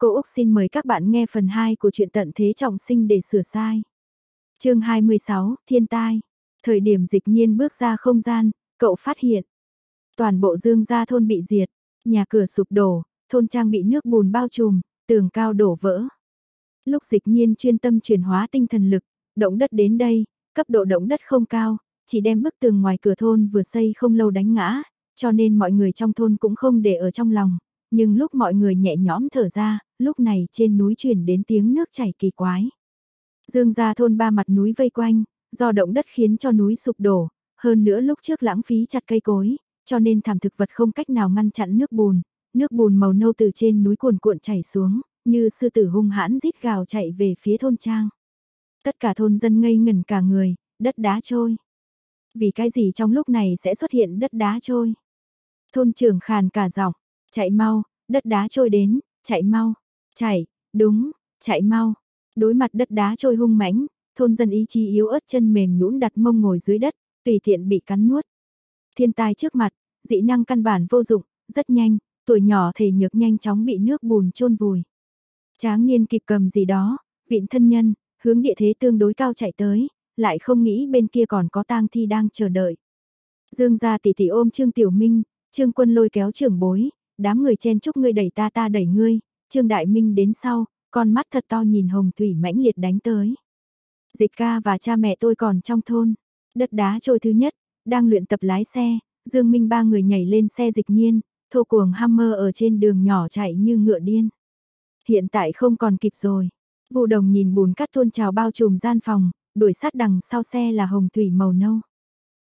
Cô Úc xin mời các bạn nghe phần 2 của truyện tận thế trọng sinh để sửa sai. chương 26, Thiên tai. Thời điểm dịch nhiên bước ra không gian, cậu phát hiện. Toàn bộ dương gia thôn bị diệt, nhà cửa sụp đổ, thôn trang bị nước bùn bao trùm, tường cao đổ vỡ. Lúc dịch nhiên chuyên tâm chuyển hóa tinh thần lực, động đất đến đây, cấp độ động đất không cao, chỉ đem bức tường ngoài cửa thôn vừa xây không lâu đánh ngã, cho nên mọi người trong thôn cũng không để ở trong lòng. Nhưng lúc mọi người nhẹ nhõm thở ra, lúc này trên núi chuyển đến tiếng nước chảy kỳ quái. Dương gia thôn ba mặt núi vây quanh, do động đất khiến cho núi sụp đổ, hơn nữa lúc trước lãng phí chặt cây cối, cho nên thảm thực vật không cách nào ngăn chặn nước bùn, nước bùn màu nâu từ trên núi cuồn cuộn chảy xuống, như sư tử hung hãn rít gào chạy về phía thôn trang. Tất cả thôn dân ngây ngẩn cả người, đất đá trôi. Vì cái gì trong lúc này sẽ xuất hiện đất đá trôi? Thôn trưởng khàn cả giọng, chạy mau, đất đá trôi đến, chạy mau, chạy, đúng, chạy mau. Đối mặt đất đá trôi hung mãnh, thôn dân ý chí yếu ớt chân mềm nhũn đặt mông ngồi dưới đất, tùy tiện bị cắn nuốt. Thiên tai trước mặt, dị năng căn bản vô dụng, rất nhanh, tuổi nhỏ thể nhược nhanh chóng bị nước bùn chôn vùi. Tráng niên kịp cầm gì đó, viện thân nhân, hướng địa thế tương đối cao chạy tới, lại không nghĩ bên kia còn có tang thi đang chờ đợi. Dương gia tỷ tỷ ôm Trương Tiểu Minh, Trương Quân lôi kéo trưởng bối, đám người chen chúc ngươi đẩy ta ta đẩy ngươi, Trương Đại Minh đến sau, con mắt thật to nhìn Hồng Thủy mãnh liệt đánh tới. Dịch ca và cha mẹ tôi còn trong thôn, đất đá trôi thứ nhất, đang luyện tập lái xe, Dương Minh ba người nhảy lên xe dịch nhiên, thô cuồng Hammer ở trên đường nhỏ chạy như ngựa điên. Hiện tại không còn kịp rồi. Vụ đồng nhìn bùn cát tuôn trào bao trùm gian phòng, đuổi sát đằng sau xe là hồng thủy màu nâu.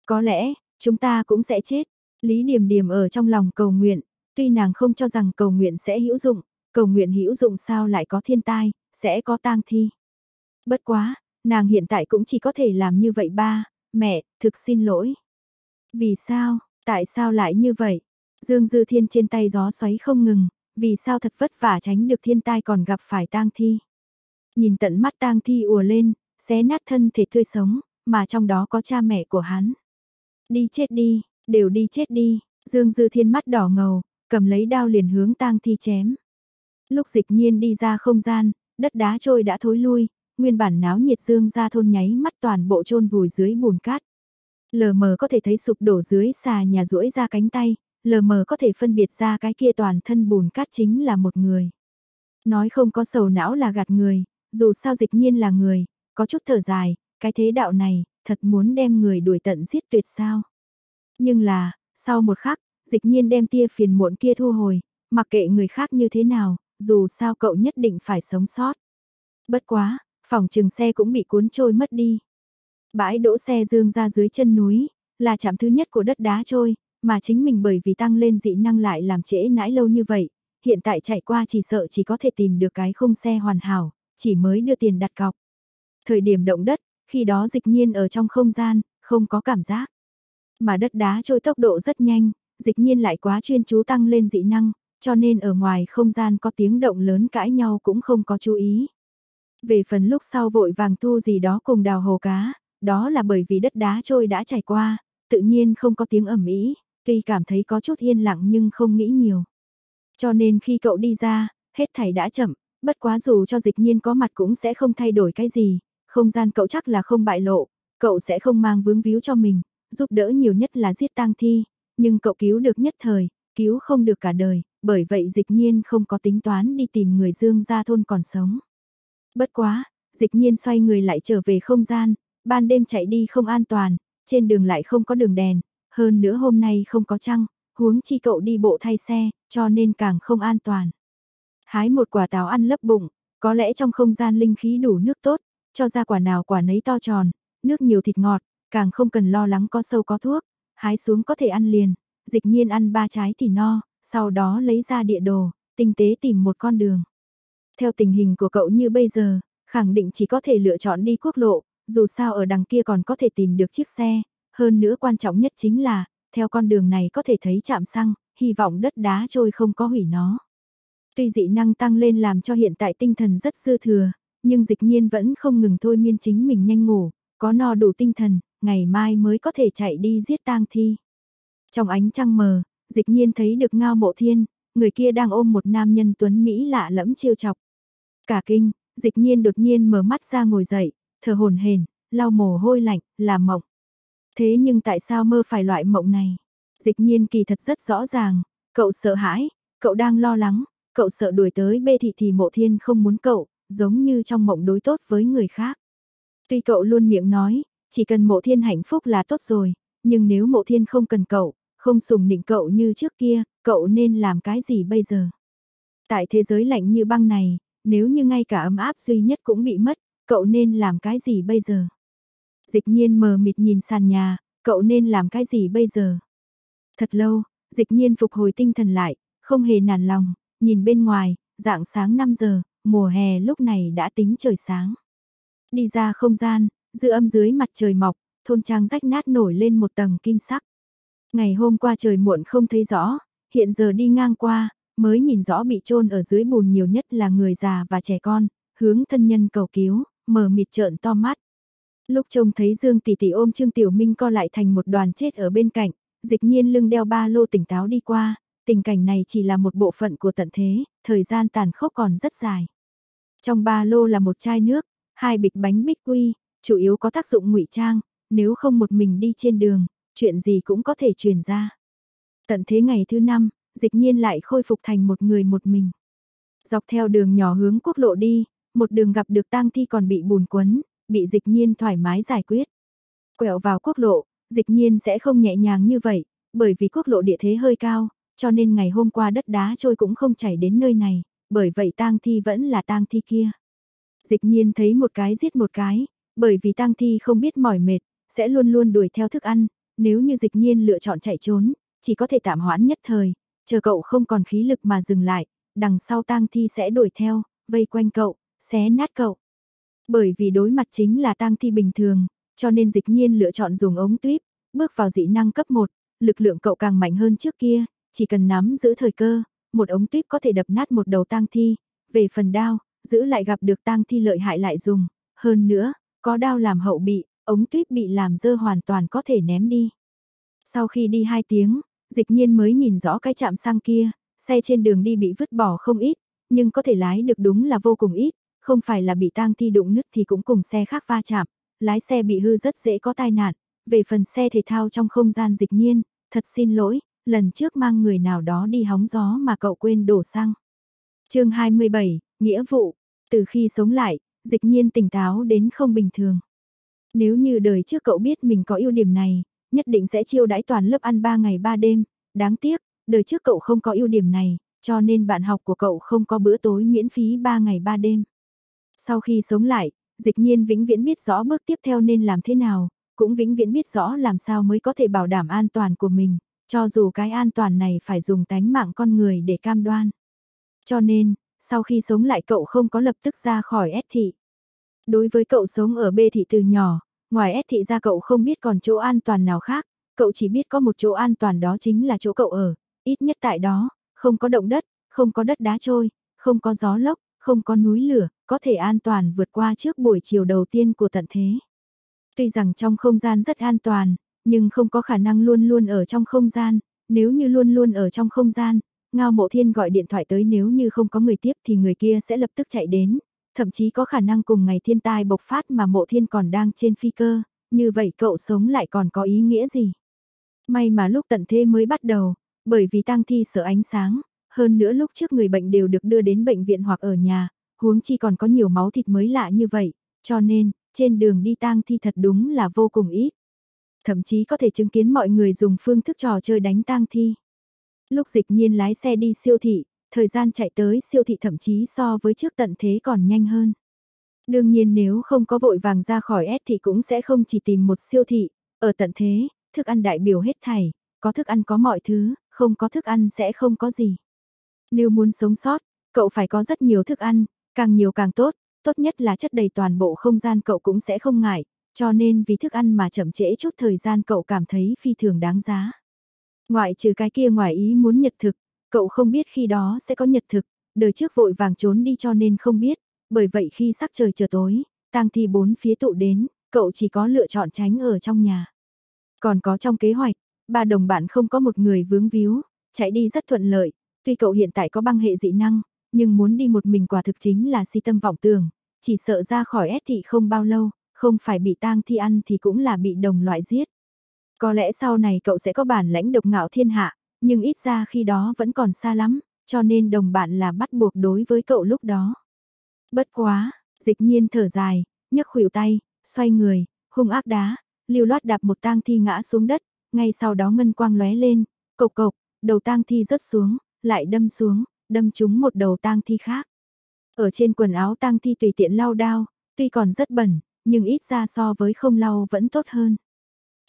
Có lẽ, chúng ta cũng sẽ chết. Lý Điềm Điềm ở trong lòng cầu nguyện, tuy nàng không cho rằng cầu nguyện sẽ hữu dụng, cầu nguyện hữu dụng sao lại có thiên tai, sẽ có tang thi. Bất quá, nàng hiện tại cũng chỉ có thể làm như vậy ba, mẹ, thực xin lỗi. Vì sao, tại sao lại như vậy? Dương Dư Thiên trên tay gió xoáy không ngừng, vì sao thật vất vả tránh được thiên tai còn gặp phải tang thi. Nhìn tận mắt tang thi ùa lên, xé nát thân thể tươi sống, mà trong đó có cha mẹ của hắn. Đi chết đi, đều đi chết đi, Dương Dư Thiên mắt đỏ ngầu, cầm lấy đao liền hướng tang thi chém. Lúc dịch nhiên đi ra không gian, đất đá trôi đã thối lui, nguyên bản náo nhiệt Dương ra thôn nháy mắt toàn bộ chôn vùi dưới bùn cát. Lờ mờ có thể thấy sụp đổ dưới xà nhà duỗi ra cánh tay, lờ mờ có thể phân biệt ra cái kia toàn thân bùn cát chính là một người. Nói không có sầu não là gạt người, dù sao dịch nhiên là người, có chút thở dài, cái thế đạo này, thật muốn đem người đuổi tận giết tuyệt sao. Nhưng là, sau một khắc, dịch nhiên đem tia phiền muộn kia thu hồi, mặc kệ người khác như thế nào, dù sao cậu nhất định phải sống sót. Bất quá, phòng trường xe cũng bị cuốn trôi mất đi. Bãi đỗ xe dương ra dưới chân núi, là chạm thứ nhất của đất đá trôi, mà chính mình bởi vì tăng lên dị năng lại làm trễ nãi lâu như vậy, hiện tại chạy qua chỉ sợ chỉ có thể tìm được cái khung xe hoàn hảo, chỉ mới đưa tiền đặt cọc. Thời điểm động đất, khi đó dịch nhiên ở trong không gian, không có cảm giác. Mà đất đá trôi tốc độ rất nhanh, dịch nhiên lại quá chuyên chú tăng lên dị năng, cho nên ở ngoài không gian có tiếng động lớn cãi nhau cũng không có chú ý. Về phần lúc sau vội vàng thu gì đó cùng đào hồ cá, đó là bởi vì đất đá trôi đã trải qua, tự nhiên không có tiếng ẩm ý, tuy cảm thấy có chút yên lặng nhưng không nghĩ nhiều. Cho nên khi cậu đi ra, hết thảy đã chậm, bất quá dù cho dịch nhiên có mặt cũng sẽ không thay đổi cái gì, không gian cậu chắc là không bại lộ, cậu sẽ không mang vướng víu cho mình, giúp đỡ nhiều nhất là giết tang thi, nhưng cậu cứu được nhất thời, cứu không được cả đời, bởi vậy dịch nhiên không có tính toán đi tìm người dương ra thôn còn sống. Bất quá, dịch nhiên xoay người lại trở về không gian, ban đêm chạy đi không an toàn, trên đường lại không có đường đèn, hơn nữa hôm nay không có trăng, huống chi cậu đi bộ thay xe, cho nên càng không an toàn. Hái một quả táo ăn lấp bụng, có lẽ trong không gian linh khí đủ nước tốt, cho ra quả nào quả nấy to tròn, nước nhiều thịt ngọt, càng không cần lo lắng có sâu có thuốc, hái xuống có thể ăn liền, dịch nhiên ăn ba trái thì no, sau đó lấy ra địa đồ, tinh tế tìm một con đường. Theo tình hình của cậu như bây giờ, khẳng định chỉ có thể lựa chọn đi quốc lộ, dù sao ở đằng kia còn có thể tìm được chiếc xe, hơn nữa quan trọng nhất chính là, theo con đường này có thể thấy chạm xăng, hy vọng đất đá trôi không có hủy nó. Tuy dị năng tăng lên làm cho hiện tại tinh thần rất dư thừa, nhưng dịch nhiên vẫn không ngừng thôi miên chính mình nhanh ngủ, có no đủ tinh thần, ngày mai mới có thể chạy đi giết tang thi. Trong ánh trăng mờ, dịch nhiên thấy được ngao mộ thiên, người kia đang ôm một nam nhân tuấn Mỹ lạ lẫm chiêu chọc. Cả kinh, dịch nhiên đột nhiên mở mắt ra ngồi dậy, thở hồn hền, lau mồ hôi lạnh, là mộng. Thế nhưng tại sao mơ phải loại mộng này? Dịch nhiên kỳ thật rất rõ ràng, cậu sợ hãi, cậu đang lo lắng, cậu sợ đuổi tới bê thị thì mộ thiên không muốn cậu, giống như trong mộng đối tốt với người khác. Tuy cậu luôn miệng nói, chỉ cần mộ thiên hạnh phúc là tốt rồi, nhưng nếu mộ thiên không cần cậu, không sùng nịnh cậu như trước kia, cậu nên làm cái gì bây giờ? Tại thế giới lạnh như băng này, nếu như ngay cả ấm áp duy nhất cũng bị mất, cậu nên làm cái gì bây giờ? Dịch nhiên mờ mịt nhìn sàn nhà, cậu nên làm cái gì bây giờ? Thật lâu, dịch nhiên phục hồi tinh thần lại, không hề nản lòng, nhìn bên ngoài, dạng sáng 5 giờ, mùa hè lúc này đã tính trời sáng. Đi ra không gian, dư âm dưới mặt trời mọc, thôn trang rách nát nổi lên một tầng kim sắc. Ngày hôm qua trời muộn không thấy rõ, hiện giờ đi ngang qua, mới nhìn rõ bị chôn ở dưới bùn nhiều nhất là người già và trẻ con, hướng thân nhân cầu cứu, mờ mịt trợn to mắt. Lúc trông thấy Dương tỷ tỷ ôm Trương Tiểu Minh co lại thành một đoàn chết ở bên cạnh, dịch nhiên lưng đeo ba lô tỉnh táo đi qua, tình cảnh này chỉ là một bộ phận của tận thế, thời gian tàn khốc còn rất dài. Trong ba lô là một chai nước, hai bịch bánh bích quy, chủ yếu có tác dụng ngụy trang, nếu không một mình đi trên đường, chuyện gì cũng có thể truyền ra. Tận thế ngày thứ năm, dịch nhiên lại khôi phục thành một người một mình. Dọc theo đường nhỏ hướng quốc lộ đi, một đường gặp được tang thi còn bị bùn quấn, bị dịch nhiên thoải mái giải quyết. Quẹo vào quốc lộ, dịch nhiên sẽ không nhẹ nhàng như vậy, bởi vì quốc lộ địa thế hơi cao, cho nên ngày hôm qua đất đá trôi cũng không chảy đến nơi này, bởi vậy tang thi vẫn là tang thi kia. Dịch nhiên thấy một cái giết một cái, bởi vì tang thi không biết mỏi mệt, sẽ luôn luôn đuổi theo thức ăn, nếu như dịch nhiên lựa chọn chạy trốn, chỉ có thể tạm hoãn nhất thời, chờ cậu không còn khí lực mà dừng lại, đằng sau tang thi sẽ đuổi theo, vây quanh cậu, xé nát cậu. Bởi vì đối mặt chính là tang thi bình thường, cho nên dịch nhiên lựa chọn dùng ống tuyếp, bước vào dị năng cấp 1, lực lượng cậu càng mạnh hơn trước kia, chỉ cần nắm giữ thời cơ, một ống tuyếp có thể đập nát một đầu tang thi, về phần đao, giữ lại gặp được tang thi lợi hại lại dùng, hơn nữa, có đao làm hậu bị, ống tuyếp bị làm dơ hoàn toàn có thể ném đi. Sau khi đi 2 tiếng, dịch nhiên mới nhìn rõ cái chạm xăng kia, xe trên đường đi bị vứt bỏ không ít, nhưng có thể lái được đúng là vô cùng ít, không phải là bị tang thi đụng nứt thì cũng cùng xe khác va chạm, lái xe bị hư rất dễ có tai nạn, về phần xe thể thao trong không gian dịch nhiên, thật xin lỗi, lần trước mang người nào đó đi hóng gió mà cậu quên đổ xăng. chương 27, Nghĩa vụ, từ khi sống lại, dịch nhiên tỉnh táo đến không bình thường. Nếu như đời trước cậu biết mình có ưu điểm này, nhất định sẽ chiêu đãi toàn lớp ăn 3 ngày 3 đêm, đáng tiếc, đời trước cậu không có ưu điểm này, cho nên bạn học của cậu không có bữa tối miễn phí 3 ngày 3 đêm. Sau khi sống lại, dịch nhiên vĩnh viễn biết rõ bước tiếp theo nên làm thế nào, cũng vĩnh viễn biết rõ làm sao mới có thể bảo đảm an toàn của mình, cho dù cái an toàn này phải dùng tánh mạng con người để cam đoan. Cho nên, sau khi sống lại cậu không có lập tức ra khỏi S thị. Đối với cậu sống ở B thị từ nhỏ, ngoài S thị ra cậu không biết còn chỗ an toàn nào khác, cậu chỉ biết có một chỗ an toàn đó chính là chỗ cậu ở, ít nhất tại đó, không có động đất, không có đất đá trôi, không có gió lốc, không có núi lửa, có thể an toàn vượt qua trước buổi chiều đầu tiên của tận thế. Tuy rằng trong không gian rất an toàn, nhưng không có khả năng luôn luôn ở trong không gian, nếu như luôn luôn ở trong không gian, Ngao Mộ Thiên gọi điện thoại tới nếu như không có người tiếp thì người kia sẽ lập tức chạy đến, thậm chí có khả năng cùng ngày thiên tai bộc phát mà Mộ Thiên còn đang trên phi cơ, như vậy cậu sống lại còn có ý nghĩa gì? May mà lúc tận thế mới bắt đầu, bởi vì tang thi sợ ánh sáng, hơn nữa lúc trước người bệnh đều được đưa đến bệnh viện hoặc ở nhà, huống chi còn có nhiều máu thịt mới lạ như vậy, cho nên, trên đường đi tang thi thật đúng là vô cùng ít. Thậm chí có thể chứng kiến mọi người dùng phương thức trò chơi đánh tang thi. Lúc dịch nhiên lái xe đi siêu thị, thời gian chạy tới siêu thị thậm chí so với trước tận thế còn nhanh hơn. Đương nhiên nếu không có vội vàng ra khỏi S thì cũng sẽ không chỉ tìm một siêu thị, ở tận thế, thức ăn đại biểu hết thảy, có thức ăn có mọi thứ, không có thức ăn sẽ không có gì. Nếu muốn sống sót, cậu phải có rất nhiều thức ăn, càng nhiều càng tốt, tốt nhất là chất đầy toàn bộ không gian cậu cũng sẽ không ngại, cho nên vì thức ăn mà chậm trễ chút thời gian cậu cảm thấy phi thường đáng giá. Ngoại trừ cái kia ngoài ý muốn nhật thực, cậu không biết khi đó sẽ có nhật thực, đời trước vội vàng trốn đi cho nên không biết, bởi vậy khi sắc trời chờ tối, tang thi bốn phía tụ đến, cậu chỉ có lựa chọn tránh ở trong nhà. Còn có trong kế hoạch, ba đồng bạn không có một người vướng víu, chạy đi rất thuận lợi, tuy cậu hiện tại có băng hệ dị năng, nhưng muốn đi một mình quả thực chính là si tâm vọng tưởng, chỉ sợ ra khỏi S thị không bao lâu, không phải bị tang thi ăn thì cũng là bị đồng loại giết. Có lẽ sau này cậu sẽ có bản lãnh độc ngạo thiên hạ, nhưng ít ra khi đó vẫn còn xa lắm, cho nên đồng bạn là bắt buộc đối với cậu lúc đó. Bất quá, dịch nhiên thở dài, nhấc khuỷu tay, xoay người, hung ác đá, lưu loát đạp một tang thi ngã xuống đất, ngay sau đó ngân quang lóe lên, cộc cộc, đầu tang thi rớt xuống, lại đâm xuống, đâm trúng một đầu tang thi khác. Ở trên quần áo tang thi tùy tiện lau đao, tuy còn rất bẩn, nhưng ít ra so với không lau vẫn tốt hơn.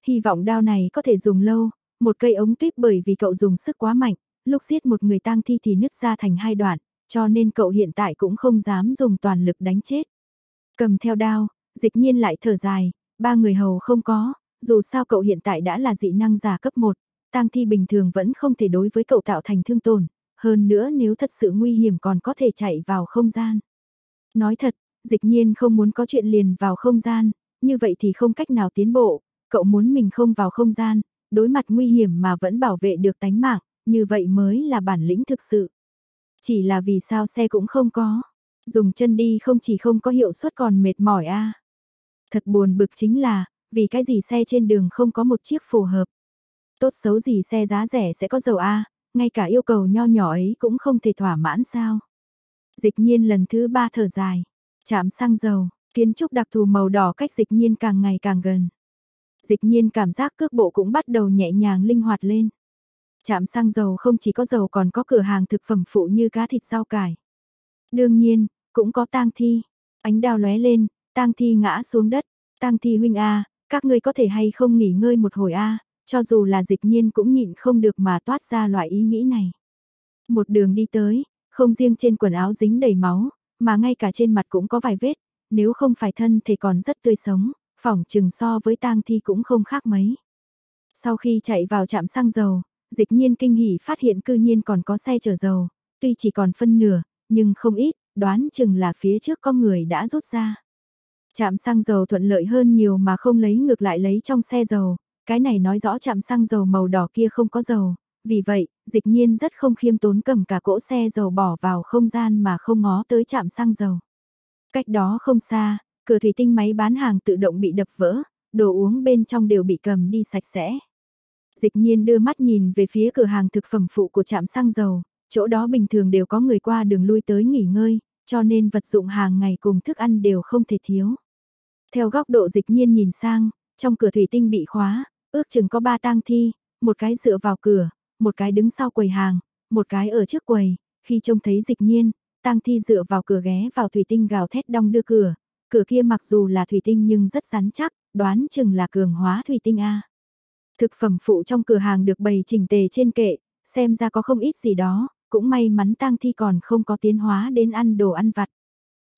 Hy vọng đao này có thể dùng lâu, một cây ống tuyếp bởi vì cậu dùng sức quá mạnh, lúc giết một người tang thi thì nứt ra thành hai đoạn, cho nên cậu hiện tại cũng không dám dùng toàn lực đánh chết. Cầm theo đao, dịch nhiên lại thở dài, ba người hầu không có, dù sao cậu hiện tại đã là dị năng giả cấp 1, tang thi bình thường vẫn không thể đối với cậu tạo thành thương tổn, hơn nữa nếu thật sự nguy hiểm còn có thể chạy vào không gian. Nói thật, dịch nhiên không muốn có chuyện liền vào không gian, như vậy thì không cách nào tiến bộ, cậu muốn mình không vào không gian, đối mặt nguy hiểm mà vẫn bảo vệ được tánh mạng, như vậy mới là bản lĩnh thực sự. Chỉ là vì sao xe cũng không có, dùng chân đi không chỉ không có hiệu suất còn mệt mỏi a. Thật buồn bực chính là, vì cái gì xe trên đường không có một chiếc phù hợp. Tốt xấu gì xe giá rẻ sẽ có dầu a, ngay cả yêu cầu nho nhỏ ấy cũng không thể thỏa mãn sao. Dịch nhiên lần thứ ba thở dài, chạm xăng dầu, kiến trúc đặc thù màu đỏ cách dịch nhiên càng ngày càng gần. Dịch nhiên cảm giác cước bộ cũng bắt đầu nhẹ nhàng linh hoạt lên. Chạm xăng dầu không chỉ có dầu còn có cửa hàng thực phẩm phụ như cá thịt rau cải. Đương nhiên, cũng có tang thi. Ánh đao lóe lên, tang thi ngã xuống đất. Tang thi huynh a, các ngươi có thể hay không nghỉ ngơi một hồi a, cho dù là dịch nhiên cũng nhịn không được mà toát ra loại ý nghĩ này. Một đường đi tới, không riêng trên quần áo dính đầy máu, mà ngay cả trên mặt cũng có vài vết, nếu không phải thân thì còn rất tươi sống, phỏng chừng so với tang thi cũng không khác mấy. Sau khi chạy vào trạm xăng dầu, dịch nhiên kinh hỉ phát hiện cư nhiên còn có xe chở dầu, tuy chỉ còn phân nửa, nhưng không ít, đoán chừng là phía trước có người đã rút ra. Trạm xăng dầu thuận lợi hơn nhiều mà không lấy ngược lại lấy trong xe dầu, cái này nói rõ trạm xăng dầu màu đỏ kia không có dầu, vì vậy, dịch nhiên rất không khiêm tốn cầm cả cỗ xe dầu bỏ vào không gian mà không ngó tới trạm xăng dầu. Cách đó không xa, cửa thủy tinh máy bán hàng tự động bị đập vỡ, đồ uống bên trong đều bị cầm đi sạch sẽ. Dịch nhiên đưa mắt nhìn về phía cửa hàng thực phẩm phụ của trạm xăng dầu, chỗ đó bình thường đều có người qua đường lui tới nghỉ ngơi, cho nên vật dụng hàng ngày cùng thức ăn đều không thể thiếu. Theo góc độ dịch nhiên nhìn sang, trong cửa thủy tinh bị khóa, ước chừng có ba tang thi, một cái dựa vào cửa, một cái đứng sau quầy hàng, một cái ở trước quầy, khi trông thấy dịch nhiên, tang thi dựa vào cửa ghé vào thủy tinh gào thét đong đưa cửa, cửa kia mặc dù là thủy tinh nhưng rất rắn chắc, đoán chừng là cường hóa thủy tinh A. Thực phẩm phụ trong cửa hàng được bày chỉnh tề trên kệ, xem ra có không ít gì đó, cũng may mắn tang thi còn không có tiến hóa đến ăn đồ ăn vặt.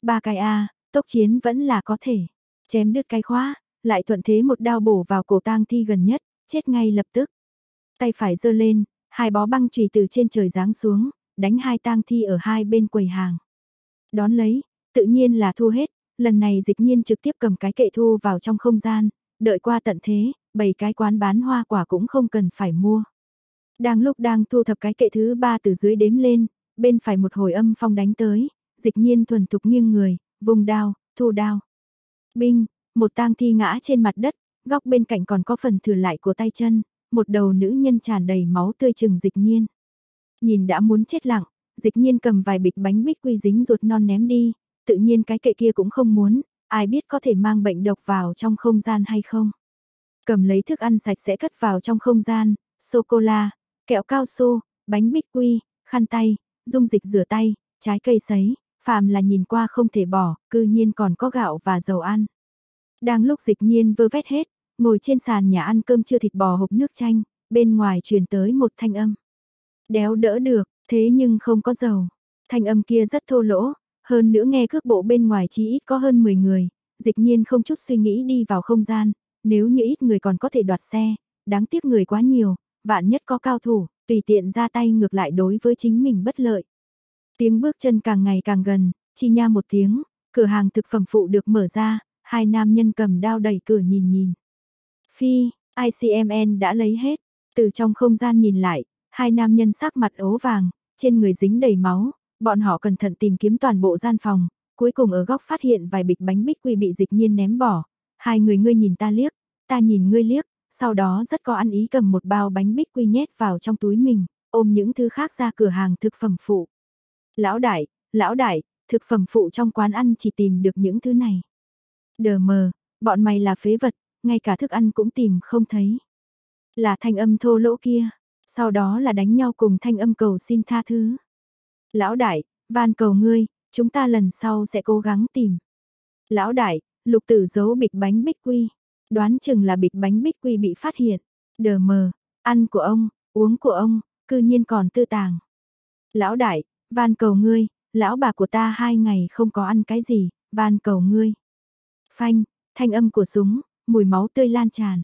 Ba cái A, tốc chiến vẫn là có thể. Chém đứt cái khóa, lại thuận thế một đao bổ vào cổ tang thi gần nhất, chết ngay lập tức. Tay phải giơ lên, hai bó băng chùy từ trên trời giáng xuống, đánh hai tang thi ở hai bên quầy hàng. Đón lấy, tự nhiên là thu hết, lần này dịch nhiên trực tiếp cầm cái kệ thu vào trong không gian, đợi qua tận thế, bảy cái quán bán hoa quả cũng không cần phải mua. Đang lúc đang thu thập cái kệ thứ ba từ dưới đếm lên, bên phải một hồi âm phong đánh tới, dịch nhiên thuần thục nghiêng người, vùng đao, thu đao. Binh, một tang thi ngã trên mặt đất, góc bên cạnh còn có phần thừa lại của tay chân, một đầu nữ nhân tràn đầy máu tươi chừng dịch nhiên. Nhìn đã muốn chết lặng, dịch nhiên cầm vài bịch bánh bích quy dính ruột non ném đi, tự nhiên cái kệ kia cũng không muốn, ai biết có thể mang bệnh độc vào trong không gian hay không. Cầm lấy thức ăn sạch sẽ cất vào trong không gian, sô-cô-la, kẹo cao su, bánh bích quy, khăn tay, dung dịch rửa tay, trái cây sấy, phàm là nhìn qua không thể bỏ, cư nhiên còn có gạo và dầu ăn. Đang lúc dịch nhiên vơ vét hết, ngồi trên sàn nhà ăn cơm chưa thịt bò hộp nước chanh, bên ngoài truyền tới một thanh âm. Đéo đỡ được, thế nhưng không có dầu. Thanh âm kia rất thô lỗ, hơn nữa nghe cước bộ bên ngoài chỉ ít có hơn 10 người, dịch nhiên không chút suy nghĩ đi vào không gian, nếu như ít người còn có thể đoạt xe, đáng tiếc người quá nhiều, vạn nhất có cao thủ, tùy tiện ra tay ngược lại đối với chính mình bất lợi. Tiếng bước chân càng ngày càng gần, chi nha một tiếng, cửa hàng thực phẩm phụ được mở ra, hai nam nhân cầm đao đẩy cửa nhìn nhìn. Phi, ICMN đã lấy hết, từ trong không gian nhìn lại, hai nam nhân sắc mặt ố vàng, trên người dính đầy máu, bọn họ cẩn thận tìm kiếm toàn bộ gian phòng, cuối cùng ở góc phát hiện vài bịch bánh bích quy bị dịch nhiên ném bỏ. Hai người ngươi nhìn ta liếc, ta nhìn ngươi liếc, sau đó rất có ăn ý cầm một bao bánh bích quy nhét vào trong túi mình, ôm những thứ khác ra cửa hàng thực phẩm phụ. Lão đại, lão đại, thực phẩm phụ trong quán ăn chỉ tìm được những thứ này. Đờ mờ, bọn mày là phế vật, ngay cả thức ăn cũng tìm không thấy. Là thanh âm thô lỗ kia, sau đó là đánh nhau cùng thanh âm cầu xin tha thứ. Lão đại, van cầu ngươi, chúng ta lần sau sẽ cố gắng tìm. Lão đại, lục tử giấu bịch bánh bích quy, đoán chừng là bịch bánh bích quy bị phát hiện. Đờ mờ, ăn của ông, uống của ông, cư nhiên còn tư tàng. Lão đại, van cầu ngươi, lão bà của ta hai ngày không có ăn cái gì, van cầu ngươi. Phanh, thanh âm của súng, mùi máu tươi lan tràn.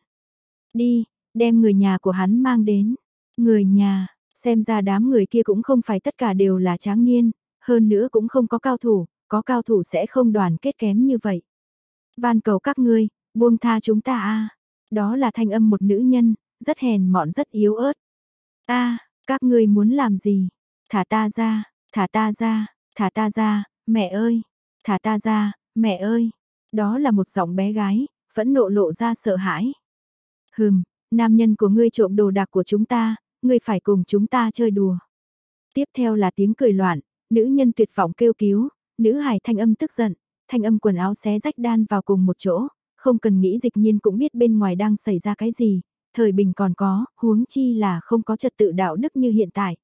Đi, đem người nhà của hắn mang đến. Người nhà, xem ra đám người kia cũng không phải tất cả đều là tráng niên, hơn nữa cũng không có cao thủ, có cao thủ sẽ không đoàn kết kém như vậy. Van cầu các ngươi, buông tha chúng ta a. À. Đó là thanh âm một nữ nhân, rất hèn mọn rất yếu ớt. A, các ngươi muốn làm gì? Thả ta ra, thả ta ra, thả ta ra, mẹ ơi, thả ta ra, mẹ ơi. Đó là một giọng bé gái, vẫn nộ lộ ra sợ hãi. Hừm, nam nhân của ngươi trộm đồ đạc của chúng ta, ngươi phải cùng chúng ta chơi đùa. Tiếp theo là tiếng cười loạn, nữ nhân tuyệt vọng kêu cứu, nữ hài thanh âm tức giận, thanh âm quần áo xé rách đan vào cùng một chỗ, không cần nghĩ dịch nhiên cũng biết bên ngoài đang xảy ra cái gì, thời bình còn có, huống chi là không có trật tự đạo đức như hiện tại.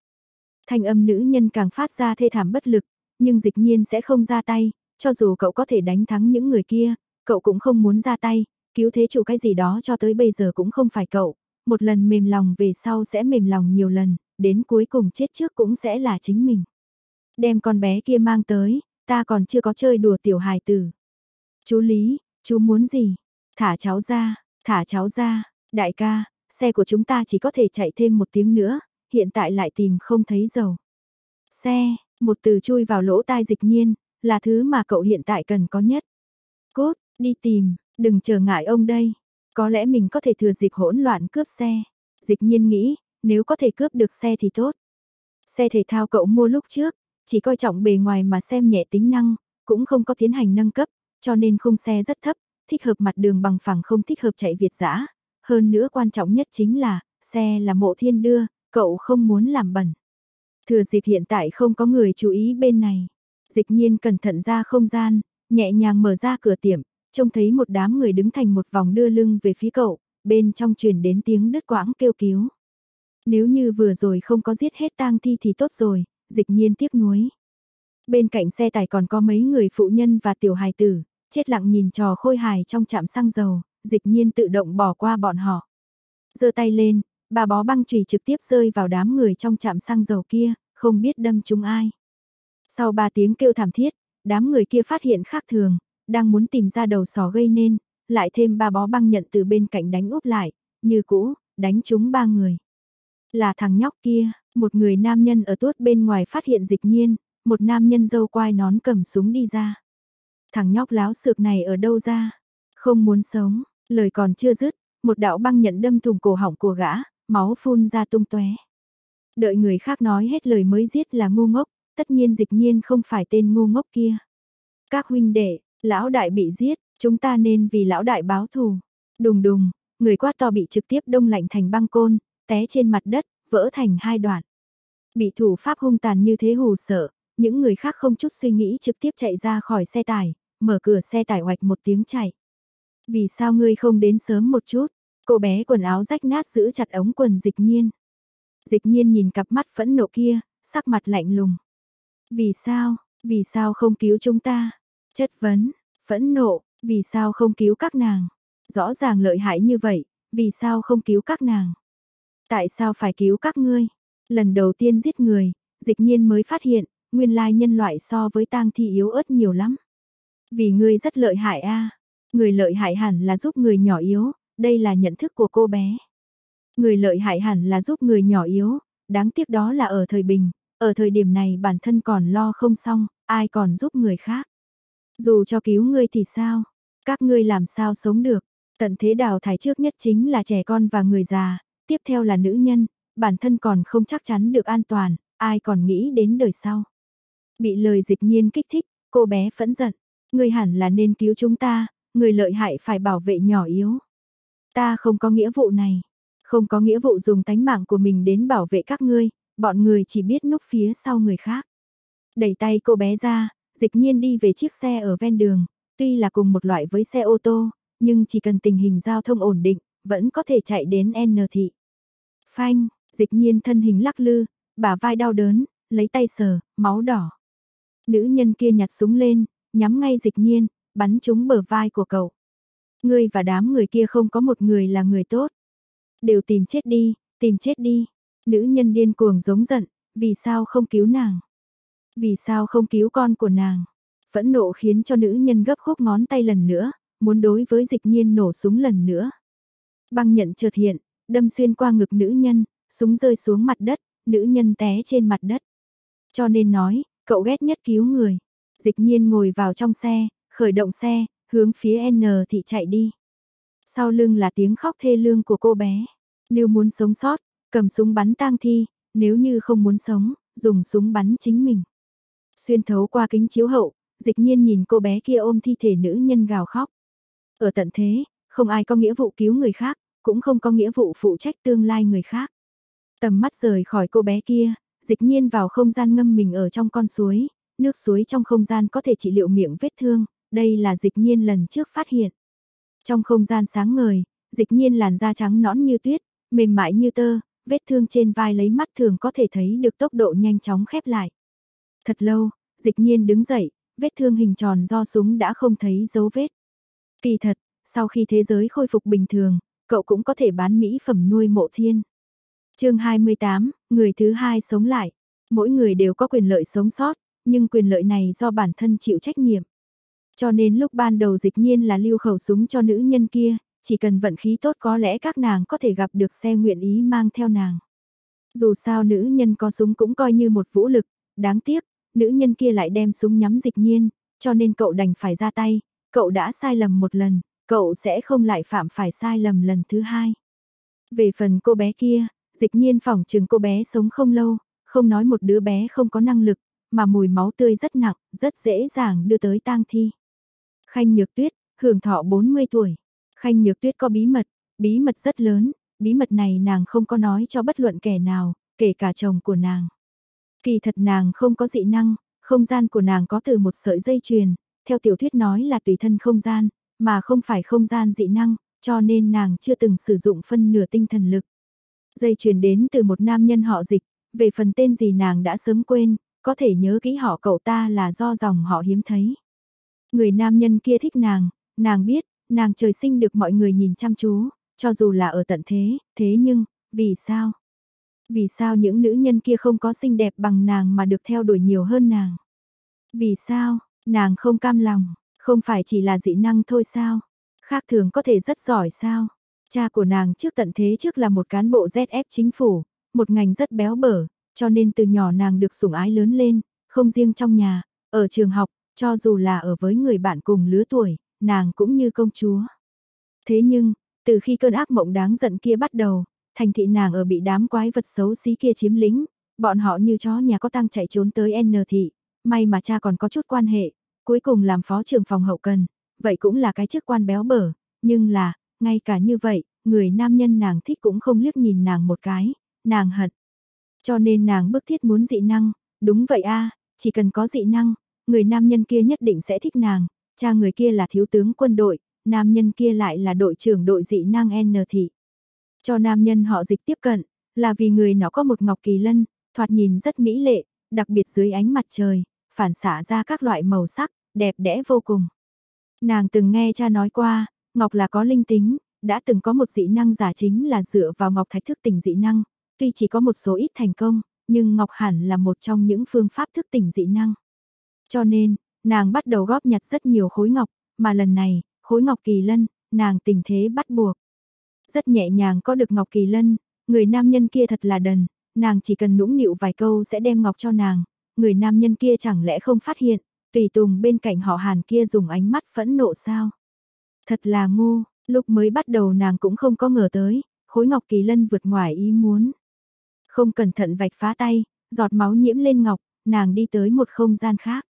Thanh âm nữ nhân càng phát ra thê thảm bất lực, nhưng dịch nhiên sẽ không ra tay, cho dù cậu có thể đánh thắng những người kia, cậu cũng không muốn ra tay, cứu thế chủ cái gì đó cho tới bây giờ cũng không phải cậu, một lần mềm lòng về sau sẽ mềm lòng nhiều lần, đến cuối cùng chết trước cũng sẽ là chính mình. Đem con bé kia mang tới, ta còn chưa có chơi đùa tiểu hài tử. Chú Lý, chú muốn gì? Thả cháu ra, thả cháu ra, đại ca, xe của chúng ta chỉ có thể chạy thêm một tiếng nữa, hiện tại lại tìm không thấy dầu. Xe, một từ chui vào lỗ tai dịch nhiên, là thứ mà cậu hiện tại cần có nhất. Cốt, đi tìm, đừng chờ ngại ông đây. Có lẽ mình có thể thừa dịp hỗn loạn cướp xe. Dịch nhiên nghĩ, nếu có thể cướp được xe thì tốt. Xe thể thao cậu mua lúc trước, chỉ coi trọng bề ngoài mà xem nhẹ tính năng, cũng không có tiến hành nâng cấp, cho nên khung xe rất thấp, thích hợp mặt đường bằng phẳng không thích hợp chạy Việt dã. Hơn nữa quan trọng nhất chính là, xe là mộ thiên đưa, cậu không muốn làm bẩn. Thừa dịp hiện tại không có người chú ý bên này. Dịch nhiên cẩn thận ra không gian, nhẹ nhàng mở ra cửa tiệm, trông thấy một đám người đứng thành một vòng đưa lưng về phía cậu, bên trong truyền đến tiếng đứt quãng kêu cứu. Nếu như vừa rồi không có giết hết tang thi thì tốt rồi, dịch nhiên tiếc nuối. Bên cạnh xe tải còn có mấy người phụ nhân và tiểu hài tử, chết lặng nhìn trò khôi hài trong trạm xăng dầu, dịch nhiên tự động bỏ qua bọn họ. giơ tay lên, bà bó băng chùy trực tiếp rơi vào đám người trong trạm xăng dầu kia, không biết đâm chúng ai. Sau ba tiếng kêu thảm thiết, đám người kia phát hiện khác thường, đang muốn tìm ra đầu sò gây nên, lại thêm ba bó băng nhận từ bên cạnh đánh úp lại, như cũ, đánh chúng ba người. Là thằng nhóc kia, một người nam nhân ở tuốt bên ngoài phát hiện dịch nhiên, một nam nhân dâu quai nón cầm súng đi ra. Thằng nhóc láo sược này ở đâu ra? Không muốn sống, lời còn chưa dứt, một đạo băng nhận đâm thùng cổ họng của gã, máu phun ra tung tóe. Đợi người khác nói hết lời mới giết là ngu ngốc, tất nhiên dịch nhiên không phải tên ngu ngốc kia. Các huynh đệ, lão đại bị giết, chúng ta nên vì lão đại báo thù. Đùng đùng, người quát to bị trực tiếp đông lạnh thành băng côn, té trên mặt đất, vỡ thành hai đoạn. Bị thủ pháp hung tàn như thế hù sợ, những người khác không chút suy nghĩ trực tiếp chạy ra khỏi xe tải, mở cửa xe tải hoạch một tiếng chạy. Vì sao ngươi không đến sớm một chút? Cô bé quần áo rách nát giữ chặt ống quần dịch nhiên. Dịch nhiên nhìn cặp mắt phẫn nộ kia, sắc mặt lạnh lùng. Vì sao, vì sao không cứu chúng ta? Chất vấn, phẫn nộ, vì sao không cứu các nàng? Rõ ràng lợi hại như vậy, vì sao không cứu các nàng? Tại sao phải cứu các ngươi? Lần đầu tiên giết người, dịch nhiên mới phát hiện, nguyên lai nhân loại so với tang thi yếu ớt nhiều lắm. Vì ngươi rất lợi hại a Người lợi hại hẳn là giúp người nhỏ yếu, đây là nhận thức của cô bé. Người lợi hại hẳn là giúp người nhỏ yếu, đáng tiếc đó là ở thời bình, ở thời điểm này bản thân còn lo không xong, ai còn giúp người khác. Dù cho cứu ngươi thì sao? Các ngươi làm sao sống được? Tận thế đào thải trước nhất chính là trẻ con và người già, tiếp theo là nữ nhân, bản thân còn không chắc chắn được an toàn, ai còn nghĩ đến đời sau. Bị lời dịch nhiên kích thích, cô bé phẫn giận, người hẳn là nên cứu chúng ta, người lợi hại phải bảo vệ nhỏ yếu. Ta không có nghĩa vụ này, không có nghĩa vụ dùng tánh mạng của mình đến bảo vệ các ngươi, bọn người chỉ biết núp phía sau người khác. Đẩy tay cô bé ra, dịch nhiên đi về chiếc xe ở ven đường, tuy là cùng một loại với xe ô tô, nhưng chỉ cần tình hình giao thông ổn định, vẫn có thể chạy đến N thị. Phanh, dịch nhiên thân hình lắc lư, bả vai đau đớn, lấy tay sờ, máu đỏ. Nữ nhân kia nhặt súng lên, nhắm ngay dịch nhiên, bắn trúng bờ vai của cậu. Ngươi và đám người kia không có một người là người tốt. Đều tìm chết đi, tìm chết đi. Nữ nhân điên cuồng giống giận, vì sao không cứu nàng? Vì sao không cứu con của nàng? Phẫn nộ khiến cho nữ nhân gấp khúc ngón tay lần nữa, muốn đối với dịch nhiên nổ súng lần nữa. Băng nhận chợt hiện, đâm xuyên qua ngực nữ nhân, súng rơi xuống mặt đất, nữ nhân té trên mặt đất. Cho nên nói, cậu ghét nhất cứu người. Dịch nhiên ngồi vào trong xe, khởi động xe, hướng phía N thị chạy đi. Sau lưng là tiếng khóc thê lương của cô bé. Nếu muốn sống sót, cầm súng bắn tang thi, nếu như không muốn sống, dùng súng bắn chính mình. Xuyên thấu qua kính chiếu hậu, dịch nhiên nhìn cô bé kia ôm thi thể nữ nhân gào khóc. Ở tận thế, không ai có nghĩa vụ cứu người khác, cũng không có nghĩa vụ phụ trách tương lai người khác. Tầm mắt rời khỏi cô bé kia, dịch nhiên vào không gian ngâm mình ở trong con suối, nước suối trong không gian có thể trị liệu miệng vết thương, đây là dịch nhiên lần trước phát hiện. Trong không gian sáng ngời, dịch nhiên làn da trắng nõn như tuyết, mềm mại như tơ, vết thương trên vai lấy mắt thường có thể thấy được tốc độ nhanh chóng khép lại. Thật lâu, dịch nhiên đứng dậy, vết thương hình tròn do súng đã không thấy dấu vết. Kỳ thật, sau khi thế giới khôi phục bình thường, cậu cũng có thể bán mỹ phẩm nuôi mộ thiên. chương 28, người thứ hai sống lại. Mỗi người đều có quyền lợi sống sót, nhưng quyền lợi này do bản thân chịu trách nhiệm. Cho nên lúc ban đầu dịch nhiên là lưu khẩu súng cho nữ nhân kia, chỉ cần vận khí tốt có lẽ các nàng có thể gặp được xe nguyện ý mang theo nàng. Dù sao nữ nhân có súng cũng coi như một vũ lực, đáng tiếc, nữ nhân kia lại đem súng nhắm dịch nhiên, cho nên cậu đành phải ra tay, cậu đã sai lầm một lần, cậu sẽ không lại phạm phải sai lầm lần thứ hai. Về phần cô bé kia, dịch nhiên phỏng chừng cô bé sống không lâu, không nói một đứa bé không có năng lực, mà mùi máu tươi rất nặng, rất dễ dàng đưa tới tang thi. Khanh Nhược Tuyết, hưởng thọ 40 tuổi. Khanh Nhược Tuyết có bí mật, bí mật rất lớn, bí mật này nàng không có nói cho bất luận kẻ nào, kể cả chồng của nàng. Kỳ thật nàng không có dị năng, không gian của nàng có từ một sợi dây chuyền, theo tiểu thuyết nói là tùy thân không gian, mà không phải không gian dị năng, cho nên nàng chưa từng sử dụng phân nửa tinh thần lực. Dây chuyền đến từ một nam nhân họ dịch, về phần tên gì nàng đã sớm quên, có thể nhớ kỹ họ cậu ta là do dòng họ hiếm thấy. Người nam nhân kia thích nàng, nàng biết, nàng trời sinh được mọi người nhìn chăm chú, cho dù là ở tận thế, thế nhưng, vì sao? Vì sao những nữ nhân kia không có xinh đẹp bằng nàng mà được theo đuổi nhiều hơn nàng? Vì sao, nàng không cam lòng, không phải chỉ là dị năng thôi sao? Khác thường có thể rất giỏi sao? Cha của nàng trước tận thế trước là một cán bộ ZF chính phủ, một ngành rất béo bở, cho nên từ nhỏ nàng được sủng ái lớn lên, không riêng trong nhà, ở trường học, cho dù là ở với người bạn cùng lứa tuổi, nàng cũng như công chúa. Thế nhưng, từ khi cơn ác mộng đáng giận kia bắt đầu, thành thị nàng ở bị đám quái vật xấu xí kia chiếm lĩnh, bọn họ như chó nhà có tăng chạy trốn tới N thị, may mà cha còn có chút quan hệ, cuối cùng làm phó trưởng phòng hậu cần, vậy cũng là cái chức quan béo bở, nhưng là, ngay cả như vậy, người nam nhân nàng thích cũng không liếc nhìn nàng một cái, nàng hận. Cho nên nàng bức thiết muốn dị năng, đúng vậy a chỉ cần có dị năng, người nam nhân kia nhất định sẽ thích nàng, cha người kia là thiếu tướng quân đội, nam nhân kia lại là đội trưởng đội dị năng N thị. Cho nam nhân họ dịch tiếp cận, là vì người nó có một ngọc kỳ lân, thoạt nhìn rất mỹ lệ, đặc biệt dưới ánh mặt trời, phản xạ ra các loại màu sắc, đẹp đẽ vô cùng. Nàng từng nghe cha nói qua, ngọc là có linh tính, đã từng có một dị năng giả chính là dựa vào ngọc thạch thức tỉnh dị năng, tuy chỉ có một số ít thành công, nhưng ngọc hẳn là một trong những phương pháp thức tỉnh dị năng. Cho nên, nàng bắt đầu góp nhặt rất nhiều khối ngọc, mà lần này, khối ngọc kỳ lân, nàng tình thế bắt buộc. Rất nhẹ nhàng có được ngọc kỳ lân, người nam nhân kia thật là đần, nàng chỉ cần nũng nịu vài câu sẽ đem ngọc cho nàng, người nam nhân kia chẳng lẽ không phát hiện, tùy tùng bên cạnh họ hàn kia dùng ánh mắt phẫn nộ sao. Thật là ngu, lúc mới bắt đầu nàng cũng không có ngờ tới, khối ngọc kỳ lân vượt ngoài ý muốn. Không cẩn thận vạch phá tay, giọt máu nhiễm lên ngọc, nàng đi tới một không gian khác.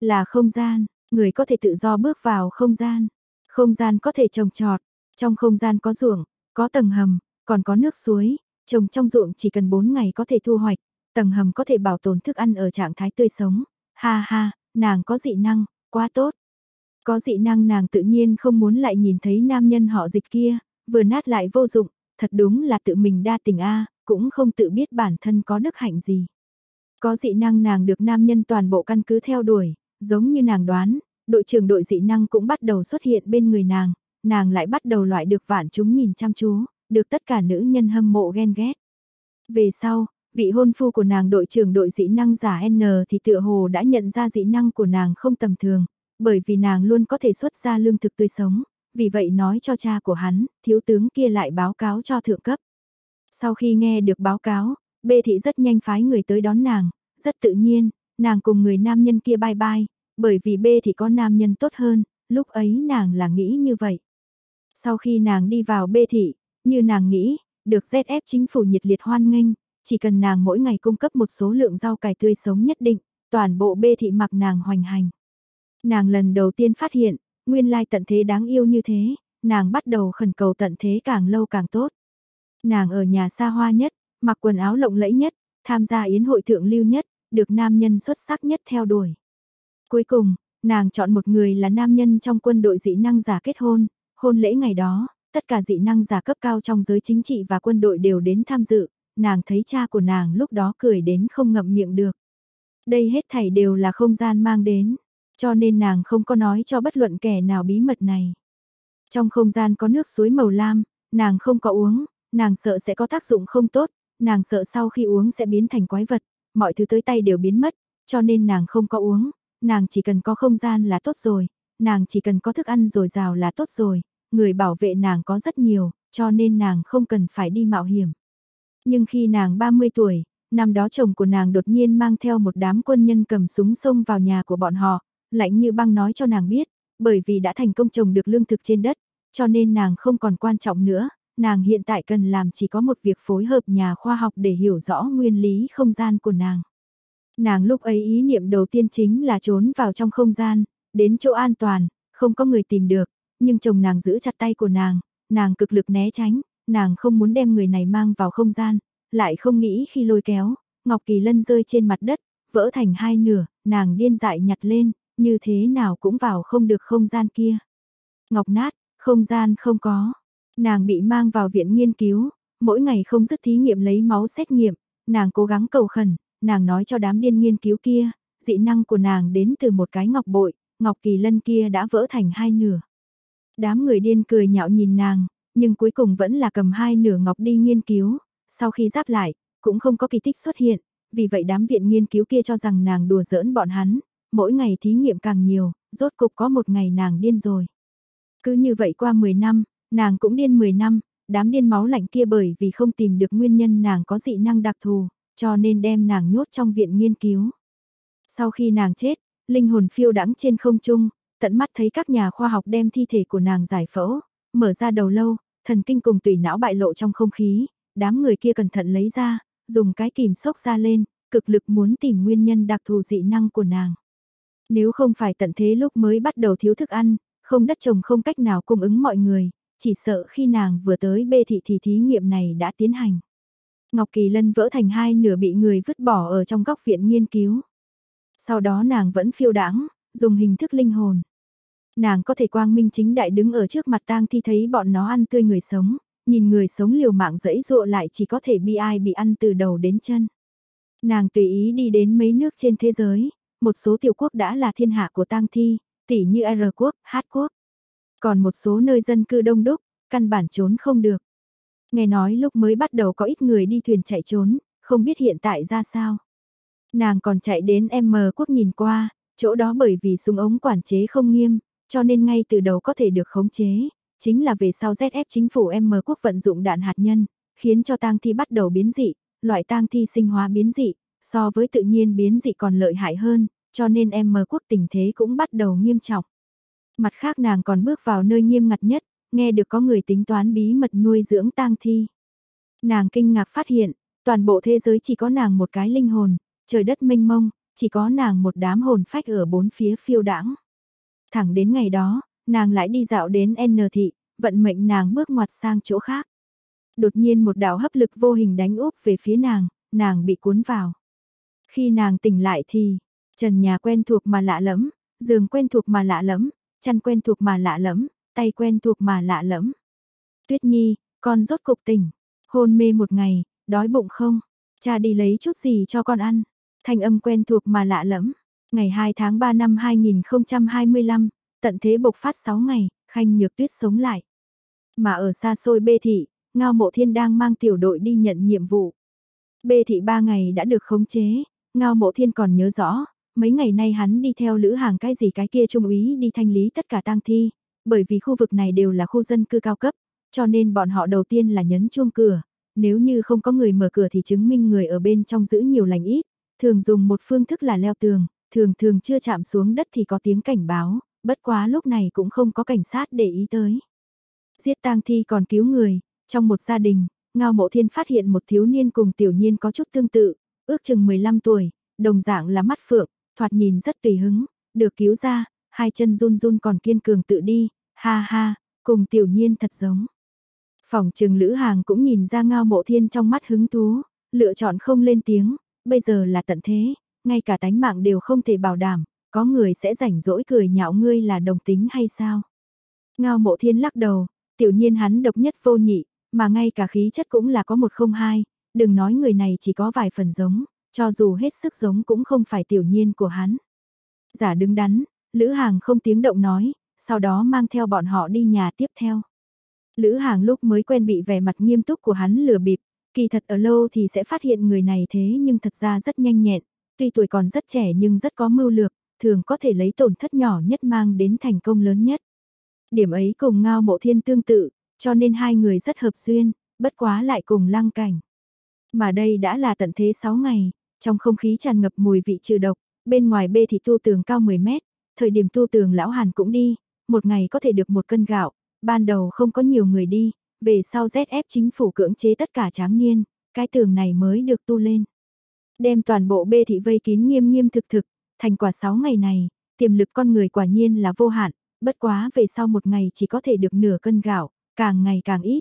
Là không gian, người có thể tự do bước vào không gian. Không gian có thể trồng trọt, trong không gian có ruộng, có tầng hầm, còn có nước suối, trồng trong ruộng chỉ cần 4 ngày có thể thu hoạch, tầng hầm có thể bảo tồn thức ăn ở trạng thái tươi sống. Ha ha, nàng có dị năng, quá tốt. Có dị năng nàng tự nhiên không muốn lại nhìn thấy nam nhân họ dịch kia, vừa nát lại vô dụng, thật đúng là tự mình đa tình a, cũng không tự biết bản thân có đức hạnh gì. Có dị năng nàng được nam nhân toàn bộ căn cứ theo đuổi, giống như nàng đoán, đội trưởng đội dị năng cũng bắt đầu xuất hiện bên người nàng, nàng lại bắt đầu loại được vạn chúng nhìn chăm chú, được tất cả nữ nhân hâm mộ ghen ghét. Về sau, vị hôn phu của nàng đội trưởng đội dị năng giả N thì tựa hồ đã nhận ra dị năng của nàng không tầm thường, bởi vì nàng luôn có thể xuất ra lương thực tươi sống, vì vậy nói cho cha của hắn, thiếu tướng kia lại báo cáo cho thượng cấp. Sau khi nghe được báo cáo, bê thị rất nhanh phái người tới đón nàng, rất tự nhiên, nàng cùng người nam nhân kia bye bye, bởi vì bê thị có nam nhân tốt hơn, lúc ấy nàng là nghĩ như vậy. Sau khi nàng đi vào bê thị, như nàng nghĩ, được ZF chính phủ nhiệt liệt hoan nghênh, chỉ cần nàng mỗi ngày cung cấp một số lượng rau cải tươi sống nhất định, toàn bộ bê thị mặc nàng hoành hành. Nàng lần đầu tiên phát hiện, nguyên lai tận thế đáng yêu như thế, nàng bắt đầu khẩn cầu tận thế càng lâu càng tốt. Nàng ở nhà xa hoa nhất, mặc quần áo lộng lẫy nhất, tham gia yến hội thượng lưu nhất, được nam nhân xuất sắc nhất theo đuổi. Cuối cùng, nàng chọn một người là nam nhân trong quân đội dị năng giả kết hôn, hôn lễ ngày đó, tất cả dị năng giả cấp cao trong giới chính trị và quân đội đều đến tham dự, nàng thấy cha của nàng lúc đó cười đến không ngậm miệng được. Đây hết thảy đều là không gian mang đến, cho nên nàng không có nói cho bất luận kẻ nào bí mật này. Trong không gian có nước suối màu lam, nàng không có uống, nàng sợ sẽ có tác dụng không tốt, nàng sợ sau khi uống sẽ biến thành quái vật, mọi thứ tới tay đều biến mất, cho nên nàng không có uống, nàng chỉ cần có không gian là tốt rồi, nàng chỉ cần có thức ăn dồi dào là tốt rồi, người bảo vệ nàng có rất nhiều, cho nên nàng không cần phải đi mạo hiểm. Nhưng khi nàng 30 tuổi, năm đó chồng của nàng đột nhiên mang theo một đám quân nhân cầm súng xông vào nhà của bọn họ, lạnh như băng nói cho nàng biết, bởi vì đã thành công trồng được lương thực trên đất, cho nên nàng không còn quan trọng nữa, nàng hiện tại cần làm chỉ có một việc phối hợp nhà khoa học để hiểu rõ nguyên lý không gian của nàng. Nàng lúc ấy ý niệm đầu tiên chính là trốn vào trong không gian, đến chỗ an toàn, không có người tìm được, nhưng chồng nàng giữ chặt tay của nàng, nàng cực lực né tránh, nàng không muốn đem người này mang vào không gian, lại không nghĩ khi lôi kéo, Ngọc Kỳ Lân rơi trên mặt đất, vỡ thành hai nửa, nàng điên dại nhặt lên, như thế nào cũng vào không được không gian kia. Ngọc nát, không gian không có. Nàng bị mang vào viện nghiên cứu, mỗi ngày không dứt thí nghiệm lấy máu xét nghiệm, nàng cố gắng cầu khẩn, nàng nói cho đám điên nghiên cứu kia, dị năng của nàng đến từ một cái ngọc bội, ngọc kỳ lân kia đã vỡ thành hai nửa. Đám người điên cười nhạo nhìn nàng, nhưng cuối cùng vẫn là cầm hai nửa ngọc đi nghiên cứu, sau khi giáp lại, cũng không có kỳ tích xuất hiện, vì vậy đám viện nghiên cứu kia cho rằng nàng đùa giỡn bọn hắn, mỗi ngày thí nghiệm càng nhiều, rốt cục có một ngày nàng điên rồi. Cứ như vậy qua 10 năm, nàng cũng điên 10 năm, đám điên máu lạnh kia bởi vì không tìm được nguyên nhân nàng có dị năng đặc thù, cho nên đem nàng nhốt trong viện nghiên cứu. Sau khi nàng chết, linh hồn phiêu đãng trên không trung, tận mắt thấy các nhà khoa học đem thi thể của nàng giải phẫu, mở ra đầu lâu, thần kinh cùng tùy não bại lộ trong không khí, đám người kia cẩn thận lấy ra, dùng cái kìm sốc ra lên, cực lực muốn tìm nguyên nhân đặc thù dị năng của nàng. Nếu không phải tận thế lúc mới bắt đầu thiếu thức ăn, không đất trồng không cách nào cung ứng mọi người, chỉ sợ khi nàng vừa tới bê thị thì thí nghiệm này đã tiến hành. Ngọc Kỳ Lân vỡ thành hai nửa bị người vứt bỏ ở trong góc viện nghiên cứu. Sau đó nàng vẫn phiêu đãng, dùng hình thức linh hồn. Nàng có thể quang minh chính đại đứng ở trước mặt tang thi thấy bọn nó ăn tươi người sống, nhìn người sống liều mạng dẫy dụa lại chỉ có thể bi ai bị ăn từ đầu đến chân. Nàng tùy ý đi đến mấy nước trên thế giới, một số tiểu quốc đã là thiên hạ của tang thi, tỉ như R quốc, H quốc. Còn một số nơi dân cư đông đúc, căn bản trốn không được. Nghe nói lúc mới bắt đầu có ít người đi thuyền chạy trốn, không biết hiện tại ra sao. Nàng còn chạy đến M quốc nhìn qua, chỗ đó bởi vì súng ống quản chế không nghiêm, cho nên ngay từ đầu có thể được khống chế, chính là về sau ZF chính phủ M quốc vận dụng đạn hạt nhân, khiến cho tang thi bắt đầu biến dị, loại tang thi sinh hóa biến dị, so với tự nhiên biến dị còn lợi hại hơn, cho nên M quốc tình thế cũng bắt đầu nghiêm trọng. Mặt khác nàng còn bước vào nơi nghiêm ngặt nhất, nghe được có người tính toán bí mật nuôi dưỡng tang thi. Nàng kinh ngạc phát hiện, Toàn bộ thế giới chỉ có nàng một cái linh hồn, trời đất mênh mông, chỉ có nàng một đám hồn phách ở bốn phía phiêu đãng. Thẳng đến ngày đó, nàng lại đi dạo đến N thị, vận mệnh nàng bước ngoặt sang chỗ khác. Đột nhiên một đạo hấp lực vô hình đánh úp về phía nàng, nàng bị cuốn vào. Khi nàng tỉnh lại thì, trần nhà quen thuộc mà lạ lẫm, giường quen thuộc mà lạ lẫm, chăn quen thuộc mà lạ lẫm, tay quen thuộc mà lạ lẫm. Tuyết Nhi, con rốt cục tỉnh, hôn mê một ngày, đói bụng không? Cha đi lấy chút gì cho con ăn? Thanh âm quen thuộc mà lạ lẫm. Ngày 2 tháng 3 năm 2025, tận thế bộc phát 6 ngày, Khanh Nhược Tuyết sống lại. Mà ở xa xôi bê thị, Ngao Mộ Thiên đang mang tiểu đội đi nhận nhiệm vụ. Bê thị 3 ngày đã được khống chế, Ngao Mộ Thiên còn nhớ rõ, mấy ngày nay hắn đi theo lữ hàng cái gì cái kia trung úy đi thanh lý tất cả tang thi, bởi vì khu vực này đều là khu dân cư cao cấp, cho nên bọn họ đầu tiên là nhấn chuông cửa, nếu như không có người mở cửa thì chứng minh người ở bên trong giữ nhiều lành ít, thường dùng một phương thức là leo tường, thường thường chưa chạm xuống đất thì có tiếng cảnh báo, bất quá lúc này cũng không có cảnh sát để ý tới. Giết tang thi còn cứu người, trong một gia đình, Ngao Mộ Thiên phát hiện một thiếu niên cùng tiểu nhiên có chút tương tự, ước chừng 15 tuổi, đồng dạng là mắt phượng, thoạt nhìn rất tùy hứng, được cứu ra, hai chân run run còn kiên cường tự đi, ha ha, cùng tiểu nhiên thật giống. Phòng trường Lữ Hàng cũng nhìn ra Ngao Mộ Thiên trong mắt hứng thú, lựa chọn không lên tiếng, bây giờ là tận thế, ngay cả tánh mạng đều không thể bảo đảm, có người sẽ rảnh rỗi cười nhạo ngươi là đồng tính hay sao? Ngao Mộ Thiên lắc đầu, tiểu nhiên hắn độc nhất vô nhị, mà ngay cả khí chất cũng là có một không hai, đừng nói người này chỉ có vài phần giống, cho dù hết sức giống cũng không phải tiểu nhiên của hắn. Giả đứng đắn, Lữ Hàng không tiếng động nói, sau đó mang theo bọn họ đi nhà tiếp theo. Lữ Hàng lúc mới quen bị vẻ mặt nghiêm túc của hắn lừa bịp, kỳ thật ở lâu thì sẽ phát hiện người này thế nhưng thật ra rất nhanh nhẹn, tuy tuổi còn rất trẻ nhưng rất có mưu lược, thường có thể lấy tổn thất nhỏ nhất mang đến thành công lớn nhất. Điểm ấy cùng Ngao Mộ Thiên tương tự, cho nên hai người rất hợp duyên, bất quá lại cùng lăng cảnh. Mà đây đã là tận thế 6 ngày, trong không khí tràn ngập mùi vị trừ độc, bên ngoài bê thì tu tường cao 10 mét, thời điểm tu tường lão Hàn cũng đi, một ngày có thể được một cân gạo, ban đầu không có nhiều người đi, về sau ZF chính phủ cưỡng chế tất cả tráng niên, cái tường này mới được tu lên. Đem toàn bộ bê thị vây kín nghiêm nghiêm thực thực, thành quả 6 ngày này, tiềm lực con người quả nhiên là vô hạn, bất quá về sau một ngày chỉ có thể được nửa cân gạo, càng ngày càng ít.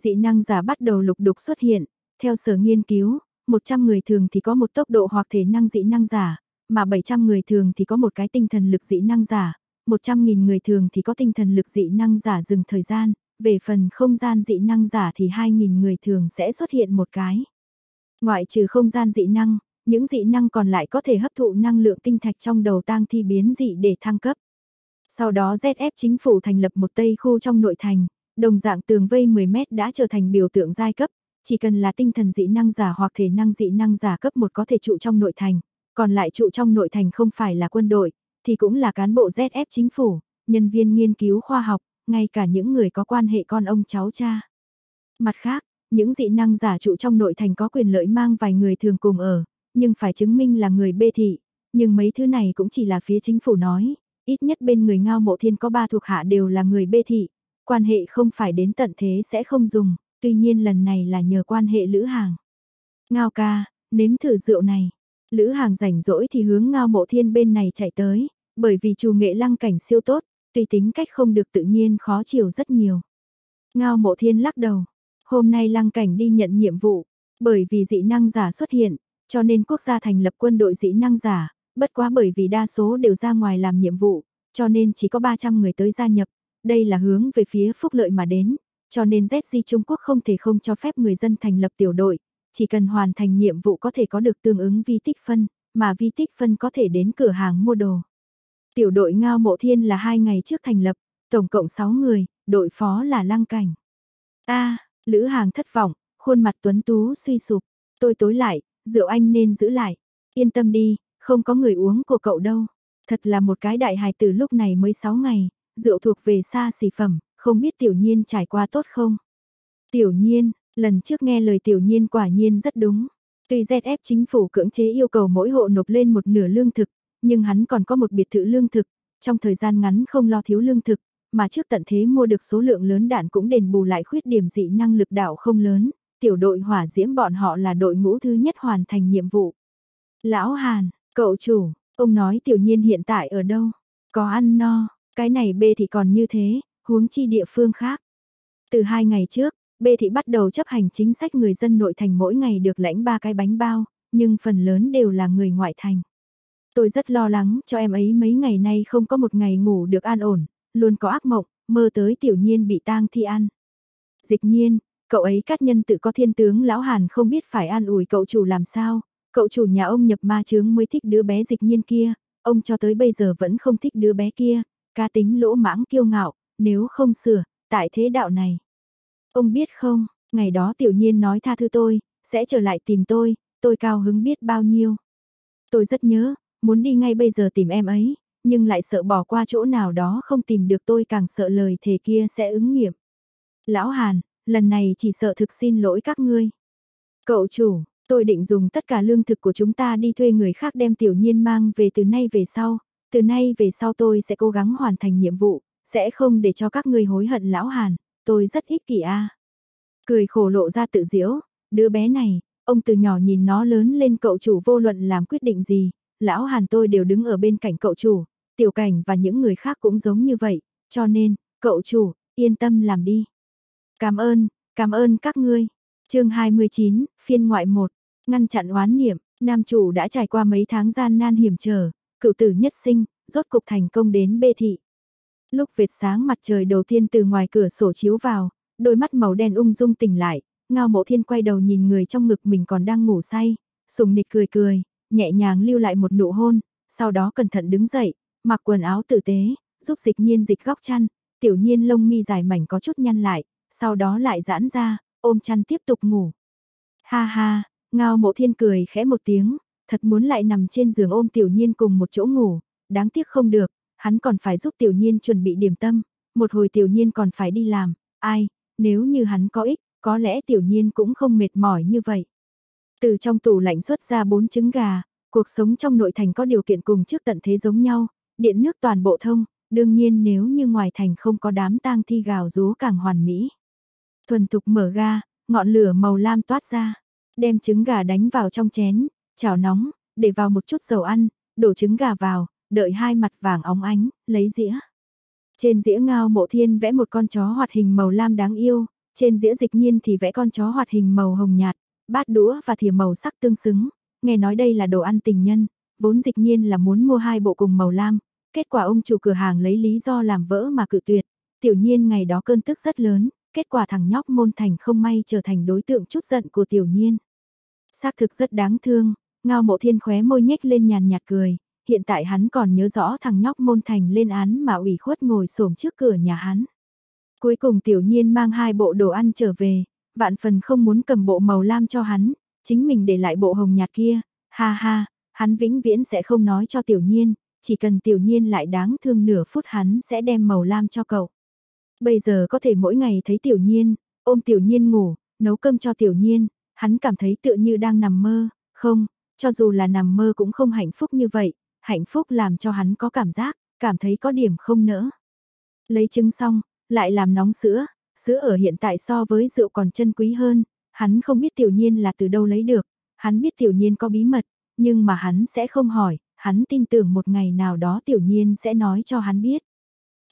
Dị năng giả bắt đầu lục đục xuất hiện, theo sở nghiên cứu, 100 người thường thì có một tốc độ hoặc thể năng dị năng giả, mà 700 người thường thì có một cái tinh thần lực dị năng giả, 100.000 người thường thì có tinh thần lực dị năng giả dừng thời gian, về phần không gian dị năng giả thì 2.000 người thường sẽ xuất hiện một cái. Ngoại trừ không gian dị năng, những dị năng còn lại có thể hấp thụ năng lượng tinh thạch trong đầu tang thi biến dị để thăng cấp. Sau đó ZF chính phủ thành lập một tây khu trong nội thành, đồng dạng tường vây 10 mét đã trở thành biểu tượng giai cấp, chỉ cần là tinh thần dị năng giả hoặc thể năng dị năng giả cấp 1 có thể trụ trong nội thành, còn lại trụ trong nội thành không phải là quân đội, thì cũng là cán bộ ZF chính phủ, nhân viên nghiên cứu khoa học, ngay cả những người có quan hệ con ông cháu cha. Mặt khác, những dị năng giả trụ trong nội thành có quyền lợi mang vài người thường cùng ở, nhưng phải chứng minh là người bê thị, nhưng mấy thứ này cũng chỉ là phía chính phủ nói, ít nhất bên người ngao mộ thiên có ba thuộc hạ đều là người bê thị, quan hệ không phải đến tận thế sẽ không dùng, tuy nhiên lần này là nhờ quan hệ lữ hàng. Ngao ca, nếm thử rượu này, lữ hàng rảnh rỗi thì hướng ngao mộ thiên bên này chạy tới, bởi vì chủ nghệ lăng cảnh siêu tốt, tuy tính cách không được tự nhiên khó chịu rất nhiều. Ngao mộ thiên lắc đầu, hôm nay lăng cảnh đi nhận nhiệm vụ, bởi vì dị năng giả xuất hiện, cho nên quốc gia thành lập quân đội dị năng giả, bất quá bởi vì đa số đều ra ngoài làm nhiệm vụ, cho nên chỉ có 300 người tới gia nhập, đây là hướng về phía phúc lợi mà đến, cho nên ZG Trung Quốc không thể không cho phép người dân thành lập tiểu đội, chỉ cần hoàn thành nhiệm vụ có thể có được tương ứng vi tích phân, mà vi tích phân có thể đến cửa hàng mua đồ. Tiểu đội Ngao Mộ Thiên là hai ngày trước thành lập, tổng cộng 6 người, đội phó là Lăng Cảnh. A, Lữ Hàng thất vọng, khuôn mặt tuấn tú suy sụp, tôi tối lại, rượu anh nên giữ lại. Yên tâm đi, không có người uống của cậu đâu. Thật là một cái đại hài từ lúc này mới 6 ngày, rượu thuộc về xa xỉ phẩm, không biết tiểu nhiên trải qua tốt không? Tiểu nhiên, lần trước nghe lời tiểu nhiên quả nhiên rất đúng. Tuy ZF chính phủ cưỡng chế yêu cầu mỗi hộ nộp lên một nửa lương thực, nhưng hắn còn có một biệt thự lương thực, trong thời gian ngắn không lo thiếu lương thực, mà trước tận thế mua được số lượng lớn đạn cũng đền bù lại khuyết điểm dị năng lực đạo không lớn, tiểu đội hỏa diễm bọn họ là đội ngũ thứ nhất hoàn thành nhiệm vụ. Lão Hàn, cậu chủ, ông nói tiểu nhiên hiện tại ở đâu? Có ăn no, cái này bê thì còn như thế, huống chi địa phương khác. Từ hai ngày trước, bê thị bắt đầu chấp hành chính sách người dân nội thành mỗi ngày được lãnh ba cái bánh bao, nhưng phần lớn đều là người ngoại thành. Tôi rất lo lắng cho em ấy mấy ngày nay không có một ngày ngủ được an ổn, luôn có ác mộng, mơ tới tiểu nhiên bị tang thi ăn. Dịch nhiên, cậu ấy cát nhân tự có thiên tướng lão Hàn không biết phải an ủi cậu chủ làm sao, cậu chủ nhà ông nhập ma chướng mới thích đứa bé dịch nhiên kia, ông cho tới bây giờ vẫn không thích đứa bé kia, ca tính lỗ mãng kiêu ngạo, nếu không sửa, tại thế đạo này. Ông biết không, ngày đó tiểu nhiên nói tha thứ tôi, sẽ trở lại tìm tôi, tôi cao hứng biết bao nhiêu. Tôi rất nhớ, muốn đi ngay bây giờ tìm em ấy, nhưng lại sợ bỏ qua chỗ nào đó không tìm được tôi càng sợ lời thề kia sẽ ứng nghiệm. Lão Hàn, lần này chỉ sợ thực xin lỗi các ngươi. Cậu chủ, tôi định dùng tất cả lương thực của chúng ta đi thuê người khác đem tiểu nhiên mang về từ nay về sau, từ nay về sau tôi sẽ cố gắng hoàn thành nhiệm vụ, sẽ không để cho các ngươi hối hận lão Hàn, tôi rất ích kỷ a. Cười khổ lộ ra tự diễu, đứa bé này, ông từ nhỏ nhìn nó lớn lên cậu chủ vô luận làm quyết định gì, lão Hàn tôi đều đứng ở bên cạnh cậu chủ, tiểu cảnh và những người khác cũng giống như vậy, cho nên, cậu chủ, yên tâm làm đi. Cảm ơn, cảm ơn các ngươi. chương 29, phiên ngoại 1, ngăn chặn oán niệm, nam chủ đã trải qua mấy tháng gian nan hiểm trở, cựu tử nhất sinh, rốt cục thành công đến bê thị. Lúc vệt sáng mặt trời đầu tiên từ ngoài cửa sổ chiếu vào, đôi mắt màu đen ung dung tỉnh lại, ngao mộ thiên quay đầu nhìn người trong ngực mình còn đang ngủ say, sùng nịch cười cười, nhẹ nhàng lưu lại một nụ hôn, sau đó cẩn thận đứng dậy, mặc quần áo tử tế, giúp dịch nhiên dịch góc chăn, tiểu nhiên lông mi dài mảnh có chút nhăn lại, sau đó lại giãn ra, ôm chăn tiếp tục ngủ. Ha ha, ngao mộ thiên cười khẽ một tiếng, thật muốn lại nằm trên giường ôm tiểu nhiên cùng một chỗ ngủ, đáng tiếc không được, hắn còn phải giúp tiểu nhiên chuẩn bị điểm tâm, một hồi tiểu nhiên còn phải đi làm, ai, nếu như hắn có ích, có lẽ tiểu nhiên cũng không mệt mỏi như vậy. Từ trong tủ lạnh xuất ra bốn trứng gà, cuộc sống trong nội thành có điều kiện cùng trước tận thế giống nhau, điện nước toàn bộ thông, đương nhiên nếu như ngoài thành không có đám tang thi gào rú càng hoàn mỹ. Thuần thục mở ga, ngọn lửa màu lam toát ra, đem trứng gà đánh vào trong chén, chảo nóng, để vào một chút dầu ăn, đổ trứng gà vào, đợi hai mặt vàng óng ánh, lấy dĩa. Trên dĩa ngao mộ thiên vẽ một con chó hoạt hình màu lam đáng yêu, trên dĩa dịch nhiên thì vẽ con chó hoạt hình màu hồng nhạt, bát đũa và thìa màu sắc tương xứng, nghe nói đây là đồ ăn tình nhân, vốn dịch nhiên là muốn mua hai bộ cùng màu lam, kết quả ông chủ cửa hàng lấy lý do làm vỡ mà cự tuyệt, tiểu nhiên ngày đó cơn tức rất lớn, kết quả thằng nhóc môn thành không may trở thành đối tượng chút giận của tiểu nhiên. Xác thực rất đáng thương, ngao mộ thiên khóe môi nhếch lên nhàn nhạt cười, hiện tại hắn còn nhớ rõ thằng nhóc môn thành lên án mà ủy khuất ngồi xổm trước cửa nhà hắn. Cuối cùng tiểu nhiên mang hai bộ đồ ăn trở về, vạn phần không muốn cầm bộ màu lam cho hắn, chính mình để lại bộ hồng nhạt kia, ha ha, hắn vĩnh viễn sẽ không nói cho tiểu nhiên, chỉ cần tiểu nhiên lại đáng thương nửa phút hắn sẽ đem màu lam cho cậu. Bây giờ có thể mỗi ngày thấy tiểu nhiên, ôm tiểu nhiên ngủ, nấu cơm cho tiểu nhiên, hắn cảm thấy tựa như đang nằm mơ, không, cho dù là nằm mơ cũng không hạnh phúc như vậy, hạnh phúc làm cho hắn có cảm giác, cảm thấy có điểm không nỡ. Lấy trứng xong, lại làm nóng sữa, sữa ở hiện tại so với rượu còn chân quý hơn, hắn không biết tiểu nhiên là từ đâu lấy được, hắn biết tiểu nhiên có bí mật, nhưng mà hắn sẽ không hỏi, hắn tin tưởng một ngày nào đó tiểu nhiên sẽ nói cho hắn biết.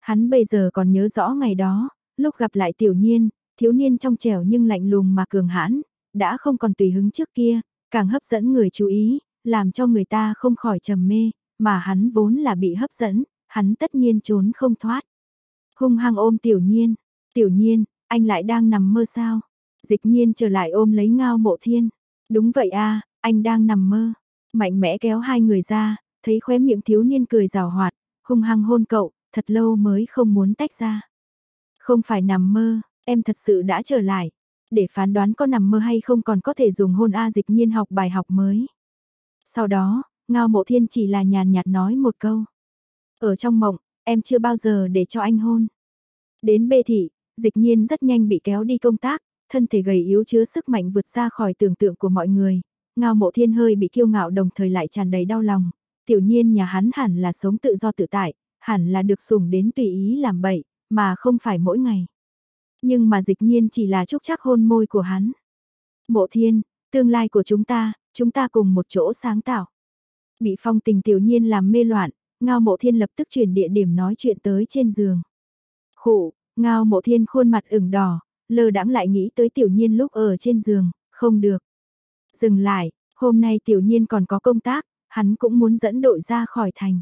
Hắn bây giờ còn nhớ rõ ngày đó, lúc gặp lại tiểu nhiên, thiếu niên trong trẻo nhưng lạnh lùng mà cường hãn, đã không còn tùy hứng trước kia, càng hấp dẫn người chú ý, làm cho người ta không khỏi trầm mê, mà hắn vốn là bị hấp dẫn, hắn tất nhiên trốn không thoát. Hung hăng ôm tiểu nhiên, tiểu nhiên, anh lại đang nằm mơ sao? Dịch nhiên trở lại ôm lấy ngao mộ thiên. Đúng vậy a anh đang nằm mơ. Mạnh mẽ kéo hai người ra, thấy khóe miệng thiếu niên cười rào hoạt, hung hăng hôn cậu, thật lâu mới không muốn tách ra. Không phải nằm mơ, em thật sự đã trở lại. Để phán đoán có nằm mơ hay không còn có thể dùng hôn A dịch nhiên học bài học mới. Sau đó, Ngao Mộ Thiên chỉ là nhàn nhạt nói một câu. Ở trong mộng, em chưa bao giờ để cho anh hôn. Đến bê thị, dịch nhiên rất nhanh bị kéo đi công tác, thân thể gầy yếu chứa sức mạnh vượt ra khỏi tưởng tượng của mọi người. Ngao Mộ Thiên hơi bị kiêu ngạo đồng thời lại tràn đầy đau lòng. Tiểu nhiên nhà hắn hẳn là sống tự do tự tại, hẳn là được sủng đến tùy ý làm bậy, mà không phải mỗi ngày. Nhưng mà dịch nhiên chỉ là chúc chắc hôn môi của hắn. Mộ thiên, tương lai của chúng ta, chúng ta cùng một chỗ sáng tạo. Bị phong tình tiểu nhiên làm mê loạn, ngao mộ thiên lập tức chuyển địa điểm nói chuyện tới trên giường. Khụ, ngao mộ thiên khuôn mặt ửng đỏ, lơ đãng lại nghĩ tới tiểu nhiên lúc ở trên giường, không được. Dừng lại, hôm nay tiểu nhiên còn có công tác, hắn cũng muốn dẫn đội ra khỏi thành.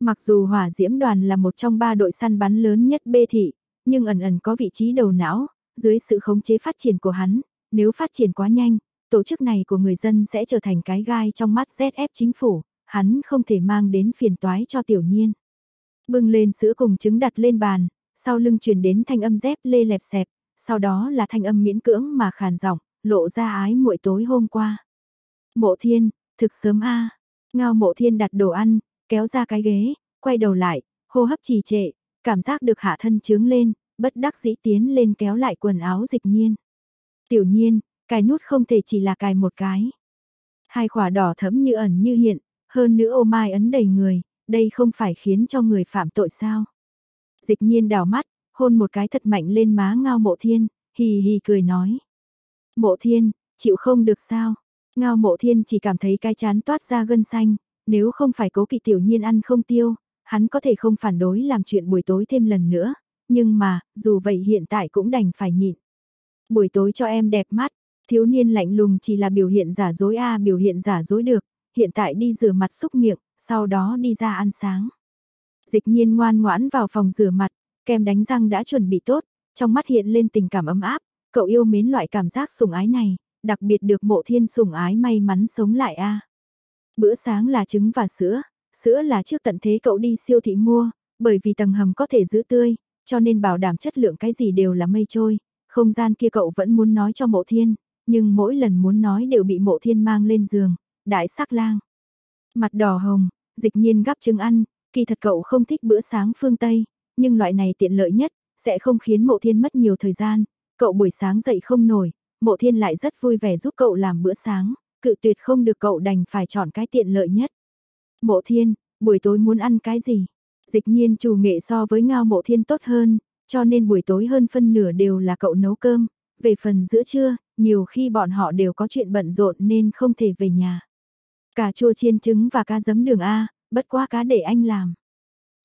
Mặc dù hỏa diễm đoàn là một trong ba đội săn bắn lớn nhất bê thị, nhưng ẩn ẩn có vị trí đầu não, dưới sự khống chế phát triển của hắn, nếu phát triển quá nhanh, tổ chức này của người dân sẽ trở thành cái gai trong mắt ZF chính phủ, hắn không thể mang đến phiền toái cho tiểu nhiên. Bưng lên sữa cùng trứng đặt lên bàn, sau lưng truyền đến thanh âm dép lê lẹp xẹp, sau đó là thanh âm miễn cưỡng mà khàn giọng, lộ ra ái muội tối hôm qua. Mộ thiên, thực sớm a Ngao mộ thiên đặt đồ ăn, kéo ra cái ghế, quay đầu lại, hô hấp trì trệ, cảm giác được hạ thân trướng lên, bất đắc dĩ tiến lên kéo lại quần áo dịch nhiên. Tiểu nhiên, cài nút không thể chỉ là cài một cái. Hai khỏa đỏ thẫm như ẩn như hiện, hơn nữa ô mai ấn đầy người, đây không phải khiến cho người phạm tội sao. Dịch nhiên đào mắt, hôn một cái thật mạnh lên má ngao mộ thiên, hì hì cười nói. Mộ thiên, chịu không được sao. Ngao mộ thiên chỉ cảm thấy cái chán toát ra gân xanh, nếu không phải cố kỵ tiểu nhiên ăn không tiêu, hắn có thể không phản đối làm chuyện buổi tối thêm lần nữa, nhưng mà, dù vậy hiện tại cũng đành phải nhịn. Buổi tối cho em đẹp mắt, thiếu niên lạnh lùng chỉ là biểu hiện giả dối a biểu hiện giả dối được, hiện tại đi rửa mặt xúc miệng, sau đó đi ra ăn sáng. Dịch nhiên ngoan ngoãn vào phòng rửa mặt, kem đánh răng đã chuẩn bị tốt, trong mắt hiện lên tình cảm ấm áp, cậu yêu mến loại cảm giác sủng ái này, đặc biệt được mộ thiên sủng ái may mắn sống lại a. Bữa sáng là trứng và sữa, sữa là trước tận thế cậu đi siêu thị mua, bởi vì tầng hầm có thể giữ tươi, cho nên bảo đảm chất lượng cái gì đều là mây trôi, không gian kia cậu vẫn muốn nói cho mộ thiên, nhưng mỗi lần muốn nói đều bị mộ thiên mang lên giường, đại sắc lang. Mặt đỏ hồng, dịch nhiên gắp trứng ăn, kỳ thật cậu không thích bữa sáng phương Tây, nhưng loại này tiện lợi nhất, sẽ không khiến mộ thiên mất nhiều thời gian, cậu buổi sáng dậy không nổi, mộ thiên lại rất vui vẻ giúp cậu làm bữa sáng, cự tuyệt không được cậu đành phải chọn cái tiện lợi nhất. Mộ thiên, buổi tối muốn ăn cái gì? Dịch nhiên chủ nghệ so với ngao mộ thiên tốt hơn, cho nên buổi tối hơn phân nửa đều là cậu nấu cơm, về phần giữa trưa, nhiều khi bọn họ đều có chuyện bận rộn nên không thể về nhà. Cà chua chiên trứng và cá giấm đường A, bất quá cá để anh làm.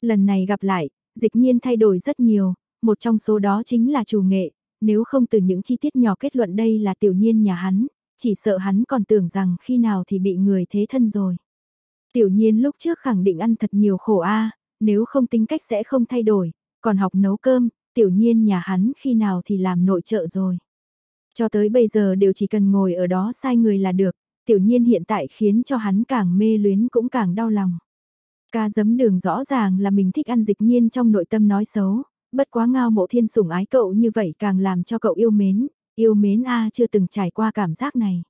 Lần này gặp lại, dịch nhiên thay đổi rất nhiều, một trong số đó chính là chủ nghệ, nếu không từ những chi tiết nhỏ kết luận đây là tiểu nhiên nhà hắn, chỉ sợ hắn còn tưởng rằng khi nào thì bị người thế thân rồi. Tiểu nhiên lúc trước khẳng định ăn thật nhiều khổ a nếu không tính cách sẽ không thay đổi, còn học nấu cơm, tiểu nhiên nhà hắn khi nào thì làm nội trợ rồi. Cho tới bây giờ đều chỉ cần ngồi ở đó sai người là được, tiểu nhiên hiện tại khiến cho hắn càng mê luyến cũng càng đau lòng. Ca giấm đường rõ ràng là mình thích ăn dịch nhiên trong nội tâm nói xấu, bất quá ngao mộ thiên sủng ái cậu như vậy càng làm cho cậu yêu mến, yêu mến a chưa từng trải qua cảm giác này.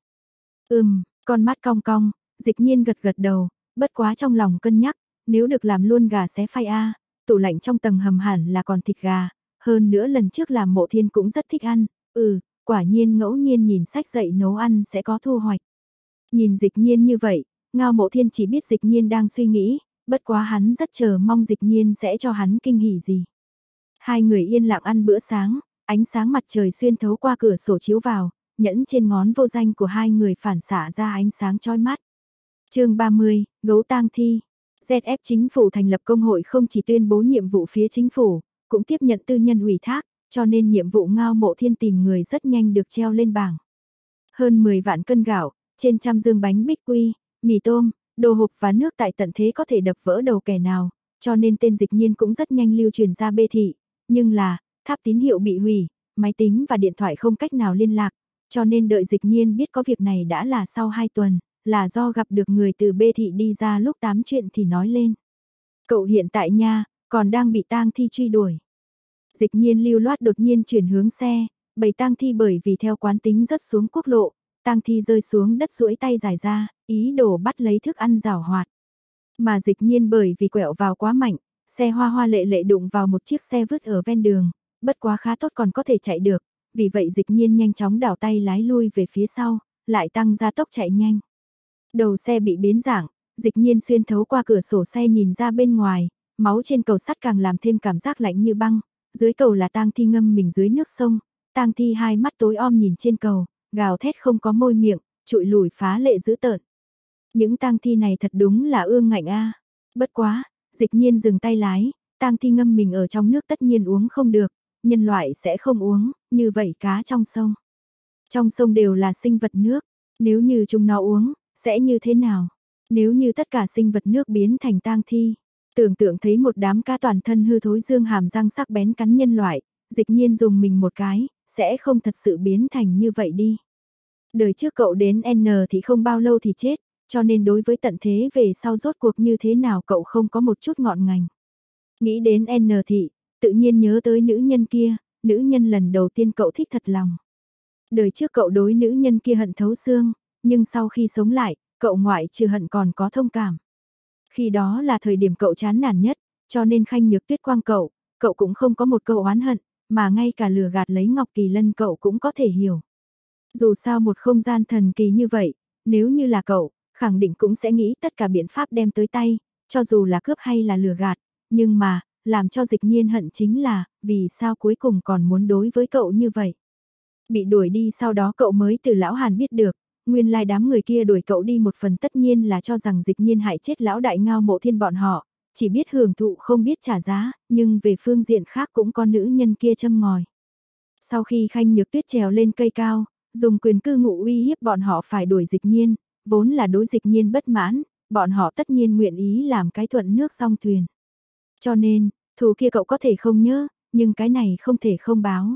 Ừm, con mắt cong cong, dịch nhiên gật gật đầu, bất quá trong lòng cân nhắc, nếu được làm luôn gà xé phai a, tủ lạnh trong tầng hầm hẳn là còn thịt gà, hơn nữa lần trước làm mộ thiên cũng rất thích ăn, ừ, quả nhiên ngẫu nhiên nhìn sách dạy nấu ăn sẽ có thu hoạch. Nhìn dịch nhiên như vậy, ngao mộ thiên chỉ biết dịch nhiên đang suy nghĩ, bất quá hắn rất chờ mong dịch nhiên sẽ cho hắn kinh hỉ gì. Hai người yên lặng ăn bữa sáng, ánh sáng mặt trời xuyên thấu qua cửa sổ chiếu vào, nhẫn trên ngón vô danh của hai người phản xạ ra ánh sáng chói mắt. chương 30, Gấu tang thi. ZF chính phủ thành lập công hội không chỉ tuyên bố nhiệm vụ phía chính phủ, cũng tiếp nhận tư nhân ủy thác, cho nên nhiệm vụ ngao mộ thiên tìm người rất nhanh được treo lên bảng. Hơn 10 vạn cân gạo, trên trăm dương bánh bích quy, mì tôm, đồ hộp và nước tại tận thế có thể đập vỡ đầu kẻ nào, cho nên tên dịch nhiên cũng rất nhanh lưu truyền ra bê thị, nhưng là, tháp tín hiệu bị hủy, máy tính và điện thoại không cách nào liên lạc, cho nên đợi dịch nhiên biết có việc này đã là sau 2 tuần, là do gặp được người từ bê thị đi ra lúc tám chuyện thì nói lên. Cậu hiện tại nha, còn đang bị tang thi truy đuổi. Dịch nhiên lưu loát đột nhiên chuyển hướng xe, bầy tang thi bởi vì theo quán tính rất xuống quốc lộ, tang thi rơi xuống đất duỗi tay dài ra, ý đồ bắt lấy thức ăn rào hoạt. Mà dịch nhiên bởi vì quẹo vào quá mạnh, xe hoa hoa lệ lệ đụng vào một chiếc xe vứt ở ven đường, bất quá khá tốt còn có thể chạy được, vì vậy dịch nhiên nhanh chóng đảo tay lái lui về phía sau, lại tăng gia tốc chạy nhanh. Đầu xe bị biến dạng, dịch nhiên xuyên thấu qua cửa sổ xe nhìn ra bên ngoài, máu trên cầu sắt càng làm thêm cảm giác lạnh như băng, dưới cầu là tang thi ngâm mình dưới nước sông, tang thi hai mắt tối om nhìn trên cầu, gào thét không có môi miệng, trụi lùi phá lệ dữ tợn. Những tang thi này thật đúng là ương ngạnh a. Bất quá, dịch nhiên dừng tay lái, tang thi ngâm mình ở trong nước tất nhiên uống không được, nhân loại sẽ không uống, như vậy cá trong sông. Trong sông đều là sinh vật nước, nếu như chúng nó uống, sẽ như thế nào? Nếu như tất cả sinh vật nước biến thành tang thi, tưởng tượng thấy một đám cá toàn thân hư thối dương hàm răng sắc bén cắn nhân loại, dịch nhiên dùng mình một cái, sẽ không thật sự biến thành như vậy đi. Đời trước cậu đến N thì không bao lâu thì chết, cho nên đối với tận thế về sau rốt cuộc như thế nào cậu không có một chút ngọn ngành. Nghĩ đến N thị, tự nhiên nhớ tới nữ nhân kia, nữ nhân lần đầu tiên cậu thích thật lòng. Đời trước cậu đối nữ nhân kia hận thấu xương, nhưng sau khi sống lại, cậu ngoại trừ hận còn có thông cảm. Khi đó là thời điểm cậu chán nản nhất, cho nên khanh nhược tuyết quang cậu, cậu cũng không có một câu oán hận, mà ngay cả lừa gạt lấy Ngọc Kỳ Lân cậu cũng có thể hiểu. Dù sao một không gian thần kỳ như vậy, nếu như là cậu, khẳng định cũng sẽ nghĩ tất cả biện pháp đem tới tay, cho dù là cướp hay là lừa gạt, nhưng mà, làm cho dịch nhiên hận chính là, vì sao cuối cùng còn muốn đối với cậu như vậy. Bị đuổi đi sau đó cậu mới từ lão Hàn biết được, nguyên lai đám người kia đuổi cậu đi một phần tất nhiên là cho rằng dịch nhiên hại chết lão đại ngao mộ thiên bọn họ, chỉ biết hưởng thụ không biết trả giá, nhưng về phương diện khác cũng có nữ nhân kia châm ngòi. Sau khi khanh nhược tuyết trèo lên cây cao, dùng quyền cư ngụ uy hiếp bọn họ phải đuổi dịch nhiên, vốn là đối dịch nhiên bất mãn, bọn họ tất nhiên nguyện ý làm cái thuận nước song thuyền. Cho nên, thù kia cậu có thể không nhớ, nhưng cái này không thể không báo.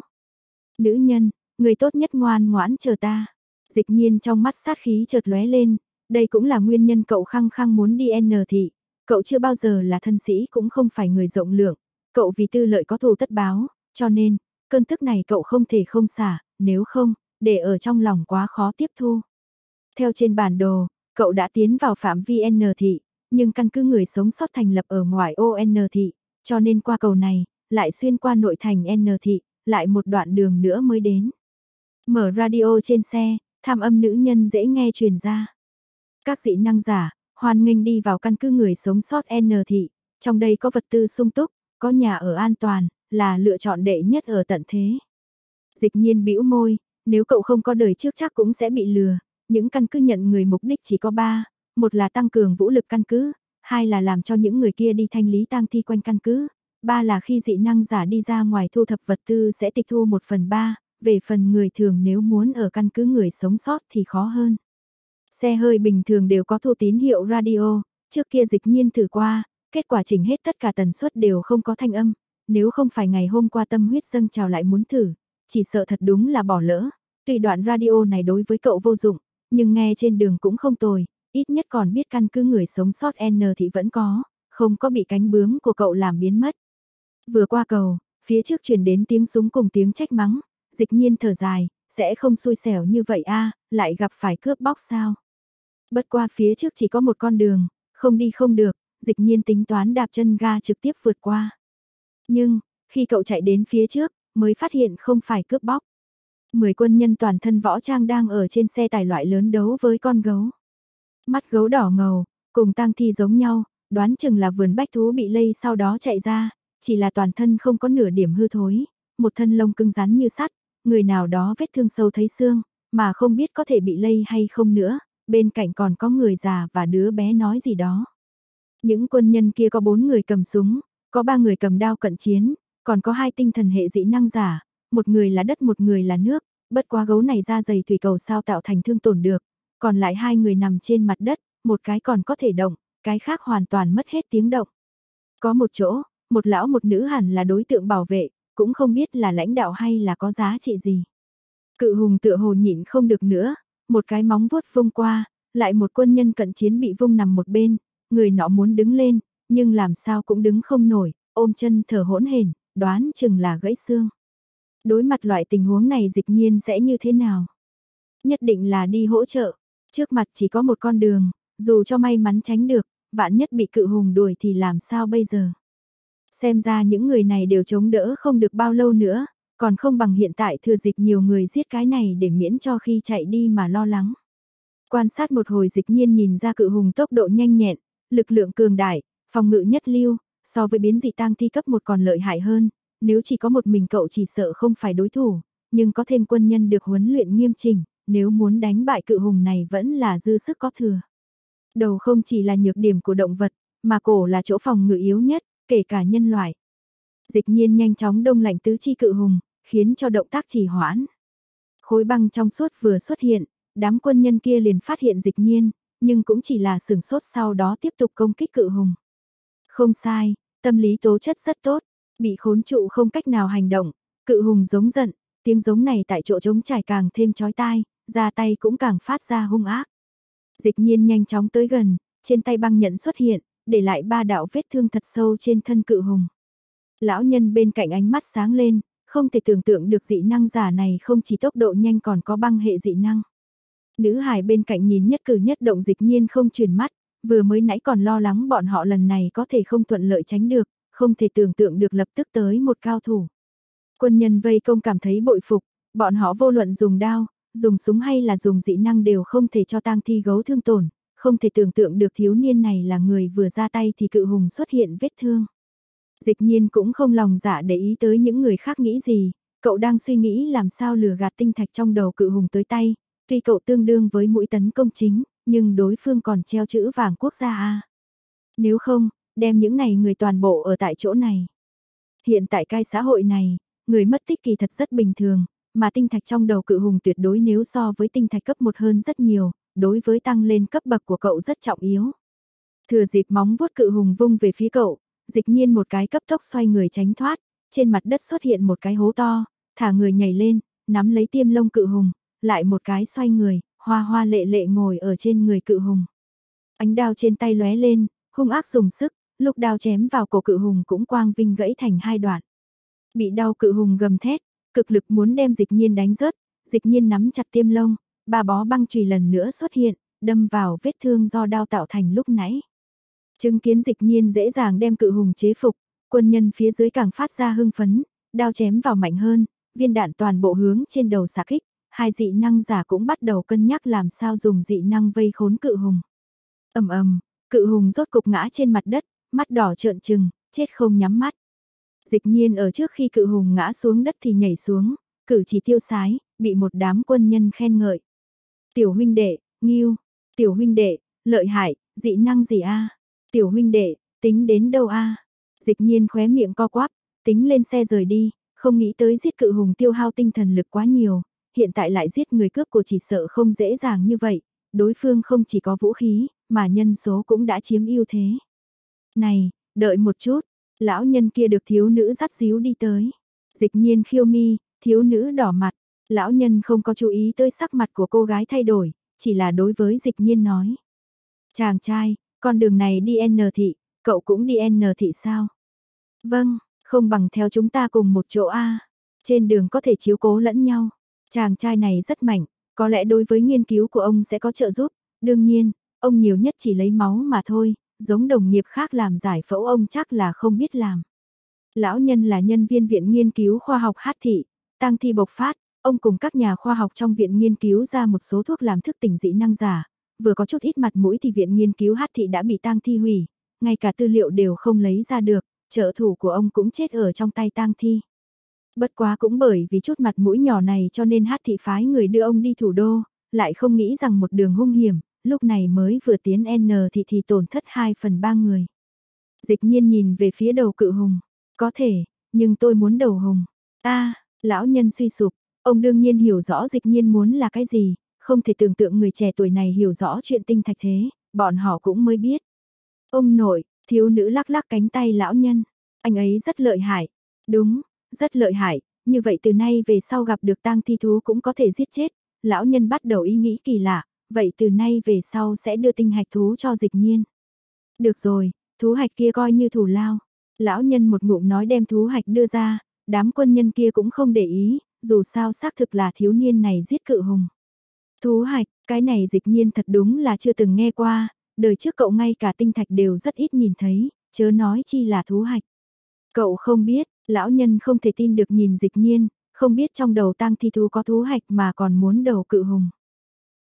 Nữ nhân, người tốt nhất ngoan ngoãn chờ ta. Dịch nhiên trong mắt sát khí chợt lóe lên, đây cũng là nguyên nhân cậu khăng khăng muốn đi N thị. Cậu chưa bao giờ là thân sĩ cũng không phải người rộng lượng, cậu vì tư lợi có thù tất báo, cho nên, cơn tức này cậu không thể không xả, nếu không, để ở trong lòng quá khó tiếp thu. Theo trên bản đồ, cậu đã tiến vào phạm vi N thị, nhưng căn cứ người sống sót thành lập ở ngoài ô N thị, cho nên qua cầu này, lại xuyên qua nội thành N thị, lại một đoạn đường nữa mới đến. Mở radio trên xe, tham âm nữ nhân dễ nghe truyền ra. Các dị năng giả, hoan nghênh đi vào căn cứ người sống sót N thị, trong đây có vật tư sung túc, có nhà ở an toàn, là lựa chọn đệ nhất ở tận thế. Dịch nhiên bĩu môi, nếu cậu không có đời trước chắc cũng sẽ bị lừa, những căn cứ nhận người mục đích chỉ có ba, một là tăng cường vũ lực căn cứ, hai là làm cho những người kia đi thanh lý tang thi quanh căn cứ, ba là khi dị năng giả đi ra ngoài thu thập vật tư sẽ tịch thu một phần ba, về phần người thường nếu muốn ở căn cứ người sống sót thì khó hơn. Xe hơi bình thường đều có thu tín hiệu radio, trước kia dịch nhiên thử qua, kết quả chỉnh hết tất cả tần suất đều không có thanh âm, nếu không phải ngày hôm qua tâm huyết dâng trào lại muốn thử, chỉ sợ thật đúng là bỏ lỡ. tùy đoạn radio này đối với cậu vô dụng, nhưng nghe trên đường cũng không tồi, ít nhất còn biết căn cứ người sống sót N thì vẫn có, không có bị cánh bướm của cậu làm biến mất. Vừa qua cầu, phía trước truyền đến tiếng súng cùng tiếng trách mắng, dịch nhiên thở dài, sẽ không xui xẻo như vậy a lại gặp phải cướp bóc sao. Bất qua phía trước chỉ có một con đường, không đi không được, dịch nhiên tính toán đạp chân ga trực tiếp vượt qua. Nhưng, khi cậu chạy đến phía trước, mới phát hiện không phải cướp bóc. Mười quân nhân toàn thân võ trang đang ở trên xe tải loại lớn đấu với con gấu. Mắt gấu đỏ ngầu, cùng tang thi giống nhau, đoán chừng là vườn bách thú bị lây sau đó chạy ra, chỉ là toàn thân không có nửa điểm hư thối, một thân lông cứng rắn như sắt, người nào đó vết thương sâu thấy xương, mà không biết có thể bị lây hay không nữa, bên cạnh còn có người già và đứa bé nói gì đó. Những quân nhân kia có bốn người cầm súng, có ba người cầm đao cận chiến, còn có hai tinh thần hệ dị năng giả, một người là đất một người là nước, bất quá gấu này ra dày thủy cầu sao tạo thành thương tổn được, còn lại hai người nằm trên mặt đất, một cái còn có thể động, cái khác hoàn toàn mất hết tiếng động. Có một chỗ, một lão một nữ hẳn là đối tượng bảo vệ, cũng không biết là lãnh đạo hay là có giá trị gì. Cự hùng tựa hồ nhịn không được nữa, một cái móng vuốt vung qua, lại một quân nhân cận chiến bị vung nằm một bên, người nọ muốn đứng lên, nhưng làm sao cũng đứng không nổi, ôm chân thở hỗn hển, đoán chừng là gãy xương. Đối mặt loại tình huống này dịch nhiên sẽ như thế nào? Nhất định là đi hỗ trợ, trước mặt chỉ có một con đường, dù cho may mắn tránh được, vạn nhất bị cự hùng đuổi thì làm sao bây giờ? Xem ra những người này đều chống đỡ không được bao lâu nữa, còn không bằng hiện tại thừa dịp nhiều người giết cái này để miễn cho khi chạy đi mà lo lắng. Quan sát một hồi dịch nhiên nhìn ra cự hùng tốc độ nhanh nhẹn, lực lượng cường đại, phòng ngự nhất lưu, so với biến dị tang thi cấp một còn lợi hại hơn, nếu chỉ có một mình cậu chỉ sợ không phải đối thủ, nhưng có thêm quân nhân được huấn luyện nghiêm chỉnh, nếu muốn đánh bại cự hùng này vẫn là dư sức có thừa. Đầu không chỉ là nhược điểm của động vật, mà cổ là chỗ phòng ngự yếu nhất, kể cả nhân loại. Dịch nhiên nhanh chóng đông lạnh tứ chi cự hùng, khiến cho động tác trì hoãn. Khối băng trong suốt vừa xuất hiện, đám quân nhân kia liền phát hiện dịch nhiên, nhưng cũng chỉ là sửng sốt sau đó tiếp tục công kích cự hùng. Không sai, tâm lý tố chất rất tốt, bị khốn trụ không cách nào hành động, cự hùng giống giận, tiếng giống này tại chỗ trống trải càng thêm chói tai, ra tay cũng càng phát ra hung ác. Dịch nhiên nhanh chóng tới gần, trên tay băng nhận xuất hiện, để lại ba đạo vết thương thật sâu trên thân cự hùng. Lão nhân bên cạnh ánh mắt sáng lên, không thể tưởng tượng được dị năng giả này không chỉ tốc độ nhanh còn có băng hệ dị năng. Nữ hải bên cạnh nhìn nhất cử nhất động dịch nhiên không chuyển mắt, vừa mới nãy còn lo lắng bọn họ lần này có thể không thuận lợi tránh được, không thể tưởng tượng được lập tức tới một cao thủ. Quân nhân vây công cảm thấy bội phục, bọn họ vô luận dùng đao, dùng súng hay là dùng dị năng đều không thể cho tang thi gấu thương tổn, không thể tưởng tượng được thiếu niên này là người vừa ra tay thì cự hùng xuất hiện vết thương. Dịch nhiên cũng không lòng dạ để ý tới những người khác nghĩ gì, cậu đang suy nghĩ làm sao lừa gạt tinh thạch trong đầu cự hùng tới tay, tuy cậu tương đương với mũi tấn công chính, nhưng đối phương còn treo chữ vàng quốc gia a. Nếu không, đem những này người toàn bộ ở tại chỗ này. Hiện tại cai xã hội này, người mất tích kỳ thật rất bình thường, mà tinh thạch trong đầu cự hùng tuyệt đối nếu so với tinh thạch cấp 1 hơn rất nhiều, đối với tăng lên cấp bậc của cậu rất trọng yếu. Thừa dịp móng vuốt cự hùng vung về phía cậu, dịch nhiên một cái cấp tốc xoay người tránh thoát, trên mặt đất xuất hiện một cái hố to, thả người nhảy lên, nắm lấy tiêm lông cự hùng, lại một cái xoay người, hoa hoa lệ lệ ngồi ở trên người cự hùng. Ánh đao trên tay lóe lên, hung ác dùng sức, lúc đao chém vào cổ cự hùng cũng quang vinh gãy thành hai đoạn. Bị đau cự hùng gầm thét, cực lực muốn đem dịch nhiên đánh rớt, dịch nhiên nắm chặt tiêm lông, ba bó băng chùy lần nữa xuất hiện, đâm vào vết thương do đao tạo thành lúc nãy. Chứng kiến dịch nhiên dễ dàng đem cự hùng chế phục, quân nhân phía dưới càng phát ra hưng phấn, đao chém vào mạnh hơn, viên đạn toàn bộ hướng trên đầu xạ kích, hai dị năng giả cũng bắt đầu cân nhắc làm sao dùng dị năng vây khốn cự hùng. ầm ầm, cự hùng rốt cục ngã trên mặt đất, mắt đỏ trợn trừng, chết không nhắm mắt. Dịch nhiên ở trước khi cự hùng ngã xuống đất thì nhảy xuống, cử chỉ tiêu sái, bị một đám quân nhân khen ngợi. Tiểu huynh đệ, nghiêu, tiểu huynh đệ, lợi hại, dị năng gì a Tiểu huynh đệ, tính đến đâu a Dịch nhiên khóe miệng co quắp, tính lên xe rời đi, không nghĩ tới giết cự hùng tiêu hao tinh thần lực quá nhiều, hiện tại lại giết người cướp của chỉ sợ không dễ dàng như vậy, đối phương không chỉ có vũ khí, mà nhân số cũng đã chiếm ưu thế. Này, đợi một chút, lão nhân kia được thiếu nữ dắt díu đi tới. Dịch nhiên khiêu mi, thiếu nữ đỏ mặt, lão nhân không có chú ý tới sắc mặt của cô gái thay đổi, chỉ là đối với dịch nhiên nói. Chàng trai, con đường này đi N thị, cậu cũng đi N thị sao? Vâng, không bằng theo chúng ta cùng một chỗ A. Trên đường có thể chiếu cố lẫn nhau. Chàng trai này rất mạnh, có lẽ đối với nghiên cứu của ông sẽ có trợ giúp. Đương nhiên, ông nhiều nhất chỉ lấy máu mà thôi, giống đồng nghiệp khác làm giải phẫu ông chắc là không biết làm. Lão nhân là nhân viên viện nghiên cứu khoa học hát thị, tăng thi bộc phát, ông cùng các nhà khoa học trong viện nghiên cứu ra một số thuốc làm thức tỉnh dị năng giả, vừa có chút ít mặt mũi thì viện nghiên cứu hát thị đã bị tang thi hủy, ngay cả tư liệu đều không lấy ra được, trợ thủ của ông cũng chết ở trong tay tang thi. Bất quá cũng bởi vì chút mặt mũi nhỏ này cho nên hát thị phái người đưa ông đi thủ đô, lại không nghĩ rằng một đường hung hiểm, lúc này mới vừa tiến N thì thì tổn thất 2 phần 3 người. Dịch nhiên nhìn về phía đầu cự hùng, có thể, nhưng tôi muốn đầu hùng. a lão nhân suy sụp, ông đương nhiên hiểu rõ dịch nhiên muốn là cái gì, không thể tưởng tượng người trẻ tuổi này hiểu rõ chuyện tinh thạch thế, bọn họ cũng mới biết. Ông nội, thiếu nữ lắc lắc cánh tay lão nhân, anh ấy rất lợi hại. Đúng, rất lợi hại, như vậy từ nay về sau gặp được tang thi thú cũng có thể giết chết. Lão nhân bắt đầu ý nghĩ kỳ lạ, vậy từ nay về sau sẽ đưa tinh hạch thú cho dịch nhiên. Được rồi, thú hạch kia coi như thủ lao. Lão nhân một ngụm nói đem thú hạch đưa ra, đám quân nhân kia cũng không để ý, dù sao xác thực là thiếu niên này giết cự hùng. Thú hạch, cái này dịch nhiên thật đúng là chưa từng nghe qua, đời trước cậu ngay cả tinh thạch đều rất ít nhìn thấy, chớ nói chi là thú hạch. Cậu không biết, lão nhân không thể tin được nhìn dịch nhiên, không biết trong đầu tang thi thú có thú hạch mà còn muốn đầu cự hùng.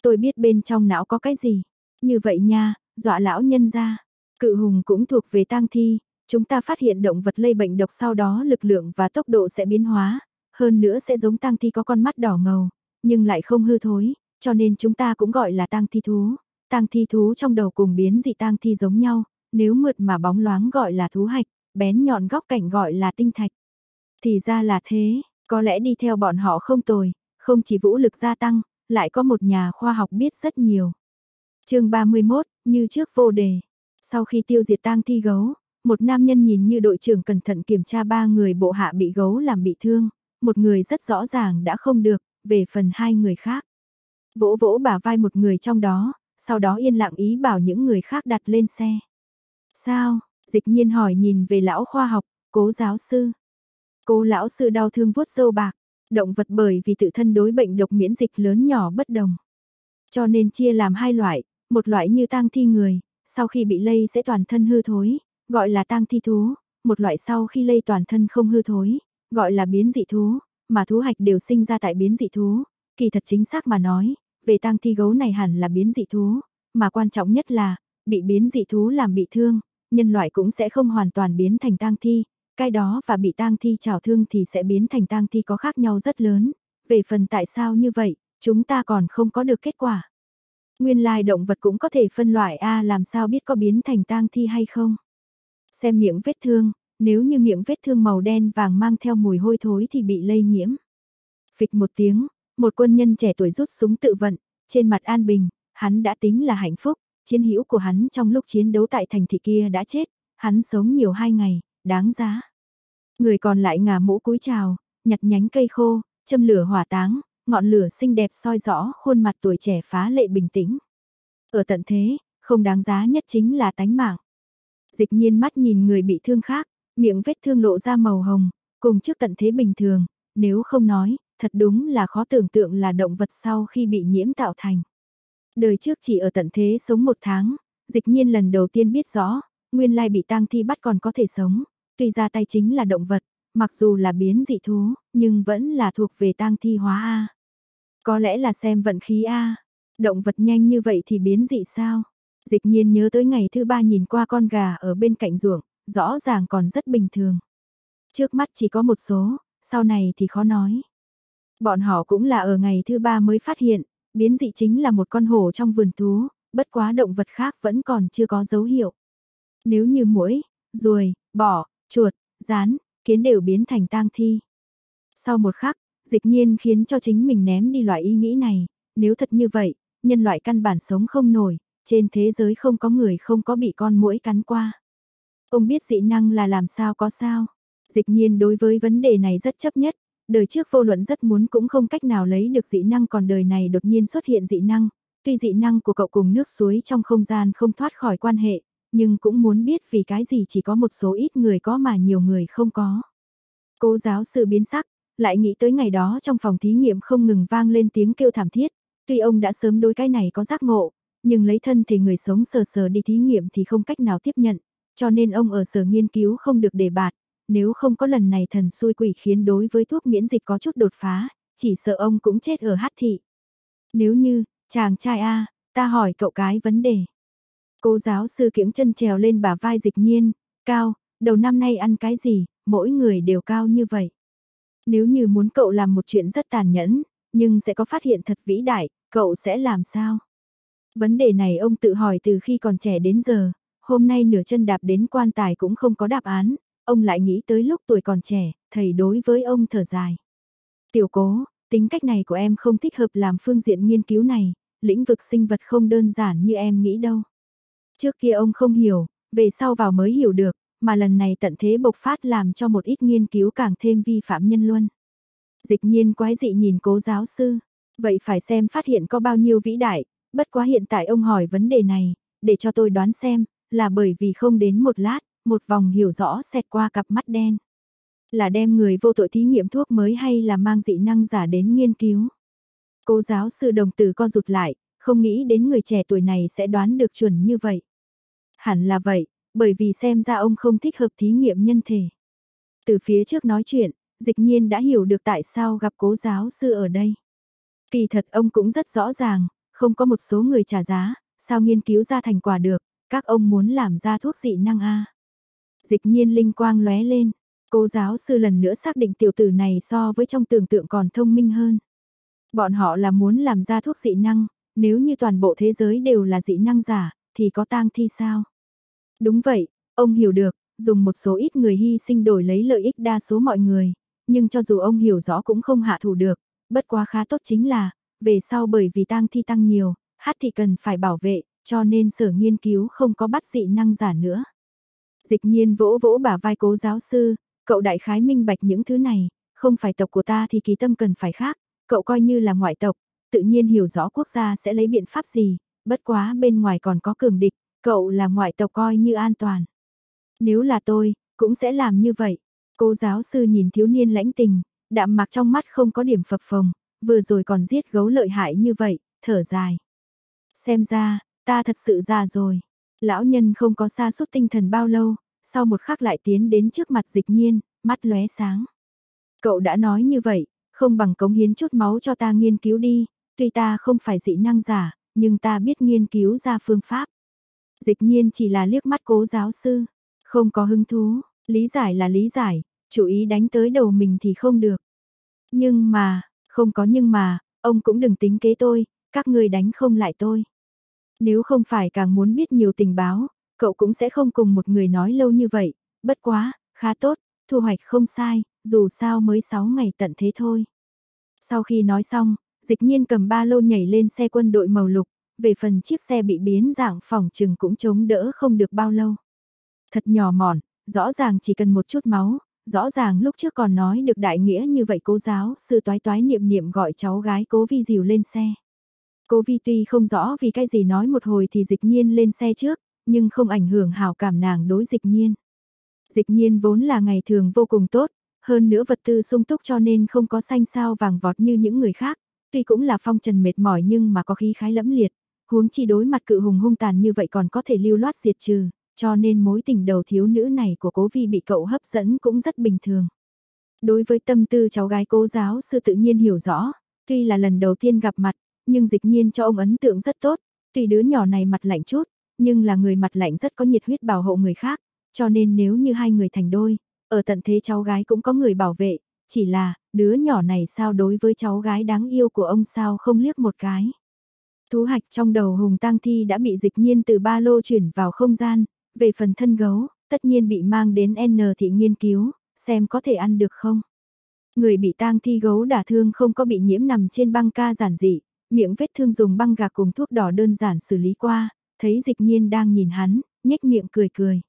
Tôi biết bên trong não có cái gì. Như vậy nha, dọa lão nhân ra. Cự hùng cũng thuộc về tang thi, chúng ta phát hiện động vật lây bệnh độc sau đó lực lượng và tốc độ sẽ biến hóa, hơn nữa sẽ giống tang thi có con mắt đỏ ngầu, nhưng lại không hư thối, cho nên chúng ta cũng gọi là tang thi thú. Tang thi thú trong đầu cùng biến dị tang thi giống nhau, nếu mượt mà bóng loáng gọi là thú hạch, bén nhọn góc cạnh gọi là tinh thạch. Thì ra là thế, có lẽ đi theo bọn họ không tồi, không chỉ vũ lực gia tăng, lại có một nhà khoa học biết rất nhiều. chương 31, như trước vô đề. Sau khi tiêu diệt tang thi gấu, một nam nhân nhìn như đội trưởng cẩn thận kiểm tra ba người bộ hạ bị gấu làm bị thương, một người rất rõ ràng đã không được, về phần hai người khác. Vỗ vỗ bả vai một người trong đó, sau đó yên lặng ý bảo những người khác đặt lên xe. Sao? Dịch nhiên hỏi nhìn về lão khoa học, cố giáo sư. Cố lão sư đau thương vuốt dâu bạc, động vật bởi vì tự thân đối bệnh độc miễn dịch lớn nhỏ bất đồng. Cho nên chia làm hai loại, một loại như tang thi người, sau khi bị lây sẽ toàn thân hư thối, gọi là tang thi thú, một loại sau khi lây toàn thân không hư thối, gọi là biến dị thú, mà thú hạch đều sinh ra tại biến dị thú. Kỳ thật chính xác mà nói, về tang thi gấu này hẳn là biến dị thú, mà quan trọng nhất là, bị biến dị thú làm bị thương, nhân loại cũng sẽ không hoàn toàn biến thành tang thi, cái đó và bị tang thi trào thương thì sẽ biến thành tang thi có khác nhau rất lớn. Về phần tại sao như vậy, chúng ta còn không có được kết quả. Nguyên lai động vật cũng có thể phân loại A làm sao biết có biến thành tang thi hay không. Xem miệng vết thương, nếu như miệng vết thương màu đen vàng mang theo mùi hôi thối thì bị lây nhiễm. Phịch một tiếng, một quân nhân trẻ tuổi rút súng tự vận, trên mặt an bình, hắn đã tính là hạnh phúc, chiến hữu của hắn trong lúc chiến đấu tại thành thị kia đã chết, hắn sống nhiều hai ngày, đáng giá. Người còn lại ngả mũ cúi chào, nhặt nhánh cây khô, châm lửa hỏa táng, ngọn lửa xinh đẹp soi rõ khuôn mặt tuổi trẻ phá lệ bình tĩnh. Ở tận thế, không đáng giá nhất chính là tánh mạng. Dịch nhiên mắt nhìn người bị thương khác, miệng vết thương lộ ra màu hồng, cùng trước tận thế bình thường, nếu không nói, thật đúng là khó tưởng tượng là động vật sau khi bị nhiễm tạo thành. Đời trước chỉ ở tận thế sống một tháng, dịch nhiên lần đầu tiên biết rõ, nguyên lai bị tang thi bắt còn có thể sống, tuy ra tay chính là động vật, mặc dù là biến dị thú, nhưng vẫn là thuộc về tang thi hóa A. Có lẽ là xem vận khí A, động vật nhanh như vậy thì biến dị sao? Dịch nhiên nhớ tới ngày thứ ba nhìn qua con gà ở bên cạnh ruộng, rõ ràng còn rất bình thường. Trước mắt chỉ có một số, sau này thì khó nói. Bọn họ cũng là ở ngày thứ ba mới phát hiện, biến dị chính là một con hổ trong vườn thú, bất quá động vật khác vẫn còn chưa có dấu hiệu. Nếu như muỗi, ruồi, bọ, chuột, rán, kiến đều biến thành tang thi. Sau một khắc, dịch nhiên khiến cho chính mình ném đi loại ý nghĩ này, nếu thật như vậy, nhân loại căn bản sống không nổi, trên thế giới không có người không có bị con muỗi cắn qua. Ông biết dị năng là làm sao có sao. Dịch nhiên đối với vấn đề này rất chấp nhất, đời trước vô luận rất muốn cũng không cách nào lấy được dị năng còn đời này đột nhiên xuất hiện dị năng, tuy dị năng của cậu cùng nước suối trong không gian không thoát khỏi quan hệ, nhưng cũng muốn biết vì cái gì chỉ có một số ít người có mà nhiều người không có. Cố giáo sư biến sắc, lại nghĩ tới ngày đó trong phòng thí nghiệm không ngừng vang lên tiếng kêu thảm thiết, tuy ông đã sớm đối cái này có giác ngộ, nhưng lấy thân thì người sống sờ sờ đi thí nghiệm thì không cách nào tiếp nhận, cho nên ông ở sở nghiên cứu không được đề bạt, nếu không có lần này thần xui quỷ khiến đối với thuốc miễn dịch có chút đột phá, chỉ sợ ông cũng chết ở hát thị. Nếu như, chàng trai A, ta hỏi cậu cái vấn đề. Cô giáo sư kiễng chân trèo lên bả vai dịch nhiên, cao, đầu năm nay ăn cái gì, mỗi người đều cao như vậy. Nếu như muốn cậu làm một chuyện rất tàn nhẫn, nhưng sẽ có phát hiện thật vĩ đại, cậu sẽ làm sao? Vấn đề này ông tự hỏi từ khi còn trẻ đến giờ, hôm nay nửa chân đạp đến quan tài cũng không có đáp án, ông lại nghĩ tới lúc tuổi còn trẻ, thầy đối với ông thở dài. Tiểu cố, tính cách này của em không thích hợp làm phương diện nghiên cứu này, lĩnh vực sinh vật không đơn giản như em nghĩ đâu. Trước kia ông không hiểu, về sau vào mới hiểu được, mà lần này tận thế bộc phát làm cho một ít nghiên cứu càng thêm vi phạm nhân luân. Dịch nhiên quái dị nhìn cố giáo sư, vậy phải xem phát hiện có bao nhiêu vĩ đại, bất quá hiện tại ông hỏi vấn đề này, để cho tôi đoán xem, là bởi vì không đến một lát, một vòng hiểu rõ xẹt qua cặp mắt đen. Là đem người vô tội thí nghiệm thuốc mới hay là mang dị năng giả đến nghiên cứu. Cô giáo sư đồng tử co rụt lại, không nghĩ đến người trẻ tuổi này sẽ đoán được chuẩn như vậy. Hẳn là vậy, bởi vì xem ra ông không thích hợp thí nghiệm nhân thể. Từ phía trước nói chuyện, dịch nhiên đã hiểu được tại sao gặp cố giáo sư ở đây. Kỳ thật ông cũng rất rõ ràng, không có một số người trả giá, sao nghiên cứu ra thành quả được, các ông muốn làm ra thuốc dị năng A. Dịch nhiên linh quang lóe lên, cô giáo sư lần nữa xác định tiểu tử này so với trong tưởng tượng còn thông minh hơn. Bọn họ là muốn làm ra thuốc dị năng, nếu như toàn bộ thế giới đều là dị năng giả, thì có tang thi sao? Đúng vậy, ông hiểu được, dùng một số ít người hy sinh đổi lấy lợi ích đa số mọi người, nhưng cho dù ông hiểu rõ cũng không hạ thủ được, bất quá khá tốt chính là, về sau bởi vì tang thi tăng nhiều, hát thì cần phải bảo vệ, cho nên sở nghiên cứu không có bắt dị năng giả nữa. Dịch nhiên vỗ vỗ bả vai cố giáo sư, cậu đại khái minh bạch những thứ này, không phải tộc của ta thì kỳ tâm cần phải khác, cậu coi như là ngoại tộc, tự nhiên hiểu rõ quốc gia sẽ lấy biện pháp gì, bất quá bên ngoài còn có cường địch, cậu là ngoại tộc coi như an toàn. Nếu là tôi, cũng sẽ làm như vậy. Cô giáo sư nhìn thiếu niên lãnh tình, đạm mặc trong mắt không có điểm phập phồng, vừa rồi còn giết gấu lợi hại như vậy, thở dài. Xem ra, ta thật sự già rồi. Lão nhân không có xa suốt tinh thần bao lâu, sau một khắc lại tiến đến trước mặt dịch nhiên, mắt lóe sáng. Cậu đã nói như vậy, không bằng cống hiến chút máu cho ta nghiên cứu đi, tuy ta không phải dị năng giả, nhưng ta biết nghiên cứu ra phương pháp. Dịch nhiên chỉ là liếc mắt cố giáo sư, không có hứng thú, lý giải là lý giải, chú ý đánh tới đầu mình thì không được. Nhưng mà, không có nhưng mà, ông cũng đừng tính kế tôi, các người đánh không lại tôi. Nếu không phải càng muốn biết nhiều tình báo, cậu cũng sẽ không cùng một người nói lâu như vậy, bất quá, khá tốt, thu hoạch không sai, dù sao mới 6 ngày tận thế thôi. Sau khi nói xong, dịch nhiên cầm ba lô nhảy lên xe quân đội màu lục, về phần chiếc xe bị biến dạng phòng trừng cũng chống đỡ không được bao lâu. Thật nhỏ mọn, rõ ràng chỉ cần một chút máu, rõ ràng lúc trước còn nói được đại nghĩa như vậy cố giáo, sư toái toái niệm niệm gọi cháu gái cố vi dìu lên xe. Cố vi tuy không rõ vì cái gì nói một hồi thì dịch nhiên lên xe trước, nhưng không ảnh hưởng hào cảm nàng đối dịch nhiên. Dịch nhiên vốn là ngày thường vô cùng tốt, hơn nữa vật tư sung túc cho nên không có xanh sao vàng vọt như những người khác, tuy cũng là phong trần mệt mỏi nhưng mà có khí khái lẫm liệt, huống chi đối mặt cự hùng hung tàn như vậy còn có thể lưu loát diệt trừ, cho nên mối tình đầu thiếu nữ này của cố vi bị cậu hấp dẫn cũng rất bình thường. Đối với tâm tư cháu gái cố giáo sư tự nhiên hiểu rõ, tuy là lần đầu tiên gặp mặt, nhưng dịch nhiên cho ông ấn tượng rất tốt, tuy đứa nhỏ này mặt lạnh chút, nhưng là người mặt lạnh rất có nhiệt huyết bảo hộ người khác, cho nên nếu như hai người thành đôi, ở tận thế cháu gái cũng có người bảo vệ, chỉ là, đứa nhỏ này sao đối với cháu gái đáng yêu của ông sao không liếc một cái. Thú hạch trong đầu hùng tang thi đã bị dịch nhiên từ ba lô chuyển vào không gian, về phần thân gấu, tất nhiên bị mang đến N thị nghiên cứu, xem có thể ăn được không. Người bị tang thi gấu đả thương không có bị nhiễm nằm trên băng ca giản dị, miệng vết thương dùng băng gạc cùng thuốc đỏ đơn giản xử lý qua, thấy dịch nhiên đang nhìn hắn, nhếch miệng cười cười.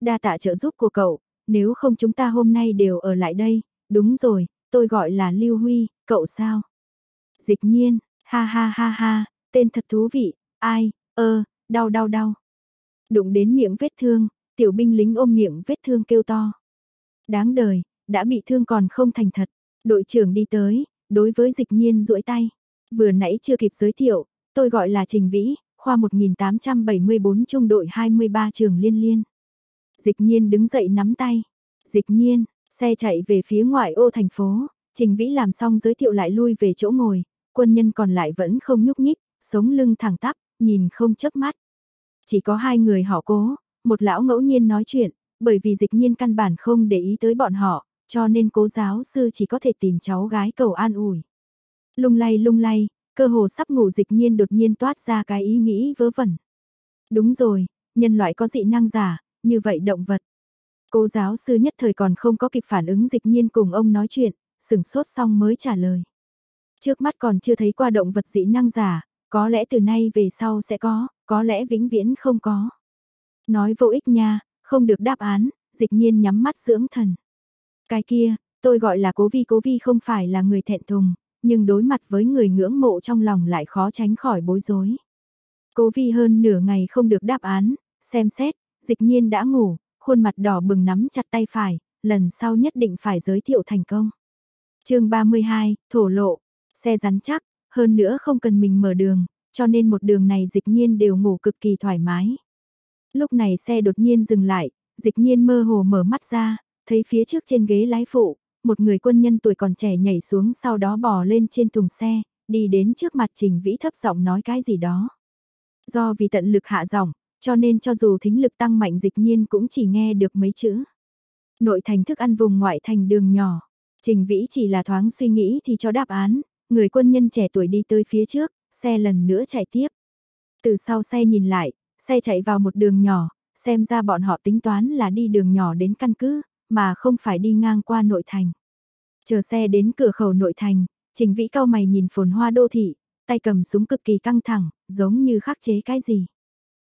Đa tạ trợ giúp của cậu, nếu không chúng ta hôm nay đều ở lại đây, đúng rồi, tôi gọi là Lưu Huy, cậu sao? Dịch nhiên, ha ha ha ha, tên thật thú vị, ai, ơ, đau đau đau. Đụng đến miệng vết thương, tiểu binh lính ôm miệng vết thương kêu to. Đáng đời, đã bị thương còn không thành thật. Đội trưởng đi tới, đối với dịch nhiên duỗi tay. Vừa nãy chưa kịp giới thiệu, tôi gọi là Trình Vĩ, khoa 1874 trung đội 23 trường liên liên. Dịch nhiên đứng dậy nắm tay. Dịch nhiên, xe chạy về phía ngoại ô thành phố, Trình Vĩ làm xong giới thiệu lại lui về chỗ ngồi, quân nhân còn lại vẫn không nhúc nhích, sống lưng thẳng tắp, nhìn không chớp mắt. Chỉ có hai người họ cố, một lão ngẫu nhiên nói chuyện, bởi vì dịch nhiên căn bản không để ý tới bọn họ, cho nên cố giáo sư chỉ có thể tìm cháu gái cầu an ủi. Lung lay lung lay, cơ hồ sắp ngủ dịch nhiên đột nhiên toát ra cái ý nghĩ vớ vẩn. Đúng rồi, nhân loại có dị năng giả, như vậy động vật. Cô giáo sư nhất thời còn không có kịp phản ứng dịch nhiên cùng ông nói chuyện, sừng sốt xong mới trả lời. Trước mắt còn chưa thấy qua động vật dị năng giả, có lẽ từ nay về sau sẽ có, có lẽ vĩnh viễn không có. Nói vô ích nha, không được đáp án, dịch nhiên nhắm mắt dưỡng thần. Cái kia, tôi gọi là cố vi cố vi không phải là người thẹn thùng, nhưng đối mặt với người ngưỡng mộ trong lòng lại khó tránh khỏi bối rối. Cố vi hơn nửa ngày không được đáp án, xem xét, dịch nhiên đã ngủ, khuôn mặt đỏ bừng nắm chặt tay phải, lần sau nhất định phải giới thiệu thành công. chương 32, thổ lộ, xe rắn chắc, hơn nữa không cần mình mở đường, cho nên một đường này dịch nhiên đều ngủ cực kỳ thoải mái. Lúc này xe đột nhiên dừng lại, dịch nhiên mơ hồ mở mắt ra, thấy phía trước trên ghế lái phụ, một người quân nhân tuổi còn trẻ nhảy xuống sau đó bò lên trên thùng xe, đi đến trước mặt Trình Vĩ thấp giọng nói cái gì đó. Do vì tận lực hạ giọng, cho nên cho dù thính lực tăng mạnh dịch nhiên cũng chỉ nghe được mấy chữ. Nội thành thức ăn vùng ngoại thành đường nhỏ, Trình Vĩ chỉ là thoáng suy nghĩ thì cho đáp án, Người quân nhân trẻ tuổi đi tới phía trước, xe lần nữa chạy tiếp. Từ sau xe nhìn lại, xe chạy vào một đường nhỏ, xem ra bọn họ tính toán là đi đường nhỏ đến căn cứ, mà không phải đi ngang qua nội thành. Chờ xe đến cửa khẩu nội thành, Trình Vĩ cao mày nhìn phồn hoa đô thị, tay cầm súng cực kỳ căng thẳng, giống như khắc chế cái gì.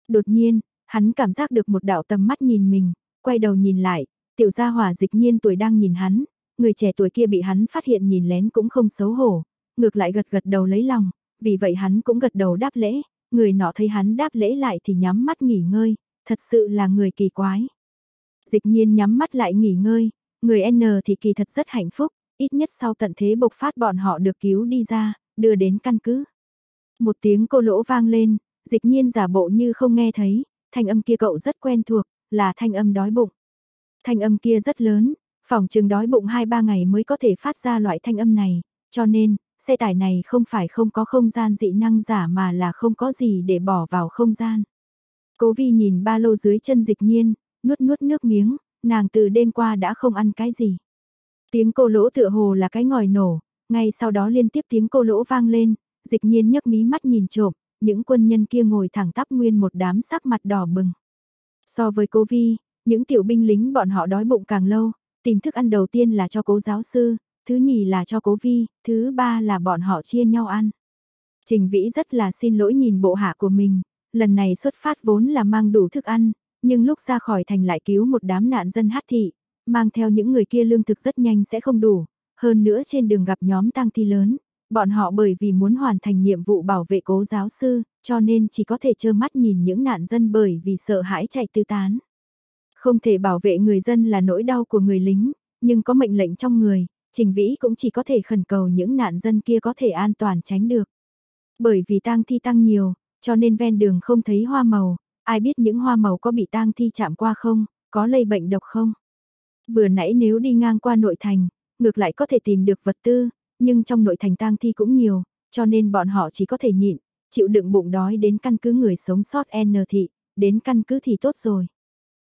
Đột nhiên, hắn cảm giác được một đạo tầm mắt nhìn mình, quay đầu nhìn lại, tiểu gia hỏa dịch nhiên tuổi đang nhìn hắn, người trẻ tuổi kia bị hắn phát hiện nhìn lén cũng không xấu hổ, ngược lại gật gật đầu lấy lòng, vì vậy hắn cũng gật đầu đáp lễ, người nọ thấy hắn đáp lễ lại thì nhắm mắt nghỉ ngơi, thật sự là người kỳ quái. Dịch nhiên nhắm mắt lại nghỉ ngơi, người N thì kỳ thật rất hạnh phúc, ít nhất sau tận thế bộc phát bọn họ được cứu đi ra, đưa đến căn cứ. Một tiếng cô lỗ vang lên, dịch nhiên giả bộ như không nghe thấy, thanh âm kia cậu rất quen thuộc, là thanh âm đói bụng. Thanh âm kia rất lớn, phòng trường đói bụng 2-3 ngày mới có thể phát ra loại thanh âm này, cho nên, xe tải này không phải không có không gian dị năng giả mà là không có gì để bỏ vào không gian. Cố vi nhìn ba lô dưới chân dịch nhiên, nuốt nuốt nước miếng, nàng từ đêm qua đã không ăn cái gì. Tiếng cô lỗ tựa hồ là cái ngòi nổ, ngay sau đó liên tiếp tiếng cô lỗ vang lên, dịch nhiên nhấc mí mắt nhìn trộm, những quân nhân kia ngồi thẳng tắp nguyên một đám sắc mặt đỏ bừng. So với cô Vi, những tiểu binh lính bọn họ đói bụng càng lâu, tìm thức ăn đầu tiên là cho cố giáo sư, thứ nhì là cho cố Vi, thứ ba là bọn họ chia nhau ăn. Trình Vĩ rất là xin lỗi nhìn bộ hạ của mình, lần này xuất phát vốn là mang đủ thức ăn, nhưng lúc ra khỏi thành lại cứu một đám nạn dân hát thị, mang theo những người kia lương thực rất nhanh sẽ không đủ, hơn nữa trên đường gặp nhóm tang thi lớn, bọn họ bởi vì muốn hoàn thành nhiệm vụ bảo vệ cố giáo sư, cho nên chỉ có thể trơ mắt nhìn những nạn dân bởi vì sợ hãi chạy tứ tán. Không thể bảo vệ người dân là nỗi đau của người lính, nhưng có mệnh lệnh trong người, Trình Vĩ cũng chỉ có thể khẩn cầu những nạn dân kia có thể an toàn tránh được. Bởi vì tang thi tăng nhiều, cho nên ven đường không thấy hoa màu, ai biết những hoa màu có bị tang thi chạm qua không, có lây bệnh độc không. Vừa nãy nếu đi ngang qua nội thành, ngược lại có thể tìm được vật tư, nhưng trong nội thành tang thi cũng nhiều, cho nên bọn họ chỉ có thể nhịn, chịu đựng bụng đói đến căn cứ người sống sót N thị, đến căn cứ thì tốt rồi.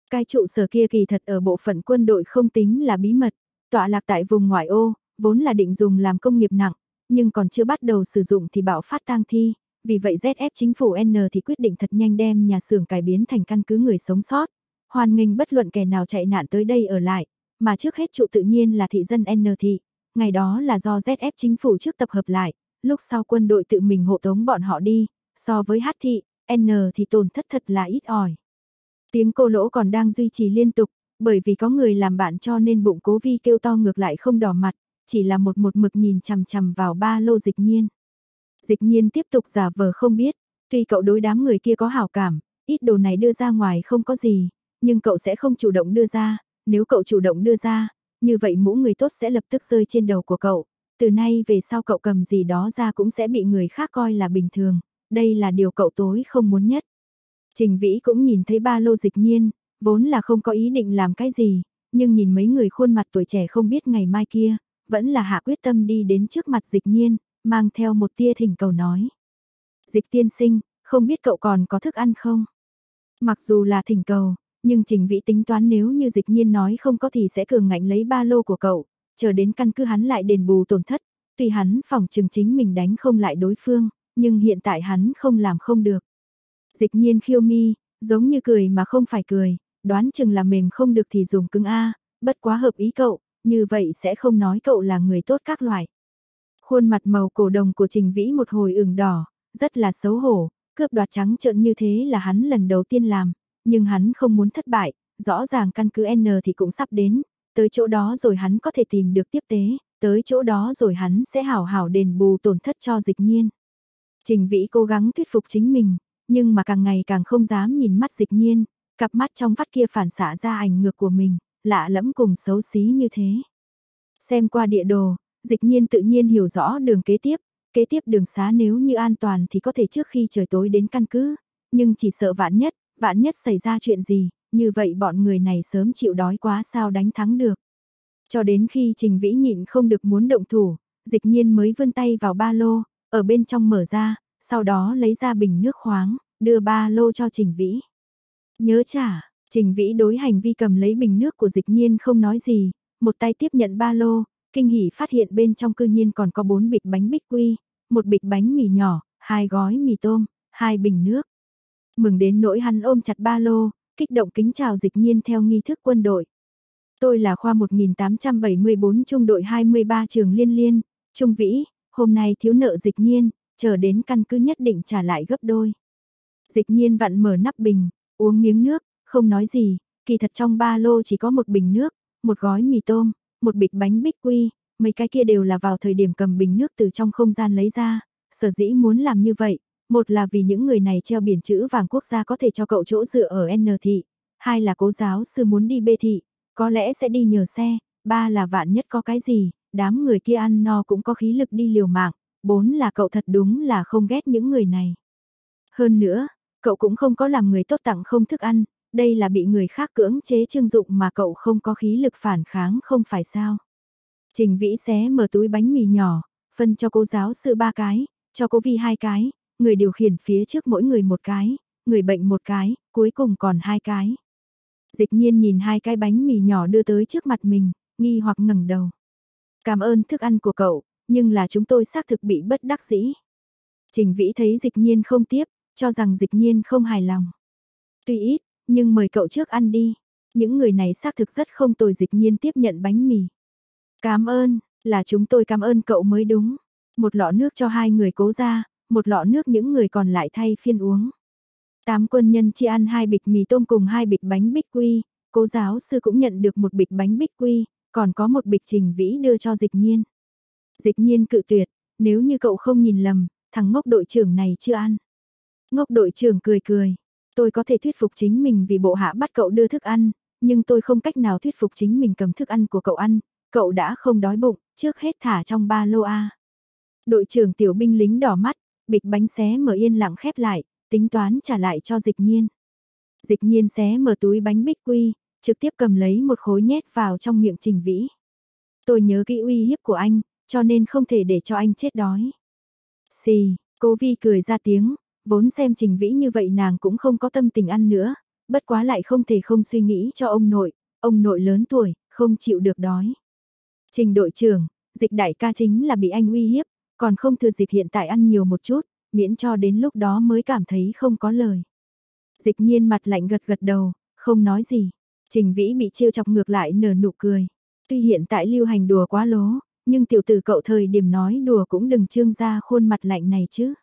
Cái trụ sở kia kỳ thật ở bộ phận quân đội không tính là bí mật, tọa lạc tại vùng ngoại ô, vốn là định dùng làm công nghiệp nặng, nhưng còn chưa bắt đầu sử dụng thì bạo phát tang thi, vì vậy ZF chính phủ N thì quyết định thật nhanh đem nhà xưởng cải biến thành căn cứ người sống sót, hoàn nghênh bất luận kẻ nào chạy nạn tới đây ở lại, mà trước hết trụ tự nhiên là thị dân N thị, ngày đó là do ZF chính phủ trước tập hợp lại, lúc sau quân đội tự mình hộ tống bọn họ đi, so với H thị, N thì tổn thất thật là ít ỏi. Tiếng cô lỗ còn đang duy trì liên tục, bởi vì có người làm bạn cho nên bụng cố vi kêu to ngược lại không đỏ mặt, chỉ là một một mực nhìn chằm chằm vào ba lô dịch nhiên. Dịch nhiên tiếp tục giả vờ không biết, tuy cậu đối đám người kia có hảo cảm, ít đồ này đưa ra ngoài không có gì, nhưng cậu sẽ không chủ động đưa ra, nếu cậu chủ động đưa ra, như vậy mũ người tốt sẽ lập tức rơi trên đầu của cậu, từ nay về sau cậu cầm gì đó ra cũng sẽ bị người khác coi là bình thường, đây là điều cậu tối không muốn nhất. Trình Vĩ cũng nhìn thấy ba lô dịch nhiên, vốn là không có ý định làm cái gì, nhưng nhìn mấy người khuôn mặt tuổi trẻ không biết ngày mai kia, vẫn là hạ quyết tâm đi đến trước mặt dịch nhiên, mang theo một tia thỉnh cầu nói. Dịch tiên sinh, không biết cậu còn có thức ăn không? Mặc dù là thỉnh cầu, nhưng Trình Vĩ tính toán nếu như dịch nhiên nói không có thì sẽ cường ngạnh lấy ba lô của cậu, chờ đến căn cứ hắn lại đền bù tổn thất, tuy hắn phòng trường chính mình đánh không lại đối phương, nhưng hiện tại hắn không làm không được. Dịch nhiên khiêu mi, giống như cười mà không phải cười, đoán chừng là mềm không được thì dùng cứng A, bất quá hợp ý cậu, như vậy sẽ không nói cậu là người tốt các loại. Khuôn mặt màu cổ đồng của Trình Vĩ một hồi ửng đỏ, rất là xấu hổ, cướp đoạt trắng trợn như thế là hắn lần đầu tiên làm, nhưng hắn không muốn thất bại, rõ ràng căn cứ N thì cũng sắp đến, tới chỗ đó rồi hắn có thể tìm được tiếp tế, tới chỗ đó rồi hắn sẽ hảo hảo đền bù tổn thất cho dịch nhiên. Trình Vĩ cố gắng thuyết phục chính mình, nhưng mà càng ngày càng không dám nhìn mắt dịch nhiên, cặp mắt trong vắt kia phản xạ ra ảnh ngược của mình, lạ lẫm cùng xấu xí như thế. Xem qua địa đồ, dịch nhiên tự nhiên hiểu rõ đường kế tiếp, kế tiếp đường xá nếu như an toàn thì có thể trước khi trời tối đến căn cứ, nhưng chỉ sợ vạn nhất, vạn nhất xảy ra chuyện gì, như vậy bọn người này sớm chịu đói quá sao đánh thắng được. Cho đến khi Trình Vĩ nhịn không được muốn động thủ, dịch nhiên mới vươn tay vào ba lô, ở bên trong mở ra, sau đó lấy ra bình nước khoáng, đưa ba lô cho Trình Vĩ. Nhớ trả, Trình Vĩ đối hành vi cầm lấy bình nước của dịch nhiên không nói gì, một tay tiếp nhận ba lô, kinh hỉ phát hiện bên trong cư nhiên còn có bốn bịch bánh bích quy, một bịch bánh mì nhỏ, hai gói mì tôm, hai bình nước. Mừng đến nỗi hắn ôm chặt ba lô, kích động kính chào dịch nhiên theo nghi thức quân đội. Tôi là khoa 1874 trung đội 23 trường liên liên, trung vĩ, hôm nay thiếu nợ dịch nhiên, chờ đến căn cứ nhất định trả lại gấp đôi. Dịch nhiên vặn mở nắp bình, uống miếng nước, không nói gì, kỳ thật trong ba lô chỉ có một bình nước, một gói mì tôm, một bịch bánh bích quy, mấy cái kia đều là vào thời điểm cầm bình nước từ trong không gian lấy ra, sở dĩ muốn làm như vậy, một là vì những người này treo biển chữ vàng quốc gia có thể cho cậu chỗ dựa ở N thị, hai là cố giáo sư muốn đi B thị, có lẽ sẽ đi nhờ xe, ba là vạn nhất có cái gì, đám người kia ăn no cũng có khí lực đi liều mạng, bốn là cậu thật đúng là không ghét những người này. Hơn nữa, cậu cũng không có làm người tốt tặng không thức ăn, đây là bị người khác cưỡng chế trương dụng mà cậu không có khí lực phản kháng không phải sao. Trình Vĩ xé mở túi bánh mì nhỏ, phân cho cô giáo sư ba cái, cho cô Vi hai cái, người điều khiển phía trước mỗi người một cái, người bệnh một cái, cuối cùng còn hai cái. Dịch nhiên nhìn hai cái bánh mì nhỏ đưa tới trước mặt mình, nghi hoặc ngẩng đầu. Cảm ơn thức ăn của cậu, nhưng là chúng tôi xác thực bị bất đắc dĩ. Trình Vĩ thấy dịch nhiên không tiếp, cho rằng dịch nhiên không hài lòng. Tuy ít, nhưng mời cậu trước ăn đi. Những người này xác thực rất không tồi dịch nhiên tiếp nhận bánh mì. Cảm ơn, là chúng tôi cảm ơn cậu mới đúng. Một lọ nước cho hai người cố ra, một lọ nước những người còn lại thay phiên uống. Tám quân nhân chia ăn hai bịch mì tôm cùng hai bịch bánh bích quy, cố giáo sư cũng nhận được một bịch bánh bích quy, còn có một bịch trình vĩ đưa cho dịch nhiên. Dịch nhiên cự tuyệt, nếu như cậu không nhìn lầm, thằng ngốc đội trưởng này chưa ăn. Ngốc đội trưởng cười cười, tôi có thể thuyết phục chính mình vì bộ hạ bắt cậu đưa thức ăn, nhưng tôi không cách nào thuyết phục chính mình cầm thức ăn của cậu ăn, cậu đã không đói bụng, trước hết thả trong ba lô A. Đội trưởng tiểu binh lính đỏ mắt, bịch bánh xé mở yên lặng khép lại, tính toán trả lại cho dịch nhiên. Dịch nhiên xé mở túi bánh bích quy, trực tiếp cầm lấy một khối nhét vào trong miệng trình vĩ. Tôi nhớ kỹ uy hiếp của anh, cho nên không thể để cho anh chết đói. Xì, cô Vi cười ra tiếng, vốn xem trình vĩ như vậy nàng cũng không có tâm tình ăn nữa, bất quá lại không thể không suy nghĩ cho ông nội, ông nội lớn tuổi, không chịu được đói. Trình đội trưởng, dịch đại ca chính là bị anh uy hiếp, còn không thừa dịp hiện tại ăn nhiều một chút, miễn cho đến lúc đó mới cảm thấy không có lời. Dịch nhiên mặt lạnh gật gật đầu, không nói gì. Trình Vĩ bị trêu chọc ngược lại nở nụ cười. Tuy hiện tại lưu hành đùa quá lố, nhưng tiểu tử cậu thời điểm nói đùa cũng đừng trương ra khuôn mặt lạnh này chứ.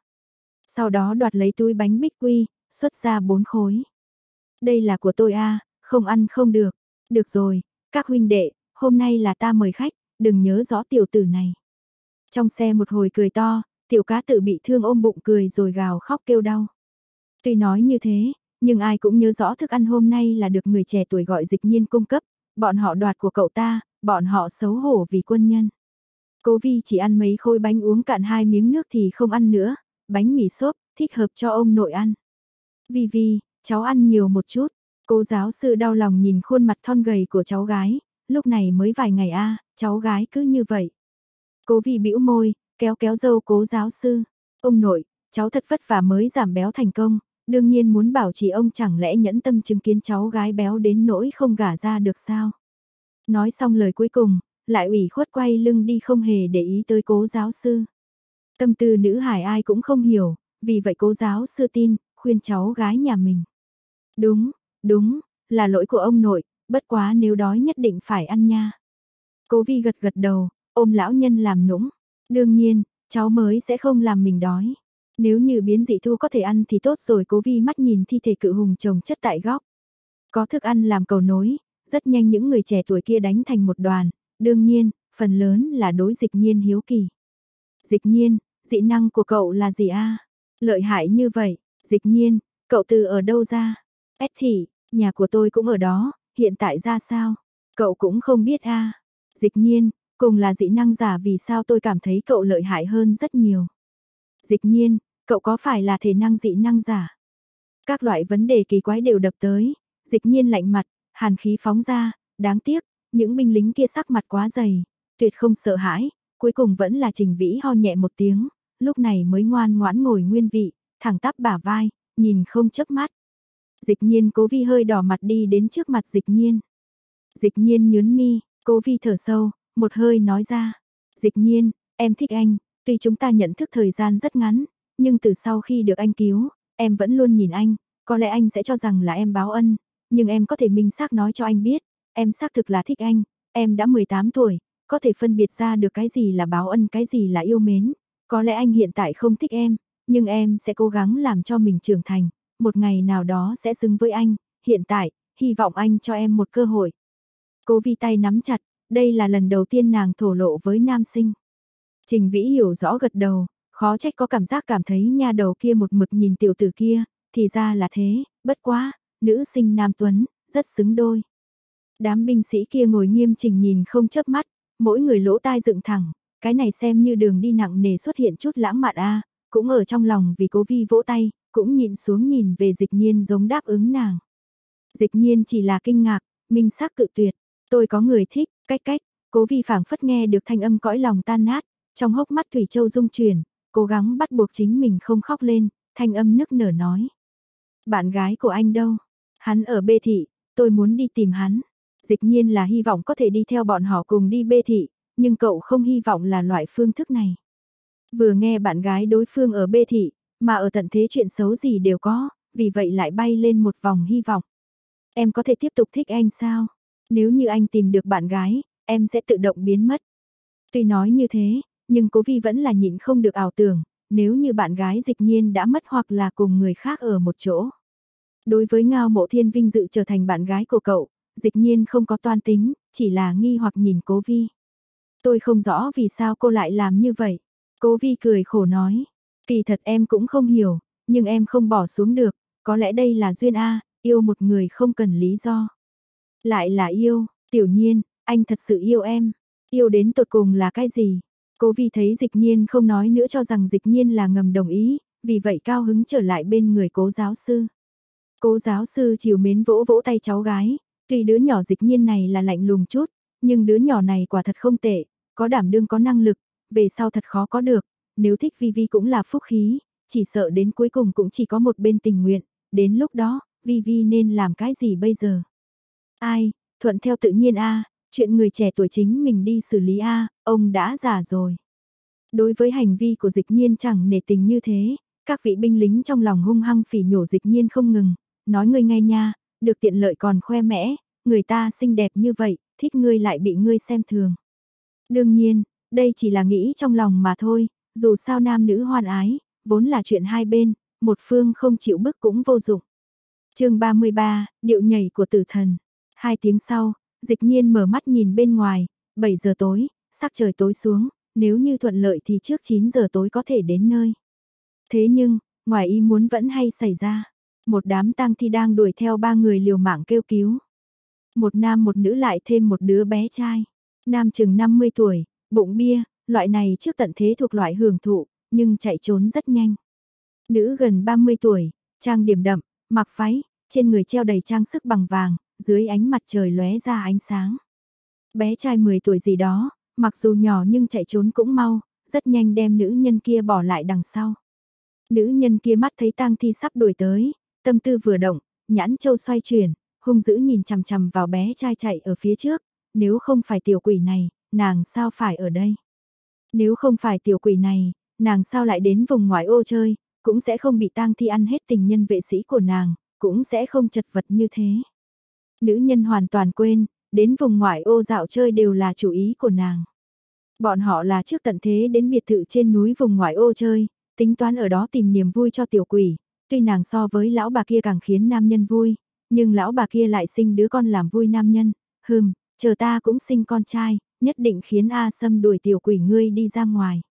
Sau đó đoạt lấy túi bánh bích quy, xuất ra bốn khối. Đây là của tôi a không ăn không được. Được rồi, các huynh đệ, hôm nay là ta mời khách, đừng nhớ rõ tiểu tử này. Trong xe một hồi cười to, tiểu cá tự bị thương ôm bụng cười rồi gào khóc kêu đau. Tuy nói như thế, nhưng ai cũng nhớ rõ thức ăn hôm nay là được người trẻ tuổi gọi dịch nhiên cung cấp, bọn họ đoạt của cậu ta, bọn họ xấu hổ vì quân nhân. Cố Vi chỉ ăn mấy khối bánh uống cạn hai miếng nước thì không ăn nữa, bánh mì xốp, thích hợp cho ông nội ăn. Vi Vi, cháu ăn nhiều một chút, cô giáo sư đau lòng nhìn khuôn mặt thon gầy của cháu gái, lúc này mới vài ngày a cháu gái cứ như vậy. Cố Vi bĩu môi, kéo kéo dâu cố giáo sư, ông nội, cháu thật vất vả mới giảm béo thành công, đương nhiên muốn bảo trì ông chẳng lẽ nhẫn tâm chứng kiến cháu gái béo đến nỗi không gả ra được sao. Nói xong lời cuối cùng, lại ủy khuất quay lưng đi không hề để ý tới cố giáo sư. Tâm tư nữ hải ai cũng không hiểu, vì vậy cố giáo sư tin, khuyên cháu gái nhà mình. Đúng, đúng, là lỗi của ông nội, bất quá nếu đói nhất định phải ăn nha. Cố vi gật gật đầu, ôm lão nhân làm nũng. Đương nhiên, cháu mới sẽ không làm mình đói. Nếu như biến dị thu có thể ăn thì tốt rồi cố vi mắt nhìn thi thể cự hùng trồng chất tại góc. Có thức ăn làm cầu nối, rất nhanh những người trẻ tuổi kia đánh thành một đoàn, đương nhiên, phần lớn là đối dịch nhiên hiếu kỳ. Dịch nhiên, dị năng của cậu là gì a Lợi hại như vậy, dịch nhiên, cậu từ ở đâu ra? Ết thị, nhà của tôi cũng ở đó, hiện tại ra sao? Cậu cũng không biết a Dịch nhiên, cùng là dị năng giả vì sao tôi cảm thấy cậu lợi hại hơn rất nhiều. Dịch nhiên, cậu có phải là thể năng dị năng giả? Các loại vấn đề kỳ quái đều đập tới, dịch nhiên lạnh mặt, hàn khí phóng ra, đáng tiếc, những binh lính kia sắc mặt quá dày, tuyệt không sợ hãi, cuối cùng vẫn là trình vĩ ho nhẹ một tiếng, lúc này mới ngoan ngoãn ngồi nguyên vị, thẳng tắp bả vai, nhìn không chớp mắt. Dịch nhiên cố vi hơi đỏ mặt đi đến trước mặt dịch nhiên. Dịch nhiên nhớn mi, cố vi thở sâu, một hơi nói ra. Dịch nhiên, em thích anh, tuy chúng ta nhận thức thời gian rất ngắn, nhưng từ sau khi được anh cứu, em vẫn luôn nhìn anh, có lẽ anh sẽ cho rằng là em báo ân, nhưng em có thể minh xác nói cho anh biết, em xác thực là thích anh, em đã 18 tuổi, có thể phân biệt ra được cái gì là báo ân cái gì là yêu mến, có lẽ anh hiện tại không thích em, nhưng em sẽ cố gắng làm cho mình trưởng thành, một ngày nào đó sẽ xứng với anh, hiện tại, hy vọng anh cho em một cơ hội. Cố vi tay nắm chặt, đây là lần đầu tiên nàng thổ lộ với nam sinh. Trình Vĩ hiểu rõ gật đầu, khó trách có cảm giác cảm thấy nha đầu kia một mực nhìn tiểu tử kia, thì ra là thế, bất quá, nữ sinh nam tuấn, rất xứng đôi. Đám binh sĩ kia ngồi nghiêm chỉnh nhìn không chớp mắt, mỗi người lỗ tai dựng thẳng, cái này xem như đường đi nặng nề xuất hiện chút lãng mạn a, cũng ở trong lòng vì cố vi vỗ tay, cũng nhìn xuống nhìn về dịch nhiên giống đáp ứng nàng. Dịch nhiên chỉ là kinh ngạc, minh xác cự tuyệt, tôi có người thích, cách cách, cố vi phảng phất nghe được thanh âm cõi lòng tan nát, trong hốc mắt Thủy Châu dung chuyển, cố gắng bắt buộc chính mình không khóc lên, thanh âm nức nở nói. Bạn gái của anh đâu? Hắn ở bê thị, tôi muốn đi tìm hắn. Dịch nhiên là hy vọng có thể đi theo bọn họ cùng đi bê thị, nhưng cậu không hy vọng là loại phương thức này. Vừa nghe bạn gái đối phương ở bê thị, mà ở tận thế chuyện xấu gì đều có, vì vậy lại bay lên một vòng hy vọng. Em có thể tiếp tục thích anh sao? Nếu như anh tìm được bạn gái, em sẽ tự động biến mất. Tuy nói như thế, nhưng cố vi vẫn là nhịn không được ảo tưởng, nếu như bạn gái dịch nhiên đã mất hoặc là cùng người khác ở một chỗ. Đối với Ngao Mộ Thiên vinh dự trở thành bạn gái của cậu, dịch nhiên không có toan tính, chỉ là nghi hoặc nhìn cố vi. Tôi không rõ vì sao cô lại làm như vậy. Cố vi cười khổ nói, kỳ thật em cũng không hiểu, nhưng em không bỏ xuống được, có lẽ đây là duyên A, yêu một người không cần lý do. Lại là yêu, tiểu nhiên, anh thật sự yêu em, yêu đến tột cùng là cái gì? Cố vi thấy dịch nhiên không nói nữa cho rằng dịch nhiên là ngầm đồng ý, vì vậy cao hứng trở lại bên người cố giáo sư. Cố giáo sư chiều mến vỗ vỗ tay cháu gái, tuy đứa nhỏ dịch nhiên này là lạnh lùng chút, nhưng đứa nhỏ này quả thật không tệ, có đảm đương có năng lực, về sau thật khó có được, nếu thích Vi Vi cũng là phúc khí, chỉ sợ đến cuối cùng cũng chỉ có một bên tình nguyện, đến lúc đó, Vi Vi nên làm cái gì bây giờ? Ai, thuận theo tự nhiên a chuyện người trẻ tuổi chính mình đi xử lý a ông đã già rồi. Đối với hành vi của dịch nhiên chẳng nể tình như thế, các vị binh lính trong lòng hung hăng phỉ nhổ dịch nhiên không ngừng, nói ngươi ngay nha, được tiện lợi còn khoe mẽ, người ta xinh đẹp như vậy, thích ngươi lại bị ngươi xem thường. Đương nhiên, đây chỉ là nghĩ trong lòng mà thôi, dù sao nam nữ hoan ái, vốn là chuyện hai bên, một phương không chịu bức cũng vô dụng. chương 33, điệu nhảy của tử thần. Hai tiếng sau, dịch nhiên mở mắt nhìn bên ngoài, 7 giờ tối, sắc trời tối xuống, nếu như thuận lợi thì trước 9 giờ tối có thể đến nơi. Thế nhưng, ngoài ý muốn vẫn hay xảy ra. Một đám tang thi đang đuổi theo ba người liều mạng kêu cứu. Một nam một nữ lại thêm một đứa bé trai. Nam chừng 50 tuổi, bụng bia, loại này trước tận thế thuộc loại hưởng thụ, nhưng chạy trốn rất nhanh. Nữ gần 30 tuổi, trang điểm đậm, mặc váy, trên người treo đầy trang sức bằng vàng, dưới ánh mặt trời lóe ra ánh sáng. Bé trai 10 tuổi gì đó, mặc dù nhỏ nhưng chạy trốn cũng mau, rất nhanh đem nữ nhân kia bỏ lại đằng sau. Nữ nhân kia mắt thấy tang thi sắp đuổi tới, tâm tư vừa động, nhãn châu xoay chuyển, hung dữ nhìn chằm chằm vào bé trai chạy ở phía trước, nếu không phải tiểu quỷ này, nàng sao phải ở đây? Nếu không phải tiểu quỷ này, nàng sao lại đến vùng ngoại ô chơi, cũng sẽ không bị tang thi ăn hết tình nhân vệ sĩ của nàng, cũng sẽ không chật vật như thế. Nữ nhân hoàn toàn quên, đến vùng ngoại ô dạo chơi đều là chủ ý của nàng. Bọn họ là trước tận thế đến biệt thự trên núi vùng ngoại ô chơi, tính toán ở đó tìm niềm vui cho tiểu quỷ, tuy nàng so với lão bà kia càng khiến nam nhân vui, nhưng lão bà kia lại sinh đứa con làm vui nam nhân, hừm, chờ ta cũng sinh con trai, nhất định khiến A Sâm đuổi tiểu quỷ ngươi đi ra ngoài.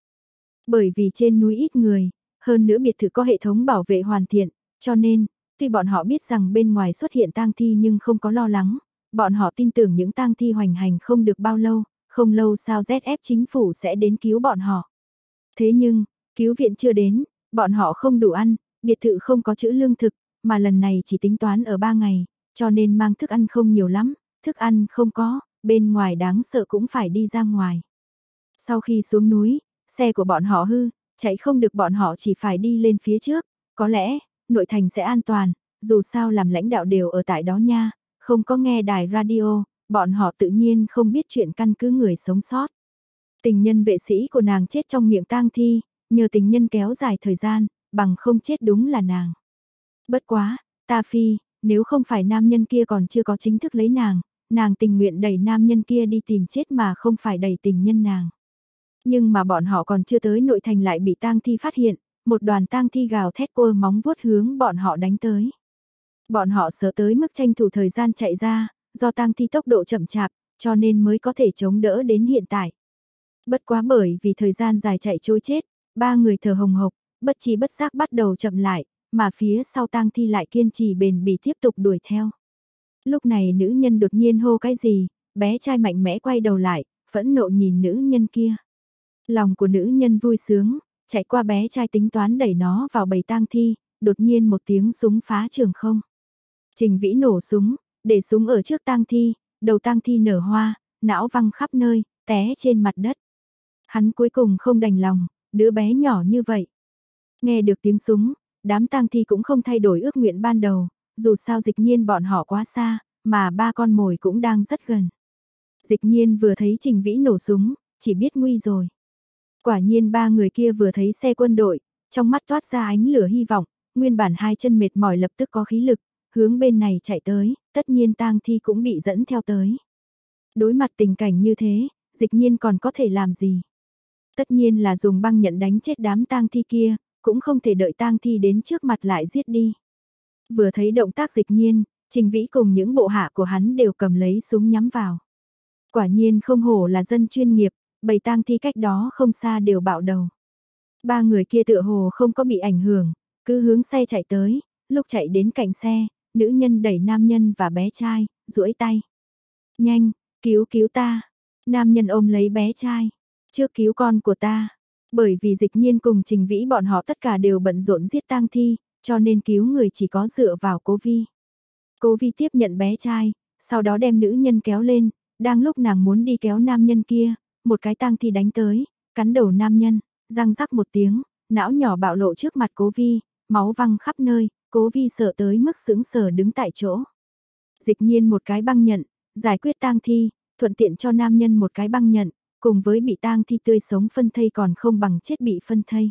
Bởi vì trên núi ít người, hơn nữa biệt thự có hệ thống bảo vệ hoàn thiện, cho nên, tuy bọn họ biết rằng bên ngoài xuất hiện tang thi nhưng không có lo lắng, bọn họ tin tưởng những tang thi hoành hành không được bao lâu, không lâu sao ZF chính phủ sẽ đến cứu bọn họ. Thế nhưng, cứu viện chưa đến, bọn họ không đủ ăn, biệt thự không có chữ lương thực, mà lần này chỉ tính toán ở 3 ngày, cho nên mang thức ăn không nhiều lắm, thức ăn không có, bên ngoài đáng sợ cũng phải đi ra ngoài. Sau khi xuống núi, xe của bọn họ hư, chạy không được bọn họ chỉ phải đi lên phía trước, có lẽ, nội thành sẽ an toàn, dù sao làm lãnh đạo đều ở tại đó nha, không có nghe đài radio, bọn họ tự nhiên không biết chuyện căn cứ người sống sót. Tình nhân vệ sĩ của nàng chết trong miệng tang thi, nhờ tình nhân kéo dài thời gian, bằng không chết đúng là nàng. Bất quá, ta phi, nếu không phải nam nhân kia còn chưa có chính thức lấy nàng, nàng tình nguyện đẩy nam nhân kia đi tìm chết mà không phải đẩy tình nhân nàng. Nhưng mà bọn họ còn chưa tới nội thành lại bị tang thi phát hiện, một đoàn tang thi gào thét cua móng vuốt hướng bọn họ đánh tới. Bọn họ sợ tới mức tranh thủ thời gian chạy ra, do tang thi tốc độ chậm chạp, cho nên mới có thể chống đỡ đến hiện tại. Bất quá bởi vì thời gian dài chạy trôi chết, ba người thở hồng hộc, bất chi bất giác bắt đầu chậm lại, mà phía sau tang thi lại kiên trì bền bỉ tiếp tục đuổi theo. Lúc này nữ nhân đột nhiên hô cái gì, bé trai mạnh mẽ quay đầu lại, phẫn nộ nhìn nữ nhân kia. Lòng của nữ nhân vui sướng, chạy qua bé trai tính toán đẩy nó vào bầy tang thi, đột nhiên một tiếng súng phá trường không. Trình Vĩ nổ súng, để súng ở trước tang thi, đầu tang thi nở hoa, não văng khắp nơi, té trên mặt đất. Hắn cuối cùng không đành lòng, đứa bé nhỏ như vậy. Nghe được tiếng súng, đám tang thi cũng không thay đổi ước nguyện ban đầu, dù sao dịch nhiên bọn họ quá xa, mà ba con mồi cũng đang rất gần. Dịch nhiên vừa thấy Trình Vĩ nổ súng, chỉ biết nguy rồi. Quả nhiên ba người kia vừa thấy xe quân đội, trong mắt toát ra ánh lửa hy vọng, nguyên bản hai chân mệt mỏi lập tức có khí lực, hướng bên này chạy tới, tất nhiên tang thi cũng bị dẫn theo tới. Đối mặt tình cảnh như thế, dịch nhiên còn có thể làm gì? Tất nhiên là dùng băng nhận đánh chết đám tang thi kia, cũng không thể đợi tang thi đến trước mặt lại giết đi. Vừa thấy động tác dịch nhiên, Trình Vĩ cùng những bộ hạ của hắn đều cầm lấy súng nhắm vào. Quả nhiên không hổ là dân chuyên nghiệp, bầy tang thi cách đó không xa đều bạo đầu. Ba người kia tựa hồ không có bị ảnh hưởng, cứ hướng xe chạy tới, lúc chạy đến cạnh xe, nữ nhân đẩy nam nhân và bé trai, duỗi tay. Nhanh, cứu cứu ta. Nam nhân ôm lấy bé trai. Trước cứu con của ta. Bởi vì dịch nhiên cùng trình vĩ bọn họ tất cả đều bận rộn giết tang thi, cho nên cứu người chỉ có dựa vào cố vi. Cố vi tiếp nhận bé trai, sau đó đem nữ nhân kéo lên, đang lúc nàng muốn đi kéo nam nhân kia, một cái tang thi đánh tới, cắn đầu nam nhân, răng rắc một tiếng, não nhỏ bạo lộ trước mặt cố vi, máu văng khắp nơi, cố vi sợ tới mức sững sờ đứng tại chỗ. Dịch nhiên một cái băng nhận, giải quyết tang thi, thuận tiện cho nam nhân một cái băng nhận, cùng với bị tang thi tươi sống phân thây còn không bằng chết bị phân thây.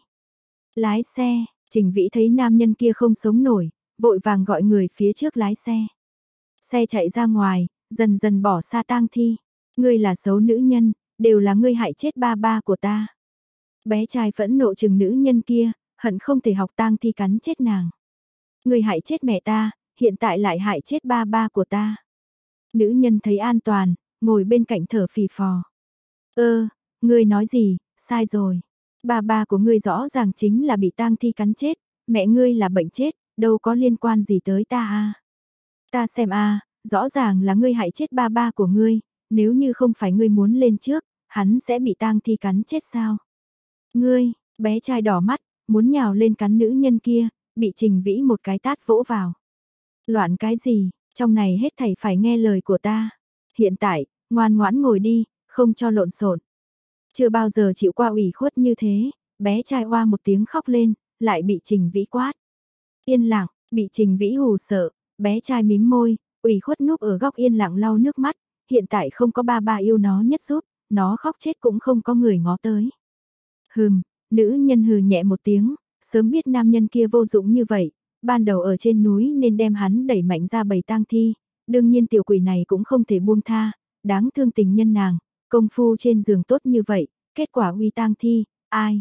Lái xe, Trình Vĩ thấy nam nhân kia không sống nổi, vội vàng gọi người phía trước lái xe. Xe chạy ra ngoài, dần dần bỏ xa tang thi. Ngươi là xấu nữ nhân, đều là ngươi hại chết ba ba của ta. Bé trai phẫn nộ chừng nữ nhân kia, hận không thể học tang thi cắn chết nàng. Ngươi hại chết mẹ ta, hiện tại lại hại chết ba ba của ta. Nữ nhân thấy an toàn, ngồi bên cạnh thở phì phò. Ơ, ngươi nói gì, sai rồi. Ba ba của ngươi rõ ràng chính là bị tang thi cắn chết, mẹ ngươi là bệnh chết, đâu có liên quan gì tới ta a. Ta xem a, rõ ràng là ngươi hại chết ba ba của ngươi, nếu như không phải ngươi muốn lên trước, hắn sẽ bị tang thi cắn chết sao? Ngươi, bé trai đỏ mắt, muốn nhào lên cắn nữ nhân kia, bị Trình Vĩ một cái tát vỗ vào. Loạn cái gì, trong này hết thảy phải nghe lời của ta. Hiện tại, ngoan ngoãn ngồi đi, không cho lộn xộn. Chưa bao giờ chịu qua ủy khuất như thế, bé trai hoa một tiếng khóc lên, lại bị Trình Vĩ quát. Yên lặng, bị Trình Vĩ hù sợ, bé trai mím môi, ủy khuất núp ở góc yên lặng lau nước mắt, hiện tại không có ba ba yêu nó nhất giúp, nó khóc chết cũng không có người ngó tới. Hừm, nữ nhân hừ nhẹ một tiếng, sớm biết nam nhân kia vô dụng như vậy, ban đầu ở trên núi nên đem hắn đẩy mạnh ra bầy tang thi, đương nhiên tiểu quỷ này cũng không thể buông tha, đáng thương tình nhân nàng, công phu trên giường tốt như vậy, kết quả uy tang thi, ai?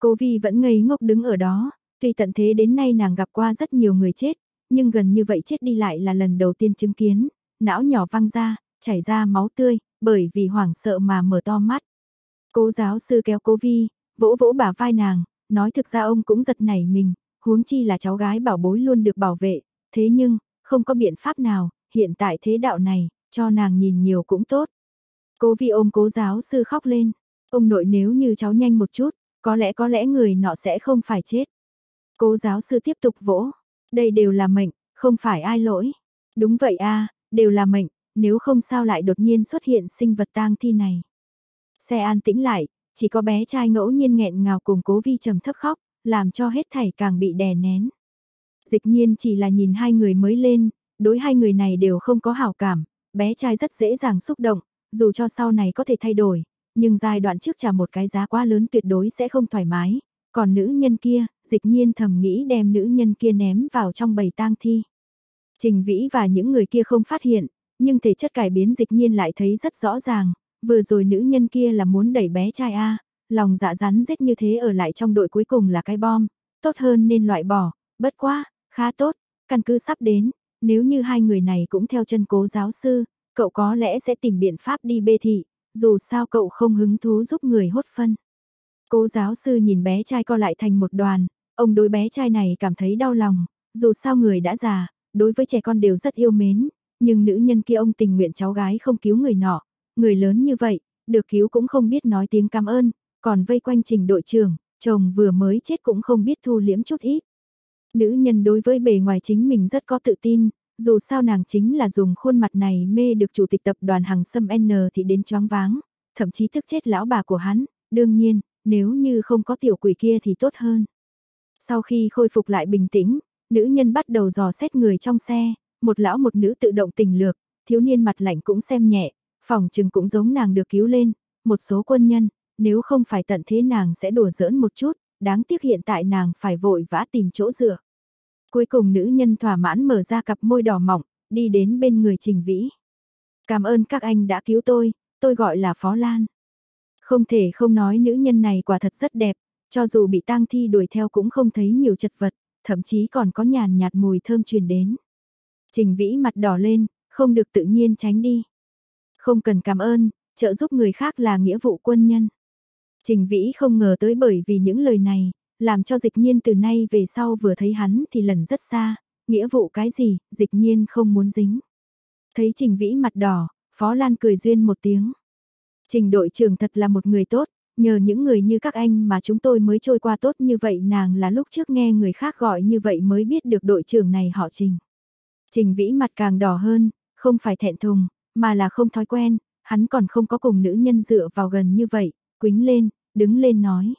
Cô Vi vẫn ngây ngốc đứng ở đó, tuy tận thế đến nay nàng gặp qua rất nhiều người chết, nhưng gần như vậy chết đi lại là lần đầu tiên chứng kiến, não nhỏ văng ra, chảy ra máu tươi, bởi vì hoảng sợ mà mở to mắt. Cố giáo sư kéo cố Vi, vỗ vỗ bả vai nàng, nói thực ra ông cũng giật nảy mình, huống chi là cháu gái bảo bối luôn được bảo vệ, thế nhưng, không có biện pháp nào, hiện tại thế đạo này, cho nàng nhìn nhiều cũng tốt. Cố Vi ôm cố giáo sư khóc lên, ông nội nếu như cháu nhanh một chút, có lẽ có lẽ người nọ sẽ không phải chết. Cố giáo sư tiếp tục vỗ, đây đều là mệnh, không phải ai lỗi. Đúng vậy a, đều là mệnh, nếu không sao lại đột nhiên xuất hiện sinh vật tang thi này. Xe an tĩnh lại, chỉ có bé trai ngẫu nhiên nghẹn ngào cùng cố vi trầm thấp khóc, làm cho hết thảy càng bị đè nén. Dịch nhiên chỉ là nhìn hai người mới lên, đối hai người này đều không có hảo cảm, bé trai rất dễ dàng xúc động, dù cho sau này có thể thay đổi, nhưng giai đoạn trước trả một cái giá quá lớn tuyệt đối sẽ không thoải mái. Còn nữ nhân kia, dịch nhiên thầm nghĩ đem nữ nhân kia ném vào trong bầy tang thi. Trình Vĩ và những người kia không phát hiện, nhưng thể chất cải biến dịch nhiên lại thấy rất rõ ràng, vừa rồi nữ nhân kia là muốn đẩy bé trai A, lòng dạ rắn rết như thế ở lại trong đội cuối cùng là cái bom, tốt hơn nên loại bỏ, bất quá, khá tốt, căn cứ sắp đến, nếu như hai người này cũng theo chân cố giáo sư, cậu có lẽ sẽ tìm biện pháp đi bê thị, dù sao cậu không hứng thú giúp người hốt phân. Cố giáo sư nhìn bé trai co lại thành một đoàn, ông đối bé trai này cảm thấy đau lòng, dù sao người đã già, đối với trẻ con đều rất yêu mến, nhưng nữ nhân kia ông tình nguyện cháu gái không cứu người nọ, người lớn như vậy, được cứu cũng không biết nói tiếng cảm ơn, còn vây quanh trình đội trưởng, chồng vừa mới chết cũng không biết thu liễm chút ít. Nữ nhân đối với bề ngoài chính mình rất có tự tin, dù sao nàng chính là dùng khuôn mặt này mê được chủ tịch tập đoàn hàng xâm N thì đến choáng váng, thậm chí thức chết lão bà của hắn, đương nhiên, nếu như không có tiểu quỷ kia thì tốt hơn. Sau khi khôi phục lại bình tĩnh, nữ nhân bắt đầu dò xét người trong xe, một lão một nữ tự động tình lược, thiếu niên mặt lạnh cũng xem nhẹ, phòng trừng cũng giống nàng được cứu lên, một số quân nhân, nếu không phải tận thế nàng sẽ đùa giỡn một chút, đáng tiếc hiện tại nàng phải vội vã tìm chỗ dựa. Cuối cùng nữ nhân thỏa mãn mở ra cặp môi đỏ mỏng, đi đến bên người Trình Vĩ. Cảm ơn các anh đã cứu tôi, tôi gọi là Phó Lan. Không thể không nói nữ nhân này quả thật rất đẹp, cho dù bị tang thi đuổi theo cũng không thấy nhiều chật vật, thậm chí còn có nhàn nhạt mùi thơm truyền đến. Trình Vĩ mặt đỏ lên, không được tự nhiên tránh đi. Không cần cảm ơn, trợ giúp người khác là nghĩa vụ quân nhân. Trình Vĩ không ngờ tới bởi vì những lời này, làm cho dịch nhiên từ nay về sau vừa thấy hắn thì lần rất xa, nghĩa vụ cái gì, dịch nhiên không muốn dính. Thấy Trình Vĩ mặt đỏ, Phó Lan cười duyên một tiếng. Trình đội trưởng thật là một người tốt, nhờ những người như các anh mà chúng tôi mới trôi qua tốt như vậy nàng là lúc trước nghe người khác gọi như vậy mới biết được đội trưởng này họ Trình. Trình Vĩ mặt càng đỏ hơn, không phải thẹn thùng, mà là không thói quen, hắn còn không có cùng nữ nhân dựa vào gần như vậy, quính lên, đứng lên nói.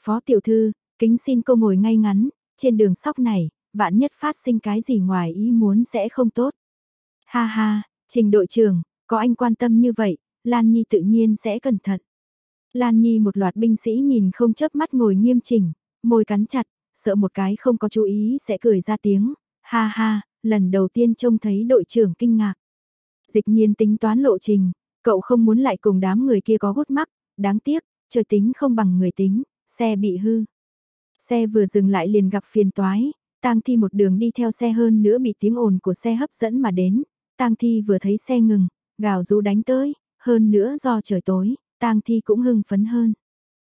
Phó tiểu thư, kính xin cô ngồi ngay ngắn, trên đường sóc này, vạn nhất phát sinh cái gì ngoài ý muốn sẽ không tốt. Ha ha, trình đội trưởng, có anh quan tâm như vậy, Lan Nhi tự nhiên sẽ cẩn thận. Lan Nhi một loạt binh sĩ nhìn không chớp mắt ngồi nghiêm chỉnh, môi cắn chặt, sợ một cái không có chú ý sẽ cười ra tiếng, ha ha, lần đầu tiên trông thấy đội trưởng kinh ngạc. Dịch nhiên tính toán lộ trình, cậu không muốn lại cùng đám người kia có gút mắc, đáng tiếc, trời tính không bằng người tính, xe bị hư. Xe vừa dừng lại liền gặp phiền toái, tang thi một đường đi theo xe hơn nữa bị tiếng ồn của xe hấp dẫn mà đến, tang thi vừa thấy xe ngừng, gào rú đánh tới, hơn nữa do trời tối, tang thi cũng hưng phấn hơn.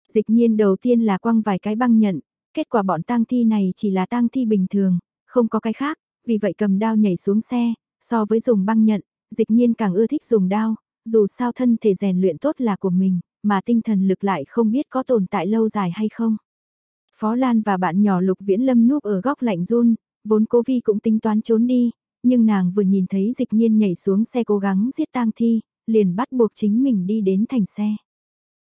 Dịch nhiên đầu tiên là quăng vài cái băng nhận, kết quả bọn tang thi này chỉ là tang thi bình thường, không có cái khác, vì vậy cầm đao nhảy xuống xe, so với dùng băng nhận, dịch nhiên càng ưa thích dùng đao, dù sao thân thể rèn luyện tốt là của mình, mà tinh thần lực lại không biết có tồn tại lâu dài hay không. Phó Lan và bạn nhỏ Lục Viễn Lâm núp ở góc lạnh run, vốn cố vi cũng tính toán trốn đi, nhưng nàng vừa nhìn thấy dịch nhiên nhảy xuống xe cố gắng giết tang thi, liền bắt buộc chính mình đi đến thành xe.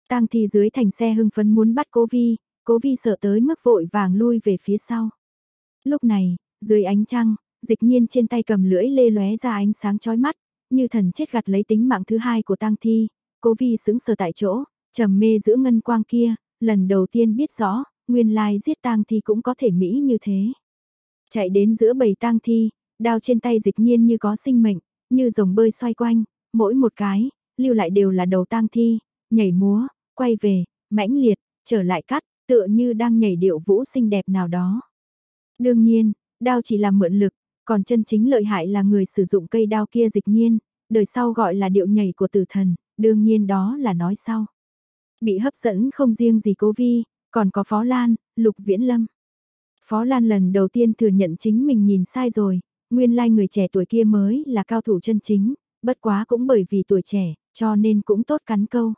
Tang thi dưới thành xe hưng phấn muốn bắt cố vi, cố vi sợ tới mức vội vàng lui về phía sau. Lúc này, dưới ánh trăng, dịch nhiên trên tay cầm lưỡi lê lóe ra ánh sáng chói mắt, như thần chết gặt lấy tính mạng thứ hai của tang thi, cố vi sững sờ tại chỗ, trầm mê giữa ngân quang kia, lần đầu tiên biết rõ, nguyên lai giết tang thi cũng có thể mỹ như thế. Chạy đến giữa bầy tang thi, đao trên tay dịch nhiên như có sinh mệnh, như rồng bơi xoay quanh, mỗi một cái, lưu lại đều là đầu tang thi, nhảy múa, quay về, mãnh liệt, trở lại cắt, tựa như đang nhảy điệu vũ xinh đẹp nào đó. Đương nhiên, đao chỉ là mượn lực, còn chân chính lợi hại là người sử dụng cây đao kia dịch nhiên, đời sau gọi là điệu nhảy của tử thần, đương nhiên đó là nói sau. Bị hấp dẫn không riêng gì cố vi, còn có Phó Lan, Lục Viễn Lâm. Phó Lan lần đầu tiên thừa nhận chính mình nhìn sai rồi, nguyên lai người trẻ tuổi kia mới là cao thủ chân chính, bất quá cũng bởi vì tuổi trẻ, cho nên cũng tốt cắn câu.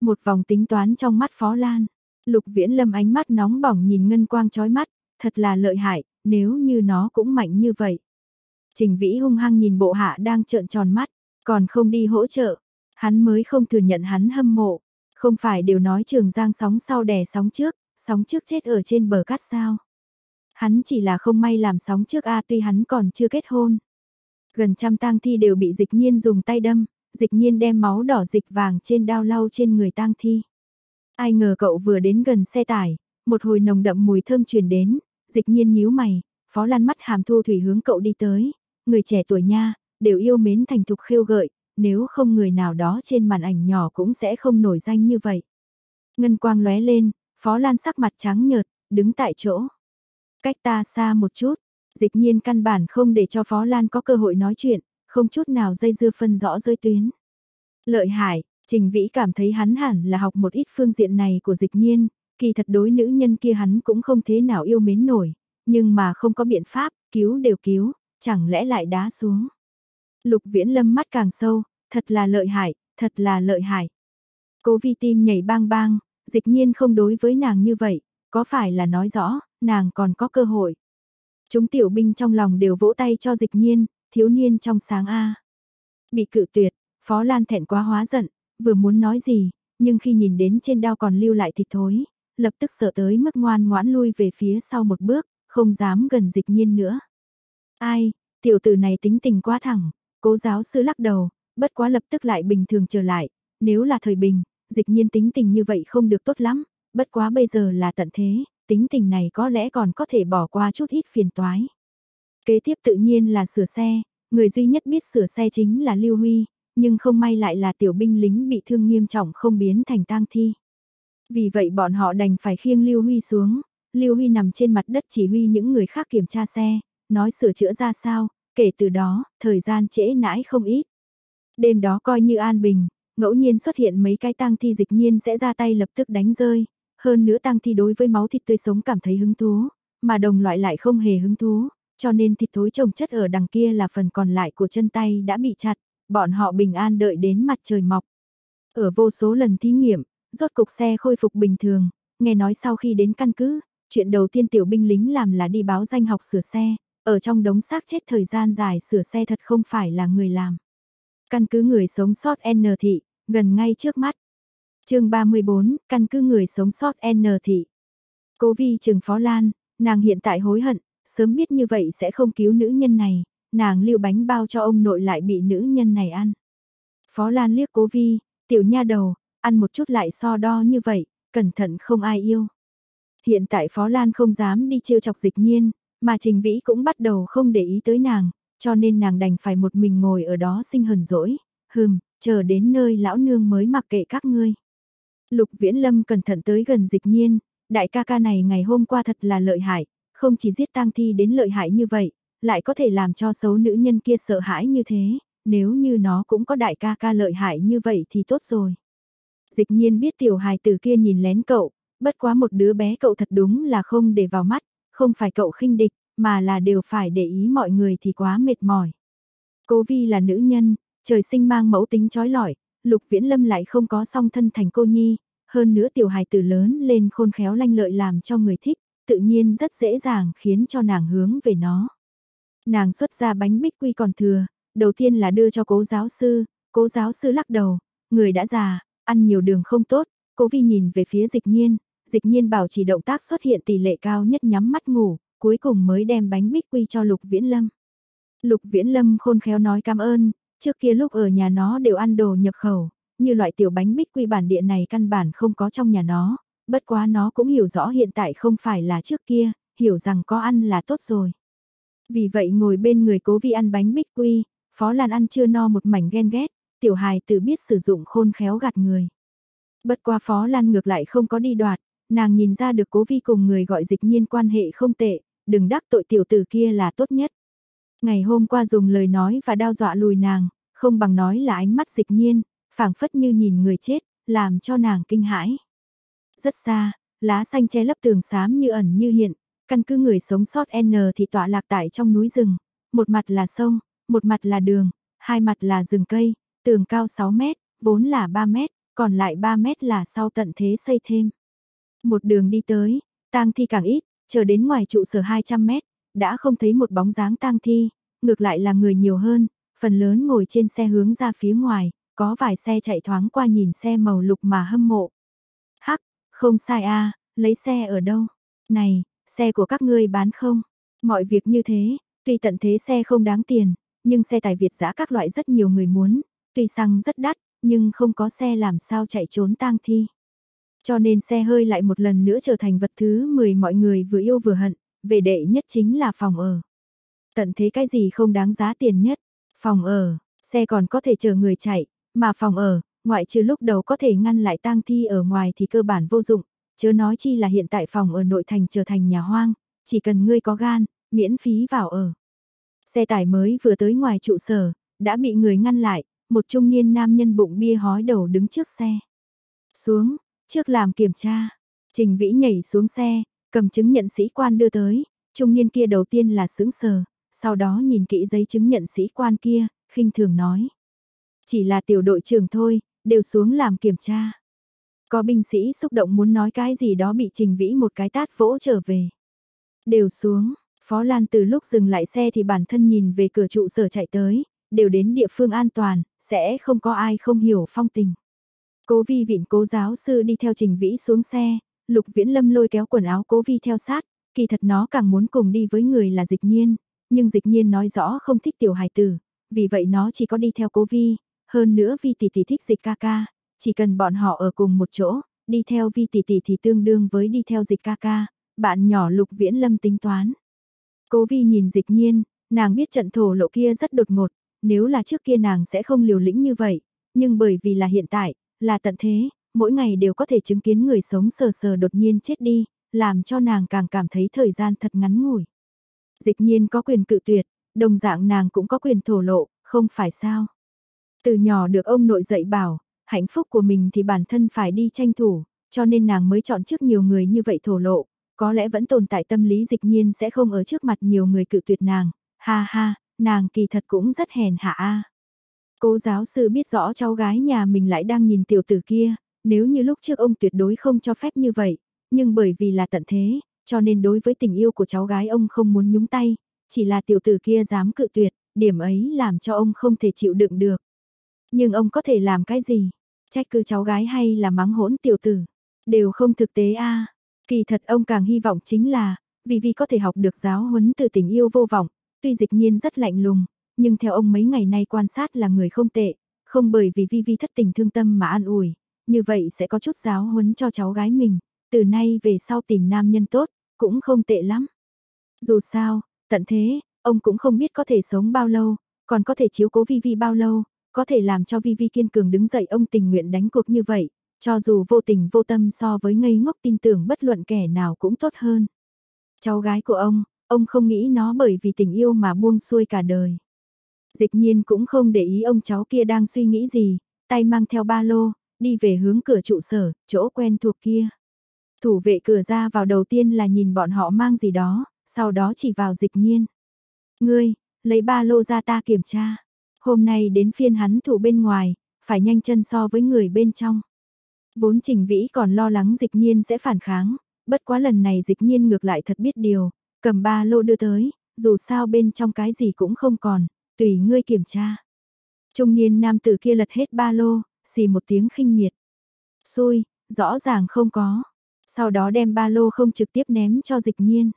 Một vòng tính toán trong mắt Phó Lan, Lục Viễn Lâm ánh mắt nóng bỏng nhìn ngân quang chói mắt, thật là lợi hại, nếu như nó cũng mạnh như vậy. Trình Vĩ hung hăng nhìn bộ hạ đang trợn tròn mắt, còn không đi hỗ trợ, hắn mới không thừa nhận hắn hâm mộ. Không phải đều nói trường giang sóng sau đè sóng trước, sóng trước chết ở trên bờ cát sao. Hắn chỉ là không may làm sóng trước A tuy hắn còn chưa kết hôn. Gần trăm tang thi đều bị dịch nhiên dùng tay đâm, dịch nhiên đem máu đỏ dịch vàng trên đao lau trên người tang thi. Ai ngờ cậu vừa đến gần xe tải, một hồi nồng đậm mùi thơm truyền đến, dịch nhiên nhíu mày, phó lan mắt hàm thu thủy hướng cậu đi tới, người trẻ tuổi nha, đều yêu mến thành thục khêu gợi, nếu không người nào đó trên màn ảnh nhỏ cũng sẽ không nổi danh như vậy. Ngân quang lóe lên, phó lan sắc mặt trắng nhợt, đứng tại chỗ. Cách ta xa một chút, dịch nhiên căn bản không để cho phó lan có cơ hội nói chuyện, không chút nào dây dưa phân rõ rơi tuyến. Lợi hại, Trình Vĩ cảm thấy hắn hẳn là học một ít phương diện này của dịch nhiên, kỳ thật đối nữ nhân kia hắn cũng không thế nào yêu mến nổi, nhưng mà không có biện pháp, cứu đều cứu, chẳng lẽ lại đá xuống. Lục viễn lâm mắt càng sâu, thật là lợi hại, thật là lợi hại. Cố vi tim nhảy bang bang, dịch nhiên không đối với nàng như vậy, có phải là nói rõ, nàng còn có cơ hội. Chúng tiểu binh trong lòng đều vỗ tay cho dịch nhiên, thiếu niên trong sáng A. Bị cự tuyệt, Phó Lan thẹn quá hóa giận, vừa muốn nói gì, nhưng khi nhìn đến trên đao còn lưu lại thịt thối, lập tức sợ tới mức ngoan ngoãn lui về phía sau một bước, không dám gần dịch nhiên nữa. Ai, tiểu tử này tính tình quá thẳng, cố giáo sư lắc đầu, bất quá lập tức lại bình thường trở lại, nếu là thời bình, dịch nhiên tính tình như vậy không được tốt lắm, bất quá bây giờ là tận thế, tính tình này có lẽ còn có thể bỏ qua chút ít phiền toái. Kế tiếp tự nhiên là sửa xe, người duy nhất biết sửa xe chính là Lưu Huy, nhưng không may lại là tiểu binh lính bị thương nghiêm trọng không biến thành tang thi. Vì vậy bọn họ đành phải khiêng Lưu Huy xuống, Lưu Huy nằm trên mặt đất chỉ huy những người khác kiểm tra xe, nói sửa chữa ra sao, kể từ đó, thời gian trễ nãi không ít. Đêm đó coi như an bình, ngẫu nhiên xuất hiện mấy cái tang thi dịch nhiên sẽ ra tay lập tức đánh rơi, hơn nữa tang thi đối với máu thịt tươi sống cảm thấy hứng thú, mà đồng loại lại không hề hứng thú, cho nên thịt thối trồng chất ở đằng kia là phần còn lại của chân tay đã bị chặt, bọn họ bình an đợi đến mặt trời mọc. Ở vô số lần thí nghiệm, rốt cục xe khôi phục bình thường, nghe nói sau khi đến căn cứ, chuyện đầu tiên tiểu binh lính làm là đi báo danh học sửa xe, ở trong đống xác chết thời gian dài sửa xe thật không phải là người làm. Căn cứ người sống sót N thị, gần ngay trước mắt. chương 34, căn cứ người sống sót N thị. Cố vi trường Phó Lan, nàng hiện tại hối hận, sớm biết như vậy sẽ không cứu nữ nhân này, nàng lưu bánh bao cho ông nội lại bị nữ nhân này ăn. Phó Lan liếc cố vi, tiểu nha đầu, ăn một chút lại so đo như vậy, cẩn thận không ai yêu. Hiện tại Phó Lan không dám đi trêu chọc dịch nhiên, mà Trình Vĩ cũng bắt đầu không để ý tới nàng, cho nên nàng đành phải một mình ngồi ở đó sinh hờn dỗi, hừm, chờ đến nơi lão nương mới mặc kệ các ngươi. Lục Viễn Lâm cẩn thận tới gần dịch nhiên, đại ca ca này ngày hôm qua thật là lợi hại, không chỉ giết tang thi đến lợi hại như vậy, lại có thể làm cho xấu nữ nhân kia sợ hãi như thế, nếu như nó cũng có đại ca ca lợi hại như vậy thì tốt rồi. Dịch nhiên biết tiểu hài từ kia nhìn lén cậu, bất quá một đứa bé cậu thật đúng là không để vào mắt, không phải cậu khinh địch, mà là đều phải để ý mọi người thì quá mệt mỏi. Cố Vi là nữ nhân, trời sinh mang mẫu tính trói lọi, Lục Viễn Lâm lại không có song thân thành cô nhi, hơn nữa tiểu hài tử lớn lên khôn khéo lanh lợi làm cho người thích, tự nhiên rất dễ dàng khiến cho nàng hướng về nó. Nàng xuất ra bánh bích quy còn thừa, đầu tiên là đưa cho cố giáo sư, cố giáo sư lắc đầu, người đã già, ăn nhiều đường không tốt, cố vi nhìn về phía dịch nhiên, dịch nhiên bảo chỉ động tác xuất hiện tỷ lệ cao nhất nhắm mắt ngủ, cuối cùng mới đem bánh bích quy cho Lục Viễn Lâm. Lục Viễn Lâm khôn khéo nói cảm ơn, trước kia lúc ở nhà nó đều ăn đồ nhập khẩu, như loại tiểu bánh bích quy bản địa này căn bản không có trong nhà nó, bất quá nó cũng hiểu rõ hiện tại không phải là trước kia, hiểu rằng có ăn là tốt rồi. Vì vậy ngồi bên người cố vi ăn bánh bích quy, Phó Lan ăn chưa no một mảnh ghen ghét, tiểu hài tự biết sử dụng khôn khéo gạt người. Bất qua Phó Lan ngược lại không có đi đoạt, nàng nhìn ra được cố vi cùng người gọi dịch nhiên quan hệ không tệ, đừng đắc tội tiểu tử kia là tốt nhất. Ngày hôm qua dùng lời nói và đao dọa lùi nàng, không bằng nói là ánh mắt dịch nhiên, phảng phất như nhìn người chết, làm cho nàng kinh hãi. Rất xa, lá xanh che lấp tường xám như ẩn như hiện, căn cứ người sống sót N thì tọa lạc tại trong núi rừng, một mặt là sông, một mặt là đường, hai mặt là rừng cây, tường cao 6 mét, vốn là 3 mét, còn lại 3 mét là sau tận thế xây thêm. Một đường đi tới, tang thi càng ít, chờ đến ngoài trụ sở 200 mét, đã không thấy một bóng dáng tang thi, ngược lại là người nhiều hơn, phần lớn ngồi trên xe hướng ra phía ngoài, có vài xe chạy thoáng qua nhìn xe màu lục mà hâm mộ. Hắc, không sai a, lấy xe ở đâu? Này, xe của các ngươi bán không? Mọi việc như thế, tuy tận thế xe không đáng tiền, nhưng xe tải Việt giã các loại rất nhiều người muốn, tuy xăng rất đắt, nhưng không có xe làm sao chạy trốn tang thi. Cho nên xe hơi lại một lần nữa trở thành vật thứ 10 mọi người vừa yêu vừa hận, về đệ nhất chính là phòng ở. Tận thế cái gì không đáng giá tiền nhất, phòng ở, xe còn có thể chờ người chạy, mà phòng ở, ngoại trừ lúc đầu có thể ngăn lại tang thi ở ngoài thì cơ bản vô dụng, chớ nói chi là hiện tại phòng ở nội thành trở thành nhà hoang, chỉ cần ngươi có gan, miễn phí vào ở. Xe tải mới vừa tới ngoài trụ sở, đã bị người ngăn lại, một trung niên nam nhân bụng bia hói đầu đứng trước xe. Xuống, trước làm kiểm tra, Trình Vĩ nhảy xuống xe, cầm chứng nhận sĩ quan đưa tới, trung niên kia đầu tiên là sững sờ, sau đó nhìn kỹ giấy chứng nhận sĩ quan kia, khinh thường nói. Chỉ là tiểu đội trưởng thôi, đều xuống làm kiểm tra. Có binh sĩ xúc động muốn nói cái gì đó bị Trình Vĩ một cái tát vỗ trở về. Đều xuống, Phó Lan từ lúc dừng lại xe thì bản thân nhìn về cửa trụ sở chạy tới, đều đến địa phương an toàn, sẽ không có ai không hiểu phong tình. Cố vi vịn cố giáo sư đi theo Trình Vĩ xuống xe, Lục Viễn Lâm lôi kéo quần áo cố vi theo sát, kỳ thật nó càng muốn cùng đi với người là dịch nhiên, nhưng dịch nhiên nói rõ không thích tiểu hài tử, vì vậy nó chỉ có đi theo cố vi, hơn nữa vi tỷ tỷ thích dịch ca ca, chỉ cần bọn họ ở cùng một chỗ, đi theo vi tỷ tỷ thì tương đương với đi theo dịch ca ca, bạn nhỏ lục viễn lâm tính toán. Cố vi nhìn dịch nhiên, nàng biết trận thổ lộ kia rất đột ngột, nếu là trước kia nàng sẽ không liều lĩnh như vậy, nhưng bởi vì là hiện tại, là tận thế, mỗi ngày đều có thể chứng kiến người sống sờ sờ đột nhiên chết đi, làm cho nàng càng cảm thấy thời gian thật ngắn ngủi. Dịch nhiên có quyền cự tuyệt, đồng dạng nàng cũng có quyền thổ lộ, không phải sao. Từ nhỏ được ông nội dạy bảo, hạnh phúc của mình thì bản thân phải đi tranh thủ, cho nên nàng mới chọn trước nhiều người như vậy thổ lộ, có lẽ vẫn tồn tại tâm lý dịch nhiên sẽ không ở trước mặt nhiều người cự tuyệt nàng, ha ha, nàng kỳ thật cũng rất hèn hạ a. Cố giáo sư biết rõ cháu gái nhà mình lại đang nhìn tiểu tử kia, nếu như lúc trước ông tuyệt đối không cho phép như vậy, nhưng bởi vì là tận thế, cho nên đối với tình yêu của cháu gái ông không muốn nhúng tay, chỉ là tiểu tử kia dám cự tuyệt, điểm ấy làm cho ông không thể chịu đựng được. Nhưng ông có thể làm cái gì? Trách cứ cháu gái hay là mắng hỗn tiểu tử? Đều không thực tế a. Kỳ thật ông càng hy vọng chính là, vì vì có thể học được giáo huấn từ tình yêu vô vọng, tuy dịch nhiên rất lạnh lùng, nhưng theo ông mấy ngày nay quan sát là người không tệ, không bởi vì Vi Vi thất tình thương tâm mà an ủi, như vậy sẽ có chút giáo huấn cho cháu gái mình, từ nay về sau tìm nam nhân tốt, cũng không tệ lắm. Dù sao, tận thế, ông cũng không biết có thể sống bao lâu, còn có thể chiếu cố Vi Vi bao lâu, có thể làm cho Vi Vi kiên cường đứng dậy ông tình nguyện đánh cuộc như vậy, cho dù vô tình vô tâm so với ngây ngốc tin tưởng bất luận kẻ nào cũng tốt hơn. Cháu gái của ông, ông không nghĩ nó bởi vì tình yêu mà buông xuôi cả đời. Dịch nhiên cũng không để ý ông cháu kia đang suy nghĩ gì, tay mang theo ba lô, đi về hướng cửa trụ sở, chỗ quen thuộc kia. Thủ vệ cửa ra vào đầu tiên là nhìn bọn họ mang gì đó, sau đó chỉ vào dịch nhiên. Ngươi, lấy ba lô ra ta kiểm tra. Hôm nay đến phiên hắn thủ bên ngoài, phải nhanh chân so với người bên trong. Vốn trình vĩ còn lo lắng dịch nhiên sẽ phản kháng, bất quá lần này dịch nhiên ngược lại thật biết điều, cầm ba lô đưa tới, dù sao bên trong cái gì cũng không còn, tùy ngươi kiểm tra. Trung niên nam tử kia lật hết ba lô, xì một tiếng khinh miệt. Xui, rõ ràng không có. Sau đó đem ba lô không trực tiếp ném cho dịch nhiên.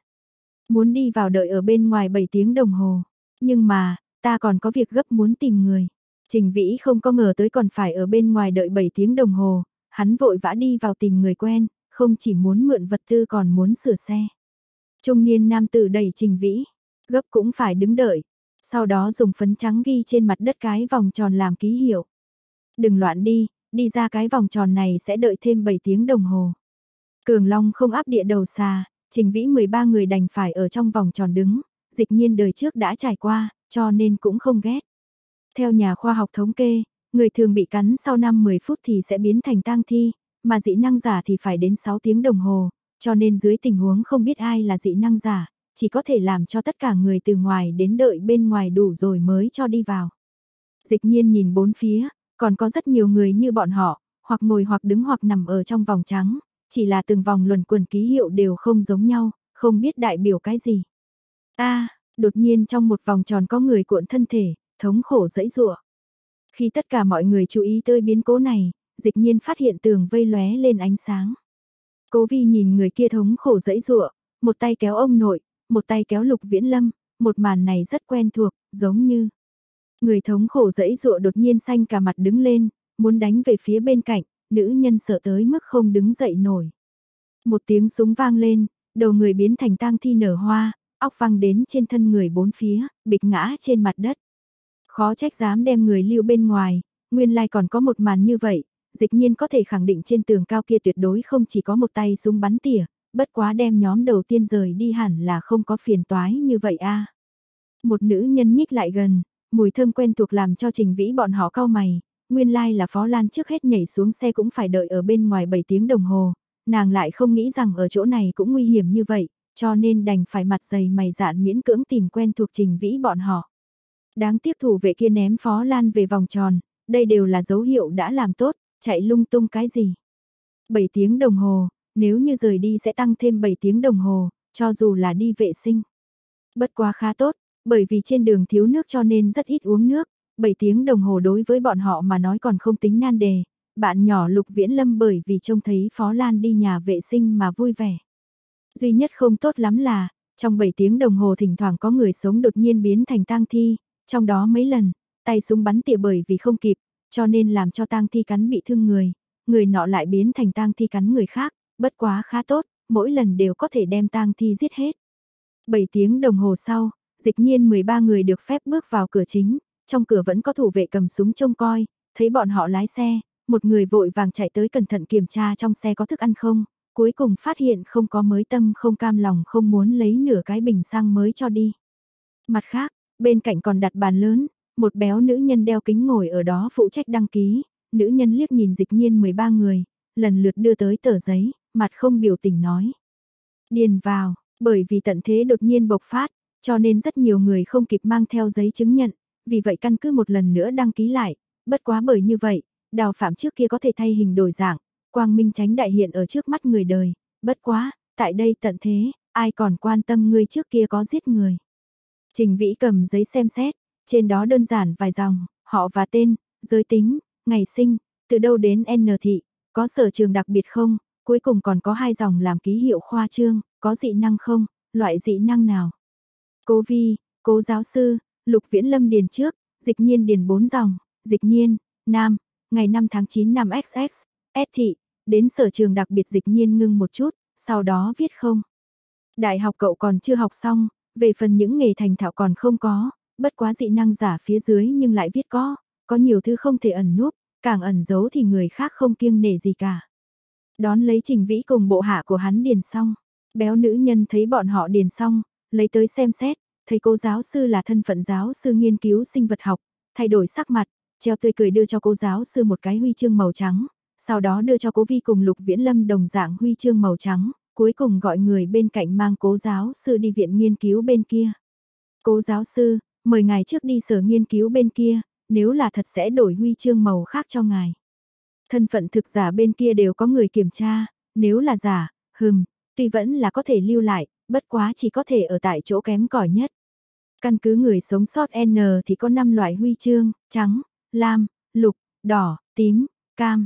Muốn đi vào đợi ở bên ngoài 7 tiếng đồng hồ. Nhưng mà, ta còn có việc gấp muốn tìm người. Trình Vĩ không có ngờ tới còn phải ở bên ngoài đợi 7 tiếng đồng hồ. Hắn vội vã đi vào tìm người quen, không chỉ muốn mượn vật tư còn muốn sửa xe. Trung niên nam tử đẩy Trình Vĩ, gấp cũng phải đứng đợi. Sau đó dùng phấn trắng ghi trên mặt đất cái vòng tròn làm ký hiệu. Đừng loạn đi, đi ra cái vòng tròn này sẽ đợi thêm 7 tiếng đồng hồ. Cường Long không áp địa đầu xa, Trình Vĩ 13 người đành phải ở trong vòng tròn đứng, dịch nhiên đời trước đã trải qua, cho nên cũng không ghét. Theo nhà khoa học thống kê, người thường bị cắn sau 5-10 phút thì sẽ biến thành tang thi, mà dị năng giả thì phải đến 6 tiếng đồng hồ, cho nên dưới tình huống không biết ai là dị năng giả, chỉ có thể làm cho tất cả người từ ngoài đến đợi bên ngoài đủ rồi mới cho đi vào. Dịch nhiên nhìn bốn phía, còn có rất nhiều người như bọn họ, hoặc ngồi hoặc đứng hoặc nằm ở trong vòng trắng, chỉ là từng vòng luẩn quần ký hiệu đều không giống nhau, không biết đại biểu cái gì. a đột nhiên trong một vòng tròn có người cuộn thân thể, thống khổ dẫy rụa. Khi tất cả mọi người chú ý tới biến cố này, dịch nhiên phát hiện tường vây lóe lên ánh sáng. Cố vi nhìn người kia thống khổ dẫy dụa, một tay kéo ông nội, một tay kéo lục viễn lâm, một màn này rất quen thuộc, giống như Người thống khổ dẫy dụa đột nhiên xanh cả mặt đứng lên, muốn đánh về phía bên cạnh, nữ nhân sợ tới mức không đứng dậy nổi. Một tiếng súng vang lên, đầu người biến thành tang thi nở hoa, óc văng đến trên thân người bốn phía, bịch ngã trên mặt đất. Khó trách dám đem người lưu bên ngoài, nguyên lai còn có một màn như vậy, dịch nhiên có thể khẳng định trên tường cao kia tuyệt đối không chỉ có một tay súng bắn tỉa, bất quá đem nhóm đầu tiên rời đi hẳn là không có phiền toái như vậy a. Một nữ nhân nhích lại gần, mùi thơm quen thuộc làm cho Trình Vĩ bọn họ cau mày, nguyên lai là Phó Lan trước hết nhảy xuống xe cũng phải đợi ở bên ngoài 7 tiếng đồng hồ, nàng lại không nghĩ rằng ở chỗ này cũng nguy hiểm như vậy, cho nên đành phải mặt dày mày dạn miễn cưỡng tìm quen thuộc Trình Vĩ bọn họ. Đáng tiếc thủ vệ kia ném Phó Lan về vòng tròn, đây đều là dấu hiệu đã làm tốt, chạy lung tung cái gì. 7 tiếng đồng hồ, nếu như rời đi sẽ tăng thêm 7 tiếng đồng hồ, cho dù là đi vệ sinh. Bất quá khá tốt, bởi vì trên đường thiếu nước cho nên rất ít uống nước, 7 tiếng đồng hồ đối với bọn họ mà nói còn không tính nan đề. Bạn nhỏ Lục Viễn Lâm bởi vì trông thấy Phó Lan đi nhà vệ sinh mà vui vẻ. Duy nhất không tốt lắm là, trong 7 tiếng đồng hồ thỉnh thoảng có người sống đột nhiên biến thành tang thi, trong đó mấy lần, tay súng bắn tỉa bởi vì không kịp, cho nên làm cho tang thi cắn bị thương người, người nọ lại biến thành tang thi cắn người khác, bất quá khá tốt, mỗi lần đều có thể đem tang thi giết hết. 7 tiếng đồng hồ sau, dịch nhiên 13 người được phép bước vào cửa chính, trong cửa vẫn có thủ vệ cầm súng trông coi, thấy bọn họ lái xe, một người vội vàng chạy tới cẩn thận kiểm tra trong xe có thức ăn không, cuối cùng phát hiện không có mới tâm không cam lòng không muốn lấy nửa cái bình xăng mới cho đi. Mặt khác, bên cạnh còn đặt bàn lớn, một béo nữ nhân đeo kính ngồi ở đó phụ trách đăng ký, nữ nhân liếc nhìn dịch nhiên 13 người, lần lượt đưa tới tờ giấy, mặt không biểu tình nói. Điền vào, bởi vì tận thế đột nhiên bộc phát, cho nên rất nhiều người không kịp mang theo giấy chứng nhận, vì vậy căn cứ một lần nữa đăng ký lại, bất quá bởi như vậy, đào phạm trước kia có thể thay hình đổi dạng, quang minh tránh đại hiện ở trước mắt người đời, bất quá, tại đây tận thế, ai còn quan tâm ngươi trước kia có giết người. Trình Vĩ cầm giấy xem xét, trên đó đơn giản vài dòng, họ và tên, giới tính, ngày sinh, từ đâu đến N thị, có sở trường đặc biệt không, cuối cùng còn có hai dòng làm ký hiệu khoa trương, có dị năng không, loại dị năng nào. Cố Vi, cố giáo sư, Lục Viễn Lâm điền trước, dịch nhiên điền bốn dòng, dịch nhiên, nam, ngày 5 tháng 9 năm XX, S thị, đến sở trường đặc biệt dịch nhiên ngưng một chút, sau đó viết không. Đại học cậu còn chưa học xong, về phần những nghề thành thạo còn không có, bất quá dị năng giả phía dưới nhưng lại viết có, có nhiều thứ không thể ẩn núp, càng ẩn giấu thì người khác không kiêng nể gì cả. Đón lấy trình vĩ cùng bộ hạ của hắn điền xong, béo nữ nhân thấy bọn họ điền xong, lấy tới xem xét, thấy cô giáo sư là thân phận giáo sư nghiên cứu sinh vật học, thay đổi sắc mặt, treo tươi cười đưa cho cô giáo sư một cái huy chương màu trắng, sau đó đưa cho cố vi cùng lục viễn lâm đồng dạng huy chương màu trắng, cuối cùng gọi người bên cạnh mang cố giáo sư đi viện nghiên cứu bên kia. Cố giáo sư, mời ngài trước đi sở nghiên cứu bên kia, nếu là thật sẽ đổi huy chương màu khác cho ngài. Thân phận thực giả bên kia đều có người kiểm tra, nếu là giả, hừm, tuy vẫn là có thể lưu lại, bất quá chỉ có thể ở tại chỗ kém cỏi nhất. Căn cứ người sống sót N thì có 5 loại huy chương, trắng, lam, lục, đỏ, tím, cam.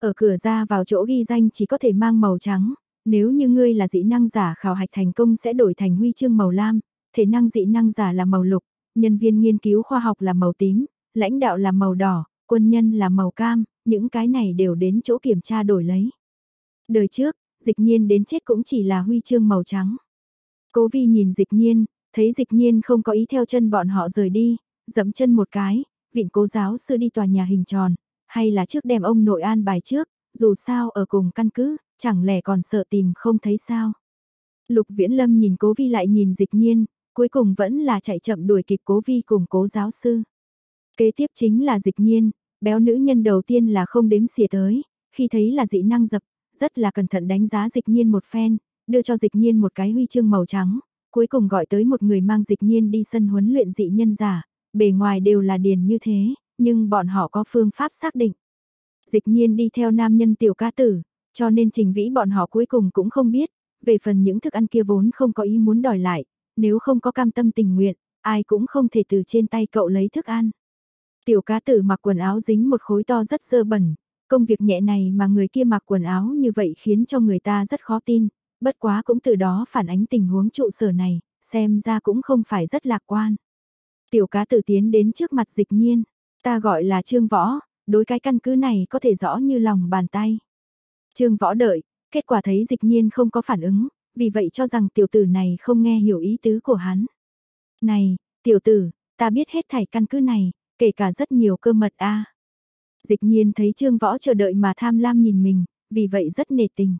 Ở cửa ra vào chỗ ghi danh chỉ có thể mang màu trắng, nếu như ngươi là dị năng giả khảo hạch thành công sẽ đổi thành huy chương màu lam, thể năng dị năng giả là màu lục, nhân viên nghiên cứu khoa học là màu tím, lãnh đạo là màu đỏ, quân nhân là màu cam, những cái này đều đến chỗ kiểm tra đổi lấy. Đời trước, dịch nhiên đến chết cũng chỉ là huy chương màu trắng. Cố vi nhìn dịch nhiên, thấy dịch nhiên không có ý theo chân bọn họ rời đi, dẫm chân một cái, vịn cố giáo sư đi tòa nhà hình tròn, hay là trước đem ông nội an bài trước, dù sao ở cùng căn cứ, chẳng lẽ còn sợ tìm không thấy sao. Lục Viễn Lâm nhìn cố vi lại nhìn dịch nhiên, cuối cùng vẫn là chạy chậm đuổi kịp cố vi cùng cố giáo sư. Kế tiếp chính là dịch nhiên, béo nữ nhân đầu tiên là không đếm xỉa tới, khi thấy là dị năng dập, rất là cẩn thận đánh giá dịch nhiên một phen, đưa cho dịch nhiên một cái huy chương màu trắng, cuối cùng gọi tới một người mang dịch nhiên đi sân huấn luyện dị nhân giả, bề ngoài đều là điền như thế, nhưng bọn họ có phương pháp xác định. Dịch nhiên đi theo nam nhân tiểu ca tử, cho nên trình vĩ bọn họ cuối cùng cũng không biết, về phần những thức ăn kia vốn không có ý muốn đòi lại, nếu không có cam tâm tình nguyện, ai cũng không thể từ trên tay cậu lấy thức ăn. Tiểu cá tử mặc quần áo dính một khối to rất dơ bẩn, công việc nhẹ này mà người kia mặc quần áo như vậy khiến cho người ta rất khó tin, bất quá cũng từ đó phản ánh tình huống trụ sở này, xem ra cũng không phải rất lạc quan. Tiểu cá tử tiến đến trước mặt dịch nhiên. Ta gọi là Trương Võ, đối cái căn cứ này có thể rõ như lòng bàn tay. Trương Võ đợi, kết quả thấy dịch nhiên không có phản ứng, vì vậy cho rằng tiểu tử này không nghe hiểu ý tứ của hắn. Này, tiểu tử, ta biết hết thảy căn cứ này, kể cả rất nhiều cơ mật a. Dịch nhiên thấy Trương Võ chờ đợi mà tham lam nhìn mình, vì vậy rất nề tình.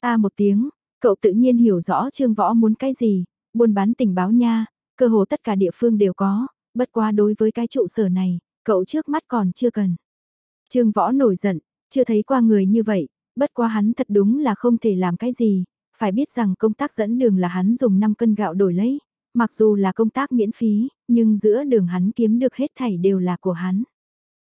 A một tiếng, cậu tự nhiên hiểu rõ Trương Võ muốn cái gì, buôn bán tình báo nha, cơ hồ tất cả địa phương đều có, bất quá đối với cái trụ sở này, cậu trước mắt còn chưa cần. Trương Võ nổi giận, chưa thấy qua người như vậy, bất quá hắn thật đúng là không thể làm cái gì, phải biết rằng công tác dẫn đường là hắn dùng 5 cân gạo đổi lấy, mặc dù là công tác miễn phí, nhưng giữa đường hắn kiếm được hết thảy đều là của hắn.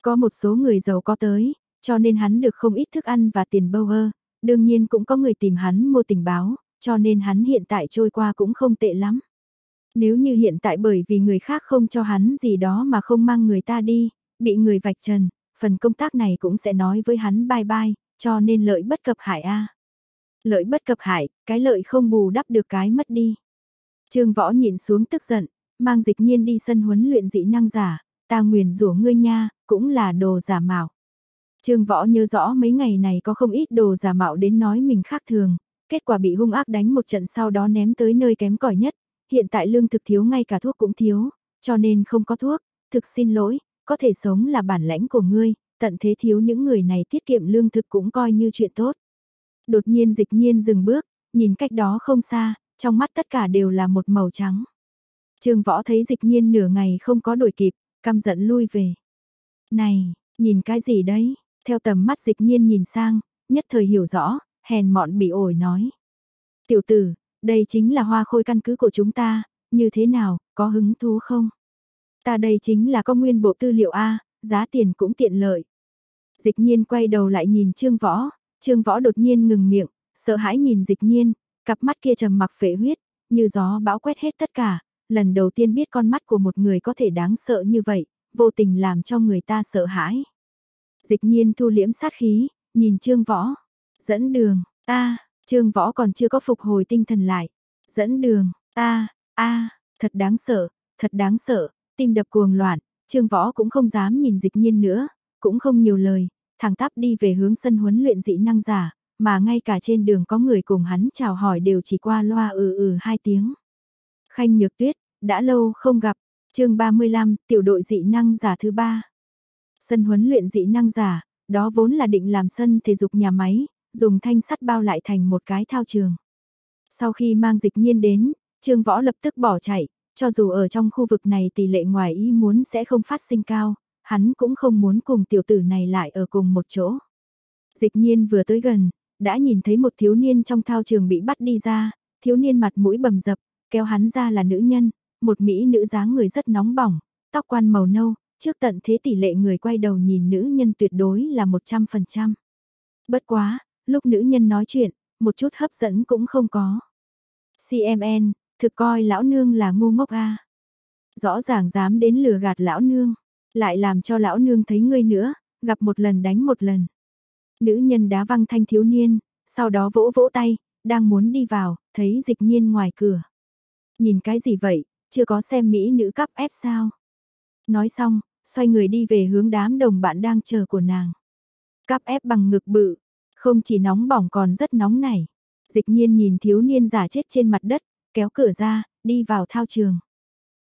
Có một số người giàu có tới, cho nên hắn được không ít thức ăn và tiền bâu ơ, đương nhiên cũng có người tìm hắn mua tình báo, cho nên hắn hiện tại trôi qua cũng không tệ lắm. Nếu như hiện tại bởi vì người khác không cho hắn gì đó mà không mang người ta đi, bị người vạch trần, phần công tác này cũng sẽ nói với hắn bye bye, cho nên lợi bất cập hại a. Lợi bất cập hại, cái lợi không bù đắp được cái mất đi. Trương Võ nhìn xuống tức giận, mang dịch nhiên đi sân huấn luyện dị năng giả, ta nguyền rủa ngươi nha, cũng là đồ giả mạo. Trương Võ nhớ rõ mấy ngày này có không ít đồ giả mạo đến nói mình khác thường, kết quả bị hung ác đánh một trận sau đó ném tới nơi kém cỏi nhất, hiện tại lương thực thiếu ngay cả thuốc cũng thiếu, cho nên không có thuốc, thực xin lỗi, có thể sống là bản lãnh của ngươi, tận thế thiếu những người này tiết kiệm lương thực cũng coi như chuyện tốt. Đột nhiên dịch nhiên dừng bước, nhìn cách đó không xa, trong mắt tất cả đều là một màu trắng. Trương Võ thấy dịch nhiên nửa ngày không có đổi kịp, căm giận lui về. Này, nhìn cái gì đấy? Theo tầm mắt dịch nhiên nhìn sang, nhất thời hiểu rõ, hèn mọn bị ổi nói. Tiểu tử, đây chính là hoa khôi căn cứ của chúng ta, như thế nào, có hứng thú không? Ta đây chính là có nguyên bộ tư liệu A, giá tiền cũng tiện lợi. Dịch nhiên quay đầu lại nhìn Trương Võ, Trương Võ đột nhiên ngừng miệng, sợ hãi nhìn dịch nhiên, cặp mắt kia trầm mặc phệ huyết, như gió bão quét hết tất cả, lần đầu tiên biết con mắt của một người có thể đáng sợ như vậy, vô tình làm cho người ta sợ hãi. Dịch nhiên thu liễm sát khí, nhìn Trương Võ, dẫn đường, a Trương Võ còn chưa có phục hồi tinh thần lại, dẫn đường, a a thật đáng sợ, thật đáng sợ, tim đập cuồng loạn, Trương Võ cũng không dám nhìn dịch nhiên nữa, cũng không nhiều lời, thẳng tắp đi về hướng sân huấn luyện dị năng giả, mà ngay cả trên đường có người cùng hắn chào hỏi đều chỉ qua loa ừ ừ hai tiếng. Khanh Nhược Tuyết, đã lâu không gặp, chương 35, tiểu đội dị năng giả thứ ba. Sân huấn luyện dị năng giả, đó vốn là định làm sân thể dục nhà máy, dùng thanh sắt bao lại thành một cái thao trường. Sau khi mang dịch nhiên đến, Trương Võ lập tức bỏ chạy, cho dù ở trong khu vực này tỷ lệ ngoài ý muốn sẽ không phát sinh cao, hắn cũng không muốn cùng tiểu tử này lại ở cùng một chỗ. Dịch nhiên vừa tới gần, đã nhìn thấy một thiếu niên trong thao trường bị bắt đi ra, thiếu niên mặt mũi bầm dập, kéo hắn ra là nữ nhân, một mỹ nữ dáng người rất nóng bỏng, tóc quan màu nâu, trước tận thế tỷ lệ người quay đầu nhìn nữ nhân tuyệt đối là 100%. Bất quá, lúc nữ nhân nói chuyện, một chút hấp dẫn cũng không có. CMN, thực coi lão nương là ngu ngốc a. Rõ ràng dám đến lừa gạt lão nương, lại làm cho lão nương thấy ngươi nữa, gặp một lần đánh một lần. Nữ nhân đá văng thanh thiếu niên, sau đó vỗ vỗ tay, đang muốn đi vào, thấy dịch nhiên ngoài cửa. Nhìn cái gì vậy, chưa có xem mỹ nữ cắp ép sao? Nói xong, xoay người đi về hướng đám đồng bạn đang chờ của nàng. Cắp ép bằng ngực bự, không chỉ nóng bỏng còn rất nóng nảy. Dịch nhiên nhìn thiếu niên giả chết trên mặt đất, kéo cửa ra, đi vào thao trường.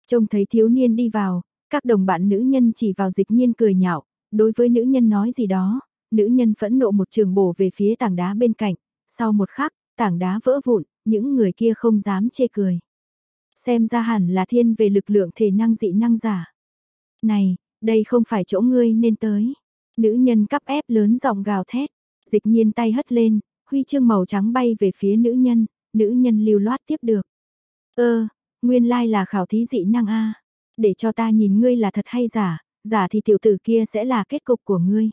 Trông thấy thiếu niên đi vào, các đồng bạn nữ nhân chỉ vào dịch nhiên cười nhạo, đối với nữ nhân nói gì đó, nữ nhân phẫn nộ một trường bổ về phía tảng đá bên cạnh, sau một khắc, tảng đá vỡ vụn, những người kia không dám chê cười. Xem ra hẳn là thiên về lực lượng thể năng dị năng giả. Này, đây không phải chỗ ngươi nên tới. Nữ nhân cắp ép lớn giọng gào thét, dịch nhiên tay hất lên, huy chương màu trắng bay về phía nữ nhân, nữ nhân lưu loát tiếp được. Ơ, nguyên lai là khảo thí dị năng A, để cho ta nhìn ngươi là thật hay giả, giả thì tiểu tử kia sẽ là kết cục của ngươi.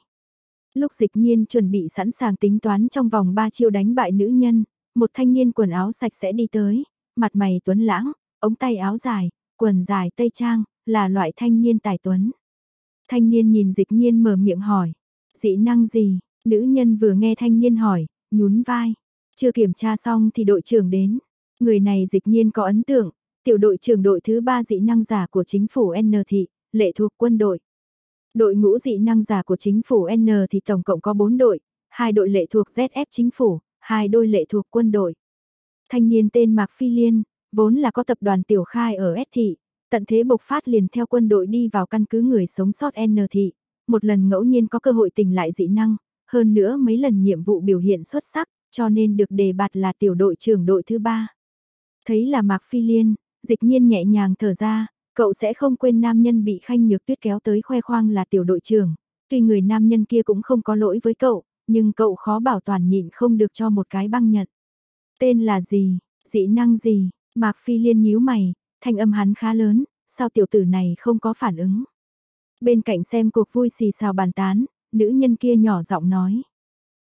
Lúc dịch nhiên chuẩn bị sẵn sàng tính toán trong vòng 3 chiêu đánh bại nữ nhân, một thanh niên quần áo sạch sẽ đi tới, mặt mày tuấn lãng, ống tay áo dài, quần dài tây trang, là loại thanh niên tài tuấn. Thanh niên nhìn dịch nhiên mở miệng hỏi, dị năng gì, nữ nhân vừa nghe thanh niên hỏi, nhún vai, chưa kiểm tra xong thì đội trưởng đến. Người này dịch nhiên có ấn tượng, Tiểu đội trưởng đội thứ 3 dị năng giả của chính phủ N thị, lệ thuộc quân đội. Đội ngũ dị năng giả của chính phủ N thì tổng cộng có 4 đội, hai đội lệ thuộc ZF chính phủ, hai đôi lệ thuộc quân đội. Thanh niên tên Mạc Phi Liên, vốn là có tập đoàn tiểu khai ở S thị, tận thế bộc phát liền theo quân đội đi vào căn cứ người sống sót N thị, một lần ngẫu nhiên có cơ hội tình lại dị năng, hơn nữa mấy lần nhiệm vụ biểu hiện xuất sắc, cho nên được đề bạt là tiểu đội trưởng đội thứ ba. Thấy là Mạc Phi Liên, dịch nhiên nhẹ nhàng thở ra, cậu sẽ không quên nam nhân bị khanh nhược tuyết kéo tới khoe khoang là tiểu đội trưởng. Tuy người nam nhân kia cũng không có lỗi với cậu, nhưng cậu khó bảo toàn nhịn không được cho một cái băng nhận. Tên là gì, dị năng gì, Mạc Phi Liên nhíu mày, thanh âm hắn khá lớn, sao tiểu tử này không có phản ứng. Bên cạnh xem cuộc vui xì xào bàn tán, nữ nhân kia nhỏ giọng nói.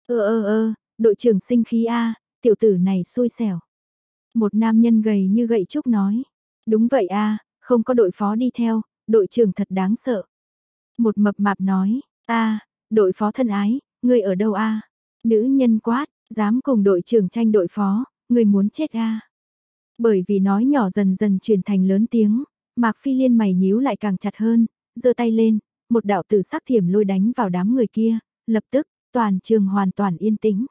Ơ ơ ơ, đội trưởng sinh khí A, tiểu tử này xui xẻo. Một nam nhân gầy như gậy trúc nói. Đúng vậy A, không có đội phó đi theo, đội trưởng thật đáng sợ. Một mập mạp nói, A, đội phó thân ái, ngươi ở đâu A? Nữ nhân quát, dám cùng đội trưởng tranh đội phó, ngươi muốn chết A. Bởi vì nói nhỏ dần dần chuyển thành lớn tiếng, Mạc Phi Liên mày nhíu lại càng chặt hơn, giơ tay lên, một đạo tử sắc thiểm lôi đánh vào đám người kia, lập tức, toàn trường hoàn toàn yên tĩnh.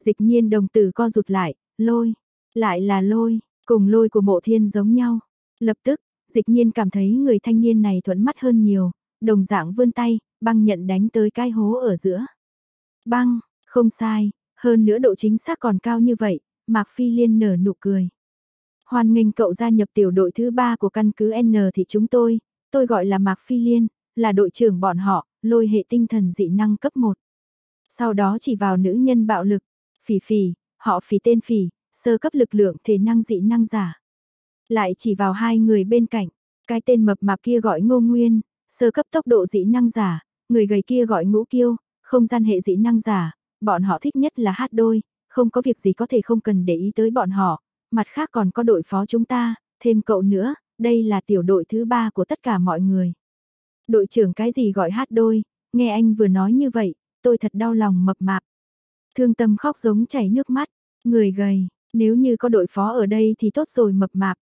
Dịch nhiên đồng tử co rụt lại, lôi, lại là lôi, cùng lôi của mộ thiên giống nhau. Lập tức, dịch nhiên cảm thấy người thanh niên này thuận mắt hơn nhiều, đồng dạng vươn tay, băng nhận đánh tới cái hố ở giữa. Băng, không sai, hơn nữa độ chính xác còn cao như vậy, Mạc Phi Liên nở nụ cười. Hoan nghênh cậu gia nhập tiểu đội thứ ba của căn cứ N thì chúng tôi, tôi gọi là Mạc Phi Liên, là đội trưởng bọn họ, lôi hệ tinh thần dị năng cấp 1. Sau đó chỉ vào nữ nhân bạo lực, phỉ phỉ, họ phỉ tên phỉ, sơ cấp lực lượng thể năng dị năng giả. Lại chỉ vào hai người bên cạnh, cái tên mập mạp kia gọi ngô nguyên, sơ cấp tốc độ dị năng giả, người gầy kia gọi ngũ kiêu, không gian hệ dị năng giả, bọn họ thích nhất là hát đôi, không có việc gì có thể không cần để ý tới bọn họ, mặt khác còn có đội phó chúng ta, thêm cậu nữa, đây là tiểu đội thứ ba của tất cả mọi người. Đội trưởng cái gì gọi hát đôi, nghe anh vừa nói như vậy, tôi thật đau lòng mập mạp. Thương tâm khóc giống chảy nước mắt, người gầy, nếu như có đội phó ở đây thì tốt rồi mập mạp.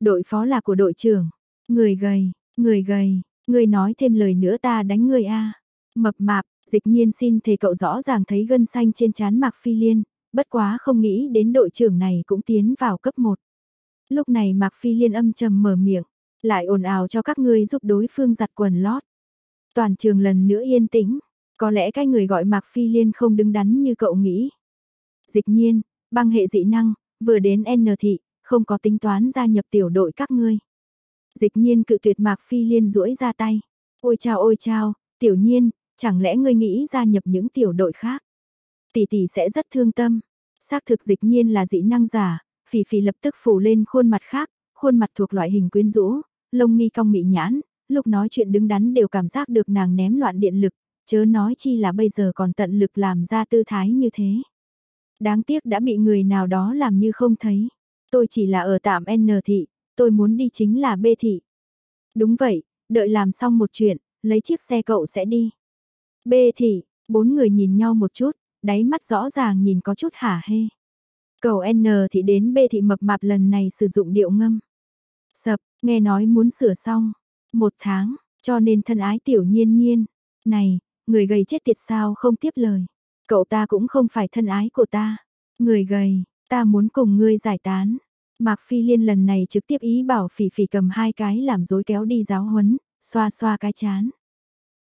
Đội phó là của đội trưởng, người gầy, người gầy, người nói thêm lời nữa ta đánh người a. Mập mạp, dịch nhiên xin thề cậu rõ ràng thấy gân xanh trên trán Mạc Phi Liên, bất quá không nghĩ đến đội trưởng này cũng tiến vào cấp 1. Lúc này Mạc Phi Liên âm trầm mở miệng, lại ồn ào cho các ngươi giúp đối phương giặt quần lót. Toàn trường lần nữa yên tĩnh, có lẽ cái người gọi Mạc Phi Liên không đứng đắn như cậu nghĩ. Dịch nhiên, băng hệ dị năng, vừa đến N thị, không có tính toán gia nhập tiểu đội các ngươi. Dịch nhiên cự tuyệt Mạc Phi Liên duỗi ra tay. Ôi chao ôi chao, tiểu nhiên, chẳng lẽ ngươi nghĩ gia nhập những tiểu đội khác? Tỷ tỷ sẽ rất thương tâm. Xác thực dịch nhiên là dị năng giả, phỉ phỉ lập tức phủ lên khuôn mặt khác, khuôn mặt thuộc loại hình quyến rũ, lông mi cong mị nhãn, lúc nói chuyện đứng đắn đều cảm giác được nàng ném loạn điện lực, chớ nói chi là bây giờ còn tận lực làm ra tư thái như thế. Đáng tiếc đã bị người nào đó làm như không thấy. Tôi chỉ là ở tạm N thị, tôi muốn đi chính là B thị. Đúng vậy, đợi làm xong một chuyện, lấy chiếc xe cậu sẽ đi. B thị, bốn người nhìn nhau một chút, đáy mắt rõ ràng nhìn có chút hả hê. Cầu N thị đến B thị mập mạp lần này sử dụng điệu ngâm. Sập, nghe nói muốn sửa xong. Một tháng, cho nên thân ái tiểu nhiên nhiên. Này, người gầy chết tiệt sao không tiếp lời. Cậu ta cũng không phải thân ái của ta. Người gầy, ta muốn cùng ngươi giải tán. Mạc Phi Liên lần này trực tiếp ý bảo phỉ phỉ cầm hai cái làm dối kéo đi giáo huấn, xoa xoa cái chán.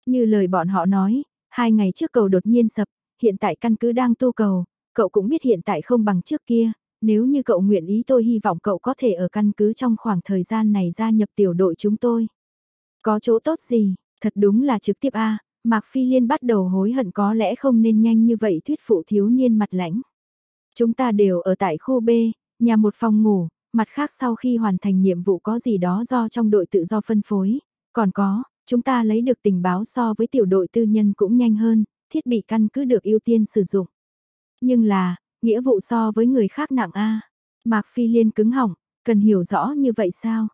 Như lời bọn họ nói, hai ngày trước cầu đột nhiên sập, hiện tại căn cứ đang tu cầu, cậu cũng biết hiện tại không bằng trước kia, nếu như cậu nguyện ý tôi hy vọng cậu có thể ở căn cứ trong khoảng thời gian này gia nhập tiểu đội chúng tôi. Có chỗ tốt gì, thật đúng là trực tiếp A, Mạc Phi Liên bắt đầu hối hận có lẽ không nên nhanh như vậy thuyết phụ thiếu niên mặt lãnh. Chúng ta đều ở tại khu B, nhà một phòng ngủ, mặt khác sau khi hoàn thành nhiệm vụ có gì đó do trong đội tự do phân phối, còn có, chúng ta lấy được tình báo so với tiểu đội tư nhân cũng nhanh hơn, thiết bị căn cứ được ưu tiên sử dụng. Nhưng là, nghĩa vụ so với người khác nặng A. Mạc Phi Liên cứng hỏng, cần hiểu rõ như vậy sao?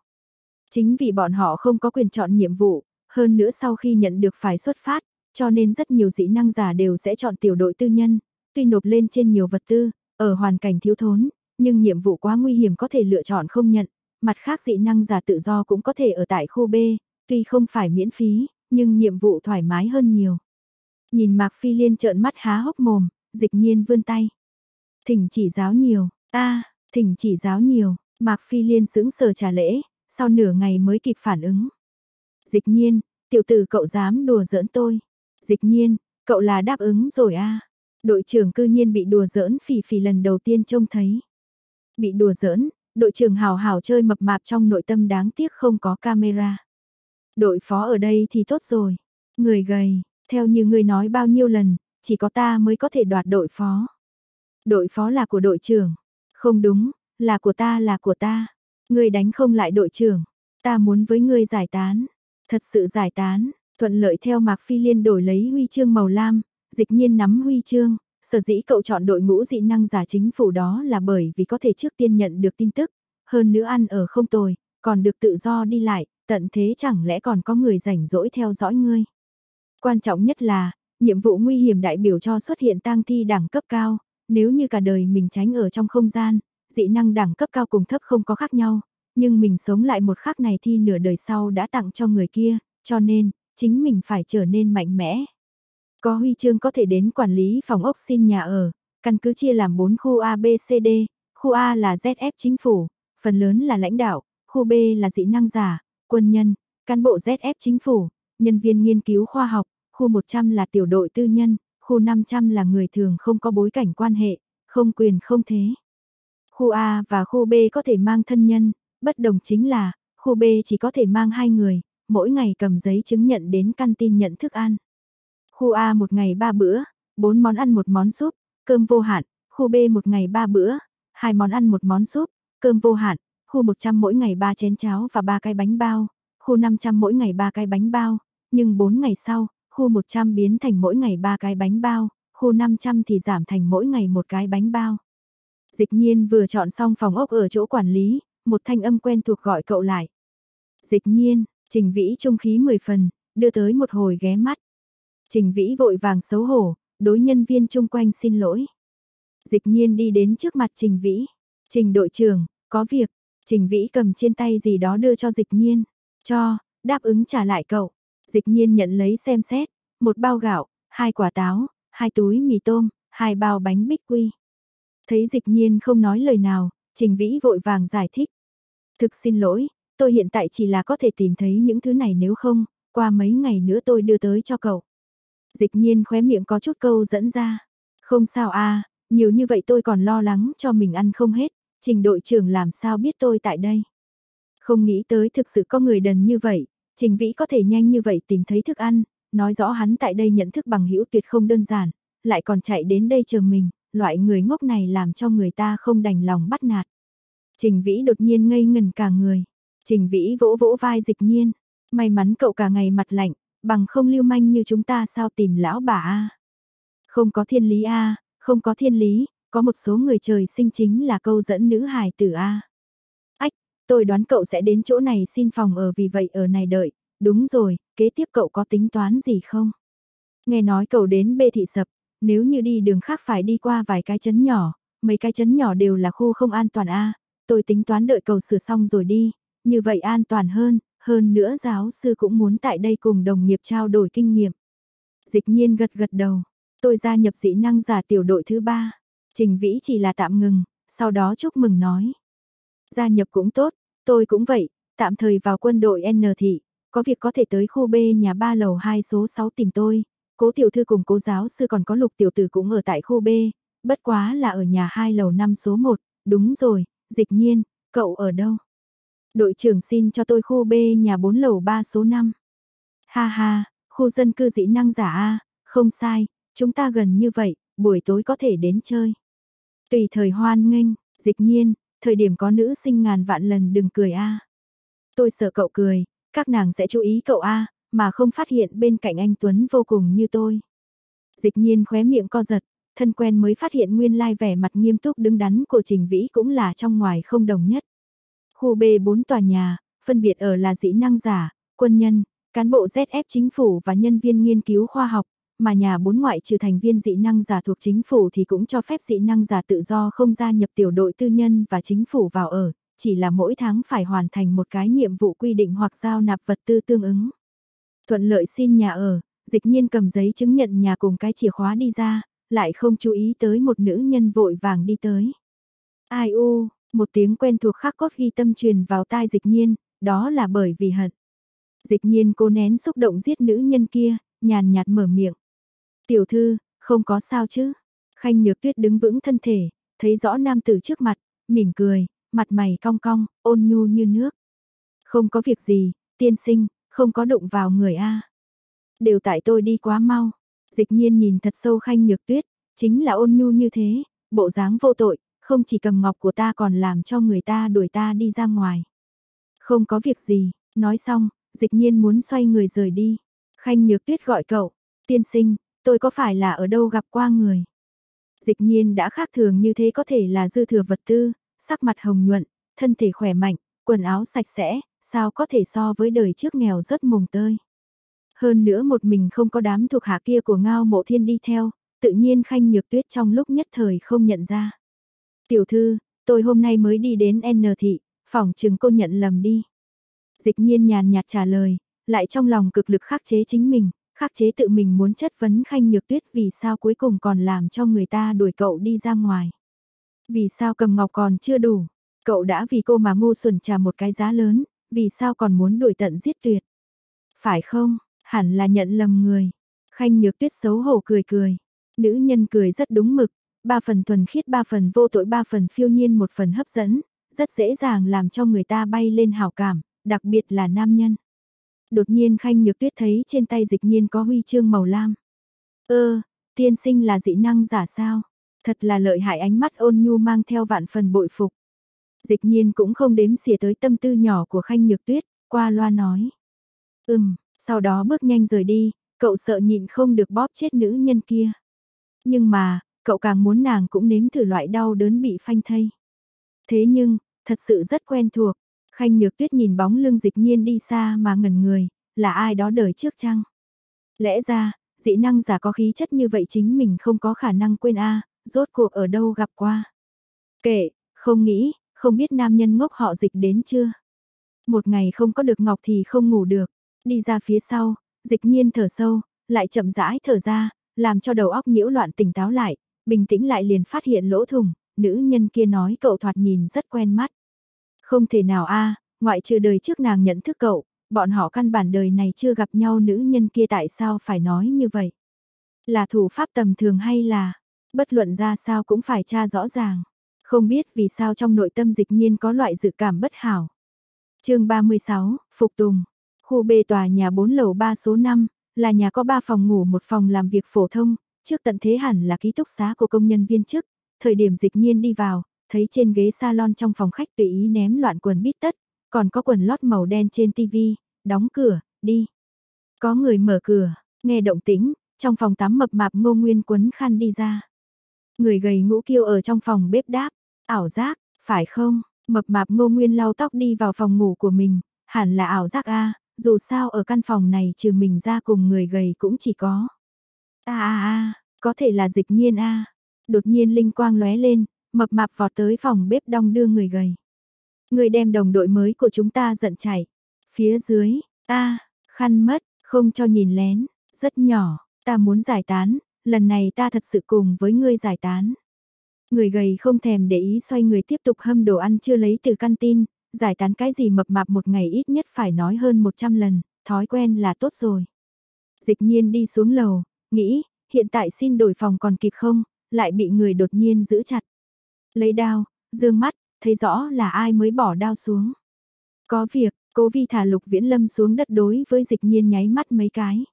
Chính vì bọn họ không có quyền chọn nhiệm vụ, hơn nữa sau khi nhận được phải xuất phát, cho nên rất nhiều dĩ năng giả đều sẽ chọn tiểu đội tư nhân, tuy nộp lên trên nhiều vật tư, ở hoàn cảnh thiếu thốn, nhưng nhiệm vụ quá nguy hiểm có thể lựa chọn không nhận, mặt khác dị năng giả tự do cũng có thể ở tại khu B, tuy không phải miễn phí, nhưng nhiệm vụ thoải mái hơn nhiều. Nhìn Mạc Phi Liên trợn mắt há hốc mồm, dịch nhiên vươn tay. Thỉnh chỉ giáo nhiều, a thỉnh chỉ giáo nhiều, Mạc Phi Liên sững sờ trả lễ, sau nửa ngày mới kịp phản ứng. Dịch nhiên, tiểu tử cậu dám đùa giỡn tôi. Dịch nhiên, cậu là đáp ứng rồi a Đội trưởng cư nhiên bị đùa giỡn phỉ phỉ lần đầu tiên trông thấy. Bị đùa giỡn, đội trưởng hào hào chơi mập mạp trong nội tâm đáng tiếc không có camera. Đội phó ở đây thì tốt rồi. Người gầy, theo như người nói bao nhiêu lần, chỉ có ta mới có thể đoạt đội phó. Đội phó là của đội trưởng. Không đúng, là của ta là của ta. Ngươi đánh không lại đội trưởng. Ta muốn với ngươi giải tán. Thật sự giải tán, thuận lợi theo Mạc Phi Liên đổi lấy huy chương màu lam, dịch nhiên nắm huy chương. Sở dĩ cậu chọn đội ngũ dị năng giả chính phủ đó là bởi vì có thể trước tiên nhận được tin tức, hơn nữa ăn ở không tồi, còn được tự do đi lại, tận thế chẳng lẽ còn có người rảnh rỗi theo dõi ngươi. Quan trọng nhất là, nhiệm vụ nguy hiểm đại biểu cho xuất hiện tang thi đẳng cấp cao, nếu như cả đời mình tránh ở trong không gian, dị năng đẳng cấp cao cùng thấp không có khác nhau, nhưng mình sống lại một khắc này thi nửa đời sau đã tặng cho người kia, cho nên, chính mình phải trở nên mạnh mẽ. Có huy chương có thể đến quản lý phòng ốc xin nhà ở, căn cứ chia làm 4 khu A, B, C, D, khu A là ZF chính phủ, phần lớn là lãnh đạo, khu B là dị năng giả, quân nhân, cán bộ ZF chính phủ, nhân viên nghiên cứu khoa học, khu 100 là tiểu đội tư nhân, khu 500 là người thường không có bối cảnh quan hệ, không quyền không thế. Khu A và khu B có thể mang thân nhân, bất đồng chính là, khu B chỉ có thể mang hai người, mỗi ngày cầm giấy chứng nhận đến căn tin nhận thức ăn. Khu A một ngày ba bữa, bốn món ăn một món súp, cơm vô hạn, khu B một ngày ba bữa, hai món ăn một món súp, cơm vô hạn, khu 100 mỗi ngày ba chén cháo và ba cái bánh bao, khu 500 mỗi ngày ba cái bánh bao, nhưng 4 ngày sau, khu 100 biến thành mỗi ngày ba cái bánh bao, khu 500 thì giảm thành mỗi ngày một cái bánh bao. Dịch nhiên vừa chọn xong phòng ốc ở chỗ quản lý, một thanh âm quen thuộc gọi cậu lại. Dịch nhiên, trình vĩ trung khí 10 phần, đưa tới một hồi ghé mắt. Trình vĩ vội vàng xấu hổ, đối nhân viên chung quanh xin lỗi. Dịch nhiên đi đến trước mặt trình vĩ. Trình đội trưởng, có việc, trình vĩ cầm trên tay gì đó đưa cho dịch nhiên. Cho, đáp ứng trả lại cậu. Dịch nhiên nhận lấy xem xét, một bao gạo, hai quả táo, hai túi mì tôm, hai bao bánh bích quy. Thấy dịch nhiên không nói lời nào, trình vĩ vội vàng giải thích. Thực xin lỗi, tôi hiện tại chỉ là có thể tìm thấy những thứ này nếu không, qua mấy ngày nữa tôi đưa tới cho cậu. Dịch nhiên khóe miệng có chút câu dẫn ra. Không sao à, nhiều như vậy tôi còn lo lắng cho mình ăn không hết, trình đội trưởng làm sao biết tôi tại đây. Không nghĩ tới thực sự có người đần như vậy, trình vĩ có thể nhanh như vậy tìm thấy thức ăn, nói rõ hắn tại đây nhận thức bằng hữu tuyệt không đơn giản, lại còn chạy đến đây chờ mình, loại người ngốc này làm cho người ta không đành lòng bắt nạt. Trình Vĩ đột nhiên ngây ngần cả người. Trình Vĩ vỗ vỗ vai dịch nhiên. May mắn cậu cả ngày mặt lạnh, bằng không lưu manh như chúng ta sao tìm lão bà a Không có thiên lý a không có thiên lý, có một số người trời sinh chính là câu dẫn nữ hài tử a Ách, tôi đoán cậu sẽ đến chỗ này xin phòng ở vì vậy ở này đợi. Đúng rồi, kế tiếp cậu có tính toán gì không? Nghe nói cậu đến bê thị sập, nếu như đi đường khác phải đi qua vài cái chấn nhỏ, mấy cái chấn nhỏ đều là khu không an toàn a tôi tính toán đợi cầu sửa xong rồi đi, như vậy an toàn hơn, hơn nữa giáo sư cũng muốn tại đây cùng đồng nghiệp trao đổi kinh nghiệm. Dịch nhiên gật gật đầu, tôi gia nhập dĩ năng giả tiểu đội thứ ba, Trình Vĩ chỉ là tạm ngừng, sau đó chúc mừng nói. Gia nhập cũng tốt, tôi cũng vậy, tạm thời vào quân đội N thị, có việc có thể tới khu B nhà 3 lầu 2 số 6 tìm tôi. Cố tiểu thư cùng cố giáo sư còn có lục tiểu tử cũng ở tại khu B, bất quá là ở nhà 2 lầu 5 số 1, đúng rồi, dịch nhiên, cậu ở đâu? Đội trưởng xin cho tôi khu B nhà 4 lầu 3 số 5. Ha ha, khu dân cư dĩ năng giả A, không sai, chúng ta gần như vậy, buổi tối có thể đến chơi. Tùy thời hoan nghênh, dịch nhiên, thời điểm có nữ sinh ngàn vạn lần đừng cười A. Tôi sợ cậu cười, các nàng sẽ chú ý cậu A, mà không phát hiện bên cạnh anh Tuấn vô cùng như tôi. Dịch nhiên khóe miệng co giật, thân quen mới phát hiện nguyên lai vẻ mặt nghiêm túc đứng đắn của Trình Vĩ cũng là trong ngoài không đồng nhất. Khu B4 tòa nhà, phân biệt ở là dĩ năng giả, quân nhân, cán bộ ZF chính phủ và nhân viên nghiên cứu khoa học, mà nhà bốn ngoại trừ thành viên dị năng giả thuộc chính phủ thì cũng cho phép dị năng giả tự do không gia nhập tiểu đội tư nhân và chính phủ vào ở, chỉ là mỗi tháng phải hoàn thành một cái nhiệm vụ quy định hoặc giao nạp vật tư tương ứng. Thuận lợi xin nhà ở, dịch nhiên cầm giấy chứng nhận nhà cùng cái chìa khóa đi ra, lại không chú ý tới một nữ nhân vội vàng đi tới. Ai u, một tiếng quen thuộc khắc cốt ghi tâm truyền vào tai dịch nhiên, đó là bởi vì hận. Dịch nhiên cô nén xúc động giết nữ nhân kia, nhàn nhạt mở miệng. Tiểu thư, không có sao chứ. Khanh nhược tuyết đứng vững thân thể, thấy rõ nam tử trước mặt, mỉm cười, mặt mày cong cong, ôn nhu như nước. Không có việc gì, tiên sinh, không có đụng vào người A. Đều tại tôi đi quá mau. Dịch nhiên nhìn thật sâu khanh nhược tuyết, chính là ôn nhu như thế, bộ dáng vô tội, không chỉ cầm ngọc của ta còn làm cho người ta đuổi ta đi ra ngoài. Không có việc gì, nói xong, dịch nhiên muốn xoay người rời đi. Khanh nhược tuyết gọi cậu, tiên sinh, tôi có phải là ở đâu gặp qua người? Dịch nhiên đã khác thường như thế có thể là dư thừa vật tư, sắc mặt hồng nhuận, thân thể khỏe mạnh, quần áo sạch sẽ, sao có thể so với đời trước nghèo rất mồng tơi. Hơn nữa một mình không có đám thuộc hạ kia của ngao mộ thiên đi theo, tự nhiên khanh nhược tuyết trong lúc nhất thời không nhận ra. Tiểu thư, tôi hôm nay mới đi đến N thị, phòng chừng cô nhận lầm đi. Dịch nhiên nhàn nhạt trả lời, lại trong lòng cực lực khắc chế chính mình, khắc chế tự mình muốn chất vấn khanh nhược tuyết vì sao cuối cùng còn làm cho người ta đuổi cậu đi ra ngoài. Vì sao cầm ngọc còn chưa đủ, cậu đã vì cô mà ngu xuẩn trả một cái giá lớn, vì sao còn muốn đuổi tận giết tuyệt. Phải không, hẳn là nhận lầm người. Khanh nhược tuyết xấu hổ cười cười. Nữ nhân cười rất đúng mực, ba phần thuần khiết ba phần vô tội ba phần phiêu nhiên một phần hấp dẫn, rất dễ dàng làm cho người ta bay lên hào cảm, đặc biệt là nam nhân. Đột nhiên Khanh Nhược Tuyết thấy trên tay dịch nhiên có huy chương màu lam. Ơ, tiên sinh là dị năng giả sao? Thật là lợi hại ánh mắt ôn nhu mang theo vạn phần bội phục. Dịch nhiên cũng không đếm xỉa tới tâm tư nhỏ của Khanh Nhược Tuyết, qua loa nói. Ừm, sau đó bước nhanh rời đi, cậu sợ nhịn không được bóp chết nữ nhân kia. Nhưng mà, cậu càng muốn nàng cũng nếm thử loại đau đớn bị phanh thây. Thế nhưng, thật sự rất quen thuộc, Khanh Nhược Tuyết nhìn bóng lưng dịch nhiên đi xa mà ngẩn người, là ai đó đời trước chăng? Lẽ ra, dị năng giả có khí chất như vậy chính mình không có khả năng quên a rốt cuộc ở đâu gặp qua. Kệ, không nghĩ, không biết nam nhân ngốc họ dịch đến chưa? Một ngày không có được ngọc thì không ngủ được, đi ra phía sau, dịch nhiên thở sâu, lại chậm rãi thở ra, làm cho đầu óc nhiễu loạn tỉnh táo lại, bình tĩnh lại liền phát hiện lỗ thủng, nữ nhân kia nói cậu thoạt nhìn rất quen mắt. Không thể nào a ngoại trừ đời trước nàng nhận thức cậu, bọn họ căn bản đời này chưa gặp nhau nữ nhân kia tại sao phải nói như vậy. Là thủ pháp tầm thường hay là, bất luận ra sao cũng phải tra rõ ràng. Không biết vì sao trong nội tâm dịch nhiên có loại dự cảm bất hảo. chương 36, Phục Tùng. Khu B tòa nhà 4 lầu 3 số 5, là nhà có 3 phòng ngủ một phòng làm việc phổ thông, trước tận thế hẳn là ký túc xá của công nhân viên chức. Thời điểm dịch nhiên đi vào, thấy trên ghế salon trong phòng khách tùy ý ném loạn quần bít tất, còn có quần lót màu đen trên tivi, đóng cửa, đi. Có người mở cửa, nghe động tĩnh, trong phòng tắm mập mạp ngô nguyên quấn khăn đi ra. Người gầy ngũ kiêu ở trong phòng bếp đáp, ảo giác, phải không? Mập mạp ngô nguyên lau tóc đi vào phòng ngủ của mình, hẳn là ảo giác a dù sao ở căn phòng này trừ mình ra cùng người gầy cũng chỉ có. a a a có thể là dịch nhiên a Đột nhiên linh quang lóe lên, mập mạp vọt tới phòng bếp đong đưa người gầy. Người đem đồng đội mới của chúng ta giận chảy. Phía dưới, a khăn mất, không cho nhìn lén, rất nhỏ, ta muốn giải tán, lần này ta thật sự cùng với ngươi giải tán. Người gầy không thèm để ý xoay người tiếp tục hâm đồ ăn chưa lấy từ căn tin, giải tán cái gì mập mạp một ngày ít nhất phải nói hơn 100 lần, thói quen là tốt rồi. Dịch nhiên đi xuống lầu, nghĩ, hiện tại xin đổi phòng còn kịp không, lại bị người đột nhiên giữ chặt. Lấy đao, dương mắt, thấy rõ là ai mới bỏ đao xuống. Có việc, cố vi thả lục viễn lâm xuống đất đối với dịch nhiên nháy mắt mấy cái.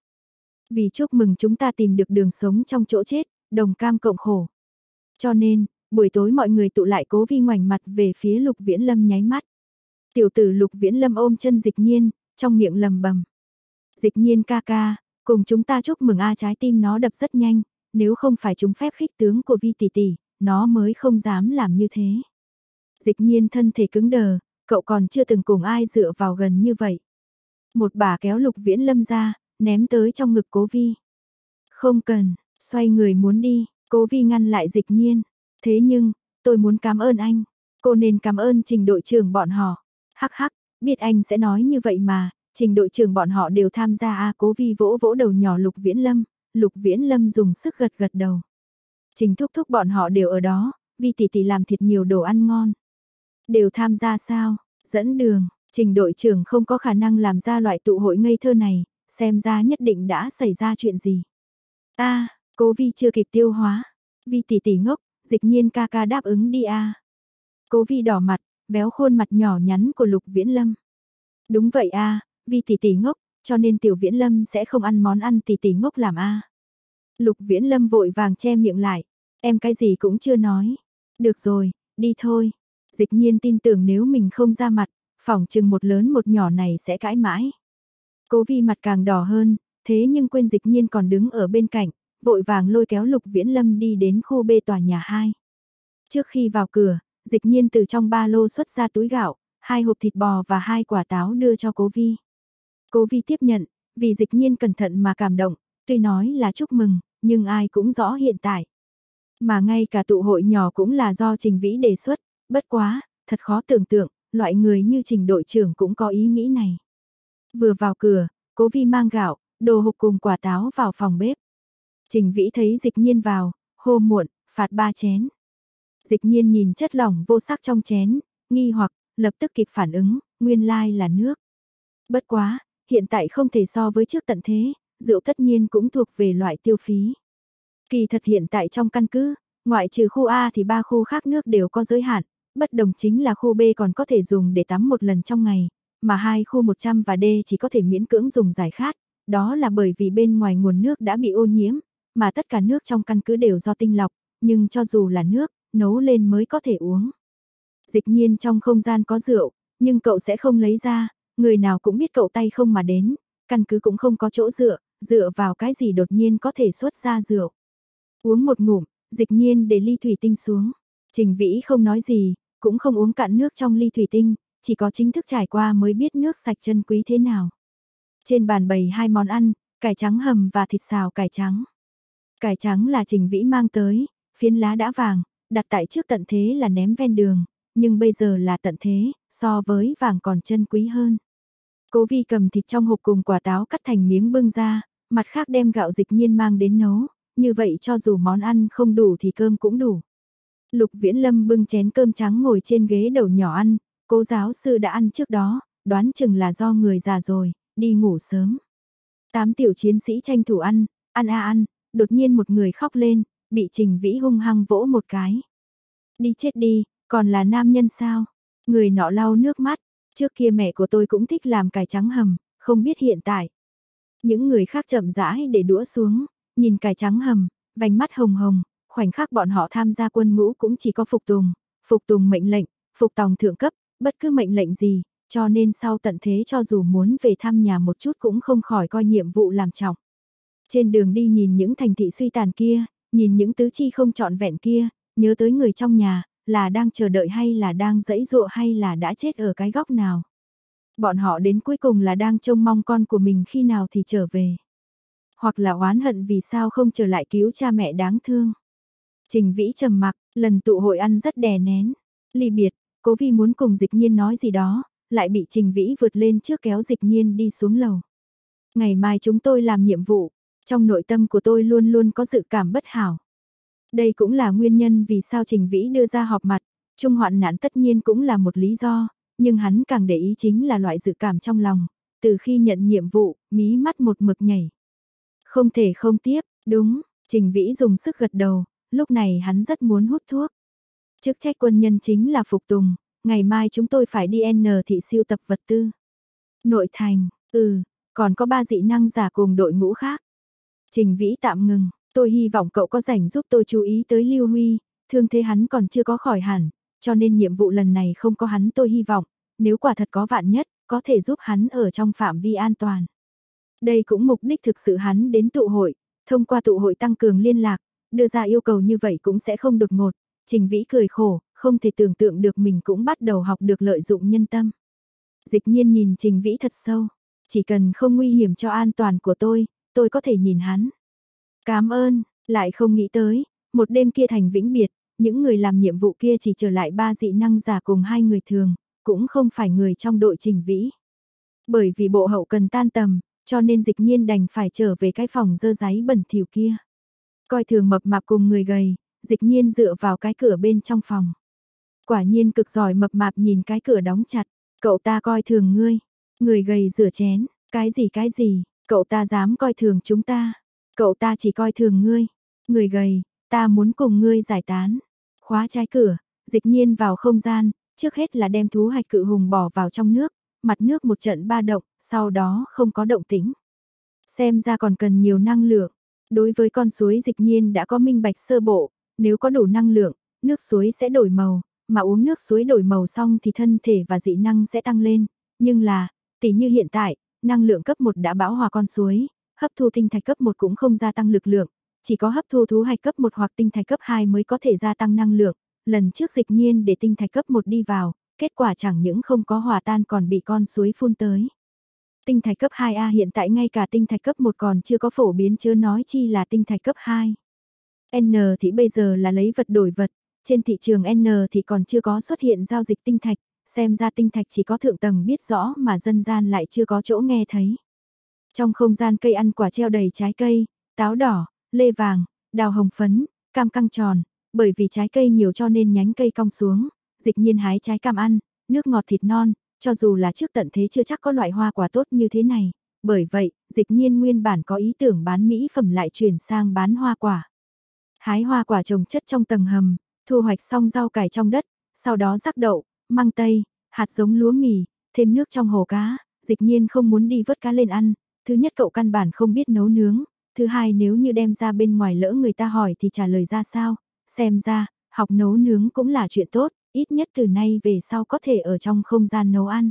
Vì chúc mừng chúng ta tìm được đường sống trong chỗ chết, đồng cam cộng khổ. Cho nên, buổi tối mọi người tụ lại cố vi ngoảnh mặt về phía lục viễn lâm nháy mắt. Tiểu tử lục viễn lâm ôm chân dịch nhiên, trong miệng lầm bầm. Dịch nhiên ca ca, cùng chúng ta chúc mừng A trái tim nó đập rất nhanh, nếu không phải chúng phép khích tướng của vi tỷ tỷ, nó mới không dám làm như thế. Dịch nhiên thân thể cứng đờ, cậu còn chưa từng cùng ai dựa vào gần như vậy. Một bà kéo lục viễn lâm ra, ném tới trong ngực cố vi. Không cần, xoay người muốn đi, cố vi ngăn lại dịch nhiên. Thế nhưng, tôi muốn cảm ơn anh. Cô nên cảm ơn trình đội trưởng bọn họ. Hắc hắc, biết anh sẽ nói như vậy mà, trình đội trưởng bọn họ đều tham gia a cố vi vỗ vỗ đầu nhỏ Lục Viễn Lâm, Lục Viễn Lâm dùng sức gật gật đầu. Trình thúc thúc bọn họ đều ở đó, vi tỷ tỷ làm thịt nhiều đồ ăn ngon. Đều tham gia sao, dẫn đường, trình đội trưởng không có khả năng làm ra loại tụ hội ngây thơ này, xem ra nhất định đã xảy ra chuyện gì. a cố vi chưa kịp tiêu hóa, vi tỷ tỷ ngốc, dịch nhiên ca ca đáp ứng đi a Cố vi đỏ mặt, béo khuôn mặt nhỏ nhắn của Lục Viễn Lâm. Đúng vậy a vì tỷ tỷ ngốc, cho nên tiểu Viễn Lâm sẽ không ăn món ăn tỷ tỷ ngốc làm a Lục Viễn Lâm vội vàng che miệng lại, em cái gì cũng chưa nói. Được rồi, đi thôi. Dịch nhiên tin tưởng nếu mình không ra mặt, phỏng chừng một lớn một nhỏ này sẽ cãi mãi. Cố vi mặt càng đỏ hơn, thế nhưng quên dịch nhiên còn đứng ở bên cạnh, vội vàng lôi kéo Lục Viễn Lâm đi đến khu bê tòa nhà 2. Trước khi vào cửa, dịch nhiên từ trong ba lô xuất ra túi gạo, hai hộp thịt bò và hai quả táo đưa cho cố vi. Cố vi tiếp nhận, vì dịch nhiên cẩn thận mà cảm động, tuy nói là chúc mừng, nhưng ai cũng rõ hiện tại. Mà ngay cả tụ hội nhỏ cũng là do Trình Vĩ đề xuất, bất quá, thật khó tưởng tượng, loại người như Trình đội trưởng cũng có ý nghĩ này. Vừa vào cửa, cố vi mang gạo, đồ hộp cùng quả táo vào phòng bếp. Trình Vĩ thấy dịch nhiên vào, hô muộn, phạt ba chén. Dịch nhiên nhìn chất lỏng vô sắc trong chén, nghi hoặc, lập tức kịp phản ứng, nguyên lai là nước. Bất quá, hiện tại không thể so với trước tận thế, rượu tất nhiên cũng thuộc về loại tiêu phí. Kỳ thật hiện tại trong căn cứ, ngoại trừ khu A thì ba khu khác nước đều có giới hạn, bất đồng chính là khu B còn có thể dùng để tắm một lần trong ngày, mà hai khu 100 và D chỉ có thể miễn cưỡng dùng giải khát, đó là bởi vì bên ngoài nguồn nước đã bị ô nhiễm, mà tất cả nước trong căn cứ đều do tinh lọc, nhưng cho dù là nước, nấu lên mới có thể uống. Dịch nhiên trong không gian có rượu, nhưng cậu sẽ không lấy ra, người nào cũng biết cậu tay không mà đến, căn cứ cũng không có chỗ dựa, dựa vào cái gì đột nhiên có thể xuất ra rượu. Uống một ngụm, dịch nhiên để ly thủy tinh xuống. Trình Vĩ không nói gì, cũng không uống cạn nước trong ly thủy tinh, chỉ có chính thức trải qua mới biết nước sạch chân quý thế nào. Trên bàn bày hai món ăn, cải trắng hầm và thịt xào cải trắng. Cải trắng là Trình Vĩ mang tới, phiến lá đã vàng, đặt tại trước tận thế là ném ven đường, nhưng bây giờ là tận thế, so với vàng còn chân quý hơn. Cố vi cầm thịt trong hộp cùng quả táo cắt thành miếng bưng ra, mặt khác đem gạo dịch nhiên mang đến nấu, như vậy cho dù món ăn không đủ thì cơm cũng đủ. Lục Viễn Lâm bưng chén cơm trắng ngồi trên ghế đầu nhỏ ăn, cố giáo sư đã ăn trước đó, đoán chừng là do người già rồi, đi ngủ sớm. Tám tiểu chiến sĩ tranh thủ ăn, ăn a ăn, đột nhiên một người khóc lên, bị Trình Vĩ hung hăng vỗ một cái. Đi chết đi, còn là nam nhân sao? Người nọ lau nước mắt, trước kia mẹ của tôi cũng thích làm cải trắng hầm, không biết hiện tại. Những người khác chậm rãi để đũa xuống, nhìn cải trắng hầm, vành mắt hồng hồng, khoảnh khắc bọn họ tham gia quân ngũ cũng chỉ có phục tùng, phục tùng mệnh lệnh, phục tòng thượng cấp, bất cứ mệnh lệnh gì, cho nên sau tận thế cho dù muốn về thăm nhà một chút cũng không khỏi coi nhiệm vụ làm trọng. Trên đường đi nhìn những thành thị suy tàn kia, nhìn những tứ chi không trọn vẹn kia, nhớ tới người trong nhà, là đang chờ đợi hay là đang dẫy dụa hay là đã chết ở cái góc nào. Bọn họ đến cuối cùng là đang trông mong con của mình khi nào thì trở về. Hoặc là oán hận vì sao không trở lại cứu cha mẹ đáng thương. Trình Vĩ trầm mặc, lần tụ hội ăn rất đè nén. Ly biệt, cố vi muốn cùng dịch nhiên nói gì đó, lại bị Trình Vĩ vượt lên trước kéo dịch nhiên đi xuống lầu. Ngày mai chúng tôi làm nhiệm vụ, trong nội tâm của tôi luôn luôn có dự cảm bất hảo. Đây cũng là nguyên nhân vì sao Trình Vĩ đưa ra họp mặt, trung hoạn nạn tất nhiên cũng là một lý do, nhưng hắn càng để ý chính là loại dự cảm trong lòng, từ khi nhận nhiệm vụ, mí mắt một mực nhảy. Không thể không tiếp, đúng, Trình Vĩ dùng sức gật đầu, lúc này hắn rất muốn hút thuốc. Chức trách quân nhân chính là phục tùng, ngày mai chúng tôi phải đi N thị siêu tập vật tư. Nội thành, ừ, còn có ba dị năng giả cùng đội ngũ khác. Trình Vĩ tạm ngừng, tôi hy vọng cậu có rảnh giúp tôi chú ý tới Lưu Huy, thương thế hắn còn chưa có khỏi hẳn, cho nên nhiệm vụ lần này không có hắn tôi hy vọng, nếu quả thật có vạn nhất, có thể giúp hắn ở trong phạm vi an toàn. Đây cũng mục đích thực sự hắn đến tụ hội, thông qua tụ hội tăng cường liên lạc, đưa ra yêu cầu như vậy cũng sẽ không đột ngột. Trình Vĩ cười khổ, không thể tưởng tượng được mình cũng bắt đầu học được lợi dụng nhân tâm. Dịch nhiên nhìn Trình Vĩ thật sâu, chỉ cần không nguy hiểm cho an toàn của tôi, tôi có thể nhìn hắn. Cảm ơn, lại không nghĩ tới, một đêm kia thành vĩnh biệt, những người làm nhiệm vụ kia chỉ trở lại ba dị năng giả cùng hai người thường, cũng không phải người trong đội trình vĩ. Bởi vì bộ hậu cần tan tầm, cho nên dịch nhiên đành phải trở về cái phòng dơ giấy bẩn thỉu kia. Coi thường mập mạp cùng người gầy, dịch nhiên dựa vào cái cửa bên trong phòng. Quả nhiên cực giỏi mập mạp nhìn cái cửa đóng chặt, cậu ta coi thường ngươi, người gầy rửa chén, cái gì cái gì, cậu ta dám coi thường chúng ta, cậu ta chỉ coi thường ngươi, người gầy, ta muốn cùng ngươi giải tán. Khóa trái cửa, dịch nhiên vào không gian, trước hết là đem thú hạch cự hùng bỏ vào trong nước, mặt nước một trận ba động, sau đó không có động tĩnh. Xem ra còn cần nhiều năng lượng. Đối với con suối dịch nhiên đã có minh bạch sơ bộ, nếu có đủ năng lượng, nước suối sẽ đổi màu, mà uống nước suối đổi màu xong thì thân thể và dị năng sẽ tăng lên. Nhưng là, tỷ như hiện tại, năng lượng cấp 1 đã bão hòa con suối, hấp thu tinh thạch cấp 1 cũng không gia tăng lực lượng, chỉ có hấp thu thú hạch cấp 1 hoặc tinh thạch cấp 2 mới có thể gia tăng năng lượng. Lần trước dịch nhiên để tinh thạch cấp 1 đi vào, kết quả chẳng những không có hòa tan còn bị con suối phun tới. Tinh thạch cấp 2A hiện tại ngay cả tinh thạch cấp 1 còn chưa có phổ biến chưa nói chi là tinh thạch cấp 2. N thì bây giờ là lấy vật đổi vật, trên thị trường N thì còn chưa có xuất hiện giao dịch tinh thạch, xem ra tinh thạch chỉ có thượng tầng biết rõ mà dân gian lại chưa có chỗ nghe thấy. Trong không gian cây ăn quả treo đầy trái cây, táo đỏ, lê vàng, đào hồng phấn, cam căng tròn, bởi vì trái cây nhiều cho nên nhánh cây cong xuống, dịch nhiên hái trái cam ăn, nước ngọt thịt non, cho dù là trước tận thế chưa chắc có loại hoa quả tốt như thế này. Bởi vậy, dịch nhiên nguyên bản có ý tưởng bán mỹ phẩm lại chuyển sang bán hoa quả. Hái hoa quả trồng chất trong tầng hầm, thu hoạch xong rau cải trong đất, sau đó rắc đậu, măng tây, hạt giống lúa mì, thêm nước trong hồ cá, dịch nhiên không muốn đi vớt cá lên ăn. Thứ nhất cậu căn bản không biết nấu nướng, thứ hai nếu như đem ra bên ngoài lỡ người ta hỏi thì trả lời ra sao, xem ra, học nấu nướng cũng là chuyện tốt, ít nhất từ nay về sau có thể ở trong không gian nấu ăn.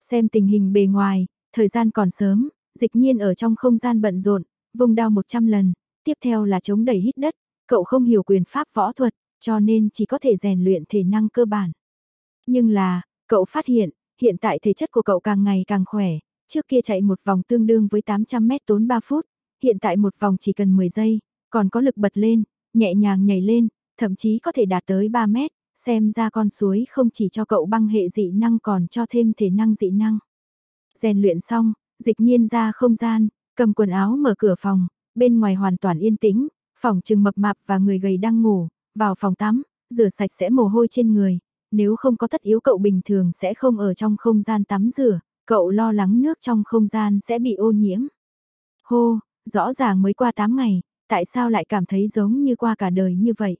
Xem tình hình bề ngoài, thời gian còn sớm, dịch nhiên ở trong không gian bận rộn, vùng đao 100 lần, tiếp theo là chống đẩy hít đất, cậu không hiểu quyền pháp võ thuật, cho nên chỉ có thể rèn luyện thể năng cơ bản. Nhưng là, cậu phát hiện, hiện tại thể chất của cậu càng ngày càng khỏe, trước kia chạy một vòng tương đương với 800 mét tốn 3 phút, hiện tại một vòng chỉ cần 10 giây, còn có lực bật lên, nhẹ nhàng nhảy lên, thậm chí có thể đạt tới 3 mét, xem ra con suối không chỉ cho cậu băng hệ dị năng còn cho thêm thể năng dị năng. Rèn luyện xong, dịch nhiên ra không gian, cầm quần áo mở cửa phòng, bên ngoài hoàn toàn yên tĩnh, phòng trừng mập mạp và người gầy đang ngủ, vào phòng tắm, rửa sạch sẽ mồ hôi trên người, nếu không có tất yếu cậu bình thường sẽ không ở trong không gian tắm rửa, cậu lo lắng nước trong không gian sẽ bị ô nhiễm. Hô, rõ ràng mới qua 8 ngày, tại sao lại cảm thấy giống như qua cả đời như vậy?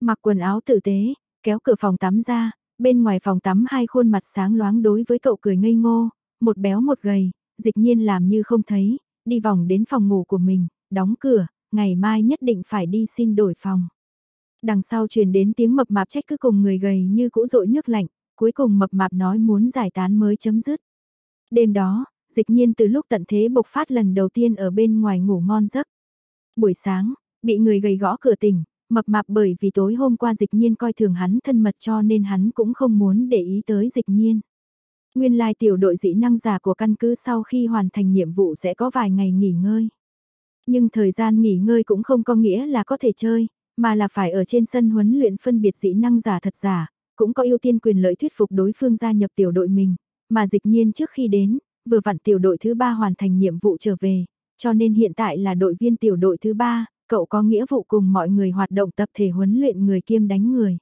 Mặc quần áo tử tế, kéo cửa phòng tắm ra, bên ngoài phòng tắm hai khuôn mặt sáng loáng đối với cậu cười ngây ngô, một béo một gầy, dịch nhiên làm như không thấy, đi vòng đến phòng ngủ của mình, đóng cửa, ngày mai nhất định phải đi xin đổi phòng. Đằng sau truyền đến tiếng mập mạp trách cứ cùng người gầy như cũ rội nước lạnh, cuối cùng mập mạp nói muốn giải tán mới chấm dứt. Đêm đó, dịch nhiên từ lúc tận thế bộc phát lần đầu tiên ở bên ngoài ngủ ngon giấc. Buổi sáng, bị người gầy gõ cửa tỉnh, mập mạp bởi vì tối hôm qua dịch nhiên coi thường hắn thân mật cho nên hắn cũng không muốn để ý tới dịch nhiên. Nguyên lai tiểu đội dĩ năng giả của căn cứ sau khi hoàn thành nhiệm vụ sẽ có vài ngày nghỉ ngơi. Nhưng thời gian nghỉ ngơi cũng không có nghĩa là có thể chơi, mà là phải ở trên sân huấn luyện phân biệt dĩ năng giả thật giả, cũng có ưu tiên quyền lợi thuyết phục đối phương gia nhập tiểu đội mình, mà dịch nhiên trước khi đến, vừa vặn tiểu đội thứ ba hoàn thành nhiệm vụ trở về, cho nên hiện tại là đội viên tiểu đội thứ ba, cậu có nghĩa vụ cùng mọi người hoạt động tập thể huấn luyện người kiêm đánh người.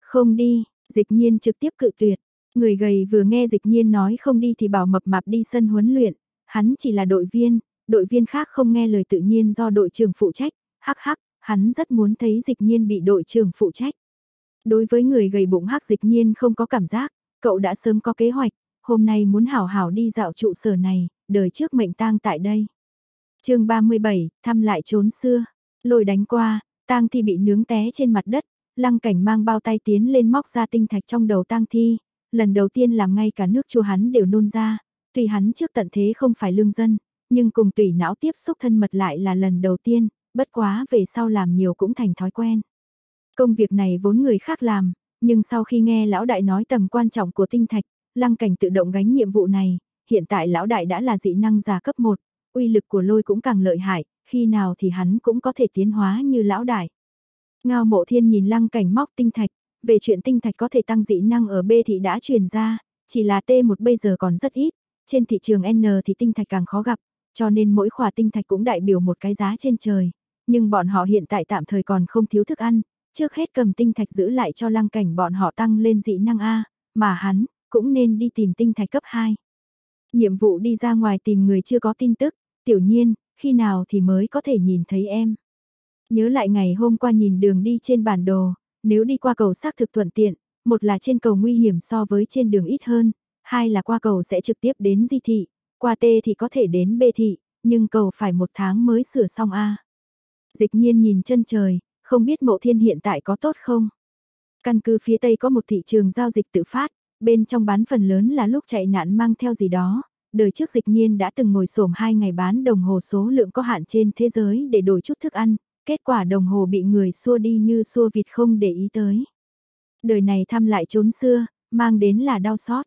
Không đi, dịch nhiên trực tiếp cự tuyệt. Người gầy vừa nghe dịch nhiên nói không đi thì bảo mập mạp đi sân huấn luyện, hắn chỉ là đội viên, đội viên khác không nghe lời tự nhiên do đội trưởng phụ trách, hắc hắc, hắn rất muốn thấy dịch nhiên bị đội trưởng phụ trách. Đối với người gầy bụng hắc dịch nhiên không có cảm giác, cậu đã sớm có kế hoạch, hôm nay muốn hảo hảo đi dạo trụ sở này, đời trước mệnh tang tại đây chương 37, thăm lại trốn xưa. Lôi đánh qua, tang thi bị nướng té trên mặt đất, lăng cảnh mang bao tay tiến lên móc ra tinh thạch trong đầu tang thi. Lần đầu tiên làm ngay cả nước chua hắn đều nôn ra, tuy hắn trước tận thế không phải lương dân, nhưng cùng tùy não tiếp xúc thân mật lại là lần đầu tiên, bất quá về sau làm nhiều cũng thành thói quen. Công việc này vốn người khác làm, nhưng sau khi nghe lão đại nói tầm quan trọng của tinh thạch, lăng cảnh tự động gánh nhiệm vụ này, hiện tại lão đại đã là dị năng giả cấp 1, uy lực của lôi cũng càng lợi hại, khi nào thì hắn cũng có thể tiến hóa như lão đại. Ngao mộ thiên nhìn lăng cảnh móc tinh thạch, về chuyện tinh thạch có thể tăng dị năng ở B thì đã truyền ra, chỉ là T1 bây giờ còn rất ít, trên thị trường N thì tinh thạch càng khó gặp, cho nên mỗi khỏa tinh thạch cũng đại biểu một cái giá trên trời. Nhưng bọn họ hiện tại tạm thời còn không thiếu thức ăn, trước hết cầm tinh thạch giữ lại cho lăng cảnh bọn họ tăng lên dị năng A, mà hắn, cũng nên đi tìm tinh thạch cấp 2. Nhiệm vụ đi ra ngoài tìm người chưa có tin tức, tiểu nhiên, khi nào thì mới có thể nhìn thấy em. Nhớ lại ngày hôm qua nhìn đường đi trên bản đồ, nếu đi qua cầu xác thực thuận tiện, một là trên cầu nguy hiểm so với trên đường ít hơn, hai là qua cầu sẽ trực tiếp đến di thị, qua T thì có thể đến B thị, nhưng cầu phải một tháng mới sửa xong A. Dịch nhiên nhìn chân trời, không biết mộ thiên hiện tại có tốt không? Căn cứ phía Tây có một thị trường giao dịch tự phát, bên trong bán phần lớn là lúc chạy nạn mang theo gì đó. Đời trước dịch nhiên đã từng ngồi xổm hai ngày bán đồng hồ số lượng có hạn trên thế giới để đổi chút thức ăn, kết quả đồng hồ bị người xua đi như xua vịt không để ý tới. Đời này thăm lại trốn xưa, mang đến là đau xót.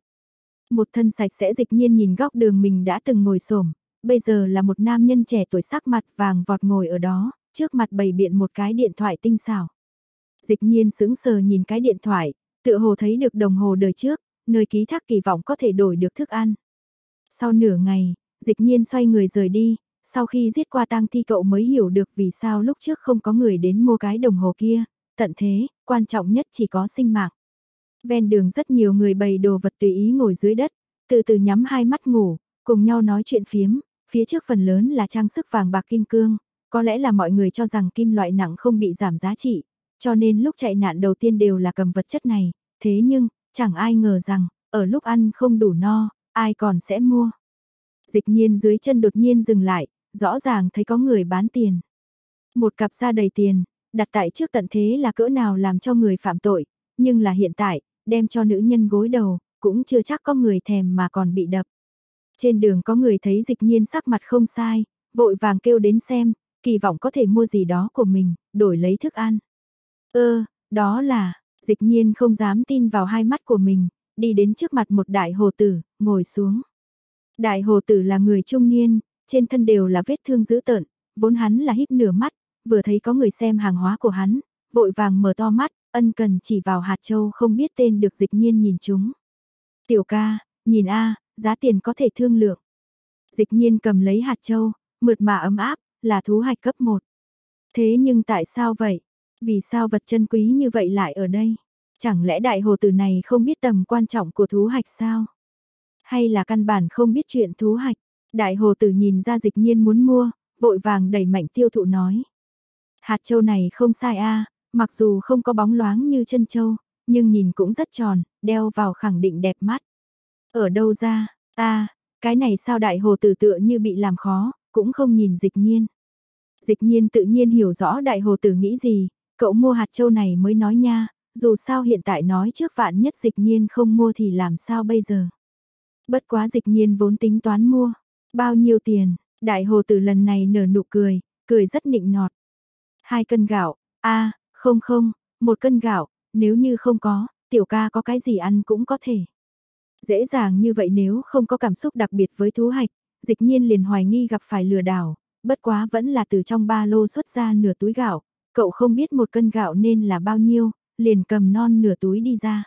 Một thân sạch sẽ dịch nhiên nhìn góc đường mình đã từng ngồi xổm bây giờ là một nam nhân trẻ tuổi sắc mặt vàng vọt ngồi ở đó, trước mặt bày biện một cái điện thoại tinh xảo. Dịch nhiên sững sờ nhìn cái điện thoại, tựa hồ thấy được đồng hồ đời trước, nơi ký thác kỳ vọng có thể đổi được thức ăn. Sau nửa ngày, dịch nhiên xoay người rời đi, sau khi giết qua tang thi cậu mới hiểu được vì sao lúc trước không có người đến mua cái đồng hồ kia, tận thế, quan trọng nhất chỉ có sinh mạng. Ven đường rất nhiều người bày đồ vật tùy ý ngồi dưới đất, từ từ nhắm hai mắt ngủ, cùng nhau nói chuyện phiếm, phía trước phần lớn là trang sức vàng bạc kim cương, có lẽ là mọi người cho rằng kim loại nặng không bị giảm giá trị, cho nên lúc chạy nạn đầu tiên đều là cầm vật chất này, thế nhưng, chẳng ai ngờ rằng, ở lúc ăn không đủ no, ai còn sẽ mua. Dịch nhiên dưới chân đột nhiên dừng lại, rõ ràng thấy có người bán tiền. Một cặp da đầy tiền, đặt tại trước tận thế là cỡ nào làm cho người phạm tội, nhưng là hiện tại, đem cho nữ nhân gối đầu, cũng chưa chắc có người thèm mà còn bị đập. Trên đường có người thấy dịch nhiên sắc mặt không sai, vội vàng kêu đến xem, kỳ vọng có thể mua gì đó của mình, đổi lấy thức ăn. Ơ, đó là, dịch nhiên không dám tin vào hai mắt của mình, đi đến trước mặt một đại hồ tử, ngồi xuống. Đại hồ tử là người trung niên, trên thân đều là vết thương dữ tợn, vốn hắn là híp nửa mắt, vừa thấy có người xem hàng hóa của hắn, vội vàng mở to mắt, ân cần chỉ vào hạt châu không biết tên được dịch nhiên nhìn chúng. Tiểu ca, nhìn a giá tiền có thể thương lượng. Dịch nhiên cầm lấy hạt châu, mượt mà ấm áp, là thú hạch cấp 1. Thế nhưng tại sao vậy? Vì sao vật chân quý như vậy lại ở đây? Chẳng lẽ đại hồ tử này không biết tầm quan trọng của thú hạch sao? Hay là căn bản không biết chuyện thú hạch? Đại hồ tử nhìn ra dịch nhiên muốn mua, vội vàng đẩy mạnh tiêu thụ nói. Hạt châu này không sai a mặc dù không có bóng loáng như chân châu, nhưng nhìn cũng rất tròn, đeo vào khẳng định đẹp mắt. Ở đâu ra, a cái này sao đại hồ tử tựa như bị làm khó, cũng không nhìn dịch nhiên. Dịch nhiên tự nhiên hiểu rõ đại hồ tử nghĩ gì, cậu mua hạt châu này mới nói nha, dù sao hiện tại nói trước vạn nhất dịch nhiên không mua thì làm sao bây giờ. Bất quá dịch nhiên vốn tính toán mua, bao nhiêu tiền, đại hồ tử lần này nở nụ cười, cười rất nịnh nọt. Hai cân gạo, a không không, một cân gạo, nếu như không có, tiểu ca có cái gì ăn cũng có thể. Dễ dàng như vậy nếu không có cảm xúc đặc biệt với thú hạch, dịch nhiên liền hoài nghi gặp phải lừa đảo, bất quá vẫn là từ trong ba lô xuất ra nửa túi gạo, cậu không biết một cân gạo nên là bao nhiêu, liền cầm non nửa túi đi ra.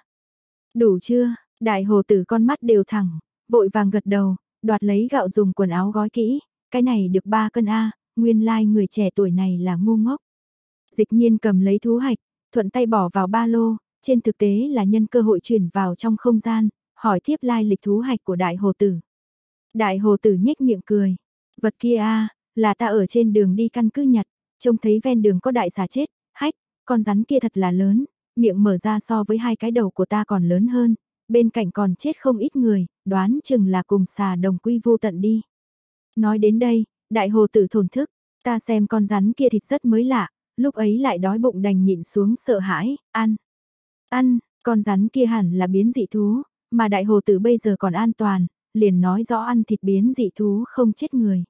Đủ chưa, đại hồ tử con mắt đều thẳng, vội vàng gật đầu, đoạt lấy gạo dùng quần áo gói kỹ, cái này được 3 cân A, nguyên lai like người trẻ tuổi này là ngu ngốc. Dịch nhiên cầm lấy thú hạch, thuận tay bỏ vào ba lô, trên thực tế là nhân cơ hội chuyển vào trong không gian, hỏi tiếp lai lịch thú hạch của đại hồ tử. Đại hồ tử nhếch miệng cười, vật kia a là ta ở trên đường đi căn cứ nhặt, trông thấy ven đường có đại xà chết, hách, con rắn kia thật là lớn, miệng mở ra so với hai cái đầu của ta còn lớn hơn, bên cạnh còn chết không ít người, đoán chừng là cùng xà đồng quy vô tận đi. Nói đến đây, đại hồ tử thổn thức, ta xem con rắn kia thịt rất mới lạ, lúc ấy lại đói bụng đành nhịn xuống sợ hãi, ăn. Ăn, con rắn kia hẳn là biến dị thú, mà đại hồ tử bây giờ còn an toàn, liền nói rõ ăn thịt biến dị thú không chết người.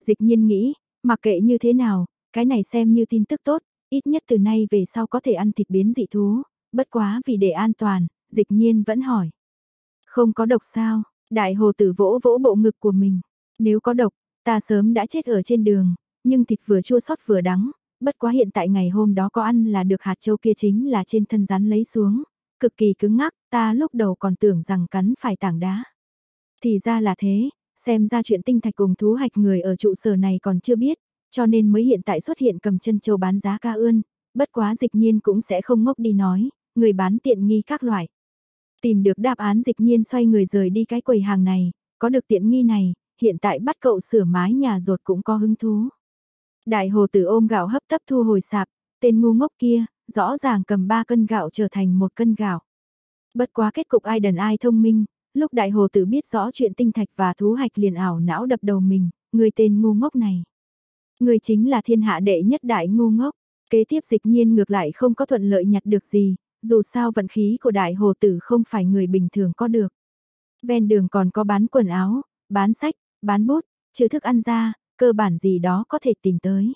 Dịch nhiên nghĩ, mặc kệ như thế nào, cái này xem như tin tức tốt, ít nhất từ nay về sau có thể ăn thịt biến dị thú, bất quá vì để an toàn, dịch nhiên vẫn hỏi. Không có độc sao, đại hồ tử vỗ vỗ bộ ngực của mình, nếu có độc, ta sớm đã chết ở trên đường, nhưng thịt vừa chua xót vừa đắng, bất quá hiện tại ngày hôm đó có ăn là được hạt châu kia chính là trên thân rắn lấy xuống, cực kỳ cứng ngắc, ta lúc đầu còn tưởng rằng cắn phải tảng đá. Thì ra là thế, xem ra chuyện tinh thạch cùng thú hạch người ở trụ sở này còn chưa biết, cho nên mới hiện tại xuất hiện cầm chân châu bán giá ca ươn, bất quá dịch nhiên cũng sẽ không ngốc đi nói, người bán tiện nghi các loại. Tìm được đáp án dịch nhiên xoay người rời đi cái quầy hàng này, có được tiện nghi này, hiện tại bắt cậu sửa mái nhà rột cũng có hứng thú. Đại hồ tử ôm gạo hấp tấp thu hồi sạp, tên ngu ngốc kia, rõ ràng cầm 3 cân gạo trở thành một cân gạo. Bất quá kết cục ai đần ai thông minh, lúc đại hồ tử biết rõ chuyện tinh thạch và thú hạch liền ảo não đập đầu mình, người tên ngu ngốc này. Người chính là thiên hạ đệ nhất đại ngu ngốc, kế tiếp dịch nhiên ngược lại không có thuận lợi nhặt được gì, dù sao vận khí của đại hồ tử không phải người bình thường có được. Ven đường còn có bán quần áo, bán sách, bán bút, trừ thức ăn ra, cơ bản gì đó có thể tìm tới.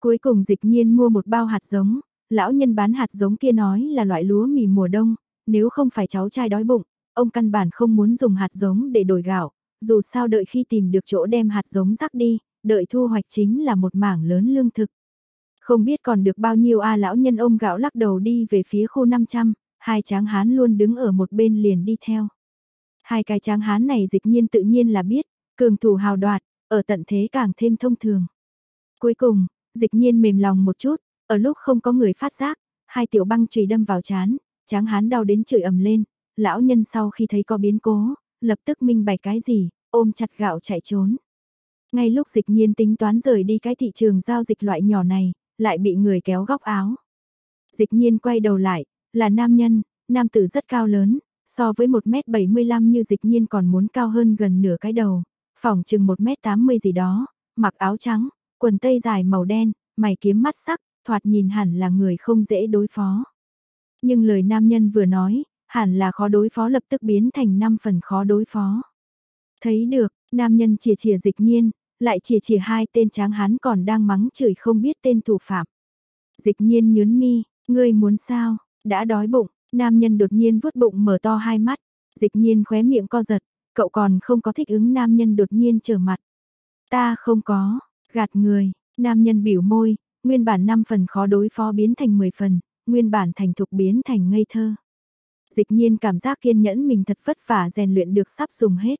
Cuối cùng dịch nhiên mua một bao hạt giống, lão nhân bán hạt giống kia nói là loại lúa mì mùa đông, nếu không phải cháu trai đói bụng, ông căn bản không muốn dùng hạt giống để đổi gạo, dù sao đợi khi tìm được chỗ đem hạt giống rắc đi, đợi thu hoạch chính là một mảng lớn lương thực. Không biết còn được bao nhiêu a lão nhân ôm gạo lắc đầu đi về phía khu 500, hai tráng hán luôn đứng ở một bên liền đi theo. Hai cái tráng hán này dịch nhiên tự nhiên là biết, cường thủ hào đoạt, ở tận thế càng thêm thông thường. Cuối cùng, dịch nhiên mềm lòng một chút, ở lúc không có người phát giác, hai tiểu băng chùy đâm vào chán, tráng hán đau đến chửi ầm lên, lão nhân sau khi thấy có biến cố, lập tức minh bạch cái gì, ôm chặt gạo chạy trốn. Ngay lúc dịch nhiên tính toán rời đi cái thị trường giao dịch loại nhỏ này, lại bị người kéo góc áo. Dịch nhiên quay đầu lại, là nam nhân, nam tử rất cao lớn, so với 1m75 như dịch nhiên còn muốn cao hơn gần nửa cái đầu, phòng chừng 1m80 gì đó, mặc áo trắng, quần tây dài màu đen, mày kiếm mắt sắc, thoạt nhìn hẳn là người không dễ đối phó. Nhưng lời nam nhân vừa nói, hẳn là khó đối phó lập tức biến thành 5 phần khó đối phó. Thấy được, nam nhân chìa chìa dịch nhiên, lại chìa chìa hai tên tráng hán còn đang mắng chửi không biết tên thủ phạm. Dịch nhiên nhớn mi, ngươi muốn sao, đã đói bụng, nam nhân đột nhiên vuốt bụng mở to hai mắt, dịch nhiên khóe miệng co giật, cậu còn không có thích ứng nam nhân đột nhiên trở mặt. Ta không có, gạt người, nam nhân biểu môi, nguyên bản 5 phần khó đối phó biến thành 10 phần, nguyên bản thành thục biến thành ngây thơ. Dịch nhiên cảm giác kiên nhẫn mình thật vất vả rèn luyện được sắp dùng hết.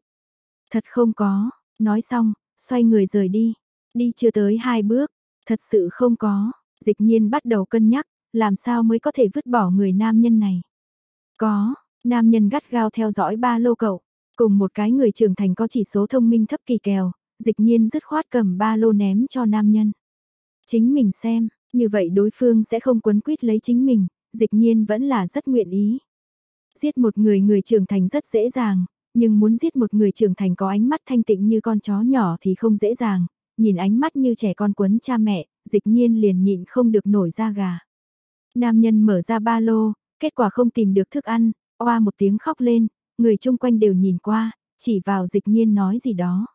Thật không có, nói xong, xoay người rời đi. Đi chưa tới hai bước, thật sự không có, dịch nhiên bắt đầu cân nhắc, làm sao mới có thể vứt bỏ người nam nhân này. Có, nam nhân gắt gao theo dõi ba lô cậu, cùng một cái người trưởng thành có chỉ số thông minh thấp kỳ kèo, dịch nhiên dứt khoát cầm ba lô ném cho nam nhân. Chính mình xem, như vậy đối phương sẽ không quấn quýt lấy chính mình, dịch nhiên vẫn là rất nguyện ý. Giết một người người trưởng thành rất dễ dàng, nhưng muốn giết một người trưởng thành có ánh mắt thanh tịnh như con chó nhỏ thì không dễ dàng, nhìn ánh mắt như trẻ con quấn cha mẹ, dịch nhiên liền nhịn không được nổi da gà. Nam nhân mở ra ba lô, kết quả không tìm được thức ăn, oa một tiếng khóc lên, người chung quanh đều nhìn qua, chỉ vào dịch nhiên nói gì đó.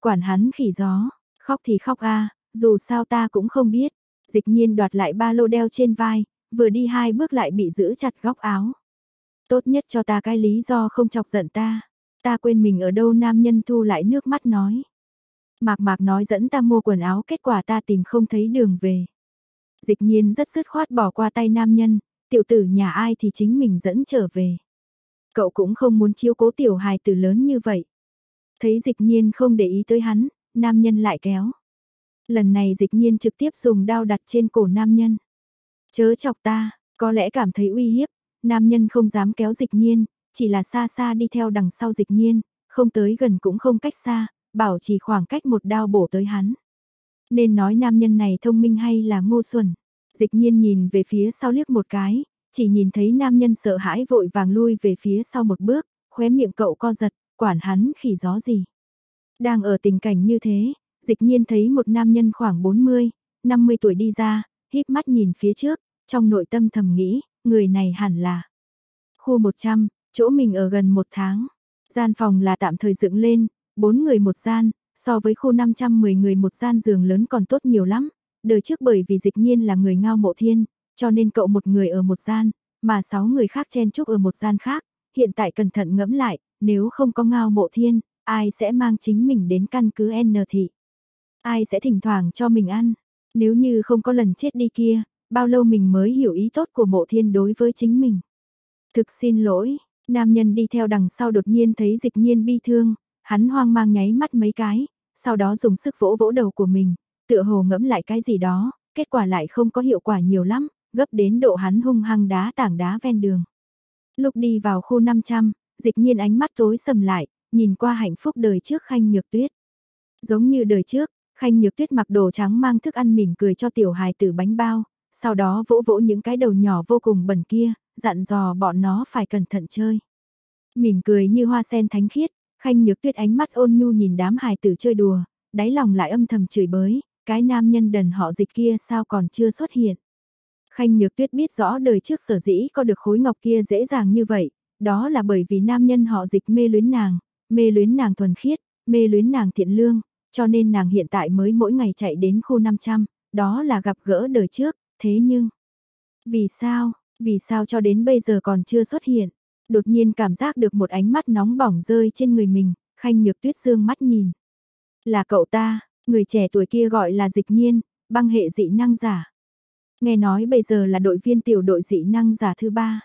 Quản hắn khỉ gió, khóc thì khóc a dù sao ta cũng không biết. Dịch nhiên đoạt lại ba lô đeo trên vai, vừa đi hai bước lại bị giữ chặt góc áo. Tốt nhất cho ta cái lý do không chọc giận ta. Ta quên mình ở đâu nam nhân thu lại nước mắt nói. Mạc mạc nói dẫn ta mua quần áo kết quả ta tìm không thấy đường về. Dịch nhiên rất dứt khoát bỏ qua tay nam nhân, tiểu tử nhà ai thì chính mình dẫn trở về. Cậu cũng không muốn chiếu cố tiểu hài tử lớn như vậy. Thấy dịch nhiên không để ý tới hắn, nam nhân lại kéo. Lần này dịch nhiên trực tiếp dùng đao đặt trên cổ nam nhân. Chớ chọc ta, có lẽ cảm thấy uy hiếp, nam nhân không dám kéo dịch nhiên, chỉ là xa xa đi theo đằng sau dịch nhiên, không tới gần cũng không cách xa, bảo chỉ khoảng cách một đao bổ tới hắn. Nên nói nam nhân này thông minh hay là ngu xuẩn. Dịch nhiên nhìn về phía sau liếc một cái, chỉ nhìn thấy nam nhân sợ hãi vội vàng lui về phía sau một bước, khóe miệng cậu co giật, quản hắn khỉ gió gì. Đang ở tình cảnh như thế, dịch nhiên thấy một nam nhân khoảng 40, 50 tuổi đi ra, híp mắt nhìn phía trước, trong nội tâm thầm nghĩ, người này hẳn là khu 100, chỗ mình ở gần một tháng. Gian phòng là tạm thời dựng lên, bốn người một gian, so với khu 510 người một gian giường lớn còn tốt nhiều lắm. Đời trước bởi vì dịch nhiên là người ngao mộ thiên, cho nên cậu một người ở một gian, mà sáu người khác chen chúc ở một gian khác. Hiện tại cẩn thận ngẫm lại, nếu không có ngao mộ thiên, ai sẽ mang chính mình đến căn cứ N thị? Ai sẽ thỉnh thoảng cho mình ăn? Nếu như không có lần chết đi kia, bao lâu mình mới hiểu ý tốt của mộ thiên đối với chính mình. Thực xin lỗi, nam nhân đi theo đằng sau đột nhiên thấy dịch nhiên bi thương, hắn hoang mang nháy mắt mấy cái, sau đó dùng sức vỗ vỗ đầu của mình, tựa hồ ngẫm lại cái gì đó, kết quả lại không có hiệu quả nhiều lắm, gấp đến độ hắn hung hăng đá tảng đá ven đường. Lúc đi vào khu 500, dịch nhiên ánh mắt tối sầm lại, nhìn qua hạnh phúc đời trước khanh nhược tuyết. Giống như đời trước, khanh nhược tuyết mặc đồ trắng mang thức ăn mỉm cười cho tiểu hài tử bánh bao, sau đó vỗ vỗ những cái đầu nhỏ vô cùng bẩn kia, dặn dò bọn nó phải cẩn thận chơi. Mỉm cười như hoa sen thánh khiết, khanh nhược tuyết ánh mắt ôn nhu nhìn đám hài tử chơi đùa, đáy lòng lại âm thầm chửi bới, cái nam nhân đần họ dịch kia sao còn chưa xuất hiện. Khanh Nhược Tuyết biết rõ đời trước sở dĩ có được khối ngọc kia dễ dàng như vậy, đó là bởi vì nam nhân họ dịch mê luyến nàng, mê luyến nàng thuần khiết, mê luyến nàng thiện lương, cho nên nàng hiện tại mới mỗi ngày chạy đến khu 500, đó là gặp gỡ đời trước, thế nhưng... Vì sao, vì sao cho đến bây giờ còn chưa xuất hiện? Đột nhiên cảm giác được một ánh mắt nóng bỏng rơi trên người mình, Khanh Nhược Tuyết dương mắt nhìn. Là cậu ta, người trẻ tuổi kia gọi là dịch nhiên, băng hệ dị năng giả. Nghe nói bây giờ là đội viên tiểu đội dị năng giả thứ ba.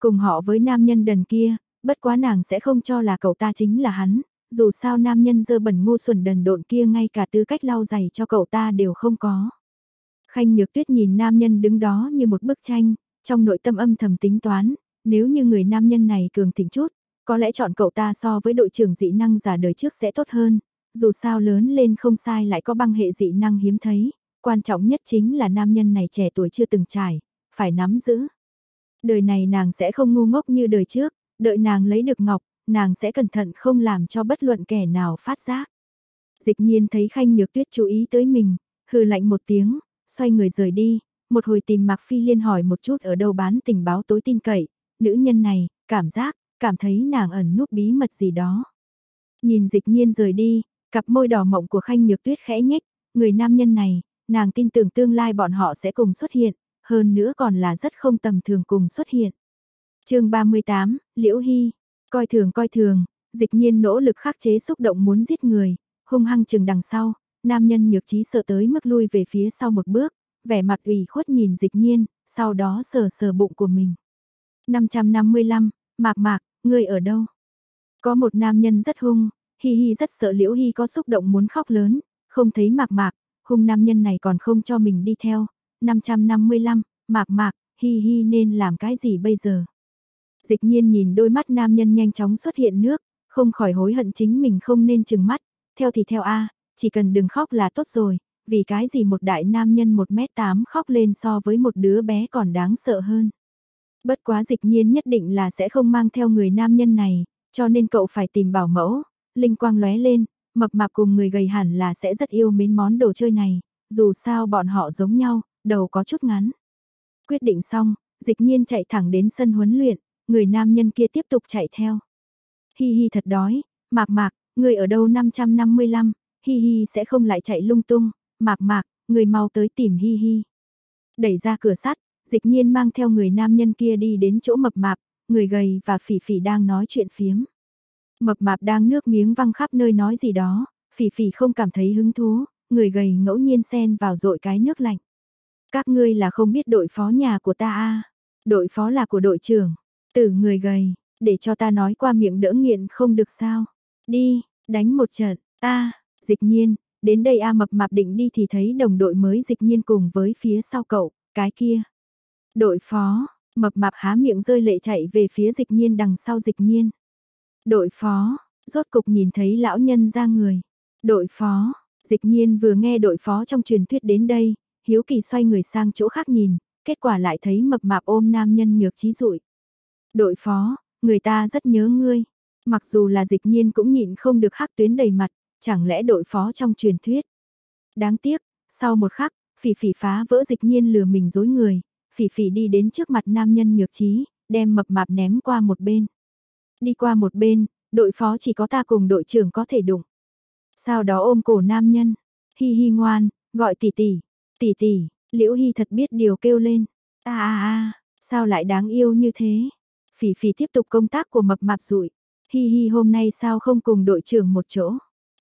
Cùng họ với nam nhân đần kia, bất quá nàng sẽ không cho là cậu ta chính là hắn, dù sao nam nhân dơ bẩn ngu xuẩn đần độn kia ngay cả tư cách lau giày cho cậu ta đều không có. Khanh Nhược Tuyết nhìn nam nhân đứng đó như một bức tranh, trong nội tâm âm thầm tính toán, nếu như người nam nhân này cường thịnh chút, có lẽ chọn cậu ta so với đội trưởng dị năng giả đời trước sẽ tốt hơn, dù sao lớn lên không sai lại có băng hệ dị năng hiếm thấy, quan trọng nhất chính là nam nhân này trẻ tuổi chưa từng trải, phải nắm giữ. Đời này nàng sẽ không ngu ngốc như đời trước, đợi nàng lấy được ngọc, nàng sẽ cẩn thận không làm cho bất luận kẻ nào phát giác. Dịch nhiên thấy khanh nhược tuyết chú ý tới mình, hừ lạnh một tiếng, xoay người rời đi, một hồi tìm Mạc Phi Liên hỏi một chút ở đâu bán tình báo tối tin cậy, nữ nhân này, cảm giác, cảm thấy nàng ẩn núp bí mật gì đó. Nhìn dịch nhiên rời đi, cặp môi đỏ mộng của khanh nhược tuyết khẽ nhếch, người nam nhân này, nàng tin tưởng tương lai bọn họ sẽ cùng xuất hiện, hơn nữa còn là rất không tầm thường cùng xuất hiện. chương 38, Liễu Hy, coi thường coi thường, dịch nhiên nỗ lực khắc chế xúc động muốn giết người, hung hăng chừng đằng sau, nam nhân nhược trí sợ tới mức lui về phía sau một bước, vẻ mặt ủy khuất nhìn dịch nhiên, sau đó sờ sờ bụng của mình. 555, mạc mạc, ngươi ở đâu? Có một nam nhân rất hung, Hi Hi rất sợ Liễu Hi có xúc động muốn khóc lớn, không thấy mạc mạc, hung nam nhân này còn không cho mình đi theo. 555, mạc mạc, Hi Hi nên làm cái gì bây giờ? Dịch nhiên nhìn đôi mắt nam nhân nhanh chóng xuất hiện nước, không khỏi hối hận chính mình không nên chừng mắt, theo thì theo A, chỉ cần đừng khóc là tốt rồi, vì cái gì một đại nam nhân 1m8 khóc lên so với một đứa bé còn đáng sợ hơn. Bất quá dịch nhiên nhất định là sẽ không mang theo người nam nhân này, cho nên cậu phải tìm bảo mẫu, linh quang lóe lên, mập mạp cùng người gầy hẳn là sẽ rất yêu mến món đồ chơi này, dù sao bọn họ giống nhau, đầu có chút ngắn. Quyết định xong, dịch nhiên chạy thẳng đến sân huấn luyện, người nam nhân kia tiếp tục chạy theo. Hi hi thật đói, mạc mạc, người ở đâu 555, hi hi sẽ không lại chạy lung tung, mạc mạc, người mau tới tìm hi hi. Đẩy ra cửa sắt, dịch nhiên mang theo người nam nhân kia đi đến chỗ mập mạp, người gầy và phỉ phỉ đang nói chuyện phiếm. Mập mạp đang nước miếng văng khắp nơi nói gì đó, phỉ phỉ không cảm thấy hứng thú, người gầy ngẫu nhiên xen vào dội cái nước lạnh. Các ngươi là không biết đội phó nhà của ta à, đội phó là của đội trưởng, từ người gầy, để cho ta nói qua miệng đỡ nghiện không được sao. Đi, đánh một trận, a dịch nhiên, đến đây A mập mạp định đi thì thấy đồng đội mới dịch nhiên cùng với phía sau cậu, cái kia. Đội phó, mập mạp há miệng rơi lệ chạy về phía dịch nhiên đằng sau dịch nhiên. Đội phó, rốt cục nhìn thấy lão nhân ra người. Đội phó, dịch nhiên vừa nghe đội phó trong truyền thuyết đến đây, hiếu kỳ xoay người sang chỗ khác nhìn, kết quả lại thấy mập mạp ôm nam nhân nhược trí rụi. Đội phó, người ta rất nhớ ngươi. Mặc dù là dịch nhiên cũng nhịn không được hắc tuyến đầy mặt, chẳng lẽ đội phó trong truyền thuyết. Đáng tiếc, sau một khắc, phỉ phỉ phá vỡ dịch nhiên lừa mình dối người, phỉ phỉ đi đến trước mặt nam nhân nhược trí, đem mập mạp ném qua một bên. Đi qua một bên, đội phó chỉ có ta cùng đội trưởng có thể đụng. Sau đó ôm cổ nam nhân, hi hi ngoan, gọi tỷ tỷ, tỷ tỷ, liễu hi thật biết điều kêu lên. a a a sao lại đáng yêu như thế? Phỉ phỉ tiếp tục công tác của mập mạp rụi. Hi hi hôm nay sao không cùng đội trưởng một chỗ?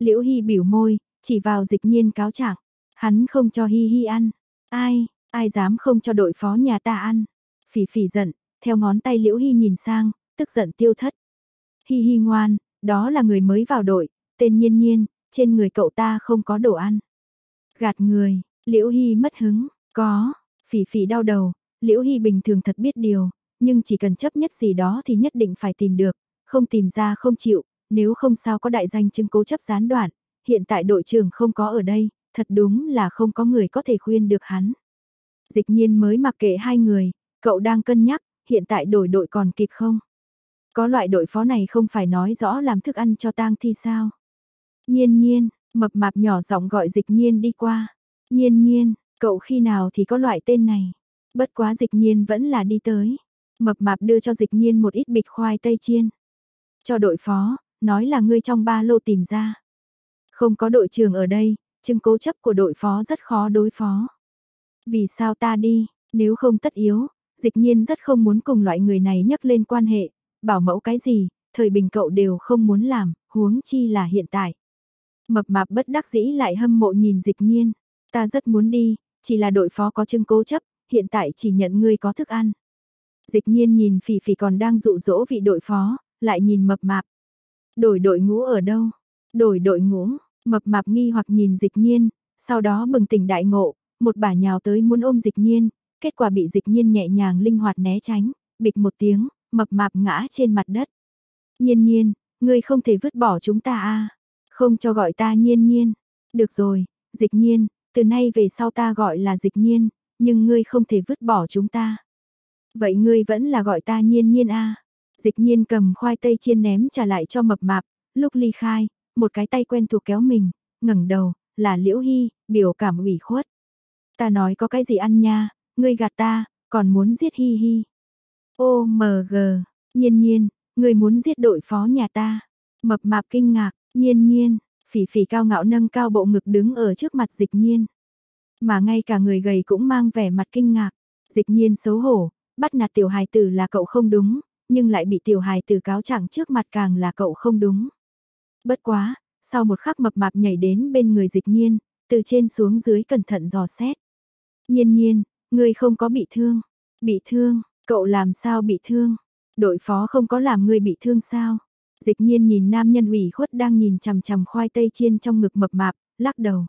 Liễu hi biểu môi, chỉ vào dịch nhiên cáo trạng. Hắn không cho Hi Hi ăn. Ai, ai dám không cho đội phó nhà ta ăn. Phỉ phỉ giận, theo ngón tay Liễu Hi nhìn sang, tức giận tiêu thất. Hi Hi ngoan, đó là người mới vào đội, tên nhiên nhiên, trên người cậu ta không có đồ ăn. Gạt người, Liễu Hy mất hứng, có, phỉ phỉ đau đầu, Liễu Hy bình thường thật biết điều, nhưng chỉ cần chấp nhất gì đó thì nhất định phải tìm được, không tìm ra không chịu, nếu không sao có đại danh chứng cố chấp gián đoạn, hiện tại đội trưởng không có ở đây, thật đúng là không có người có thể khuyên được hắn. Dịch nhiên mới mặc kệ hai người, cậu đang cân nhắc, hiện tại đổi đội còn kịp không? Có loại đội phó này không phải nói rõ làm thức ăn cho tang thi sao? Nhiên nhiên, mập mạp nhỏ giọng gọi dịch nhiên đi qua. Nhiên nhiên, cậu khi nào thì có loại tên này. Bất quá dịch nhiên vẫn là đi tới. Mập mạp đưa cho dịch nhiên một ít bịch khoai tây chiên. Cho đội phó, nói là ngươi trong ba lô tìm ra. Không có đội trưởng ở đây, chứng cố chấp của đội phó rất khó đối phó. Vì sao ta đi, nếu không tất yếu, dịch nhiên rất không muốn cùng loại người này nhắc lên quan hệ, bảo mẫu cái gì, thời bình cậu đều không muốn làm, huống chi là hiện tại. Mập mạp bất đắc dĩ lại hâm mộ nhìn dịch nhiên. Ta rất muốn đi, chỉ là đội phó có chứng cố chấp, hiện tại chỉ nhận ngươi có thức ăn. Dịch nhiên nhìn phỉ phỉ còn đang dụ dỗ vị đội phó, lại nhìn mập mạp. Đổi đội ngũ ở đâu? Đổi đội ngũ, mập mạp nghi hoặc nhìn dịch nhiên, sau đó bừng tỉnh đại ngộ, một bà nhào tới muốn ôm dịch nhiên, kết quả bị dịch nhiên nhẹ nhàng linh hoạt né tránh, bịch một tiếng, mập mạp ngã trên mặt đất. Nhiên nhiên, ngươi không thể vứt bỏ chúng ta a không cho gọi ta nhiên nhiên. Được rồi, dịch nhiên, từ nay về sau ta gọi là dịch nhiên, nhưng ngươi không thể vứt bỏ chúng ta. Vậy ngươi vẫn là gọi ta nhiên nhiên a Dịch nhiên cầm khoai tây chiên ném trả lại cho mập mạp, lúc ly khai, một cái tay quen thuộc kéo mình, ngẩng đầu, là liễu hy, biểu cảm ủy khuất. Ta nói có cái gì ăn nha, ngươi gạt ta, còn muốn giết hi hi. Ô mờ gờ, nhiên nhiên, ngươi muốn giết đội phó nhà ta. Mập mạp kinh ngạc, Nhiên nhiên, phỉ phỉ cao ngạo nâng cao bộ ngực đứng ở trước mặt dịch nhiên. Mà ngay cả người gầy cũng mang vẻ mặt kinh ngạc. Dịch nhiên xấu hổ, bắt nạt tiểu hài tử là cậu không đúng, nhưng lại bị tiểu hài từ cáo trạng trước mặt càng là cậu không đúng. Bất quá, sau một khắc mập mạp nhảy đến bên người dịch nhiên, từ trên xuống dưới cẩn thận dò xét. Nhiên nhiên, ngươi không có bị thương. Bị thương, cậu làm sao bị thương? Đội phó không có làm ngươi bị thương sao? Dịch nhiên nhìn nam nhân ủy khuất đang nhìn chằm chằm khoai tây chiên trong ngực mập mạp, lắc đầu.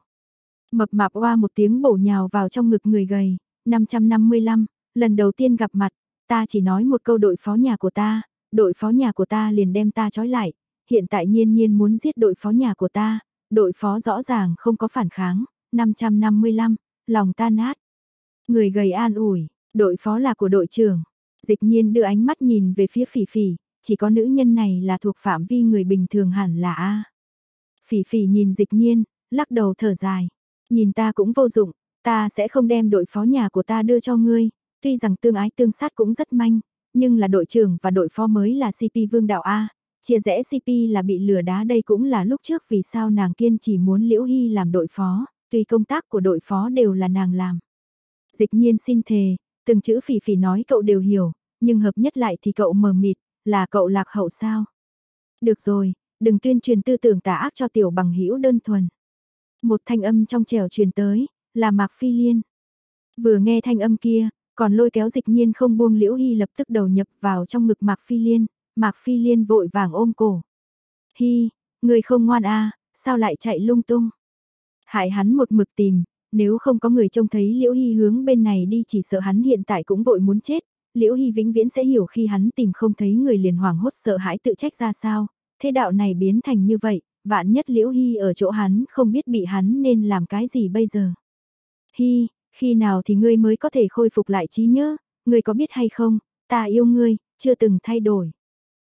Mập mạp oa một tiếng bổ nhào vào trong ngực người gầy, 555, lần đầu tiên gặp mặt, ta chỉ nói một câu đội phó nhà của ta, đội phó nhà của ta liền đem ta trói lại, hiện tại nhiên nhiên muốn giết đội phó nhà của ta, đội phó rõ ràng không có phản kháng, 555, lòng ta nát. Người gầy an ủi, đội phó là của đội trưởng. Dịch nhiên đưa ánh mắt nhìn về phía phỉ phỉ, chỉ có nữ nhân này là thuộc phạm vi người bình thường hẳn là A. Phỉ phỉ nhìn dịch nhiên, lắc đầu thở dài. Nhìn ta cũng vô dụng, ta sẽ không đem đội phó nhà của ta đưa cho ngươi, tuy rằng tương ái tương sát cũng rất manh, nhưng là đội trưởng và đội phó mới là CP vương đạo A. Chia rẽ CP là bị lừa đá đây cũng là lúc trước vì sao nàng kiên chỉ muốn Liễu Hy làm đội phó, tuy công tác của đội phó đều là nàng làm. Dịch nhiên xin thề, từng chữ phỉ phỉ nói cậu đều hiểu, nhưng hợp nhất lại thì cậu mờ mịt, là cậu lạc hậu sao? Được rồi, đừng tuyên truyền tư tưởng tà ác cho tiểu bằng hữu đơn thuần. Một thanh âm trong trèo truyền tới, là Mạc Phi Liên. Vừa nghe thanh âm kia, còn lôi kéo dịch nhiên không buông liễu hy lập tức đầu nhập vào trong ngực Mạc Phi Liên, Mạc Phi Liên vội vàng ôm cổ. Hy, người không ngoan a sao lại chạy lung tung? Hại hắn một mực tìm, nếu không có người trông thấy liễu hy hướng bên này đi chỉ sợ hắn hiện tại cũng vội muốn chết, Liễu Hy vĩnh viễn sẽ hiểu khi hắn tìm không thấy người liền hoảng hốt sợ hãi tự trách ra sao, thế đạo này biến thành như vậy, vạn nhất Liễu Hy ở chỗ hắn không biết bị hắn nên làm cái gì bây giờ. Hy, khi nào thì ngươi mới có thể khôi phục lại trí nhớ, ngươi có biết hay không, ta yêu ngươi, chưa từng thay đổi.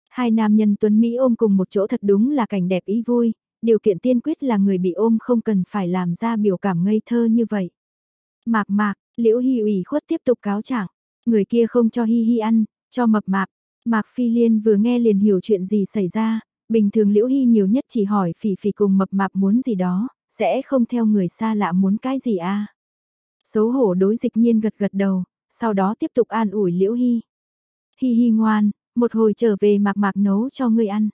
Hai nam nhân tuấn Mỹ ôm cùng một chỗ thật đúng là cảnh đẹp ý vui, điều kiện tiên quyết là người bị ôm không cần phải làm ra biểu cảm ngây thơ như vậy. Mạc mạc, liễu hy ủy khuất tiếp tục cáo trạng Người kia không cho Hi Hi ăn, cho mập mạp. Mạc Phi Liên vừa nghe liền hiểu chuyện gì xảy ra, bình thường Liễu Hi nhiều nhất chỉ hỏi phỉ phỉ cùng mập mạp muốn gì đó, sẽ không theo người xa lạ muốn cái gì a à. Xấu hổ đối dịch nhiên gật gật đầu, sau đó tiếp tục an ủi Liễu Hi. Hi Hi ngoan, một hồi trở về mạc mạc nấu cho ngươi ăn.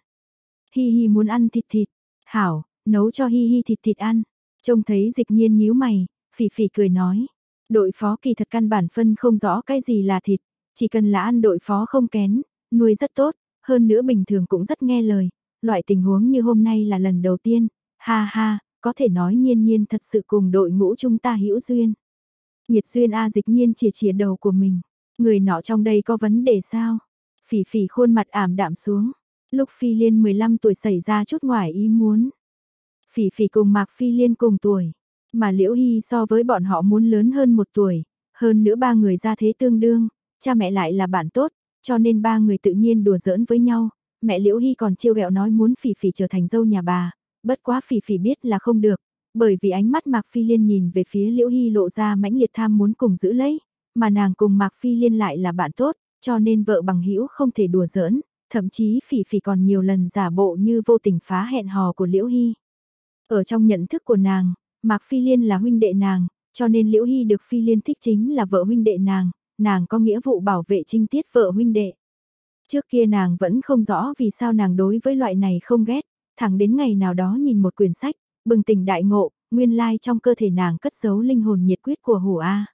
Hi Hi muốn ăn thịt thịt, hảo, nấu cho Hi Hi thịt thịt ăn. Trông thấy dịch nhiên nhíu mày, phỉ phỉ cười nói. Đội phó kỳ thật căn bản phân không rõ cái gì là thịt, chỉ cần là ăn đội phó không kén, nuôi rất tốt, hơn nữa bình thường cũng rất nghe lời. Loại tình huống như hôm nay là lần đầu tiên, ha ha, có thể nói nhiên nhiên thật sự cùng đội ngũ chúng ta hữu duyên. Nhiệt duyên A dịch nhiên chỉ chìa đầu của mình, người nọ trong đây có vấn đề sao? Phỉ phỉ khuôn mặt ảm đạm xuống, lúc Phi Liên 15 tuổi xảy ra chút ngoài ý muốn. Phỉ phỉ cùng Mạc Phi Liên cùng tuổi, mà Liễu Hy so với bọn họ muốn lớn hơn một tuổi, hơn nữa ba người ra thế tương đương, cha mẹ lại là bạn tốt, cho nên ba người tự nhiên đùa giỡn với nhau. Mẹ Liễu Hy còn chiêu ghẹo nói muốn Phỉ Phỉ trở thành dâu nhà bà, bất quá Phỉ Phỉ biết là không được, bởi vì ánh mắt Mạc Phi Liên nhìn về phía Liễu Hy lộ ra mãnh liệt tham muốn cùng giữ lấy, mà nàng cùng Mạc Phi Liên lại là bạn tốt, cho nên vợ bằng hữu không thể đùa giỡn, thậm chí Phỉ Phỉ còn nhiều lần giả bộ như vô tình phá hẹn hò của Liễu Hy. Ở trong nhận thức của nàng, Mạc Phi Liên là huynh đệ nàng, cho nên Liễu Hy được Phi Liên thích chính là vợ huynh đệ nàng, nàng có nghĩa vụ bảo vệ trinh tiết vợ huynh đệ. Trước kia nàng vẫn không rõ vì sao nàng đối với loại này không ghét, thẳng đến ngày nào đó nhìn một quyển sách, bừng tỉnh đại ngộ, nguyên lai trong cơ thể nàng cất giấu linh hồn nhiệt quyết của hủ A.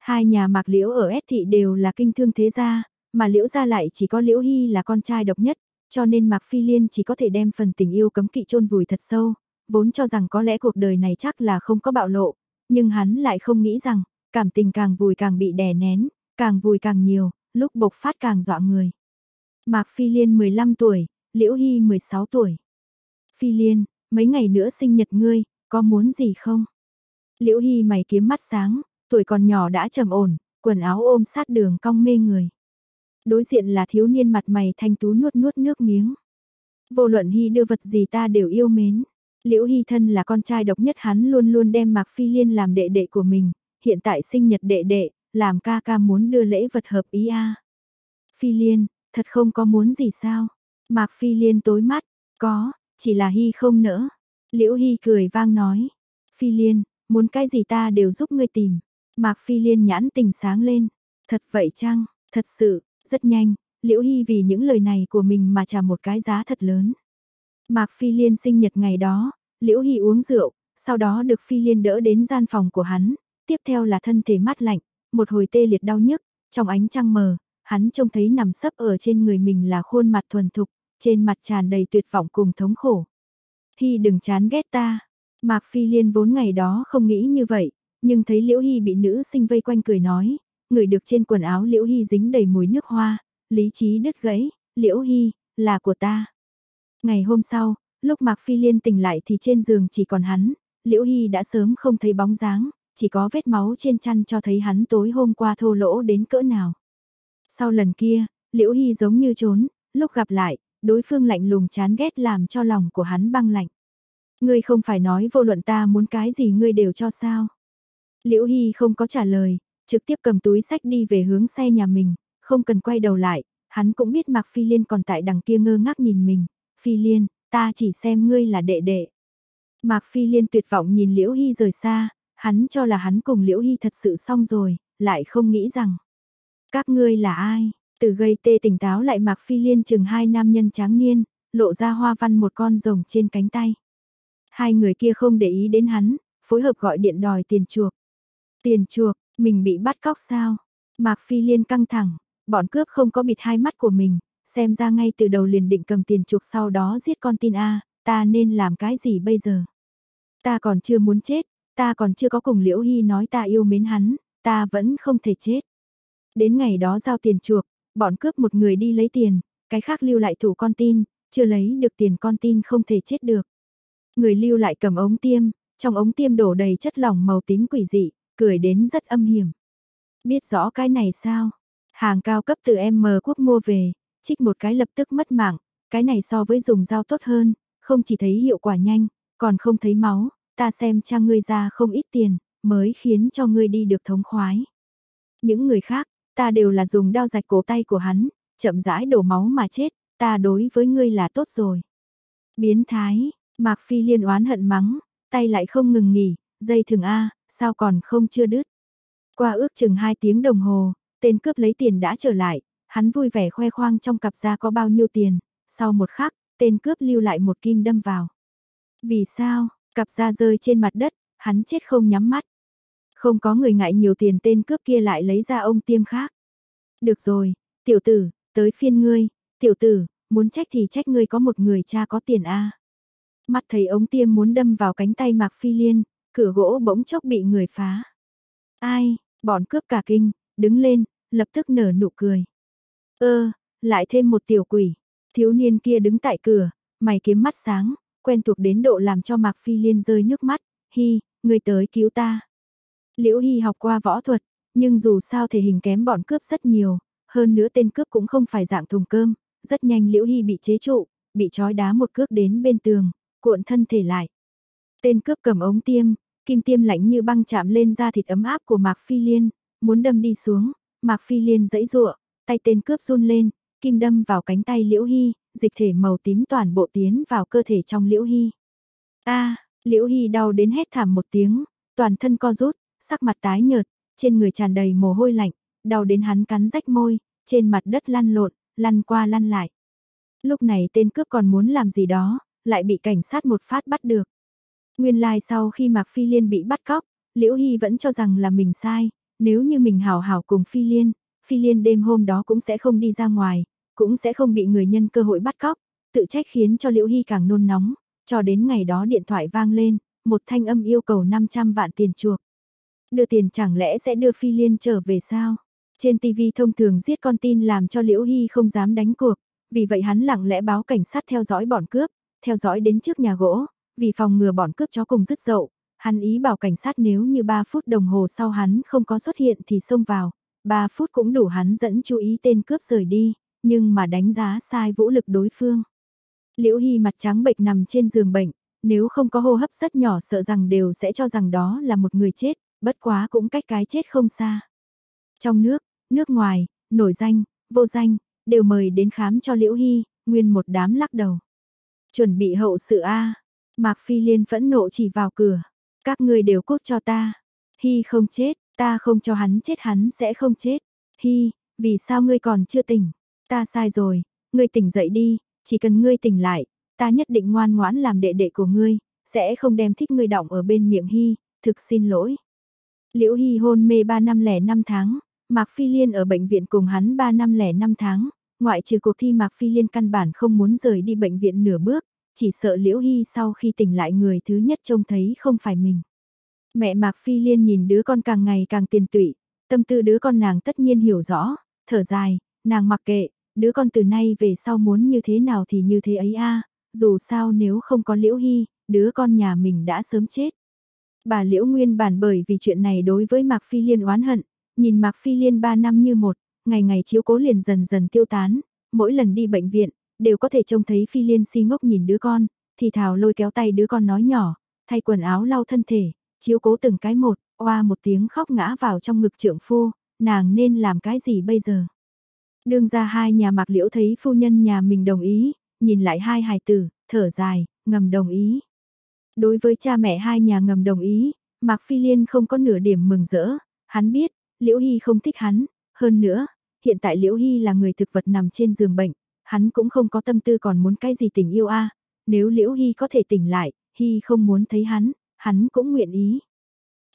Hai nhà Mạc Liễu ở S thị đều là kinh thương thế gia, mà Liễu gia lại chỉ có Liễu Hy là con trai độc nhất, cho nên Mạc Phi Liên chỉ có thể đem phần tình yêu cấm kỵ chôn vùi thật sâu, vốn cho rằng có lẽ cuộc đời này chắc là không có bạo lộ, nhưng hắn lại không nghĩ rằng, cảm tình càng vùi càng bị đè nén, càng vùi càng nhiều, lúc bộc phát càng dọa người. Mạc Phi Liên 15 tuổi, Liễu Hy 16 tuổi. Phi Liên, mấy ngày nữa sinh nhật ngươi, có muốn gì không? Liễu Hy mày kiếm mắt sáng, tuổi còn nhỏ đã trầm ổn, quần áo ôm sát đường cong mê người. Đối diện là thiếu niên mặt mày thanh tú nuốt nuốt nước miếng. Vô luận Hy đưa vật gì ta đều yêu mến. Liễu Hy thân là con trai độc nhất hắn luôn luôn đem Mạc Phi Liên làm đệ đệ của mình, hiện tại sinh nhật đệ đệ, làm ca ca muốn đưa lễ vật hợp ý a. Phi Liên, thật không có muốn gì sao? Mạc Phi Liên tối mắt, có, chỉ là Hy không nỡ. Liễu Hy cười vang nói, Phi Liên, muốn cái gì ta đều giúp ngươi tìm. Mạc Phi Liên nhãn tình sáng lên, thật vậy chăng, thật sự, rất nhanh, Liễu Hy vì những lời này của mình mà trả một cái giá thật lớn. Mạc Phi Liên sinh nhật ngày đó, Liễu Hy uống rượu, sau đó được Phi Liên đỡ đến gian phòng của hắn, tiếp theo là thân thể mát lạnh, một hồi tê liệt đau nhức, trong ánh trăng mờ, hắn trông thấy nằm sấp ở trên người mình là khuôn mặt thuần thục, trên mặt tràn đầy tuyệt vọng cùng thống khổ. Hy đừng chán ghét ta. Mạc Phi Liên vốn ngày đó không nghĩ như vậy, nhưng thấy Liễu Hy bị nữ sinh vây quanh cười nói, người được trên quần áo Liễu Hy dính đầy mùi nước hoa, lý trí đứt gãy, Liễu Hy, là của ta. Ngày hôm sau, lúc Mạc Phi Liên tỉnh lại thì trên giường chỉ còn hắn, Liễu Hy đã sớm không thấy bóng dáng, chỉ có vết máu trên chăn cho thấy hắn tối hôm qua thô lỗ đến cỡ nào. Sau lần kia, Liễu Hy giống như trốn, lúc gặp lại, đối phương lạnh lùng chán ghét làm cho lòng của hắn băng lạnh. Ngươi không phải nói vô luận ta muốn cái gì ngươi đều cho sao. Liễu Hy không có trả lời, trực tiếp cầm túi sách đi về hướng xe nhà mình, không cần quay đầu lại, hắn cũng biết Mạc Phi Liên còn tại đằng kia ngơ ngác nhìn mình, Phi Liên, ta chỉ xem ngươi là đệ đệ. Mạc Phi Liên tuyệt vọng nhìn Liễu Hy rời xa, hắn cho là hắn cùng Liễu Hy thật sự xong rồi, lại không nghĩ rằng. Các ngươi là ai? Từ gây tê tỉnh táo lại Mạc Phi Liên chừng hai nam nhân tráng niên, lộ ra hoa văn một con rồng trên cánh tay. Hai người kia không để ý đến hắn, phối hợp gọi điện đòi tiền chuộc. Tiền chuộc, mình bị bắt cóc sao? Mạc Phi Liên căng thẳng, bọn cướp không có bịt hai mắt của mình, xem ra ngay từ đầu liền định cầm tiền chuộc sau đó giết con tin A, ta nên làm cái gì bây giờ? Ta còn chưa muốn chết, ta còn chưa có cùng Liễu Hy nói ta yêu mến hắn, ta vẫn không thể chết. Đến ngày đó giao tiền chuộc, bọn cướp một người đi lấy tiền, cái khác lưu lại thủ con tin, chưa lấy được tiền con tin không thể chết được. Người lưu lại cầm ống tiêm, trong ống tiêm đổ đầy chất lỏng màu tím quỷ dị, cười đến rất âm hiểm. Biết rõ cái này sao? Hàng cao cấp từ M quốc mua về, trích một cái lập tức mất mạng, cái này so với dùng dao tốt hơn, không chỉ thấy hiệu quả nhanh, còn không thấy máu, ta xem cha ngươi ra không ít tiền, mới khiến cho ngươi đi được thống khoái. Những người khác, ta đều là dùng đao rạch cổ tay của hắn, chậm rãi đổ máu mà chết, ta đối với ngươi là tốt rồi. Biến thái, Mạc Phi liên oán hận mắng, tay lại không ngừng nghỉ, dây thường A, sao còn không chưa đứt. Qua ước chừng 2 tiếng đồng hồ, tên cướp lấy tiền đã trở lại, hắn vui vẻ khoe khoang trong cặp da có bao nhiêu tiền, sau một khắc, tên cướp lưu lại một kim đâm vào. Vì sao, Cặp da rơi trên mặt đất, hắn chết không nhắm mắt. Không có người ngại nhiều tiền tên cướp kia lại lấy ra ông tiêm khác. Được rồi, tiểu tử, tới phiên ngươi, tiểu tử, muốn trách thì trách ngươi có một người cha có tiền a. Mắt thấy ống tiêm muốn đâm vào cánh tay Mạc Phi Liên, cửa gỗ bỗng chốc bị người phá. Ai, bọn cướp cả kinh, đứng lên, lập tức nở nụ cười. Ơ, lại thêm một tiểu quỷ. Thiếu niên kia đứng tại cửa, mày kiếm mắt sáng, quen thuộc đến độ làm cho Mạc Phi Liên rơi nước mắt. Hi, người tới cứu ta. Liễu Hy học qua võ thuật, nhưng dù sao thể hình kém bọn cướp rất nhiều, hơn nữa tên cướp cũng không phải dạng thùng cơm, rất nhanh Liễu Hy bị chế trụ, bị trói đá một cước đến bên tường, cuộn thân thể lại. Tên cướp cầm ống tiêm, kim tiêm lạnh như băng chạm lên da thịt ấm áp của Mạc Phi Liên, muốn đâm đi xuống, Mạc Phi Liên dãy dụa, tay tên cướp run lên, kim đâm vào cánh tay Liễu Hy, dịch thể màu tím toàn bộ tiến vào cơ thể trong Liễu Hy. A, Liễu Hy đau đến hét thảm một tiếng, toàn thân co rút, sắc mặt tái nhợt, trên người tràn đầy mồ hôi lạnh, đau đến hắn cắn rách môi, trên mặt đất lăn lộn, lăn qua lăn lại. Lúc này tên cướp còn muốn làm gì đó, lại bị cảnh sát một phát bắt được. Nguyên lai like sau khi Mạc Phi Liên bị bắt cóc, Liễu Hy vẫn cho rằng là mình sai, nếu như mình hảo hảo cùng Phi Liên, Phi Liên đêm hôm đó cũng sẽ không đi ra ngoài, cũng sẽ không bị người nhân cơ hội bắt cóc, tự trách khiến cho Liễu Hy càng nôn nóng, cho đến ngày đó điện thoại vang lên, một thanh âm yêu cầu 500 vạn tiền chuộc. Đưa tiền chẳng lẽ sẽ đưa Phi Liên trở về sao? Trên TV thông thường giết con tin làm cho Liễu Hy không dám đánh cuộc, vì vậy hắn lặng lẽ báo cảnh sát theo dõi bọn cướp, theo dõi đến trước nhà gỗ, vì phòng ngừa bọn cướp chó cùng dứt dậu, hắn ý bảo cảnh sát nếu như 3 phút đồng hồ sau hắn không có xuất hiện thì xông vào, 3 phút cũng đủ hắn dẫn chú ý tên cướp rời đi, nhưng mà đánh giá sai vũ lực đối phương. Liễu Hy mặt trắng bệnh nằm trên giường bệnh, nếu không có hô hấp rất nhỏ sợ rằng đều sẽ cho rằng đó là một người chết, bất quá cũng cách cái chết không xa. Trong nước, nước ngoài, nổi danh, vô danh, đều mời đến khám cho Liễu Hy, nguyên một đám lắc đầu. Chuẩn bị hậu sự A. Mạc Phi Liên phẫn nộ chỉ vào cửa. Các người đều cút cho ta. Hy không chết, ta không cho hắn chết hắn sẽ không chết. Hy, vì sao ngươi còn chưa tỉnh? Ta sai rồi, ngươi tỉnh dậy đi, chỉ cần ngươi tỉnh lại, ta nhất định ngoan ngoãn làm đệ đệ của ngươi, sẽ không đem thích ngươi động ở bên miệng Hy, thực xin lỗi. Liễu Hy hôn mê 3 năm lẻ 5 tháng, Mạc Phi Liên ở bệnh viện cùng hắn 3 năm lẻ 5 tháng, ngoại trừ cuộc thi Mạc Phi Liên căn bản không muốn rời đi bệnh viện nửa bước, chỉ sợ Liễu Hy sau khi tỉnh lại người thứ nhất trông thấy không phải mình. Mẹ Mạc Phi Liên nhìn đứa con càng ngày càng tiền tụy, tâm tư đứa con nàng tất nhiên hiểu rõ, thở dài, nàng mặc kệ, đứa con từ nay về sau muốn như thế nào thì như thế ấy a dù sao nếu không có Liễu Hy, đứa con nhà mình đã sớm chết. Bà Liễu Nguyên bản bởi vì chuyện này đối với Mạc Phi Liên oán hận, nhìn Mạc Phi Liên ba năm như một, ngày ngày chiếu cố liền dần dần tiêu tán, mỗi lần đi bệnh viện, đều có thể trông thấy Phi Liên si ngốc nhìn đứa con, thì thảo lôi kéo tay đứa con nói nhỏ, thay quần áo lau thân thể, chiếu cố từng cái một, oa một tiếng khóc ngã vào trong ngực trưởng phu, nàng nên làm cái gì bây giờ? Đương ra hai nhà Mạc Liễu thấy phu nhân nhà mình đồng ý, nhìn lại hai hài tử, thở dài, ngầm đồng ý. Đối với cha mẹ hai nhà ngầm đồng ý, Mạc Phi Liên không có nửa điểm mừng rỡ, hắn biết, Liễu Hy không thích hắn, hơn nữa, hiện tại Liễu Hy là người thực vật nằm trên giường bệnh, hắn cũng không có tâm tư còn muốn cái gì tình yêu a. Nếu Liễu Hy có thể tỉnh lại, Hy không muốn thấy hắn, hắn cũng nguyện ý.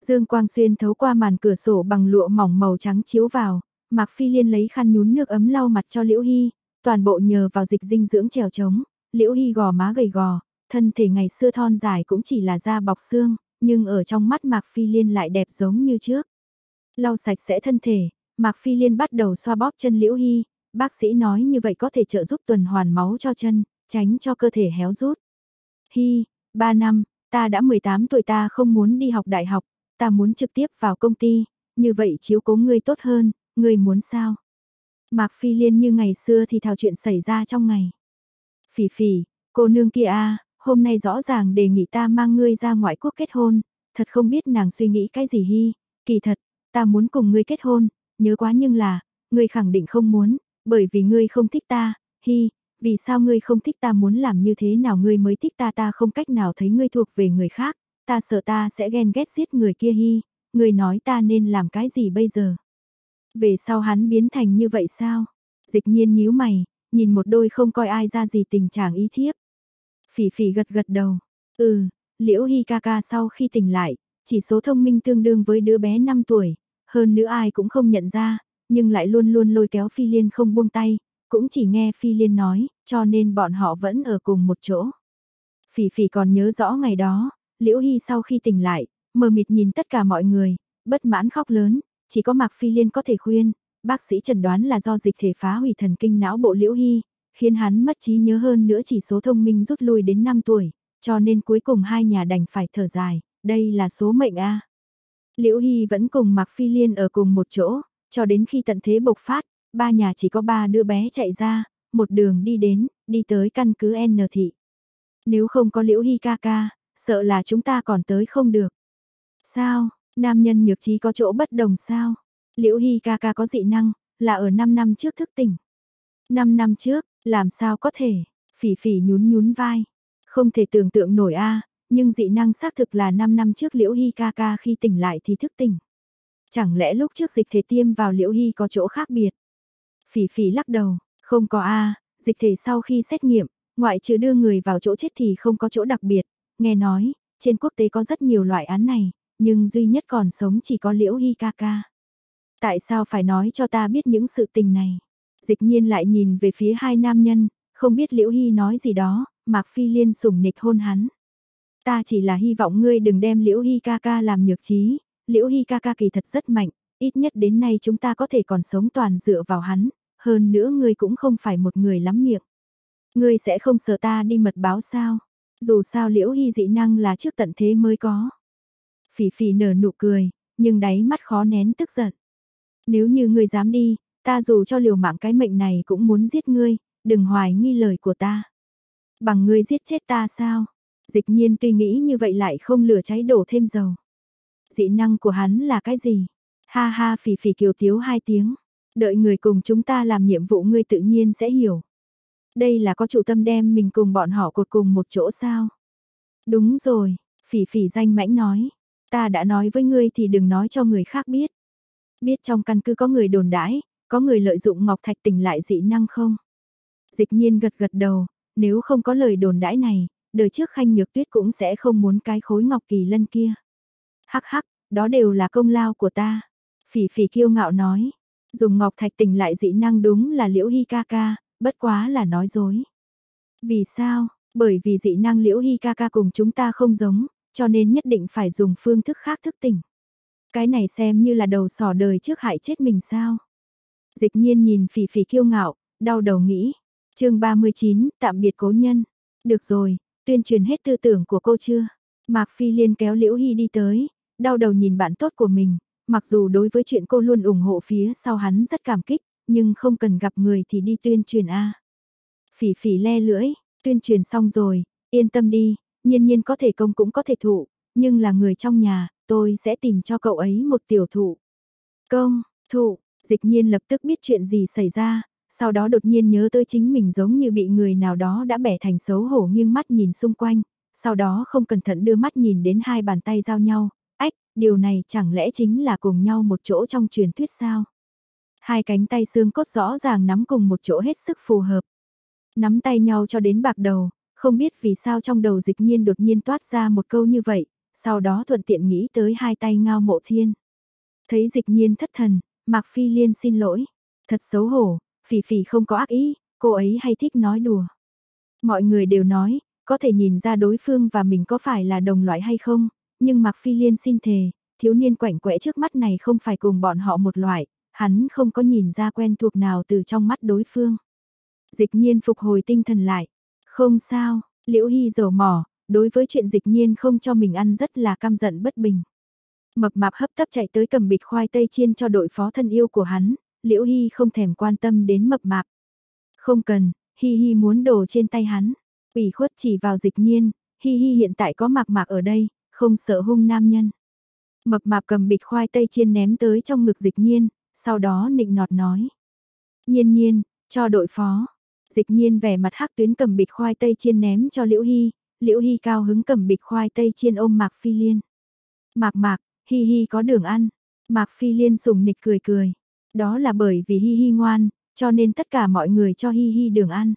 Dương Quang Xuyên thấu qua màn cửa sổ bằng lụa mỏng màu trắng chiếu vào, Mạc Phi Liên lấy khăn nhún nước ấm lau mặt cho Liễu Hy, toàn bộ nhờ vào dịch dinh dưỡng trèo trống, Liễu Hy gò má gầy gò, thân thể ngày xưa thon dài cũng chỉ là da bọc xương, nhưng ở trong mắt Mạc Phi Liên lại đẹp giống như trước. Lau sạch sẽ thân thể, Mạc Phi Liên bắt đầu xoa bóp chân Liễu Hy, bác sĩ nói như vậy có thể trợ giúp tuần hoàn máu cho chân, tránh cho cơ thể héo rút. Hy, 3 năm, ta đã 18 tuổi ta không muốn đi học đại học, ta muốn trực tiếp vào công ty, như vậy chiếu cố ngươi tốt hơn, ngươi muốn sao? Mạc Phi Liên như ngày xưa thì thảo chuyện xảy ra trong ngày. Phỉ phỉ, cô nương kia a hôm nay rõ ràng đề nghị ta mang ngươi ra ngoại quốc kết hôn, thật không biết nàng suy nghĩ cái gì hy, kỳ thật, ta muốn cùng ngươi kết hôn, nhớ quá nhưng là, ngươi khẳng định không muốn, bởi vì ngươi không thích ta, hy, vì sao ngươi không thích ta muốn làm như thế nào ngươi mới thích ta ta không cách nào thấy ngươi thuộc về người khác, ta sợ ta sẽ ghen ghét giết người kia hy, ngươi nói ta nên làm cái gì bây giờ. Về sau hắn biến thành như vậy sao? Dịch nhiên nhíu mày, nhìn một đôi không coi ai ra gì tình trạng ý thiếp. Phỉ phỉ gật gật đầu, ừ, Liễu hi ca ca sau khi tỉnh lại, chỉ số thông minh tương đương với đứa bé 5 tuổi, hơn nữa ai cũng không nhận ra, nhưng lại luôn luôn lôi kéo Phi Liên không buông tay, cũng chỉ nghe Phi Liên nói, cho nên bọn họ vẫn ở cùng một chỗ. Phỉ phỉ còn nhớ rõ ngày đó, Liễu hi sau khi tỉnh lại, mờ mịt nhìn tất cả mọi người, bất mãn khóc lớn, chỉ có Mạc Phi Liên có thể khuyên, bác sĩ chẩn đoán là do dịch thể phá hủy thần kinh não bộ Liễu Hy, khiến hắn mất trí nhớ hơn nữa chỉ số thông minh rút lui đến 5 tuổi, cho nên cuối cùng hai nhà đành phải thở dài, đây là số mệnh a. Liễu Hy vẫn cùng Mạc Phi Liên ở cùng một chỗ, cho đến khi tận thế bộc phát, ba nhà chỉ có ba đứa bé chạy ra, một đường đi đến, đi tới căn cứ N thị. Nếu không có Liễu Hy ca ca, sợ là chúng ta còn tới không được. Sao, nam nhân nhược trí có chỗ bất đồng sao? Liễu Hy ca ca có dị năng, là ở 5 năm trước thức tỉnh. 5 năm trước, làm sao có thể? Phỉ phỉ nhún nhún vai. Không thể tưởng tượng nổi a nhưng dị năng xác thực là 5 năm trước Liễu Hy ca ca khi tỉnh lại thì thức tỉnh. Chẳng lẽ lúc trước dịch thể tiêm vào Liễu Hy có chỗ khác biệt? Phỉ phỉ lắc đầu, không có a dịch thể sau khi xét nghiệm, ngoại trừ đưa người vào chỗ chết thì không có chỗ đặc biệt, nghe nói, trên quốc tế có rất nhiều loại án này, nhưng duy nhất còn sống chỉ có Liễu Hy ca ca. Tại sao phải nói cho ta biết những sự tình này? Dịch nhiên lại nhìn về phía hai nam nhân, không biết Liễu Hy nói gì đó, Mạc Phi Liên sủng nịch hôn hắn. Ta chỉ là hy vọng ngươi đừng đem Liễu Hy ca ca làm nhược trí, Liễu Hy ca ca kỳ thật rất mạnh, ít nhất đến nay chúng ta có thể còn sống toàn dựa vào hắn, hơn nữa ngươi cũng không phải một người lắm miệng. Ngươi sẽ không sợ ta đi mật báo sao? Dù sao Liễu Hy dị năng là trước tận thế mới có. Phỉ phỉ nở nụ cười, nhưng đáy mắt khó nén tức giận. Nếu như ngươi dám đi, ta dù cho liều mạng cái mệnh này cũng muốn giết ngươi, đừng hoài nghi lời của ta. Bằng ngươi giết chết ta sao? Dịch nhiên tuy nghĩ như vậy lại không lửa cháy đổ thêm dầu. Dị năng của hắn là cái gì? Ha ha phỉ phỉ kiều tiếu hai tiếng. Đợi người cùng chúng ta làm nhiệm vụ ngươi tự nhiên sẽ hiểu. Đây là có chủ tâm đem mình cùng bọn họ cột cùng một chỗ sao? Đúng rồi, phỉ phỉ danh mãnh nói. Ta đã nói với ngươi thì đừng nói cho người khác biết. Biết trong căn cứ có người đồn đãi, có người lợi dụng Ngọc Thạch tỉnh lại dị năng không? Dịch nhiên gật gật đầu, nếu không có lời đồn đãi này, đời trước khanh nhược tuyết cũng sẽ không muốn cái khối ngọc kỳ lân kia. Hắc hắc, đó đều là công lao của ta. Phỉ phỉ kiêu ngạo nói, dùng ngọc thạch tỉnh lại dị năng đúng là liễu hy ca ca, bất quá là nói dối. Vì sao? Bởi vì dị năng liễu hy ca ca cùng chúng ta không giống, cho nên nhất định phải dùng phương thức khác thức tỉnh. Cái này xem như là đầu sỏ đời trước hại chết mình sao? Dịch nhiên nhìn phỉ phỉ kiêu ngạo, đau đầu nghĩ. chương 39, tạm biệt cố nhân. Được rồi, tuyên truyền hết tư tưởng của cô chưa? Mạc Phi Liên kéo Liễu Hy đi tới, đau đầu nhìn bạn tốt của mình, mặc dù đối với chuyện cô luôn ủng hộ phía sau hắn rất cảm kích, nhưng không cần gặp người thì đi tuyên truyền A. Phỉ phỉ le lưỡi, tuyên truyền xong rồi, yên tâm đi, nhiên nhiên có thể công cũng có thể thụ, nhưng là người trong nhà, tôi sẽ tìm cho cậu ấy một tiểu thụ. Công, thụ, dịch nhiên lập tức biết chuyện gì xảy ra, sau đó đột nhiên nhớ tới chính mình giống như bị người nào đó đã bẻ thành xấu hổ nghiêng mắt nhìn xung quanh, sau đó không cẩn thận đưa mắt nhìn đến hai bàn tay giao nhau, ách, điều này chẳng lẽ chính là cùng nhau một chỗ trong truyền thuyết sao? Hai cánh tay xương cốt rõ ràng nắm cùng một chỗ hết sức phù hợp. Nắm tay nhau cho đến bạc đầu, không biết vì sao trong đầu dịch nhiên đột nhiên toát ra một câu như vậy, sau đó thuận tiện nghĩ tới hai tay ngao mộ thiên. Thấy dịch nhiên thất thần, Mạc Phi Liên xin lỗi. Thật xấu hổ, Phỉ Phỉ không có ác ý, cô ấy hay thích nói đùa. Mọi người đều nói, có thể nhìn ra đối phương và mình có phải là đồng loại hay không, nhưng Mạc Phi Liên xin thề, thiếu niên quảnh quẽ trước mắt này không phải cùng bọn họ một loại, hắn không có nhìn ra quen thuộc nào từ trong mắt đối phương. Dịch nhiên phục hồi tinh thần lại, không sao, Liễu Hy dầu mỏ, đối với chuyện dịch nhiên không cho mình ăn rất là căm giận bất bình. Mập mạp hấp tấp chạy tới cầm bịch khoai tây chiên cho đội phó thân yêu của hắn, Liễu Hy không thèm quan tâm đến mập mạp. Không cần, Hi Hi muốn đồ trên tay hắn. ủy khuất chỉ vào dịch nhiên, Hi Hi hiện tại có mạc mạc ở đây, không sợ hung nam nhân. Mập mạp cầm bịch khoai tây chiên ném tới trong ngực dịch nhiên, sau đó nịnh nọt nói. Nhiên nhiên, cho đội phó. Dịch nhiên vẻ mặt hắc tuyến cầm bịch khoai tây chiên ném cho Liễu Hy, Liễu Hy cao hứng cầm bịch khoai tây chiên ôm Mạc Phi Liên. Mạc Mạc, Hi Hi có đường ăn. Mạc Phi Liên sùng nịch cười cười. Đó là bởi vì Hi Hi ngoan, cho nên tất cả mọi người cho Hi Hi đường ăn.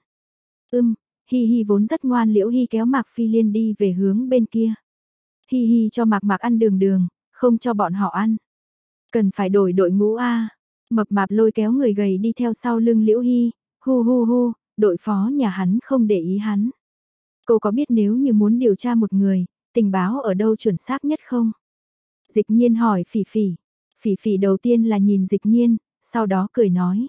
Ưm, Hi Hi vốn rất ngoan Liễu Hi kéo Mạc Phi Liên đi về hướng bên kia. Hi hi cho mạc mạc ăn đường đường, không cho bọn họ ăn. Cần phải đổi đội ngũ A. Mập mạp lôi kéo người gầy đi theo sau lưng Liễu Hy, hu hu hu, đội phó nhà hắn không để ý hắn. Cô có biết nếu như muốn điều tra một người, tình báo ở đâu chuẩn xác nhất không? Dịch nhiên hỏi phỉ phỉ. Phỉ phỉ đầu tiên là nhìn dịch nhiên, sau đó cười nói.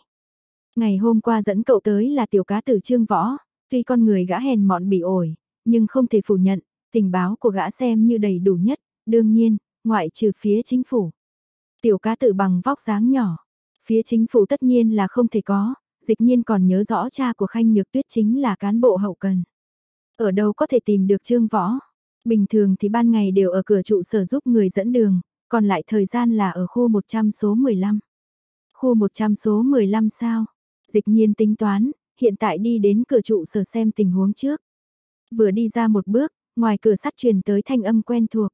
Ngày hôm qua dẫn cậu tới là tiểu cá tử trương võ, tuy con người gã hèn mọn bị ổi, nhưng không thể phủ nhận, tình báo của gã xem như đầy đủ nhất, đương nhiên, ngoại trừ phía chính phủ. Tiểu cá tử bằng vóc dáng nhỏ, phía chính phủ tất nhiên là không thể có, dịch nhiên còn nhớ rõ cha của Khanh Nhược Tuyết chính là cán bộ hậu cần. Ở đâu có thể tìm được trương võ? Bình thường thì ban ngày đều ở cửa trụ sở giúp người dẫn đường, còn lại thời gian là ở khu 100 số 15. Khu 100 số 15 sao? Dịch nhiên tính toán, hiện tại đi đến cửa trụ sở xem tình huống trước. Vừa đi ra một bước, ngoài cửa sắt truyền tới thanh âm quen thuộc.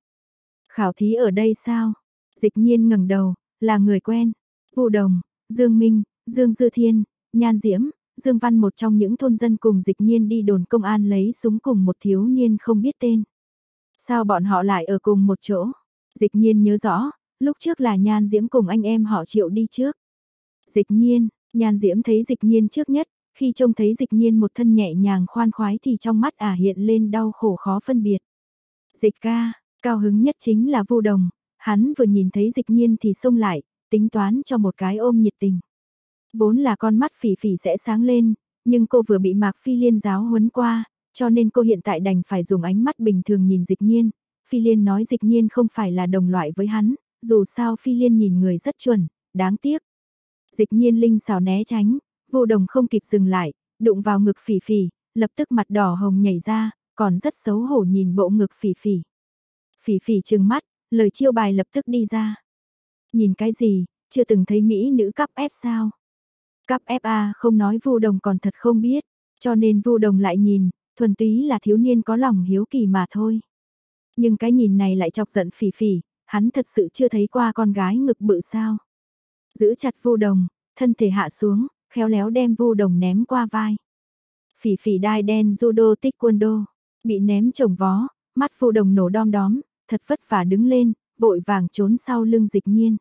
Khảo thí ở đây sao? Dịch nhiên ngẩng đầu, là người quen. Vu Đồng, Dương Minh, Dương Dư Thiên, Nhan Diễm, Dương Văn một trong những thôn dân cùng dịch nhiên đi đồn công an lấy súng cùng một thiếu niên không biết tên. Sao bọn họ lại ở cùng một chỗ? Dịch nhiên nhớ rõ, lúc trước là Nhan Diễm cùng anh em họ triệu đi trước. Dịch nhiên, Nhan Diễm thấy dịch nhiên trước nhất, khi trông thấy dịch nhiên một thân nhẹ nhàng khoan khoái thì trong mắt ả hiện lên đau khổ khó phân biệt. Dịch ca, cao hứng nhất chính là vô đồng, hắn vừa nhìn thấy dịch nhiên thì xông lại, tính toán cho một cái ôm nhiệt tình. Vốn là con mắt phỉ phỉ sẽ sáng lên, nhưng cô vừa bị Mạc Phi Liên giáo huấn qua, cho nên cô hiện tại đành phải dùng ánh mắt bình thường nhìn dịch nhiên. Phi Liên nói dịch nhiên không phải là đồng loại với hắn, dù sao Phi Liên nhìn người rất chuẩn, đáng tiếc. Dịch nhiên linh xào né tránh, vô đồng không kịp dừng lại, đụng vào ngực phỉ phỉ, lập tức mặt đỏ hồng nhảy ra, còn rất xấu hổ nhìn bộ ngực phỉ phỉ. Phỉ phỉ trừng mắt, lời chiêu bài lập tức đi ra. Nhìn cái gì, chưa từng thấy Mỹ nữ cắp ép sao? Cắp FA à, không nói vu đồng còn thật không biết, cho nên vu đồng lại nhìn, thuần túy là thiếu niên có lòng hiếu kỳ mà thôi. Nhưng cái nhìn này lại chọc giận phỉ phỉ, hắn thật sự chưa thấy qua con gái ngực bự sao. Giữ chặt vu đồng, thân thể hạ xuống, khéo léo đem vu đồng ném qua vai. Phỉ phỉ đai đen judo taekwondo, bị ném chồng vó, mắt vu đồng nổ đom đóm, thật vất vả đứng lên, vội vàng trốn sau lưng dịch nhiên.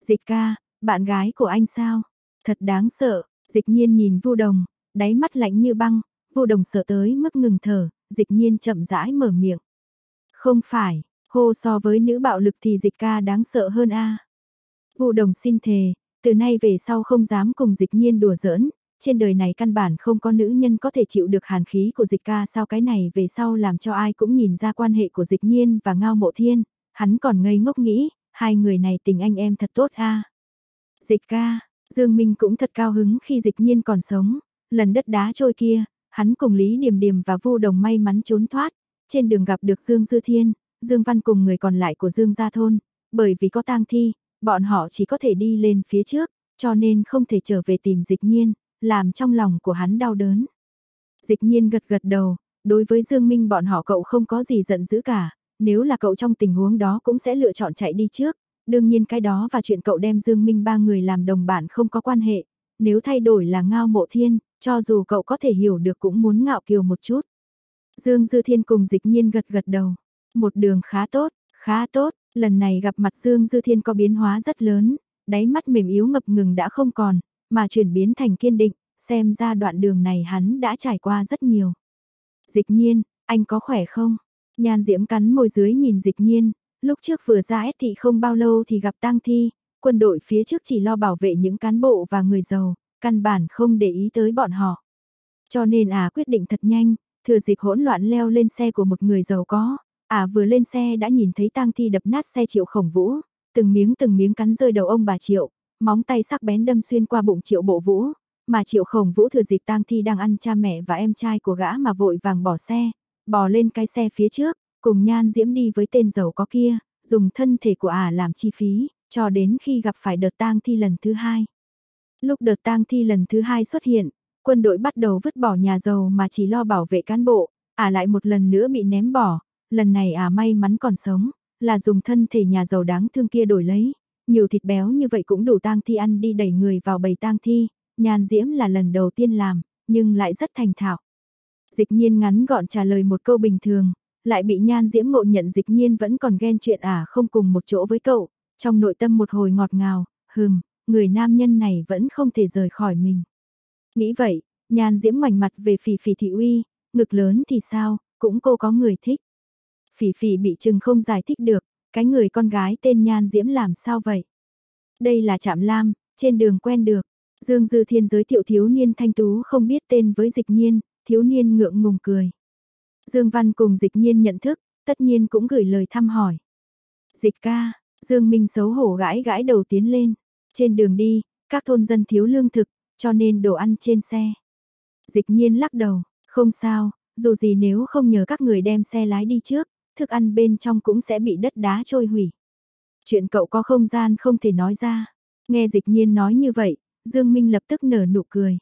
Dịch ca, bạn gái của anh sao? Thật đáng sợ, dịch nhiên nhìn vu đồng, đáy mắt lạnh như băng, Vô đồng sợ tới mức ngừng thở, dịch nhiên chậm rãi mở miệng. Không phải, hô so với nữ bạo lực thì dịch ca đáng sợ hơn a. Vô đồng xin thề, từ nay về sau không dám cùng dịch nhiên đùa giỡn, trên đời này căn bản không có nữ nhân có thể chịu được hàn khí của dịch ca sao cái này về sau làm cho ai cũng nhìn ra quan hệ của dịch nhiên và ngao mộ thiên, hắn còn ngây ngốc nghĩ, hai người này tình anh em thật tốt a. Dịch ca, Dương Minh cũng thật cao hứng khi dịch nhiên còn sống, lần đất đá trôi kia, hắn cùng Lý Điềm Điềm và Vu Đồng may mắn trốn thoát, trên đường gặp được Dương Dư Thiên, Dương Văn cùng người còn lại của Dương Gia Thôn, bởi vì có tang thi, bọn họ chỉ có thể đi lên phía trước, cho nên không thể trở về tìm dịch nhiên, làm trong lòng của hắn đau đớn. Dịch nhiên gật gật đầu, đối với Dương Minh bọn họ cậu không có gì giận dữ cả, nếu là cậu trong tình huống đó cũng sẽ lựa chọn chạy đi trước, đương nhiên cái đó và chuyện cậu đem Dương Minh ba người làm đồng bạn không có quan hệ, nếu thay đổi là ngao mộ thiên, cho dù cậu có thể hiểu được cũng muốn ngạo kiều một chút. Dương Dư Thiên cùng dịch nhiên gật gật đầu, một đường khá tốt, khá tốt, lần này gặp mặt Dương Dư Thiên có biến hóa rất lớn, đáy mắt mềm yếu ngập ngừng đã không còn, mà chuyển biến thành kiên định, xem ra đoạn đường này hắn đã trải qua rất nhiều. Dịch nhiên, anh có khỏe không? Nhan Diễm cắn môi dưới nhìn dịch nhiên, lúc trước vừa ra S thị không bao lâu thì gặp tang thi, quân đội phía trước chỉ lo bảo vệ những cán bộ và người giàu, căn bản không để ý tới bọn họ. Cho nên à quyết định thật nhanh, thừa dịp hỗn loạn leo lên xe của một người giàu có, à vừa lên xe đã nhìn thấy tang thi đập nát xe triệu khổng vũ, từng miếng từng miếng cắn rơi đầu ông bà triệu, móng tay sắc bén đâm xuyên qua bụng triệu bộ vũ, mà triệu khổng vũ thừa dịp tang thi đang ăn cha mẹ và em trai của gã mà vội vàng bỏ xe, bò lên cái xe phía trước, cùng nhan diễm đi với tên giàu có kia, dùng thân thể của ả làm chi phí, cho đến khi gặp phải đợt tang thi lần thứ hai. Lúc đợt tang thi lần thứ hai xuất hiện, quân đội bắt đầu vứt bỏ nhà giàu mà chỉ lo bảo vệ cán bộ, ả lại một lần nữa bị ném bỏ, lần này ả may mắn còn sống, là dùng thân thể nhà giàu đáng thương kia đổi lấy, nhiều thịt béo như vậy cũng đủ tang thi ăn đi đẩy người vào bầy tang thi, nhan diễm là lần đầu tiên làm, nhưng lại rất thành thạo. Dịch nhiên ngắn gọn trả lời một câu bình thường, lại bị nhan diễm ngộ nhận dịch nhiên vẫn còn ghen chuyện à không cùng một chỗ với cậu, trong nội tâm một hồi ngọt ngào, hừm, người nam nhân này vẫn không thể rời khỏi mình. Nghĩ vậy, nhan diễm ngoảnh mặt về phỉ phỉ thị uy, ngực lớn thì sao, cũng cô có người thích. Phỉ phỉ bị chừng không giải thích được, cái người con gái tên nhan diễm làm sao vậy? Đây là trạm lam, trên đường quen được. Dương Dư Thiên giới thiệu thiếu niên thanh tú không biết tên với dịch nhiên, thiếu niên ngượng ngùng cười. Dương Văn cùng dịch nhiên nhận thức, tất nhiên cũng gửi lời thăm hỏi. Dịch ca, Dương Minh xấu hổ gãi gãi đầu tiến lên. Trên đường đi, các thôn dân thiếu lương thực, cho nên đồ ăn trên xe. Dịch nhiên lắc đầu, không sao, dù gì nếu không nhờ các người đem xe lái đi trước, thức ăn bên trong cũng sẽ bị đất đá trôi hủy. Chuyện cậu có không gian không thể nói ra. Nghe dịch nhiên nói như vậy, Dương Minh lập tức nở nụ cười.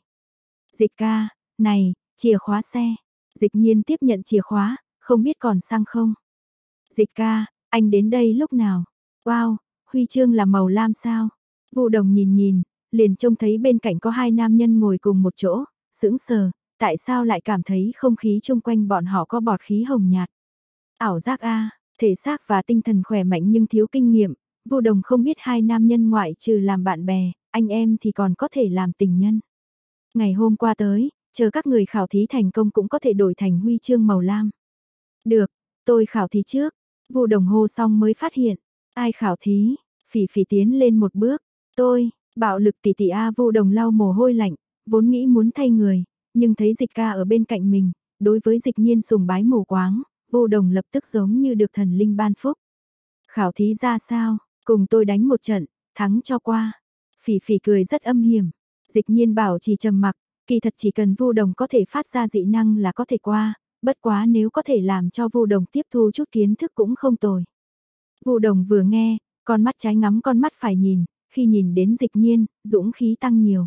Dịch ca, này, chìa khóa xe. Dịch nhiên tiếp nhận chìa khóa, không biết còn sang không. Dịch ca, anh đến đây lúc nào? Wow, huy chương là màu lam sao? Vu đồng nhìn nhìn, liền trông thấy bên cạnh có hai nam nhân ngồi cùng một chỗ, sững sờ, tại sao lại cảm thấy không khí chung quanh bọn họ có bọt khí hồng nhạt. Ảo giác a, thể xác và tinh thần khỏe mạnh nhưng thiếu kinh nghiệm, Vu Đồng không biết hai nam nhân ngoại trừ làm bạn bè, anh em thì còn có thể làm tình nhân. Ngày hôm qua tới, chờ các người khảo thí thành công cũng có thể đổi thành huy chương màu lam. Được, tôi khảo thí trước. Vu Đồng hô xong mới phát hiện, ai khảo thí? Phỉ Phỉ tiến lên một bước, tôi, bạo lực tỷ tỷ a Vu Đồng lau mồ hôi lạnh, vốn nghĩ muốn thay người, nhưng thấy Dịch ca ở bên cạnh mình, đối với Dịch Nhiên sùng bái mù quáng, Vu Đồng lập tức giống như được thần linh ban phúc. Khảo thí ra sao? Cùng tôi đánh một trận, thắng cho qua. Phỉ phỉ cười rất âm hiểm. Dịch nhiên bảo chỉ trầm mặc, kỳ thật chỉ cần vu đồng có thể phát ra dị năng là có thể qua, bất quá nếu có thể làm cho vu đồng tiếp thu chút kiến thức cũng không tồi. Vu đồng vừa nghe, con mắt trái ngắm con mắt phải nhìn, khi nhìn đến dịch nhiên, dũng khí tăng nhiều.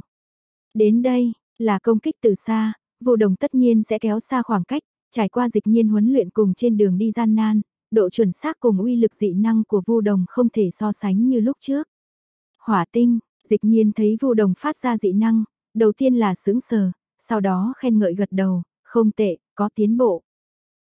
Đến đây, là công kích từ xa, vu đồng tất nhiên sẽ kéo xa khoảng cách, trải qua dịch nhiên huấn luyện cùng trên đường đi gian nan, độ chuẩn xác cùng uy lực dị năng của Vu Đồng không thể so sánh như lúc trước. Hỏa tinh, dịch nhiên thấy Vu Đồng phát ra dị năng, đầu tiên là sướng sờ, sau đó khen ngợi gật đầu, không tệ, có tiến bộ.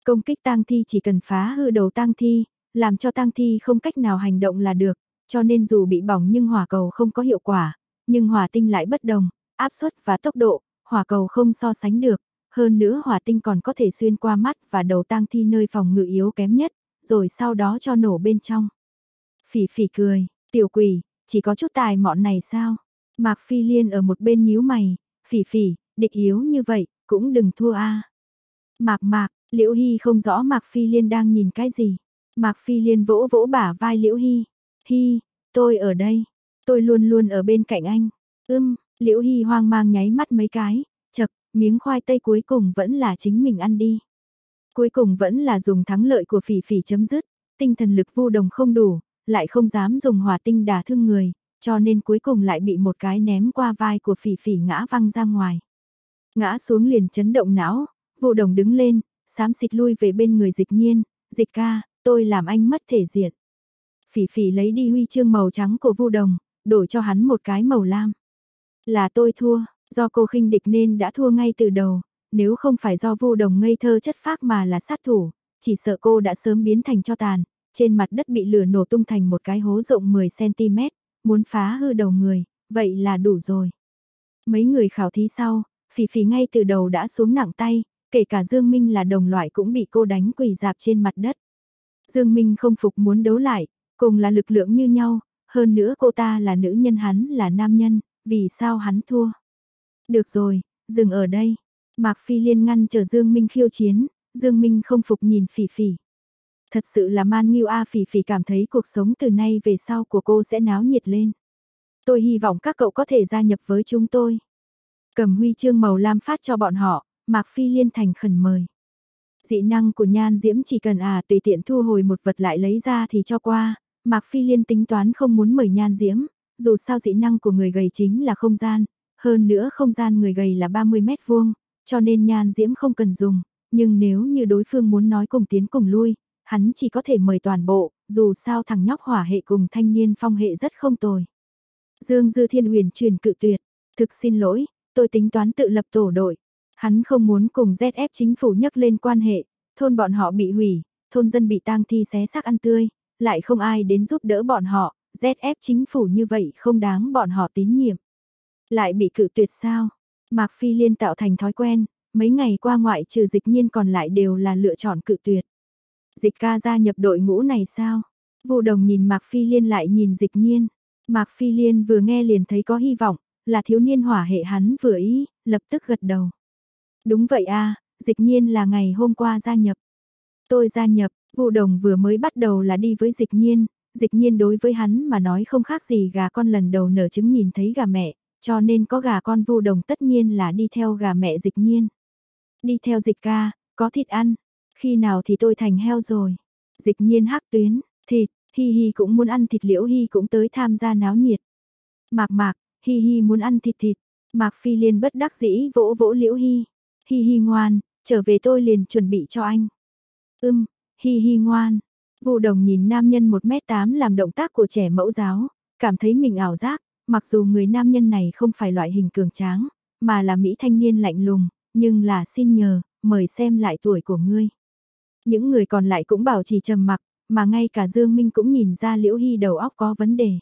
Công kích tang thi chỉ cần phá hư đầu tang thi, làm cho tang thi không cách nào hành động là được, cho nên dù bị bỏng nhưng hỏa cầu không có hiệu quả, nhưng hỏa tinh lại bất đồng, áp suất và tốc độ, hỏa cầu không so sánh được, hơn nữa hỏa tinh còn có thể xuyên qua mắt và đầu tang thi nơi phòng ngự yếu kém nhất, rồi sau đó cho nổ bên trong. Phỉ phỉ cười, tiểu quỷ, chỉ có chút tài mọn này sao? Mạc Phi Liên ở một bên nhíu mày, phỉ phỉ, địch yếu như vậy, cũng đừng thua a. Mạc Mạc, Liễu Hy không rõ Mạc Phi Liên đang nhìn cái gì. Mạc Phi Liên vỗ vỗ bả vai Liễu Hy. Hi, tôi ở đây. Tôi luôn luôn ở bên cạnh anh. Ưm, Liễu Hi hoang mang nháy mắt mấy cái. Chật, miếng khoai tây cuối cùng vẫn là chính mình ăn đi. Cuối cùng vẫn là dùng thắng lợi của phỉ phỉ chấm dứt, tinh thần lực vu đồng không đủ, lại không dám dùng hỏa tinh đả thương người, cho nên cuối cùng lại bị một cái ném qua vai của phỉ phỉ ngã văng ra ngoài. Ngã xuống liền chấn động não, vu đồng đứng lên, xám xịt lui về bên người dịch nhiên, dịch ca, tôi làm anh mất thể diện. Phỉ phỉ lấy đi huy chương màu trắng của vu đồng, đổi cho hắn một cái màu lam. Là tôi thua, do cô khinh địch nên đã thua ngay từ đầu, nếu không phải do Vu đồng ngây thơ chất phác mà là sát thủ, chỉ sợ cô đã sớm biến thành cho tàn, trên mặt đất bị lửa nổ tung thành một cái hố rộng 10cm, muốn phá hư đầu người, vậy là đủ rồi. Mấy người khảo thí sau, phỉ phỉ ngay từ đầu đã xuống nặng tay, kể cả Dương Minh là đồng loại cũng bị cô đánh quỳ dạp trên mặt đất. Dương Minh không phục muốn đấu lại, cùng là lực lượng như nhau, hơn nữa cô ta là nữ nhân hắn là nam nhân, vì sao hắn thua. Được rồi, dừng ở đây. Mạc Phi Liên ngăn chờ Dương Minh khiêu chiến, Dương Minh không phục nhìn phỉ phỉ. Thật sự là man nghiêu A phỉ phỉ cảm thấy cuộc sống từ nay về sau của cô sẽ náo nhiệt lên. Tôi hy vọng các cậu có thể gia nhập với chúng tôi. Cầm huy chương màu lam phát cho bọn họ, Mạc Phi Liên thành khẩn mời. Dị năng của nhan diễm chỉ cần à tùy tiện thu hồi một vật lại lấy ra thì cho qua, Mạc Phi Liên tính toán không muốn mời nhan diễm, dù sao dị năng của người gầy chính là không gian, hơn nữa không gian người gầy là 30 mét vuông, cho nên nhan diễm không cần dùng, nhưng nếu như đối phương muốn nói cùng tiến cùng lui, hắn chỉ có thể mời toàn bộ, dù sao thằng nhóc hỏa hệ cùng thanh niên phong hệ rất không tồi. Dương Dư Thiên Huyền truyền cự tuyệt, thực xin lỗi, tôi tính toán tự lập tổ đội. Hắn không muốn cùng ZF chính phủ nhắc lên quan hệ, thôn bọn họ bị hủy, thôn dân bị tang thi xé xác ăn tươi, lại không ai đến giúp đỡ bọn họ, ZF chính phủ như vậy không đáng bọn họ tín nhiệm. Lại bị cự tuyệt sao? Mạc Phi Liên tạo thành thói quen, mấy ngày qua ngoại trừ dịch nhiên còn lại đều là lựa chọn cự tuyệt. Dịch ca gia nhập đội ngũ này sao? Vụ đồng nhìn Mạc Phi Liên lại nhìn dịch nhiên. Mạc Phi Liên vừa nghe liền thấy có hy vọng, là thiếu niên hỏa hệ hắn vừa ý, lập tức gật đầu. Đúng vậy a dịch nhiên là ngày hôm qua gia nhập. Tôi gia nhập, Vu đồng vừa mới bắt đầu là đi với dịch nhiên, dịch nhiên đối với hắn mà nói không khác gì gà con lần đầu nở trứng nhìn thấy gà mẹ, cho nên có gà con vu đồng tất nhiên là đi theo gà mẹ dịch nhiên. Đi theo dịch ca, có thịt ăn, khi nào thì tôi thành heo rồi. Dịch nhiên hắc tuyến, thịt, hi hi cũng muốn ăn thịt liễu hi cũng tới tham gia náo nhiệt. Mạc mạc, hi hi muốn ăn thịt thịt, mạc phi liên bất đắc dĩ vỗ vỗ liễu hi. Hi hi ngoan, trở về tôi liền chuẩn bị cho anh. Ưm, hi hi ngoan. Vụ đồng nhìn nam nhân 1m8 làm động tác của trẻ mẫu giáo, cảm thấy mình ảo giác, mặc dù người nam nhân này không phải loại hình cường tráng, mà là Mỹ thanh niên lạnh lùng, nhưng là xin nhờ, mời xem lại tuổi của ngươi. Những người còn lại cũng bảo chỉ trầm mặc, mà ngay cả Dương Minh cũng nhìn ra Liễu Hy đầu óc có vấn đề.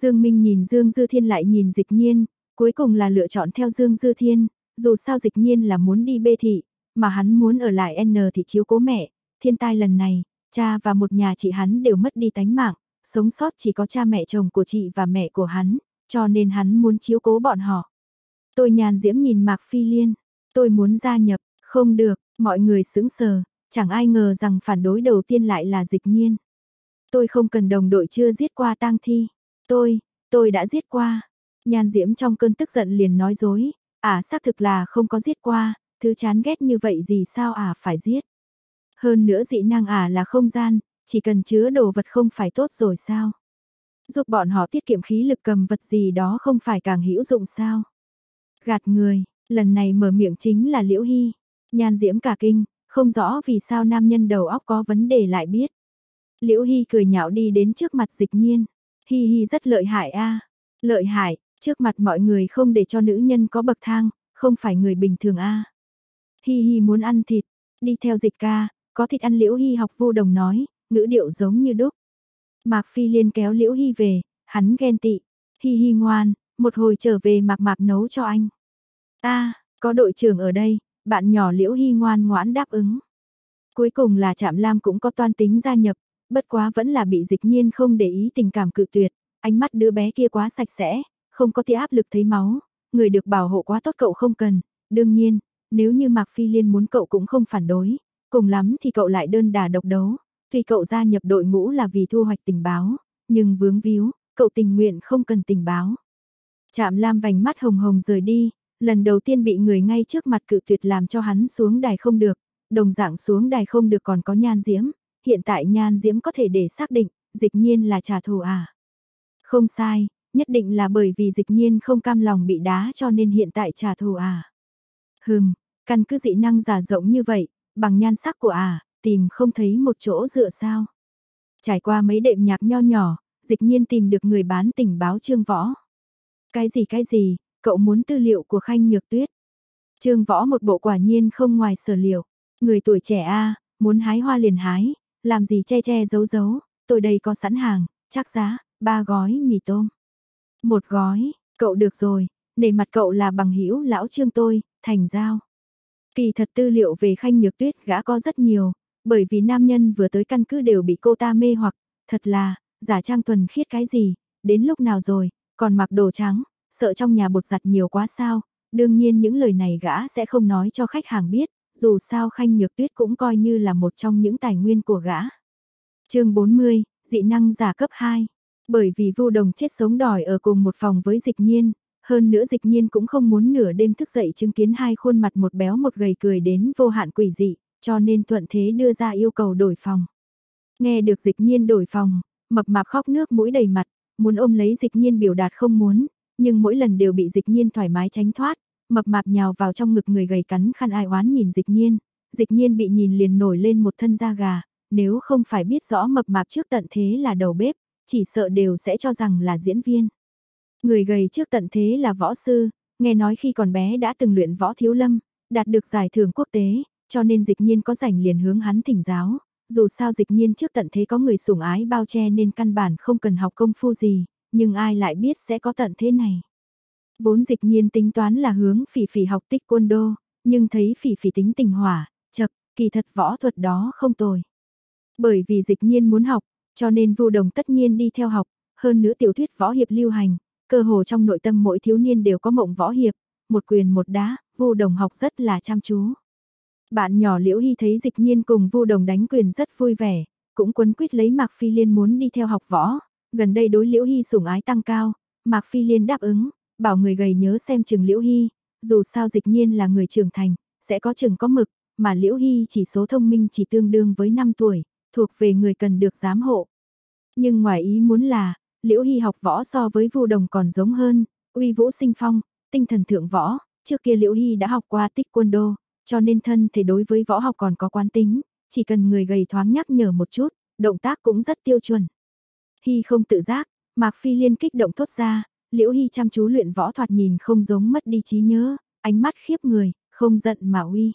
Dương Minh nhìn Dương Dư Thiên lại nhìn dịch nhiên, cuối cùng là lựa chọn theo Dương Dư Thiên, dù sao dịch nhiên là muốn đi bê thị, mà hắn muốn ở lại N thì chiếu cố mẹ, thiên tai lần này, cha và một nhà chị hắn đều mất đi tánh mạng, sống sót chỉ có cha mẹ chồng của chị và mẹ của hắn, cho nên hắn muốn chiếu cố bọn họ. Tôi nhàn diễm nhìn Mạc Phi Liên, tôi muốn gia nhập, không được, mọi người sững sờ, chẳng ai ngờ rằng phản đối đầu tiên lại là dịch nhiên. Tôi không cần đồng đội chưa giết qua tang thi, tôi, tôi đã giết qua. Nhàn Diễm trong cơn tức giận liền nói dối, à xác thực là không có giết qua, thứ chán ghét như vậy gì sao à phải giết. Hơn nữa dị năng à là không gian, chỉ cần chứa đồ vật không phải tốt rồi sao? Giúp bọn họ tiết kiệm khí lực cầm vật gì đó không phải càng hữu dụng sao? Gạt người, lần này mở miệng chính là Liễu Hy. Nhan diễm cả kinh, không rõ vì sao nam nhân đầu óc có vấn đề lại biết. Liễu Hy cười nhạo đi đến trước mặt dịch nhiên. Hi hi rất lợi hại a Lợi hại, trước mặt mọi người không để cho nữ nhân có bậc thang, không phải người bình thường a Hi hi muốn ăn thịt, đi theo dịch ca, có thịt ăn Liễu Hy học vô đồng nói, ngữ điệu giống như đúc. Mạc Phi Liên kéo Liễu Hy về, hắn ghen tị. Hi hi ngoan, một hồi trở về Mạc Mạc nấu cho anh. a có đội trưởng ở đây, bạn nhỏ Liễu Hy ngoan ngoãn đáp ứng. Cuối cùng là Trạm Lam cũng có toan tính gia nhập, bất quá vẫn là bị dịch nhiên không để ý tình cảm cự tuyệt, ánh mắt đứa bé kia quá sạch sẽ, không có tia áp lực thấy máu, người được bảo hộ quá tốt cậu không cần, đương nhiên, nếu như Mạc Phi Liên muốn cậu cũng không phản đối, cùng lắm thì cậu lại đơn đà độc đấu, Tuy cậu gia nhập đội ngũ là vì thu hoạch tình báo, nhưng vướng víu, cậu tình nguyện không cần tình báo. Chạm Lam vành mắt hồng hồng rời đi, lần đầu tiên bị người ngay trước mặt cự tuyệt làm cho hắn xuống đài không được, đồng dạng xuống đài không được còn có nhan diễm, hiện tại nhan diễm có thể để xác định, dịch nhiên là trả thù à. Không sai, nhất định là bởi vì dịch nhiên không cam lòng bị đá cho nên hiện tại trả thù à. Hừm, căn cứ dị năng giả rộng như vậy, bằng nhan sắc của à, tìm không thấy một chỗ dựa sao. Trải qua mấy đệm nhạc nho nhỏ, dịch nhiên tìm được người bán tình báo trương võ. Cái gì cái gì, cậu muốn tư liệu của khanh nhược tuyết. Trương võ một bộ quả nhiên không ngoài sở liệu, người tuổi trẻ a muốn hái hoa liền hái, làm gì che che giấu giấu, tôi đây có sẵn hàng, chắc giá, ba gói mì tôm. Một gói, cậu được rồi, để mặt cậu là bằng hữu lão trương tôi, thành giao. Kỳ thật tư liệu về khanh nhược tuyết gã có rất nhiều, bởi vì nam nhân vừa tới căn cứ đều bị cô ta mê hoặc, thật là, giả trang thuần khiết cái gì, đến lúc nào rồi, còn mặc đồ trắng, sợ trong nhà bột giặt nhiều quá sao, đương nhiên những lời này gã sẽ không nói cho khách hàng biết, dù sao Khanh Nhược Tuyết cũng coi như là một trong những tài nguyên của gã. chương 40, dị năng giả cấp 2. Bởi vì Vu Đồng chết sống đòi ở cùng một phòng với Dịch Nhiên, hơn nữa Dịch Nhiên cũng không muốn nửa đêm thức dậy chứng kiến hai khuôn mặt một béo một gầy cười đến vô hạn quỷ dị, cho nên thuận thế đưa ra yêu cầu đổi phòng. Nghe được dịch nhiên đổi phòng, mập mạp khóc nước mũi đầy mặt, muốn ôm lấy dịch nhiên biểu đạt không muốn, nhưng mỗi lần đều bị dịch nhiên thoải mái tránh thoát, mập mạp nhào vào trong ngực người gầy cắn khăn ai oán nhìn dịch nhiên, dịch nhiên bị nhìn liền nổi lên một thân da gà, nếu không phải biết rõ mập mạp trước tận thế là đầu bếp, chỉ sợ đều sẽ cho rằng là diễn viên. Người gầy trước tận thế là võ sư, nghe nói khi còn bé đã từng luyện võ thiếu lâm, đạt được giải thưởng quốc tế, cho nên dịch nhiên có rảnh liền hướng hắn thỉnh giáo, dù sao dịch nhiên trước tận thế có người sủng ái bao che nên căn bản không cần học công phu gì, nhưng ai lại biết sẽ có tận thế này. Vốn dịch nhiên tính toán là hướng phỉ phỉ học tích quân đô, nhưng thấy phỉ phỉ tính tình hỏa, chật, kỳ thật võ thuật đó không tồi. Bởi vì dịch nhiên muốn học, cho nên vu đồng tất nhiên đi theo học, hơn nữa tiểu thuyết võ hiệp lưu hành, cơ hồ trong nội tâm mỗi thiếu niên đều có mộng võ hiệp, một quyền một đá, vu đồng học rất là chăm chú. Bạn nhỏ Liễu Hy thấy dịch nhiên cùng vu đồng đánh quyền rất vui vẻ, cũng quấn quýt lấy Mạc Phi Liên muốn đi theo học võ, gần đây đối Liễu Hy sủng ái tăng cao, Mạc Phi Liên đáp ứng, bảo người gầy nhớ xem chừng Liễu Hy, dù sao dịch nhiên là người trưởng thành, sẽ có chừng có mực, mà Liễu Hy chỉ số thông minh chỉ tương đương với 5 tuổi, thuộc về người cần được giám hộ. Nhưng ngoài ý muốn là, Liễu Hy học võ so với Vu Đồng còn giống hơn, uy vũ sinh phong, tinh thần thượng võ, trước kia Liễu Hy đã học qua tích quân đô, cho nên thân thể đối với võ học còn có quán tính, chỉ cần người gầy thoáng nhắc nhở một chút, động tác cũng rất tiêu chuẩn. Hy không tự giác, Mạc Phi liên kích động thốt ra, Liễu Hy chăm chú luyện võ thoạt nhìn không giống mất đi trí nhớ, ánh mắt khiếp người, không giận mà uy.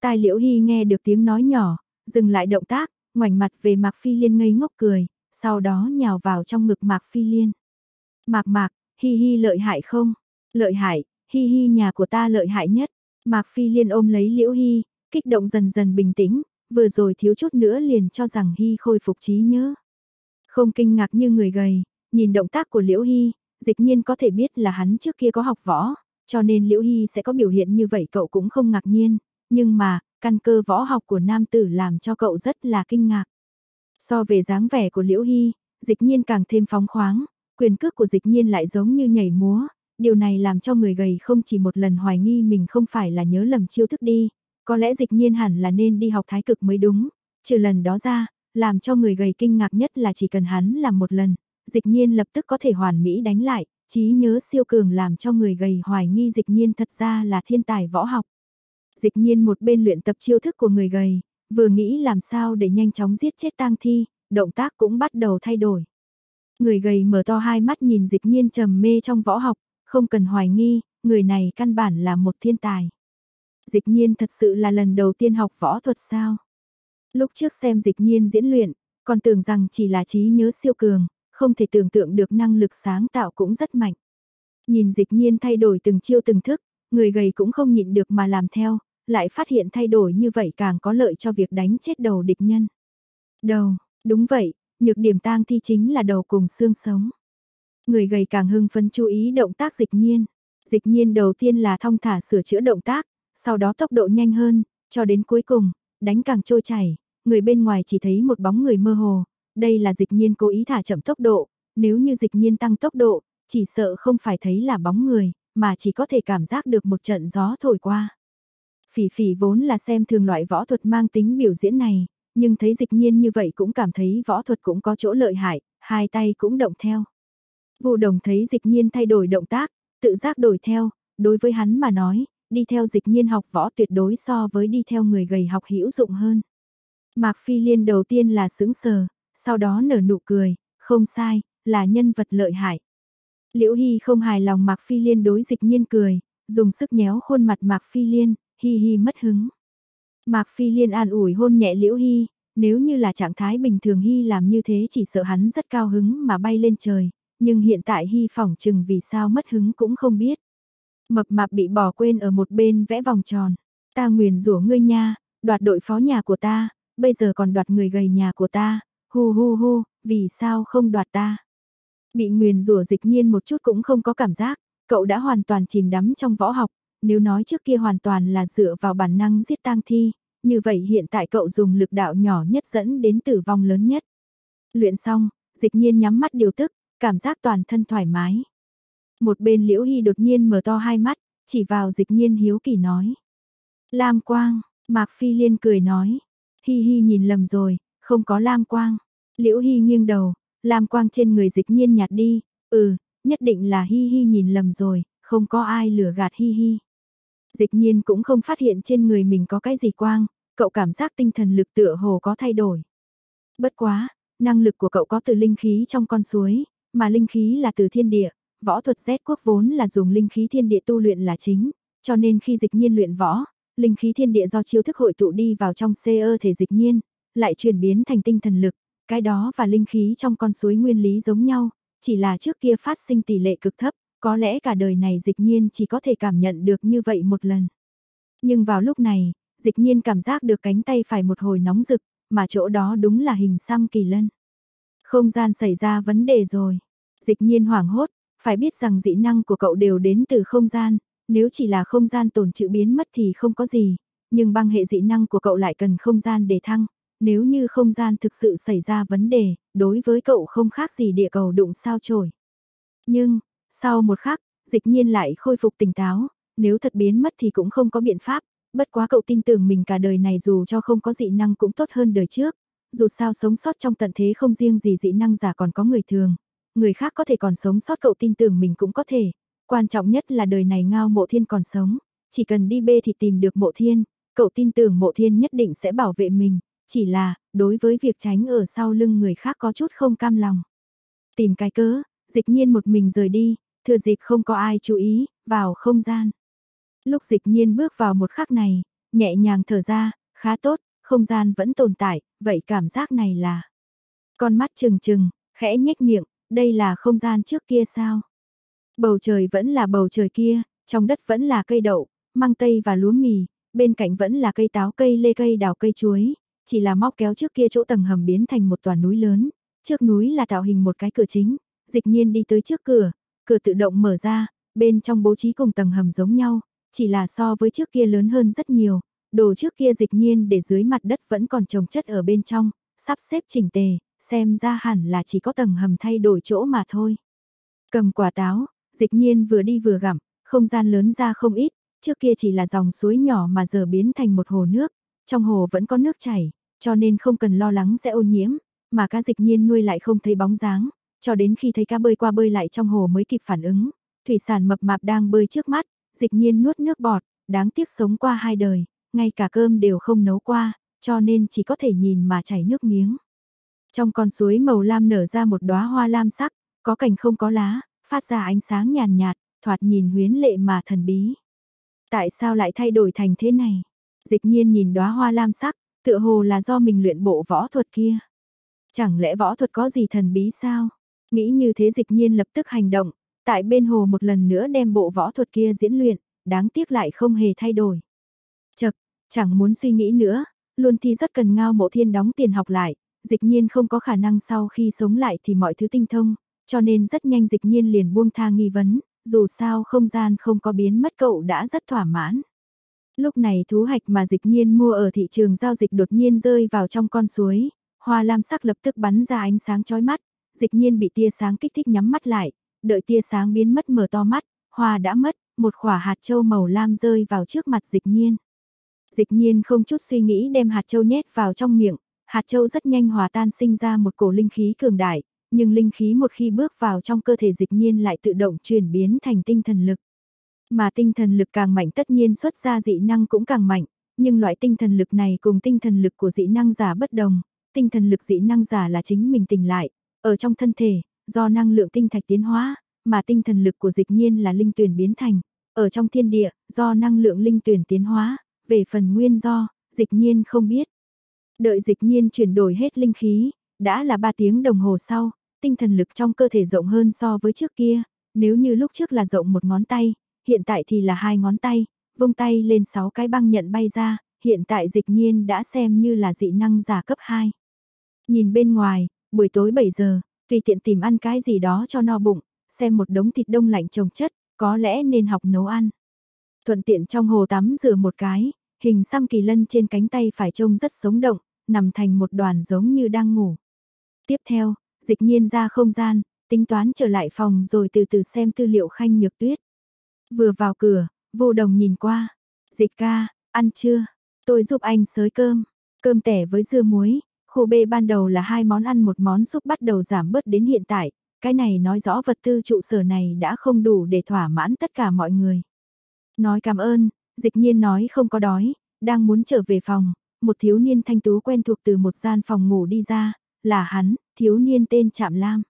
Tai Liễu Hy nghe được tiếng nói nhỏ, dừng lại động tác, ngoảnh mặt về Mạc Phi Liên ngây ngốc cười, sau đó nhào vào trong ngực Mạc Phi Liên. Mạc Mạc, Hi Hi lợi hại không? Lợi hại, Hi Hi nhà của ta lợi hại nhất. Mạc Phi Liên ôm lấy Liễu Hi, kích động dần dần bình tĩnh, vừa rồi thiếu chút nữa liền cho rằng Hi khôi phục trí nhớ. Không kinh ngạc như người gầy, nhìn động tác của Liễu Hi, dịch nhiên có thể biết là hắn trước kia có học võ, cho nên Liễu Hi sẽ có biểu hiện như vậy cậu cũng không ngạc nhiên, nhưng mà, căn cơ võ học của nam tử làm cho cậu rất là kinh ngạc. So về dáng vẻ của Liễu Hy, dịch nhiên càng thêm phóng khoáng, quyền cước của dịch nhiên lại giống như nhảy múa, điều này làm cho người gầy không chỉ một lần hoài nghi mình không phải là nhớ lầm chiêu thức đi, có lẽ dịch nhiên hẳn là nên đi học thái cực mới đúng, trừ lần đó ra, làm cho người gầy kinh ngạc nhất là chỉ cần hắn làm một lần, dịch nhiên lập tức có thể hoàn mỹ đánh lại, trí nhớ siêu cường làm cho người gầy hoài nghi dịch nhiên thật ra là thiên tài võ học. Dịch nhiên một bên luyện tập chiêu thức của người gầy, vừa nghĩ làm sao để nhanh chóng giết chết tang thi, động tác cũng bắt đầu thay đổi. Người gầy mở to hai mắt nhìn dịch nhiên trầm mê trong võ học, không cần hoài nghi, người này căn bản là một thiên tài. Dịch nhiên thật sự là lần đầu tiên học võ thuật sao? Lúc trước xem dịch nhiên diễn luyện, còn tưởng rằng chỉ là trí nhớ siêu cường, không thể tưởng tượng được năng lực sáng tạo cũng rất mạnh. Nhìn dịch nhiên thay đổi từng chiêu từng thức, người gầy cũng không nhịn được mà làm theo, lại phát hiện thay đổi như vậy càng có lợi cho việc đánh chết đầu địch nhân. Đầu, đúng vậy, nhược điểm tang thi chính là đầu cùng xương sống. Người gầy càng hưng phấn chú ý động tác dịch nhiên. Dịch nhiên đầu tiên là thong thả sửa chữa động tác, sau đó tốc độ nhanh hơn, cho đến cuối cùng, đánh càng trôi chảy, người bên ngoài chỉ thấy một bóng người mơ hồ, đây là dịch nhiên cố ý thả chậm tốc độ, nếu như dịch nhiên tăng tốc độ, chỉ sợ không phải thấy là bóng người, mà chỉ có thể cảm giác được một trận gió thổi qua. Phỉ phỉ vốn là xem thường loại võ thuật mang tính biểu diễn này, nhưng thấy dịch nhiên như vậy cũng cảm thấy võ thuật cũng có chỗ lợi hại, hai tay cũng động theo. Vụ đồng thấy dịch nhiên thay đổi động tác, tự giác đổi theo, đối với hắn mà nói, đi theo dịch nhiên học võ tuyệt đối so với đi theo người gầy học hữu dụng hơn. Mạc Phi Liên đầu tiên là sững sờ, sau đó nở nụ cười, không sai, là nhân vật lợi hại. Liễu Hy không hài lòng Mạc Phi Liên đối dịch nhiên cười, dùng sức nhéo khuôn mặt Mạc Phi Liên, Hi Hi mất hứng. Mạc Phi Liên an ủi hôn nhẹ Liễu Hy, nếu như là trạng thái bình thường Hy làm như thế chỉ sợ hắn rất cao hứng mà bay lên trời, nhưng hiện tại Hy phỏng chừng vì sao mất hứng cũng không biết. Mập mạp bị bỏ quên ở một bên vẽ vòng tròn, ta nguyền rủa ngươi nha, đoạt đội phó nhà của ta, bây giờ còn đoạt người gầy nhà của ta, hu hu hu, vì sao không đoạt ta. Bị nguyền rủa dịch nhiên một chút cũng không có cảm giác, cậu đã hoàn toàn chìm đắm trong võ học, nếu nói trước kia hoàn toàn là dựa vào bản năng giết tang thi, như vậy hiện tại cậu dùng lực đạo nhỏ nhất dẫn đến tử vong lớn nhất. Luyện xong, dịch nhiên nhắm mắt điều tức, cảm giác toàn thân thoải mái. Một bên liễu hy đột nhiên mở to hai mắt, chỉ vào dịch nhiên hiếu kỳ nói. Lam quang, Mạc Phi Liên cười nói. Hi hi nhìn lầm rồi, không có lam quang. Liễu Hy nghiêng đầu, lam quang trên người dịch nhiên nhạt đi, ừ, nhất định là Hi Hi nhìn lầm rồi, không có ai lừa gạt Hi Hi. Dịch nhiên cũng không phát hiện trên người mình có cái gì quang, cậu cảm giác tinh thần lực tựa hồ có thay đổi. Bất quá, năng lực của cậu có từ linh khí trong con suối, mà linh khí là từ thiên địa, võ thuật Z quốc vốn là dùng linh khí thiên địa tu luyện là chính, cho nên khi dịch nhiên luyện võ, linh khí thiên địa do chiêu thức hội tụ đi vào trong CE thể dịch nhiên, lại chuyển biến thành tinh thần lực, cái đó và linh khí trong con suối nguyên lý giống nhau, chỉ là trước kia phát sinh tỷ lệ cực thấp, có lẽ cả đời này dịch nhiên chỉ có thể cảm nhận được như vậy một lần. Nhưng vào lúc này, dịch nhiên cảm giác được cánh tay phải một hồi nóng rực, mà chỗ đó đúng là hình xăm kỳ lân. Không gian xảy ra vấn đề rồi. Dịch nhiên hoảng hốt, phải biết rằng dị năng của cậu đều đến từ không gian, nếu chỉ là không gian tồn trữ biến mất thì không có gì, nhưng băng hệ dị năng của cậu lại cần không gian để thăng. Nếu như không gian thực sự xảy ra vấn đề, đối với cậu không khác gì địa cầu đụng sao trời Nhưng, sau một khắc, dịch nhiên lại khôi phục tỉnh táo, nếu thật biến mất thì cũng không có biện pháp, bất quá cậu tin tưởng mình cả đời này dù cho không có dị năng cũng tốt hơn đời trước, dù sao sống sót trong tận thế không riêng gì dị năng giả còn có người thường, người khác có thể còn sống sót cậu tin tưởng mình cũng có thể, quan trọng nhất là đời này ngao mộ thiên còn sống, chỉ cần đi bê thì tìm được mộ thiên, cậu tin tưởng mộ thiên nhất định sẽ bảo vệ mình, chỉ là, đối với việc tránh ở sau lưng người khác có chút không cam lòng. Tìm cái cớ, dịch nhiên một mình rời đi, thừa dịp không có ai chú ý, vào không gian. Lúc dịch nhiên bước vào một khắc này, nhẹ nhàng thở ra, khá tốt, không gian vẫn tồn tại, vậy cảm giác này là... Con mắt trừng trừng, khẽ nhếch miệng, đây là không gian trước kia sao? Bầu trời vẫn là bầu trời kia, trong đất vẫn là cây đậu, măng tây và lúa mì, bên cạnh vẫn là cây táo cây lê cây đào cây chuối, chỉ là móc kéo trước kia chỗ tầng hầm biến thành một tòa núi lớn, trước núi là tạo hình một cái cửa chính, dịch nhiên đi tới trước cửa, cửa tự động mở ra, bên trong bố trí cùng tầng hầm giống nhau, chỉ là so với trước kia lớn hơn rất nhiều, đồ trước kia dịch nhiên để dưới mặt đất vẫn còn trồng chất ở bên trong, sắp xếp chỉnh tề, xem ra hẳn là chỉ có tầng hầm thay đổi chỗ mà thôi. Cầm quả táo, dịch nhiên vừa đi vừa gặm, không gian lớn ra không ít, trước kia chỉ là dòng suối nhỏ mà giờ biến thành một hồ nước, trong hồ vẫn có nước chảy, cho nên không cần lo lắng sẽ ô nhiễm, mà cá dịch nhiên nuôi lại không thấy bóng dáng, cho đến khi thấy cá bơi qua bơi lại trong hồ mới kịp phản ứng, thủy sản mập mạp đang bơi trước mắt, dịch nhiên nuốt nước bọt, đáng tiếc sống qua hai đời, ngay cả cơm đều không nấu qua, cho nên chỉ có thể nhìn mà chảy nước miếng. Trong con suối màu lam nở ra một đóa hoa lam sắc, có cành không có lá, phát ra ánh sáng nhàn nhạt, thoạt nhìn huyến lệ mà thần bí. Tại sao lại thay đổi thành thế này? Dịch nhiên nhìn đóa hoa lam sắc, tựa hồ là do mình luyện bộ võ thuật kia. Chẳng lẽ võ thuật có gì thần bí sao? Nghĩ như thế dịch nhiên lập tức hành động, tại bên hồ một lần nữa đem bộ võ thuật kia diễn luyện, đáng tiếc lại không hề thay đổi. Chật, chẳng muốn suy nghĩ nữa, luôn thi rất cần ngao mộ thiên đóng tiền học lại, dịch nhiên không có khả năng sau khi sống lại thì mọi thứ tinh thông, cho nên rất nhanh dịch nhiên liền buông tha nghi vấn, dù sao không gian không có biến mất cậu đã rất thỏa mãn. Lúc này thú hạch mà dịch nhiên mua ở thị trường giao dịch đột nhiên rơi vào trong con suối, hoa lam sắc lập tức bắn ra ánh sáng chói mắt, dịch nhiên bị tia sáng kích thích nhắm mắt lại, đợi tia sáng biến mất mở to mắt, hoa đã mất, một khỏa hạt châu màu lam rơi vào trước mặt dịch nhiên. Dịch nhiên không chút suy nghĩ đem hạt châu nhét vào trong miệng, hạt châu rất nhanh hòa tan sinh ra một cổ linh khí cường đại, nhưng linh khí một khi bước vào trong cơ thể dịch nhiên lại tự động chuyển biến thành tinh thần lực. Mà tinh thần lực càng mạnh tất nhiên xuất ra dị năng cũng càng mạnh, nhưng loại tinh thần lực này cùng tinh thần lực của dị năng giả bất đồng, tinh thần lực dị năng giả là chính mình tỉnh lại, ở trong thân thể, do năng lượng tinh thạch tiến hóa, mà tinh thần lực của dịch nhiên là linh tuyển biến thành, ở trong thiên địa, do năng lượng linh tuyển tiến hóa, về phần nguyên do, dịch nhiên không biết. Đợi dịch nhiên chuyển đổi hết linh khí, đã là 3 tiếng đồng hồ sau, tinh thần lực trong cơ thể rộng hơn so với trước kia, nếu như lúc trước là rộng một ngón tay, hiện tại thì là hai ngón tay, vung tay lên 6 cái băng nhận bay ra, hiện tại dịch nhiên đã xem như là dị năng giả cấp 2. Nhìn bên ngoài, buổi tối 7 giờ, tùy tiện tìm ăn cái gì đó cho no bụng, xem một đống thịt đông lạnh trồng chất, có lẽ nên học nấu ăn. Thuận tiện trong hồ tắm rửa một cái, hình xăm kỳ lân trên cánh tay phải trông rất sống động, nằm thành một đoàn giống như đang ngủ. Tiếp theo, dịch nhiên ra không gian, tính toán trở lại phòng rồi từ từ xem tư liệu khanh nhược tuyết. Vừa vào cửa, vô đồng nhìn qua. Dịch ca, ăn chưa? Tôi giúp anh sới cơm. Cơm tẻ với dưa muối. Khô bê ban đầu là hai món ăn một món súp bắt đầu giảm bớt đến hiện tại. Cái này nói rõ vật tư trụ sở này đã không đủ để thỏa mãn tất cả mọi người. Nói cảm ơn, dịch nhiên nói không có đói, đang muốn trở về phòng, một thiếu niên thanh tú quen thuộc từ một gian phòng ngủ đi ra, là hắn, thiếu niên tên Trạm Lam.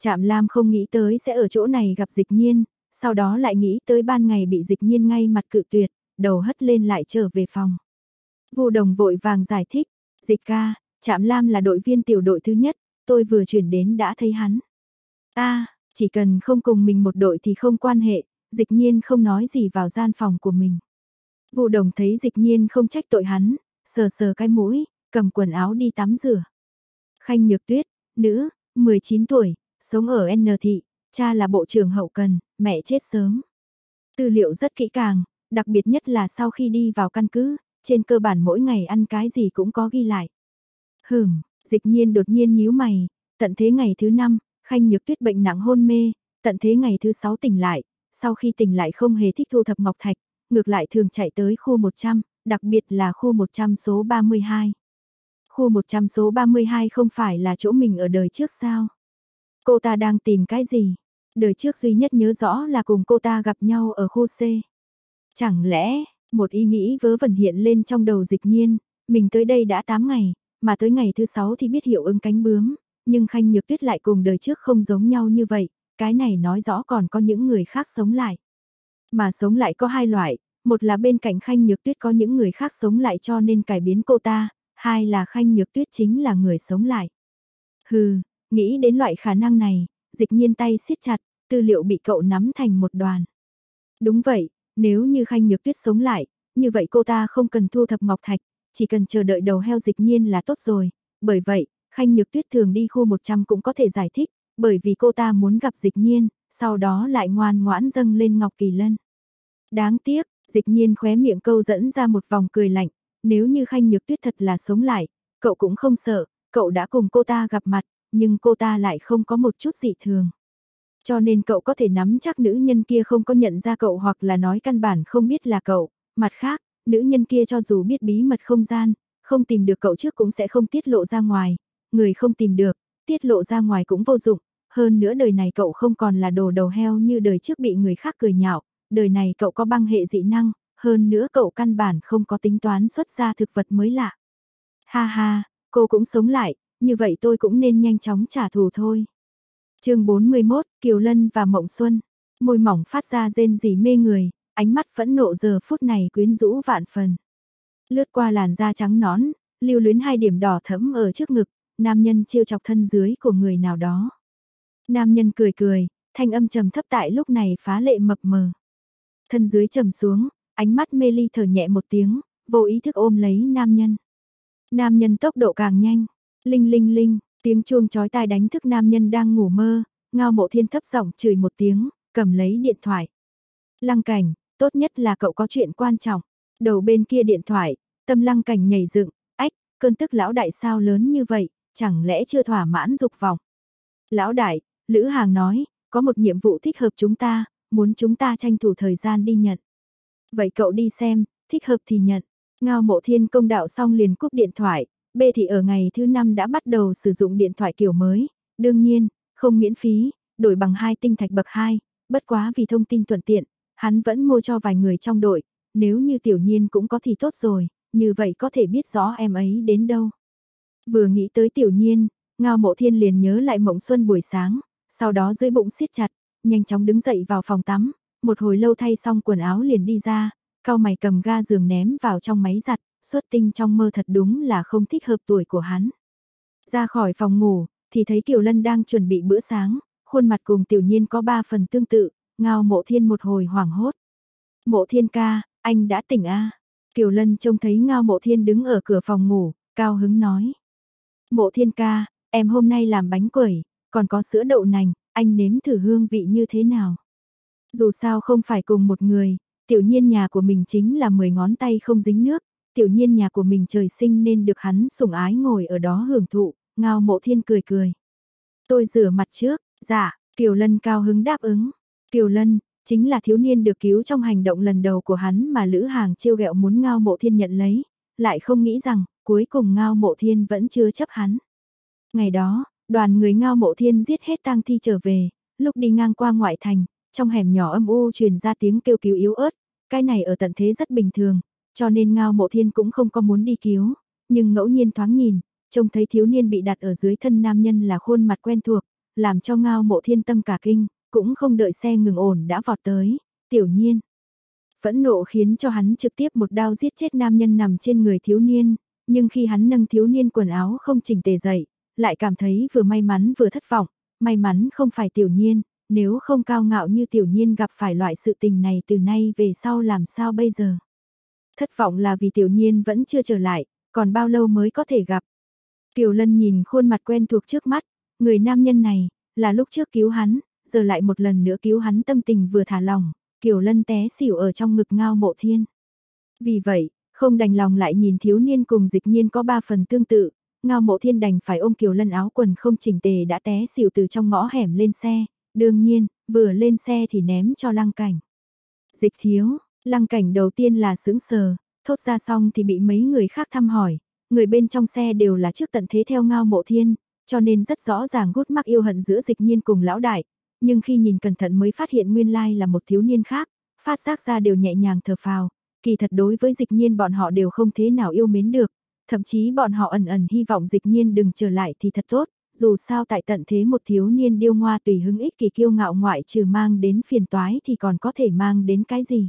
Trạm Lam không nghĩ tới sẽ ở chỗ này gặp dịch nhiên, sau đó lại nghĩ tới ban ngày bị dịch nhiên ngay mặt cự tuyệt, đầu hất lên lại trở về phòng. Vô đồng vội vàng giải thích, dịch ca, Trạm Lam là đội viên tiểu đội thứ nhất, tôi vừa chuyển đến đã thấy hắn. a chỉ cần không cùng mình một đội thì không quan hệ, dịch nhiên không nói gì vào gian phòng của mình. Vụ đồng thấy dịch nhiên không trách tội hắn, sờ sờ cái mũi, cầm quần áo đi tắm rửa. Khanh Nhược Tuyết, nữ, 19 tuổi, sống ở N thị, cha là bộ trưởng hậu cần, mẹ chết sớm. Tư liệu rất kỹ càng, đặc biệt nhất là sau khi đi vào căn cứ, trên cơ bản mỗi ngày ăn cái gì cũng có ghi lại. Hửm, dịch nhiên đột nhiên nhíu mày, tận thế ngày thứ năm, Khanh Nhược Tuyết bệnh nặng hôn mê, tận thế ngày thứ sáu tỉnh lại, sau khi tỉnh lại không hề thích thu thập ngọc thạch, ngược lại thường chạy tới khu 100, đặc biệt là khu 100 số 32. Khu 100 số 32 không phải là chỗ mình ở đời trước sao? Cô ta đang tìm cái gì? Đời trước duy nhất nhớ rõ là cùng cô ta gặp nhau ở khu C. Chẳng lẽ, một ý nghĩ vớ vẩn hiện lên trong đầu dịch nhiên, mình tới đây đã 8 ngày, mà tới ngày thứ sáu thì biết hiệu ứng cánh bướm, nhưng Khanh Nhược Tuyết lại cùng đời trước không giống nhau như vậy, cái này nói rõ còn có những người khác sống lại. Mà sống lại có hai loại, một là bên cạnh Khanh Nhược Tuyết có những người khác sống lại cho nên cải biến cô ta, hai là Khanh Nhược Tuyết chính là người sống lại. Hừ, nghĩ đến loại khả năng này, dịch nhiên tay siết chặt, tư liệu bị cậu nắm thành một đoàn. Đúng vậy, nếu như Khanh Nhược Tuyết sống lại, như vậy cô ta không cần thu thập ngọc thạch, chỉ cần chờ đợi đầu heo dịch nhiên là tốt rồi. Bởi vậy, Khanh Nhược Tuyết thường đi khu 100 cũng có thể giải thích, bởi vì cô ta muốn gặp dịch nhiên, sau đó lại ngoan ngoãn dâng lên Ngọc Kỳ Lân. Đáng tiếc, dịch nhiên khóe miệng câu dẫn ra một vòng cười lạnh, nếu như Khanh Nhược Tuyết thật là sống lại, cậu cũng không sợ, cậu đã cùng cô ta gặp mặt, nhưng cô ta lại không có một chút dị thường. Cho nên cậu có thể nắm chắc nữ nhân kia không có nhận ra cậu hoặc là nói căn bản không biết là cậu, mặt khác, nữ nhân kia cho dù biết bí mật không gian, không tìm được cậu trước cũng sẽ không tiết lộ ra ngoài, người không tìm được, tiết lộ ra ngoài cũng vô dụng, hơn nữa đời này cậu không còn là đồ đầu heo như đời trước bị người khác cười nhạo, đời này cậu có băng hệ dị năng, hơn nữa cậu căn bản không có tính toán xuất ra thực vật mới lạ. Ha ha, cô cũng sống lại, như vậy tôi cũng nên nhanh chóng trả thù thôi. chương 41, Kiều Lân và Mộng Xuân, môi mỏng phát ra rên rỉ mê người, ánh mắt phẫn nộ giờ phút này quyến rũ vạn phần. Lướt qua làn da trắng nón, lưu luyến hai điểm đỏ thẫm ở trước ngực, nam nhân chiêu chọc thân dưới của người nào đó. Nam nhân cười cười, thanh âm trầm thấp tại lúc này phá lệ mập mờ. Thân dưới trầm xuống, ánh mắt mê ly thở nhẹ một tiếng, vô ý thức ôm lấy nam nhân. Nam nhân tốc độ càng nhanh, linh linh linh, tiếng chuông chói tai đánh thức nam nhân đang ngủ mơ, ngao mộ thiên thấp giọng chửi một tiếng, cầm lấy điện thoại. Lăng cảnh, tốt nhất là cậu có chuyện quan trọng. Đầu bên kia điện thoại, tâm lăng cảnh nhảy dựng, ách, cơn tức lão đại sao lớn như vậy, chẳng lẽ chưa thỏa mãn dục vọng. Lão đại, Lữ Hàng nói, có một nhiệm vụ thích hợp chúng ta, muốn chúng ta tranh thủ thời gian đi nhận. Vậy cậu đi xem, thích hợp thì nhận. Ngao mộ thiên công đạo xong liền cúp điện thoại, B thì ở ngày thứ năm đã bắt đầu sử dụng điện thoại kiểu mới, đương nhiên, không miễn phí, đổi bằng hai tinh thạch bậc 2, bất quá vì thông tin thuận tiện, hắn vẫn mua cho vài người trong đội, nếu như tiểu nhiên cũng có thì tốt rồi, như vậy có thể biết rõ em ấy đến đâu. Vừa nghĩ tới tiểu nhiên, ngao mộ thiên liền nhớ lại mộng xuân buổi sáng, sau đó dưới bụng siết chặt, nhanh chóng đứng dậy vào phòng tắm, một hồi lâu thay xong quần áo liền đi ra, cao mày cầm ga giường ném vào trong máy giặt, xuất tinh trong mơ thật đúng là không thích hợp tuổi của hắn. Ra khỏi phòng ngủ, thì thấy Kiều Lân đang chuẩn bị bữa sáng, khuôn mặt cùng tiểu nhiên có ba phần tương tự, ngao mộ thiên một hồi hoảng hốt. Mộ thiên ca, anh đã tỉnh a à? Kiều Lân trông thấy ngao mộ thiên đứng ở cửa phòng ngủ, cao hứng nói. Mộ thiên ca, em hôm nay làm bánh quẩy, còn có sữa đậu nành, anh nếm thử hương vị như thế nào. Dù sao không phải cùng một người, tiểu nhiên nhà của mình chính là 10 ngón tay không dính nước, tiểu nhiên nhà của mình trời sinh nên được hắn sủng ái ngồi ở đó hưởng thụ, ngao mộ thiên cười cười. Tôi rửa mặt trước, dạ, Kiều Lân cao hứng đáp ứng. Kiều Lân, chính là thiếu niên được cứu trong hành động lần đầu của hắn mà Lữ Hàng chiêu ghẹo muốn ngao mộ thiên nhận lấy, lại không nghĩ rằng, cuối cùng ngao mộ thiên vẫn chưa chấp hắn. Ngày đó, đoàn người ngao mộ thiên giết hết tang thi trở về, lúc đi ngang qua ngoại thành, trong hẻm nhỏ âm u truyền ra tiếng kêu cứu yếu ớt, cái này ở tận thế rất bình thường, cho nên ngao mộ thiên cũng không có muốn đi cứu, nhưng ngẫu nhiên thoáng nhìn, trông thấy thiếu niên bị đặt ở dưới thân nam nhân là khuôn mặt quen thuộc, làm cho ngao mộ thiên tâm cả kinh, cũng không đợi xe ngừng ổn đã vọt tới, tiểu nhiên. Phẫn nộ khiến cho hắn trực tiếp một đao giết chết nam nhân nằm trên người thiếu niên, nhưng khi hắn nâng thiếu niên quần áo không chỉnh tề dậy, lại cảm thấy vừa may mắn vừa thất vọng, may mắn không phải tiểu nhiên, nếu không cao ngạo như tiểu nhiên gặp phải loại sự tình này từ nay về sau làm sao bây giờ. Thất vọng là vì tiểu nhiên vẫn chưa trở lại, còn bao lâu mới có thể gặp. Kiều Lân nhìn khuôn mặt quen thuộc trước mắt, người nam nhân này, là lúc trước cứu hắn, giờ lại một lần nữa cứu hắn tâm tình vừa thả lòng, Kiều Lân té xỉu ở trong ngực ngao mộ thiên. Vì vậy, không đành lòng lại nhìn thiếu niên cùng dịch nhiên có ba phần tương tự, ngao mộ thiên đành phải ôm Kiều Lân áo quần không chỉnh tề đã té xỉu từ trong ngõ hẻm lên xe, đương nhiên, vừa lên xe thì ném cho lăng cảnh. Dịch thiếu, lăng cảnh đầu tiên là sững sờ, thốt ra xong thì bị mấy người khác thăm hỏi, người bên trong xe đều là trước tận thế theo ngao mộ thiên, cho nên rất rõ ràng gút mắc yêu hận giữa dịch nhiên cùng lão đại, nhưng khi nhìn cẩn thận mới phát hiện nguyên lai là một thiếu niên khác, phát giác ra đều nhẹ nhàng thở phào, kỳ thật đối với dịch nhiên bọn họ đều không thế nào yêu mến được, thậm chí bọn họ ẩn ẩn hy vọng dịch nhiên đừng trở lại thì thật tốt, dù sao tại tận thế một thiếu niên điêu ngoa tùy hứng ích kỳ kiêu ngạo ngoại trừ mang đến phiền toái thì còn có thể mang đến cái gì.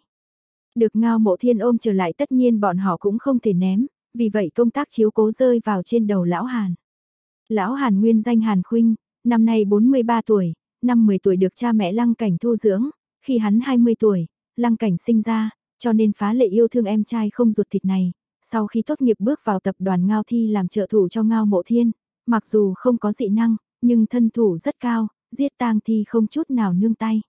Được ngao mộ thiên ôm trở lại tất nhiên bọn họ cũng không thể ném, vì vậy công tác chiếu cố rơi vào trên đầu lão Hàn. Lão Hàn nguyên danh Hàn Khuynh, năm nay 43 tuổi, năm 10 tuổi được cha mẹ Lăng Cảnh thu dưỡng, khi hắn 20 tuổi, Lăng Cảnh sinh ra, cho nên phá lệ yêu thương em trai không ruột thịt này. Sau khi tốt nghiệp bước vào tập đoàn Ngao Thi làm trợ thủ cho Ngao Mộ Thiên, mặc dù không có dị năng, nhưng thân thủ rất cao, giết tang thi không chút nào nương tay.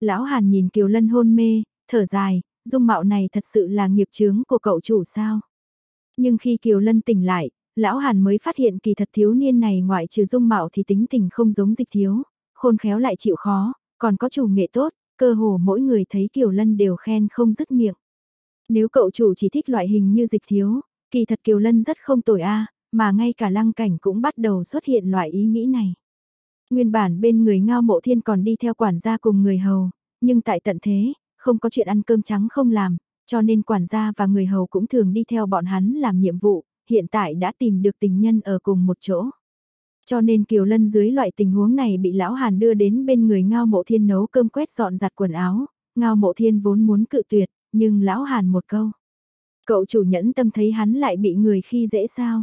Lão Hàn nhìn Kiều Lân hôn mê, thở dài, dung mạo này thật sự là nghiệp chướng của cậu chủ sao. Nhưng khi Kiều Lân tỉnh lại, lão Hàn mới phát hiện kỳ thật thiếu niên này ngoại trừ dung mạo thì tính tình không giống dịch thiếu, khôn khéo lại chịu khó, còn có chủ nghệ tốt, cơ hồ mỗi người thấy Kiều Lân đều khen không dứt miệng. Nếu cậu chủ chỉ thích loại hình như dịch thiếu, kỳ thật Kiều Lân rất không tồi a, mà ngay cả lăng cảnh cũng bắt đầu xuất hiện loại ý nghĩ này. Nguyên bản bên người ngao mộ thiên còn đi theo quản gia cùng người hầu, nhưng tại tận thế, không có chuyện ăn cơm trắng không làm, cho nên quản gia và người hầu cũng thường đi theo bọn hắn làm nhiệm vụ, hiện tại đã tìm được tình nhân ở cùng một chỗ. Cho nên Kiều Lân dưới loại tình huống này bị lão Hàn đưa đến bên người Ngao Mộ Thiên nấu cơm quét dọn giặt quần áo, Ngao Mộ Thiên vốn muốn cự tuyệt, nhưng lão Hàn một câu. Cậu chủ nhẫn tâm thấy hắn lại bị người khi dễ sao?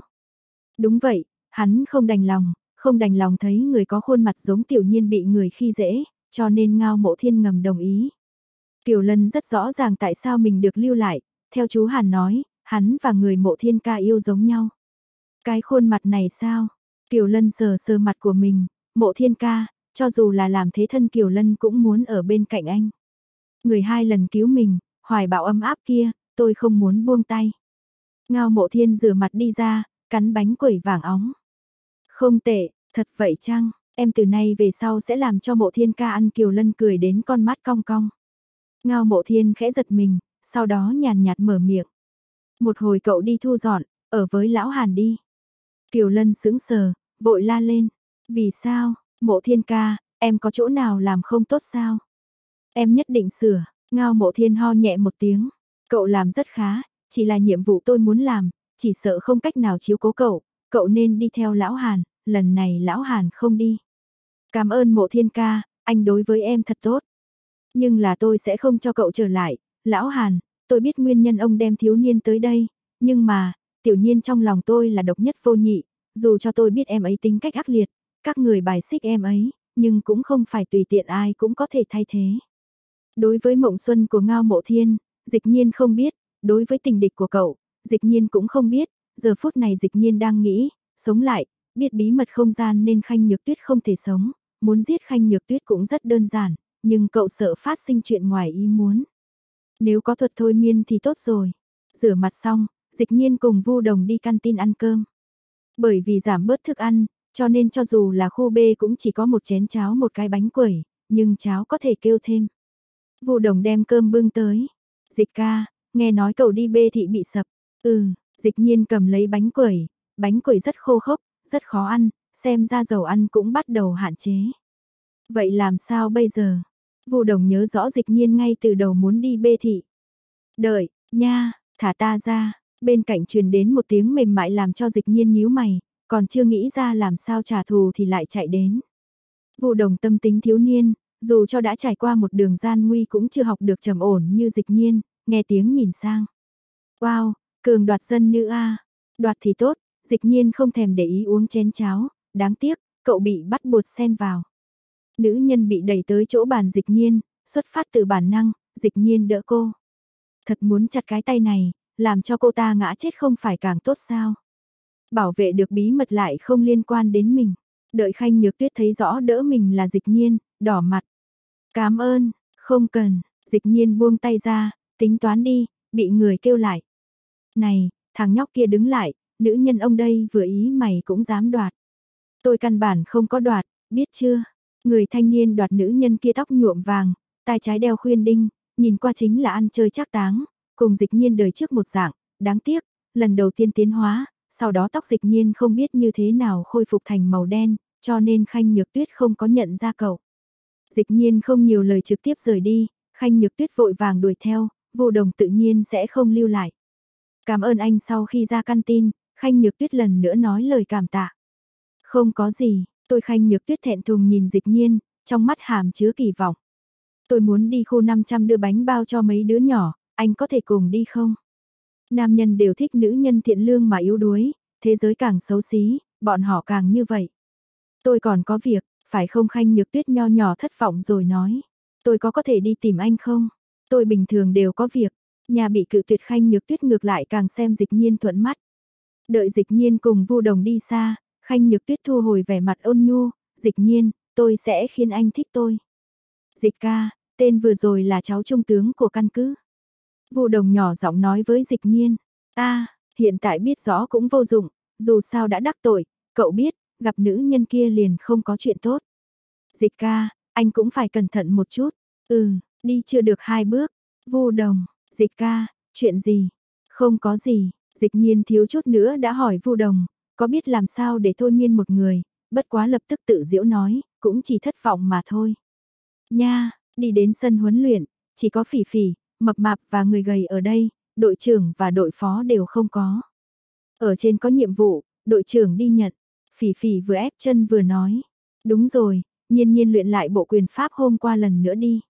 Đúng vậy, hắn không đành lòng, không đành lòng thấy người có khuôn mặt giống tiểu nhiên bị người khi dễ, cho nên Ngao Mộ Thiên ngầm đồng ý. Kiều Lân rất rõ ràng tại sao mình được lưu lại, theo chú Hàn nói, hắn và người mộ thiên ca yêu giống nhau. Cái khuôn mặt này sao? Kiều Lân sờ sờ mặt của mình, mộ thiên ca, cho dù là làm thế thân Kiều Lân cũng muốn ở bên cạnh anh. Người hai lần cứu mình, hoài Bảo ấm áp kia, tôi không muốn buông tay. Ngao mộ thiên rửa mặt đi ra, cắn bánh quẩy vàng óng. Không tệ, thật vậy chăng, em từ nay về sau sẽ làm cho mộ thiên ca ăn Kiều Lân cười đến con mắt cong cong. Ngao mộ thiên khẽ giật mình, sau đó nhàn nhạt mở miệng. Một hồi cậu đi thu dọn, ở với lão Hàn đi. Kiều Lân sững sờ, vội la lên. Vì sao, mộ thiên ca, em có chỗ nào làm không tốt sao? Em nhất định sửa, ngao mộ thiên ho nhẹ một tiếng. Cậu làm rất khá, chỉ là nhiệm vụ tôi muốn làm, chỉ sợ không cách nào chiếu cố cậu, cậu nên đi theo lão Hàn, lần này lão Hàn không đi. Cảm ơn mộ thiên ca, anh đối với em thật tốt. Nhưng là tôi sẽ không cho cậu trở lại, lão Hàn, tôi biết nguyên nhân ông đem thiếu niên tới đây, nhưng mà, tiểu nhiên trong lòng tôi là độc nhất vô nhị, dù cho tôi biết em ấy tính cách ác liệt, các người bài xích em ấy, nhưng cũng không phải tùy tiện ai cũng có thể thay thế. Đối với mộng xuân của Ngao Mộ Thiên, dịch nhiên không biết, đối với tình địch của cậu, dịch nhiên cũng không biết, giờ phút này dịch nhiên đang nghĩ, sống lại, biết bí mật không gian nên khanh nhược tuyết không thể sống, muốn giết khanh nhược tuyết cũng rất đơn giản, nhưng cậu sợ phát sinh chuyện ngoài ý muốn. Nếu có thuật thôi miên thì tốt rồi. Rửa mặt xong, dịch nhiên cùng vu đồng đi căn tin ăn cơm. Bởi vì giảm bớt thức ăn, cho nên cho dù là khu B cũng chỉ có một chén cháo một cái bánh quẩy, nhưng cháo có thể kêu thêm. Vu đồng đem cơm bưng tới. Dịch ca, nghe nói cậu đi B thị bị sập. Ừ, dịch nhiên cầm lấy bánh quẩy. Bánh quẩy rất khô khốc, rất khó ăn, xem ra dầu ăn cũng bắt đầu hạn chế. Vậy làm sao bây giờ? Vu đồng nhớ rõ dịch nhiên ngay từ đầu muốn đi bê thị. Đợi, nha, thả ta ra, bên cạnh truyền đến một tiếng mềm mại làm cho dịch nhiên nhíu mày, còn chưa nghĩ ra làm sao trả thù thì lại chạy đến. vụ đồng tâm tính thiếu niên, dù cho đã trải qua một đường gian nguy cũng chưa học được trầm ổn như dịch nhiên, nghe tiếng nhìn sang. Wow, cường đoạt dân nữ a Đoạt thì tốt, dịch nhiên không thèm để ý uống chén cháo, đáng tiếc, cậu bị bắt buộc xen vào. Nữ nhân bị đẩy tới chỗ bàn dịch nhiên, xuất phát từ bản năng, dịch nhiên đỡ cô. Thật muốn chặt cái tay này, làm cho cô ta ngã chết không phải càng tốt sao. Bảo vệ được bí mật lại không liên quan đến mình. Đợi khanh nhược tuyết thấy rõ đỡ mình là dịch nhiên, đỏ mặt. Cảm ơn, không cần, dịch nhiên buông tay ra, tính toán đi, bị người kêu lại. Này, thằng nhóc kia đứng lại, nữ nhân ông đây vừa ý mày cũng dám đoạt. Tôi căn bản không có đoạt, biết chưa? Người thanh niên đoạt nữ nhân kia tóc nhuộm vàng, tai trái đeo khuyên đinh, nhìn qua chính là ăn chơi chắc táng, cùng dịch nhiên đời trước một dạng, đáng tiếc, lần đầu tiên tiến hóa, sau đó tóc dịch nhiên không biết như thế nào khôi phục thành màu đen, cho nên Khanh Nhược Tuyết không có nhận ra cậu. Dịch nhiên không nhiều lời trực tiếp rời đi, Khanh Nhược Tuyết vội vàng đuổi theo, vô đồng tự nhiên sẽ không lưu lại. Cảm ơn anh sau khi ra căn tin, Khanh Nhược Tuyết lần nữa nói lời cảm tạ. Không có gì, tôi Khanh Nhược Tuyết thẹn thùng nhìn dịch nhiên, trong mắt hàm chứa kỳ vọng. Tôi muốn đi khu 500 đưa bánh bao cho mấy đứa nhỏ, anh có thể cùng đi không? Nam nhân đều thích nữ nhân thiện lương mà yếu đuối, thế giới càng xấu xí, bọn họ càng như vậy. Tôi còn có việc, phải không Khanh Nhược Tuyết nho nhỏ thất vọng rồi nói. Tôi có có thể đi tìm anh không? Tôi bình thường đều có việc. Nhà bị cự tuyệt Khanh Nhược Tuyết ngược lại càng xem dịch nhiên thuận mắt. Đợi dịch nhiên cùng vu đồng đi xa, Khanh Nhược Tuyết thu hồi vẻ mặt ôn nhu, dịch nhiên, tôi sẽ khiến anh thích tôi. Dịch ca, tên vừa rồi là cháu trung tướng của căn cứ. Vu đồng nhỏ giọng nói với dịch nhiên, a hiện tại biết rõ cũng vô dụng, dù sao đã đắc tội, cậu biết, gặp nữ nhân kia liền không có chuyện tốt. Dịch ca, anh cũng phải cẩn thận một chút, ừ, đi chưa được hai bước, Vu đồng, dịch ca, chuyện gì? Không có gì, dịch nhiên thiếu chút nữa đã hỏi Vu đồng, có biết làm sao để thôi miên một người, bất quá lập tức tự diễu nói, cũng chỉ thất vọng mà thôi. Nha, đi đến sân huấn luyện, chỉ có phỉ phỉ, mập mạp và người gầy ở đây, đội trưởng và đội phó đều không có. Ở trên có nhiệm vụ, đội trưởng đi nhận. Phỉ phỉ vừa ép chân vừa nói. Đúng rồi, nhiên nhiên luyện lại bộ quyền pháp hôm qua lần nữa đi.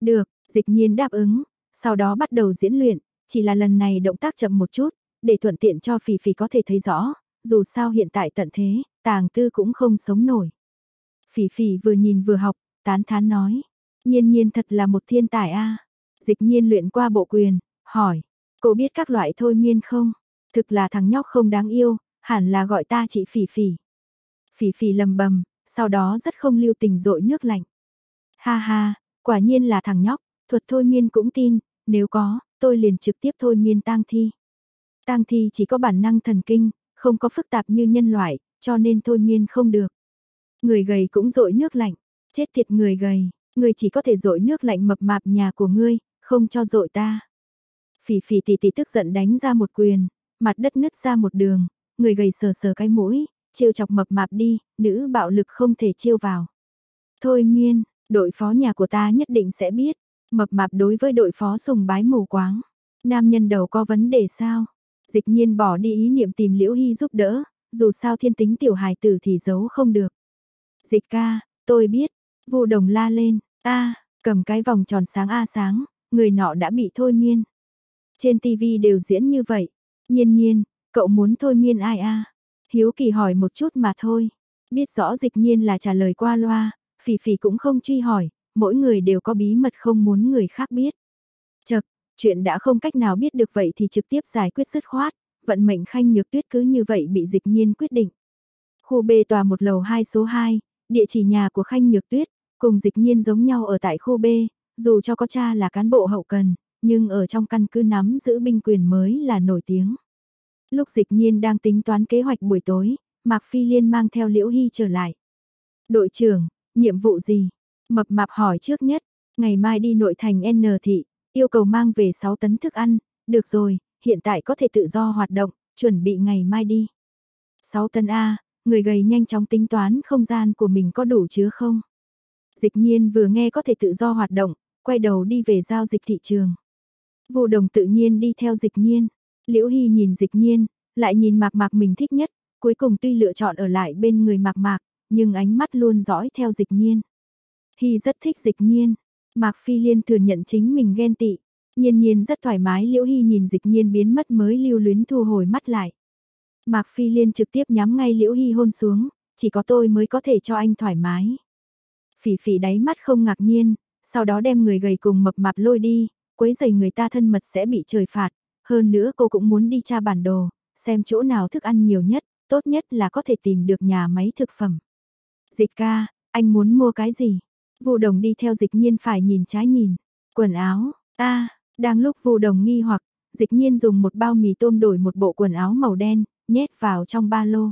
Được, dịch nhiên đáp ứng, sau đó bắt đầu diễn luyện, chỉ là lần này động tác chậm một chút, để thuận tiện cho phỉ phỉ có thể thấy rõ, dù sao hiện tại tận thế, tàng tư cũng không sống nổi. Phỉ phỉ vừa nhìn vừa học, tán thán nói, nhiên nhiên thật là một thiên tài a Dịch nhiên luyện qua bộ quyền, hỏi, cô biết các loại thôi miên không? Thực là thằng nhóc không đáng yêu, hẳn là gọi ta chị phỉ phỉ. Phỉ phỉ lầm bầm, sau đó rất không lưu tình rội nước lạnh. Ha ha, quả nhiên là thằng nhóc, thuật thôi miên cũng tin, nếu có, tôi liền trực tiếp thôi miên tang thi. Tang thi chỉ có bản năng thần kinh, không có phức tạp như nhân loại, cho nên thôi miên không được. Người gầy cũng rội nước lạnh, chết tiệt người gầy, người chỉ có thể rội nước lạnh mập mạp nhà của ngươi, không cho dội ta. Phỉ phỉ tỷ tỷ tức giận đánh ra một quyền, mặt đất nứt ra một đường, người gầy sờ sờ cái mũi, trêu chọc mập mạp đi, nữ bạo lực không thể trêu vào. Thôi miên, đội phó nhà của ta nhất định sẽ biết, mập mạp đối với đội phó sùng bái mù quáng. Nam nhân đầu có vấn đề sao? Dịch nhiên bỏ đi ý niệm tìm Liễu Hy giúp đỡ, dù sao thiên tính tiểu hài tử thì giấu không được. Dịch ca, tôi biết, vu đồng la lên, a cầm cái vòng tròn sáng a sáng, người nọ đã bị thôi miên. Trên TV đều diễn như vậy. Nhiên nhiên, cậu muốn thôi miên ai a? Hiếu kỳ hỏi một chút mà thôi. Biết rõ dịch nhiên là trả lời qua loa, phỉ phỉ cũng không truy hỏi, mỗi người đều có bí mật không muốn người khác biết. Chật, chuyện đã không cách nào biết được vậy thì trực tiếp giải quyết dứt khoát, vận mệnh khanh nhược tuyết cứ như vậy bị dịch nhiên quyết định. Khu B tòa một lầu 2 số 2, địa chỉ nhà của khanh nhược tuyết, cùng dịch nhiên giống nhau ở tại khu B, dù cho có cha là cán bộ hậu cần, nhưng ở trong căn cứ nắm giữ binh quyền mới là nổi tiếng. Lúc dịch nhiên đang tính toán kế hoạch buổi tối, Mạc Phi Liên mang theo Liễu Hy trở lại. Đội trưởng, nhiệm vụ gì? Mập mạp hỏi trước nhất, ngày mai đi nội thành N thị, yêu cầu mang về 6 tấn thức ăn, được rồi, hiện tại có thể tự do hoạt động, chuẩn bị ngày mai đi. 6 tấn A, người gầy nhanh chóng tính toán không gian của mình có đủ chứa không? Dịch nhiên vừa nghe có thể tự do hoạt động, quay đầu đi về giao dịch thị trường. Vô đồng tự nhiên đi theo dịch nhiên. Liễu Hy nhìn dịch nhiên, lại nhìn mạc mạc mình thích nhất, cuối cùng tuy lựa chọn ở lại bên người mạc mạc, nhưng ánh mắt luôn dõi theo dịch nhiên. Hy rất thích dịch nhiên. Mạc Phi Liên thừa nhận chính mình ghen tị. Nhiên nhiên rất thoải mái Liễu Hy nhìn dịch nhiên biến mất mới lưu luyến thu hồi mắt lại. Mạc Phi Liên trực tiếp nhắm ngay Liễu Hy hôn xuống, chỉ có tôi mới có thể cho anh thoải mái. Phỉ phỉ đáy mắt không ngạc nhiên, sau đó đem người gầy cùng mập mạp lôi đi, quấy giày người ta thân mật sẽ bị trời phạt, hơn nữa cô cũng muốn đi tra bản đồ, xem chỗ nào thức ăn nhiều nhất, tốt nhất là có thể tìm được nhà máy thực phẩm. Dịch ca, anh muốn mua cái gì? Vu đồng đi theo dịch nhiên phải nhìn trái nhìn. Quần áo, a đang lúc vu đồng nghi hoặc, dịch nhiên dùng một bao mì tôm đổi một bộ quần áo màu đen, nhét vào trong ba lô.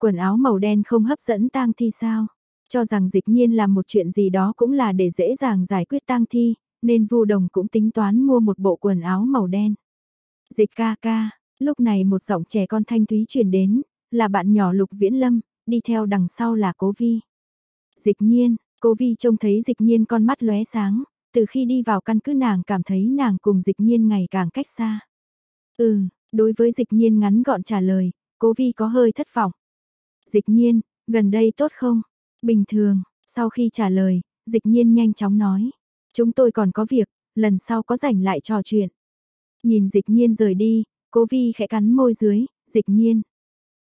Quần áo màu đen không hấp dẫn tang thi sao? Cho rằng dịch nhiên làm một chuyện gì đó cũng là để dễ dàng giải quyết tang thi, nên vu đồng cũng tính toán mua một bộ quần áo màu đen. Dịch ca ca, lúc này một giọng trẻ con thanh thúy truyền đến, là bạn nhỏ Lục Viễn Lâm, đi theo đằng sau là Cố Vi. Dịch nhiên, Cố Vi trông thấy dịch nhiên con mắt lóe sáng, từ khi đi vào căn cứ nàng cảm thấy nàng cùng dịch nhiên ngày càng cách xa. Ừ, đối với dịch nhiên ngắn gọn trả lời, Cố Vi có hơi thất vọng. Dịch nhiên, gần đây tốt không? Bình thường, sau khi trả lời, dịch nhiên nhanh chóng nói. Chúng tôi còn có việc, lần sau có rảnh lại trò chuyện. Nhìn dịch nhiên rời đi, cố vi khẽ cắn môi dưới, dịch nhiên.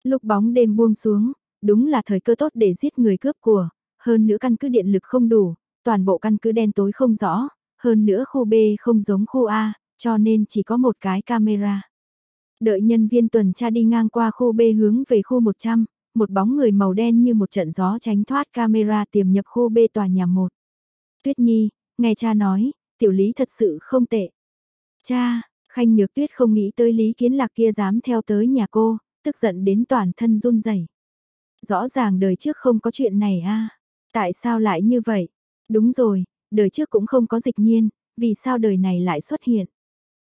Lúc bóng đêm buông xuống, đúng là thời cơ tốt để giết người cướp của, hơn nữa căn cứ điện lực không đủ, toàn bộ căn cứ đen tối không rõ, hơn nữa khu B không giống khu A, cho nên chỉ có một cái camera. Đợi nhân viên tuần tra đi ngang qua khu B hướng về khu 100, một bóng người màu đen như một trận gió tránh thoát camera tiềm nhập khu B tòa nhà 1. Tuyết Nhi, nghe cha nói, tiểu lý thật sự không tệ. Cha, Khanh Nhược Tuyết không nghĩ tới Lý Kiến Lạc kia dám theo tới nhà cô, tức giận đến toàn thân run rẩy. Rõ ràng đời trước không có chuyện này a. Tại sao lại như vậy? Đúng rồi, đời trước cũng không có dịch nhiên, vì sao đời này lại xuất hiện?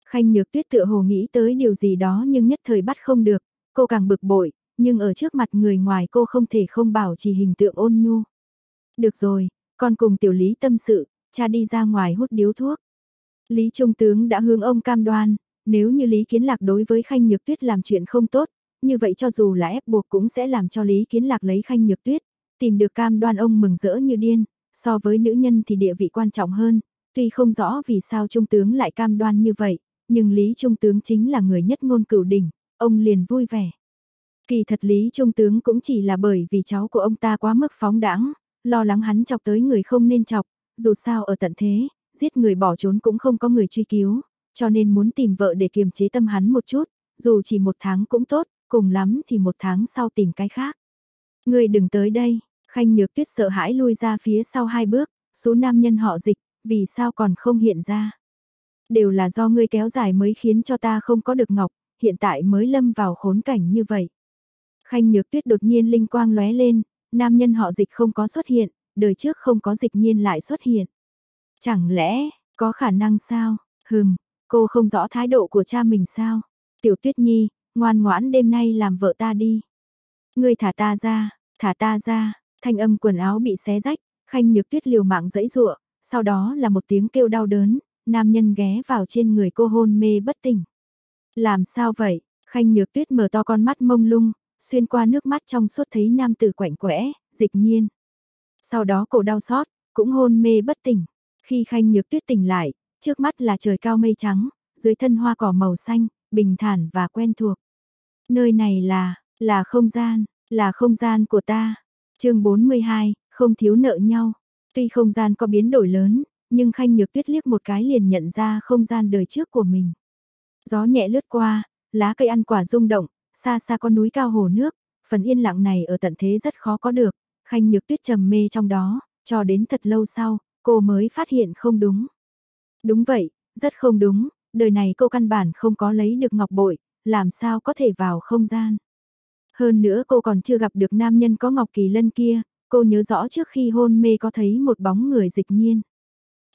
Khanh Nhược Tuyết tựa hồ nghĩ tới điều gì đó nhưng nhất thời bắt không được, cô càng bực bội, nhưng ở trước mặt người ngoài cô không thể không bảo trì hình tượng ôn nhu. Được rồi, con cùng tiểu lý tâm sự, cha đi ra ngoài hút điếu thuốc. Lý Trung Tướng đã hướng ông cam đoan, nếu như Lý Kiến Lạc đối với Khanh Nhược Tuyết làm chuyện không tốt, như vậy cho dù là ép buộc cũng sẽ làm cho Lý Kiến Lạc lấy Khanh Nhược Tuyết, tìm được cam đoan ông mừng rỡ như điên, so với nữ nhân thì địa vị quan trọng hơn, tuy không rõ vì sao Trung Tướng lại cam đoan như vậy, nhưng Lý Trung Tướng chính là người nhất ngôn cửu đỉnh, ông liền vui vẻ. Kỳ thật Lý Trung Tướng cũng chỉ là bởi vì cháu của ông ta quá mức phóng đãng, lo lắng hắn chọc tới người không nên chọc, dù sao ở tận thế, giết người bỏ trốn cũng không có người truy cứu, cho nên muốn tìm vợ để kiềm chế tâm hắn một chút, dù chỉ một tháng cũng tốt, cùng lắm thì một tháng sau tìm cái khác. Người đừng tới đây, Khanh Nhược Tuyết sợ hãi lui ra phía sau hai bước, số nam nhân họ dịch, vì sao còn không hiện ra. Đều là do ngươi kéo dài mới khiến cho ta không có được ngọc, hiện tại mới lâm vào khốn cảnh như vậy. Khanh Nhược Tuyết đột nhiên linh quang lóe lên, nam nhân họ dịch không có xuất hiện, đời trước không có dịch nhiên lại xuất hiện. Chẳng lẽ, có khả năng sao? Hừm, cô không rõ thái độ của cha mình sao? Tiểu Tuyết Nhi, ngoan ngoãn đêm nay làm vợ ta đi. Ngươi thả ta ra, thả ta ra, thanh âm quần áo bị xé rách, Khanh Nhược Tuyết liều mạng dẫy dụa, sau đó là một tiếng kêu đau đớn, nam nhân ghé vào trên người cô hôn mê bất tỉnh. Làm sao vậy? Khanh Nhược Tuyết mở to con mắt mông lung, xuyên qua nước mắt trong suốt thấy nam tử quạnh quẽ, dịch nhiên. Sau đó cổ đau xót, cũng hôn mê bất tỉnh. Khi Khanh Nhược Tuyết tỉnh lại, trước mắt là trời cao mây trắng, dưới thân hoa cỏ màu xanh, bình thản và quen thuộc. Nơi này là, là không gian, là không gian của ta. chương 42, không thiếu nợ nhau. Tuy không gian có biến đổi lớn, nhưng Khanh Nhược Tuyết liếc một cái liền nhận ra không gian đời trước của mình. Gió nhẹ lướt qua, lá cây ăn quả rung động, xa xa con núi cao hồ nước, phần yên lặng này ở tận thế rất khó có được, Khanh Nhược Tuyết trầm mê trong đó, cho đến thật lâu sau, cô mới phát hiện không đúng. Đúng vậy, rất không đúng, đời này cô căn bản không có lấy được ngọc bội, làm sao có thể vào không gian. Hơn nữa cô còn chưa gặp được nam nhân có ngọc kỳ lân kia, cô nhớ rõ trước khi hôn mê có thấy một bóng người dịch nhiên.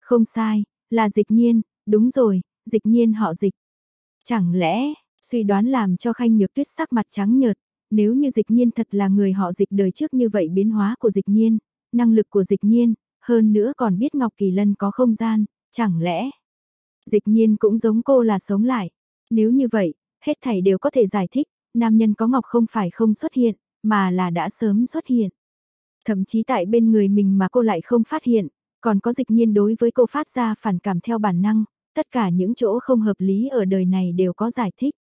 Không sai, là dịch nhiên, đúng rồi, dịch nhiên họ dịch. Chẳng lẽ, suy đoán làm cho khanh nhược tuyết sắc mặt trắng nhợt, nếu như dịch nhiên thật là người họ dịch đời trước như vậy biến hóa của dịch nhiên, năng lực của dịch nhiên, hơn nữa còn biết Ngọc Kỳ Lân có không gian, chẳng lẽ dịch nhiên cũng giống cô là sống lại. Nếu như vậy, hết thảy đều có thể giải thích, nam nhân có Ngọc không phải không xuất hiện, mà là đã sớm xuất hiện. Thậm chí tại bên người mình mà cô lại không phát hiện, còn có dịch nhiên đối với cô phát ra phản cảm theo bản năng, tất cả những chỗ không hợp lý ở đời này đều có giải thích.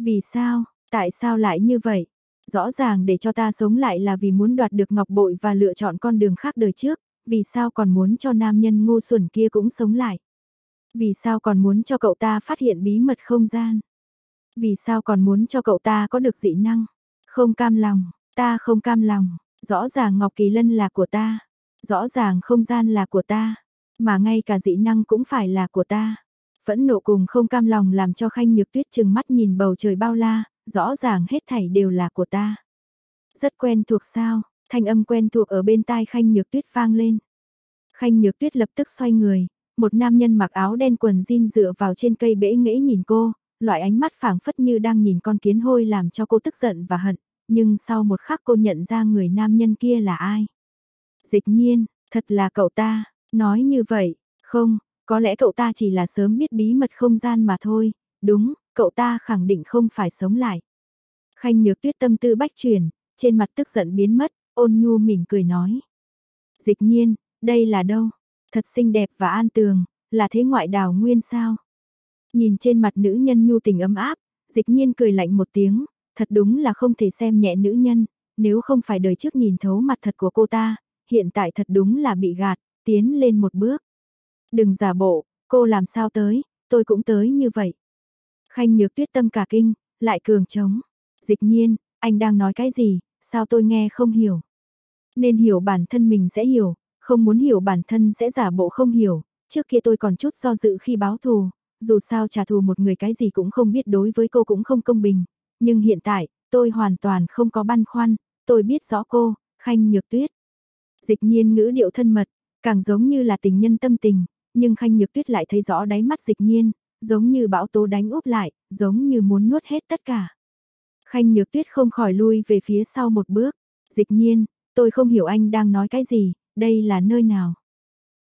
Vì sao, Tại sao lại như vậy? Rõ ràng để cho ta sống lại là vì muốn đoạt được ngọc bội và lựa chọn con đường khác đời trước, vì sao còn muốn cho nam nhân ngu xuẩn kia cũng sống lại? Vì sao còn muốn cho cậu ta phát hiện bí mật không gian? Vì sao còn muốn cho cậu ta có được dị năng? Không cam lòng, ta không cam lòng, rõ ràng Ngọc Kỳ Lân là của ta, rõ ràng không gian là của ta, mà ngay cả dị năng cũng phải là của ta. Phẫn nộ cùng không cam lòng làm cho Khanh Nhược Tuyết chừng mắt nhìn bầu trời bao la, rõ ràng hết thảy đều là của ta. Rất quen thuộc sao, thanh âm quen thuộc ở bên tai Khanh Nhược Tuyết vang lên. Khanh Nhược Tuyết lập tức xoay người, một nam nhân mặc áo đen quần jean dựa vào trên cây bể nghễ nhìn cô, loại ánh mắt phảng phất như đang nhìn con kiến hôi làm cho cô tức giận và hận, nhưng sau một khắc cô nhận ra người nam nhân kia là ai. Dịch nhiên, thật là cậu ta, nói như vậy, không, có lẽ cậu ta chỉ là sớm biết bí mật không gian mà thôi, đúng, cậu ta khẳng định không phải sống lại. Khanh nhược tuyết tâm tư bách chuyển, trên mặt tức giận biến mất, ôn nhu mỉm cười nói. Dịch nhiên, đây là đâu? Thật xinh đẹp và an tường, là thế ngoại đào nguyên sao? Nhìn trên mặt nữ nhân nhu tình ấm áp, dịch nhiên cười lạnh một tiếng, thật đúng là không thể xem nhẹ nữ nhân, nếu không phải đời trước nhìn thấu mặt thật của cô ta, hiện tại thật đúng là bị gạt, tiến lên một bước. Đừng giả bộ, cô làm sao tới, tôi cũng tới như vậy. Khanh nhược tuyết tâm cả kinh, lại cường trống. Dịch nhiên, anh đang nói cái gì, sao tôi nghe không hiểu. Nên hiểu bản thân mình sẽ hiểu, không muốn hiểu bản thân sẽ giả bộ không hiểu. Trước kia tôi còn chút do dự khi báo thù, dù sao trả thù một người cái gì cũng không biết đối với cô cũng không công bình. Nhưng hiện tại, tôi hoàn toàn không có băn khoăn, tôi biết rõ cô, Khanh Nhược Tuyết. Dịch nhiên ngữ điệu thân mật, càng giống như là tình nhân tâm tình, nhưng Khanh Nhược Tuyết lại thấy rõ đáy mắt dịch nhiên, giống như bão tố đánh úp lại, giống như muốn nuốt hết tất cả. Khanh Nhược Tuyết không khỏi lui về phía sau một bước, dịch nhiên, tôi không hiểu anh đang nói cái gì, đây là nơi nào.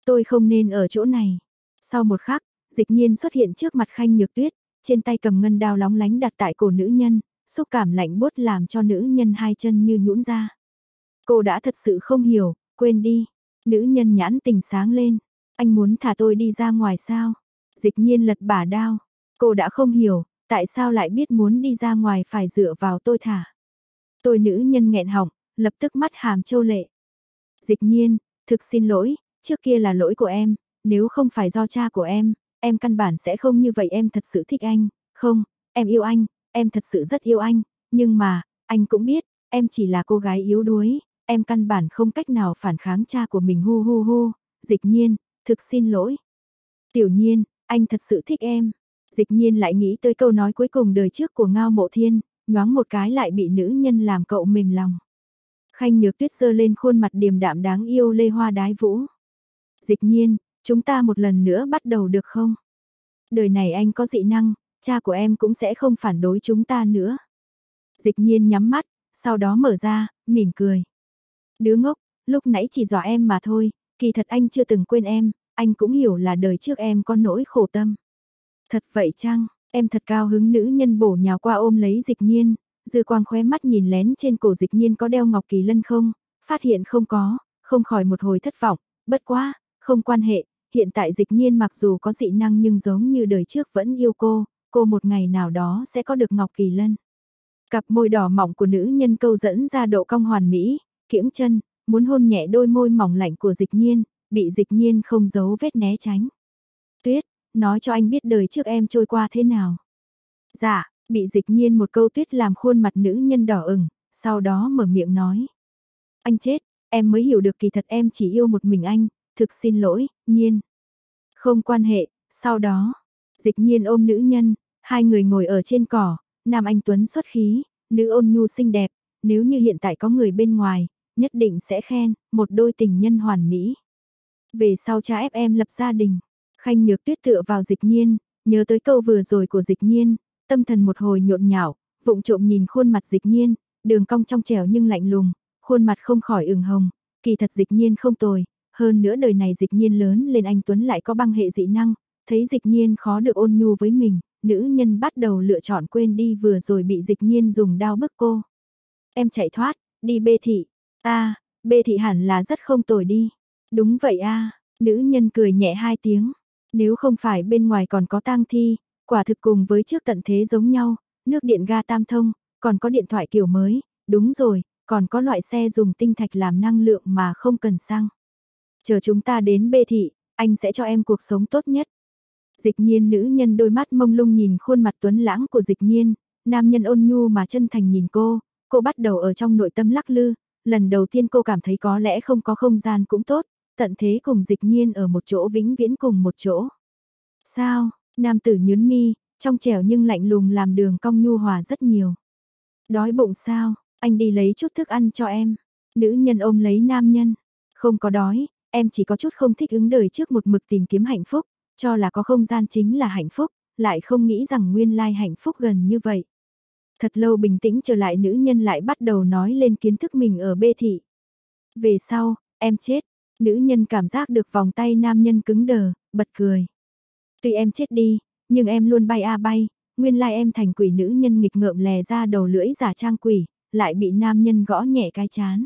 Tôi không nên ở chỗ này. Sau một khắc, dịch nhiên xuất hiện trước mặt Khanh Nhược Tuyết, trên tay cầm ngân đao lóng lánh đặt tại cổ nữ nhân, xúc cảm lạnh bút làm cho nữ nhân hai chân như nhũn ra. Cô đã thật sự không hiểu, quên đi. Nữ nhân nhãn tình sáng lên, anh muốn thả tôi đi ra ngoài sao? Dịch nhiên lật bả đao, cô đã không hiểu, tại sao lại biết muốn đi ra ngoài phải dựa vào tôi thả. Tôi nữ nhân nghẹn họng, lập tức mắt hàm châu lệ. Dịch nhiên, thực xin lỗi, trước kia là lỗi của em, nếu không phải do cha của em, em căn bản sẽ không như vậy em thật sự thích anh, không, em yêu anh, em thật sự rất yêu anh, nhưng mà, anh cũng biết, em chỉ là cô gái yếu đuối, em căn bản không cách nào phản kháng cha của mình hu hu hu, dịch nhiên, thực xin lỗi. Tiểu nhiên, anh thật sự thích em. Dịch nhiên lại nghĩ tới câu nói cuối cùng đời trước của Ngao Mộ Thiên, nhoáng một cái lại bị nữ nhân làm cậu mềm lòng. Khanh nhược tuyết dơ lên khuôn mặt điềm đạm đáng yêu lê hoa đái vũ. Dịch nhiên, chúng ta một lần nữa bắt đầu được không? Đời này anh có dị năng, cha của em cũng sẽ không phản đối chúng ta nữa. Dịch nhiên nhắm mắt, sau đó mở ra, mỉm cười. Đứa ngốc, lúc nãy chỉ dọa em mà thôi, kỳ thật anh chưa từng quên em, anh cũng hiểu là đời trước em có nỗi khổ tâm. Thật vậy chăng, em thật cao hứng nữ nhân bổ nhào qua ôm lấy dịch nhiên, dư quang khóe mắt nhìn lén trên cổ dịch nhiên có đeo ngọc kỳ lân không, phát hiện không có, không khỏi một hồi thất vọng, bất quá, không quan hệ, hiện tại dịch nhiên mặc dù có dị năng nhưng giống như đời trước vẫn yêu cô, cô một ngày nào đó sẽ có được ngọc kỳ lân. Cặp môi đỏ mỏng của nữ nhân câu dẫn ra độ cong hoàn mỹ, kiễng chân, muốn hôn nhẹ đôi môi mỏng lạnh của dịch nhiên, bị dịch nhiên không giấu vết né tránh. Tuyết, nói cho anh biết đời trước em trôi qua thế nào. Dạ, bị dịch nhiên một câu tuyết làm khuôn mặt nữ nhân đỏ ửng, sau đó mở miệng nói. Anh chết, em mới hiểu được kỳ thật em chỉ yêu một mình anh, thực xin lỗi, nhiên. Không quan hệ, sau đó, dịch nhiên ôm nữ nhân, hai người ngồi ở trên cỏ, nam anh Tuấn xuất khí, nữ ôn nhu xinh đẹp, nếu như hiện tại có người bên ngoài, nhất định sẽ khen, một đôi tình nhân hoàn mỹ. Về sau cha ép em lập gia đình, khanh nhược tuyết tựa vào dịch nhiên, nhớ tới câu vừa rồi của dịch nhiên, tâm thần một hồi nhộn nhạo, vụng trộm nhìn khuôn mặt dịch nhiên, đường cong trong trẻo nhưng lạnh lùng, khuôn mặt không khỏi ửng hồng, kỳ thật dịch nhiên không tồi, hơn nữa đời này dịch nhiên lớn lên anh Tuấn lại có băng hệ dị năng, thấy dịch nhiên khó được ôn nhu với mình, nữ nhân bắt đầu lựa chọn quên đi vừa rồi bị dịch nhiên dùng đao bức cô. Em chạy thoát, đi bê thị, a bê thị hẳn là rất không tồi đi. Đúng vậy a nữ nhân cười nhẹ hai tiếng. Nếu không phải bên ngoài còn có tang thi, quả thực cùng với trước tận thế giống nhau, nước điện ga tam thông, còn có điện thoại kiểu mới, đúng rồi, còn có loại xe dùng tinh thạch làm năng lượng mà không cần xăng. Chờ chúng ta đến bê thị, anh sẽ cho em cuộc sống tốt nhất. Dịch nhiên nữ nhân đôi mắt mông lung nhìn khuôn mặt tuấn lãng của dịch nhiên, nam nhân ôn nhu mà chân thành nhìn cô, cô bắt đầu ở trong nội tâm lắc lư, lần đầu tiên cô cảm thấy có lẽ không có không gian cũng tốt, tận thế cùng dịch nhiên ở một chỗ vĩnh viễn cùng một chỗ. Sao, nam tử nhớn mi, trong trẻo nhưng lạnh lùng làm đường cong nhu hòa rất nhiều. Đói bụng sao, anh đi lấy chút thức ăn cho em. Nữ nhân ôm lấy nam nhân. Không có đói, em chỉ có chút không thích ứng đời trước một mực tìm kiếm hạnh phúc, cho là có không gian chính là hạnh phúc, lại không nghĩ rằng nguyên lai hạnh phúc gần như vậy. Thật lâu bình tĩnh trở lại nữ nhân lại bắt đầu nói lên kiến thức mình ở bê thị. Về sau, em chết, nữ nhân cảm giác được vòng tay nam nhân cứng đờ, bật cười. Tuy em chết đi, nhưng em luôn bay a bay, nguyên lai em thành quỷ nữ nhân nghịch ngợm lè ra đầu lưỡi giả trang quỷ, lại bị nam nhân gõ nhẹ cái chán.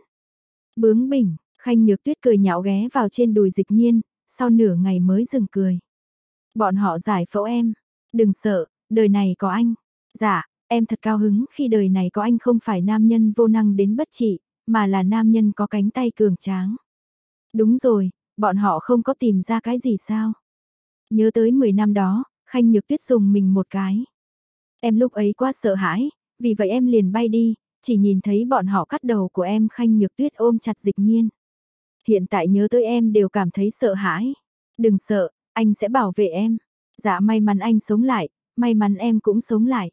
Bướng bỉnh, khanh nhược tuyết cười nhạo ghé vào trên đùi dịch nhiên, sau nửa ngày mới dừng cười. Bọn họ giải phẫu em, đừng sợ, đời này có anh. Dạ, em thật cao hứng khi đời này có anh không phải nam nhân vô năng đến bất trị, mà là nam nhân có cánh tay cường tráng. Đúng rồi, bọn họ không có tìm ra cái gì sao? Nhớ tới 10 năm đó, Khanh Nhược Tuyết dùng mình một cái. Em lúc ấy quá sợ hãi, vì vậy em liền bay đi, chỉ nhìn thấy bọn họ cắt đầu của em Khanh Nhược Tuyết ôm chặt dịch nhiên. Hiện tại nhớ tới em đều cảm thấy sợ hãi. Đừng sợ, anh sẽ bảo vệ em. Dạ may mắn anh sống lại, may mắn em cũng sống lại.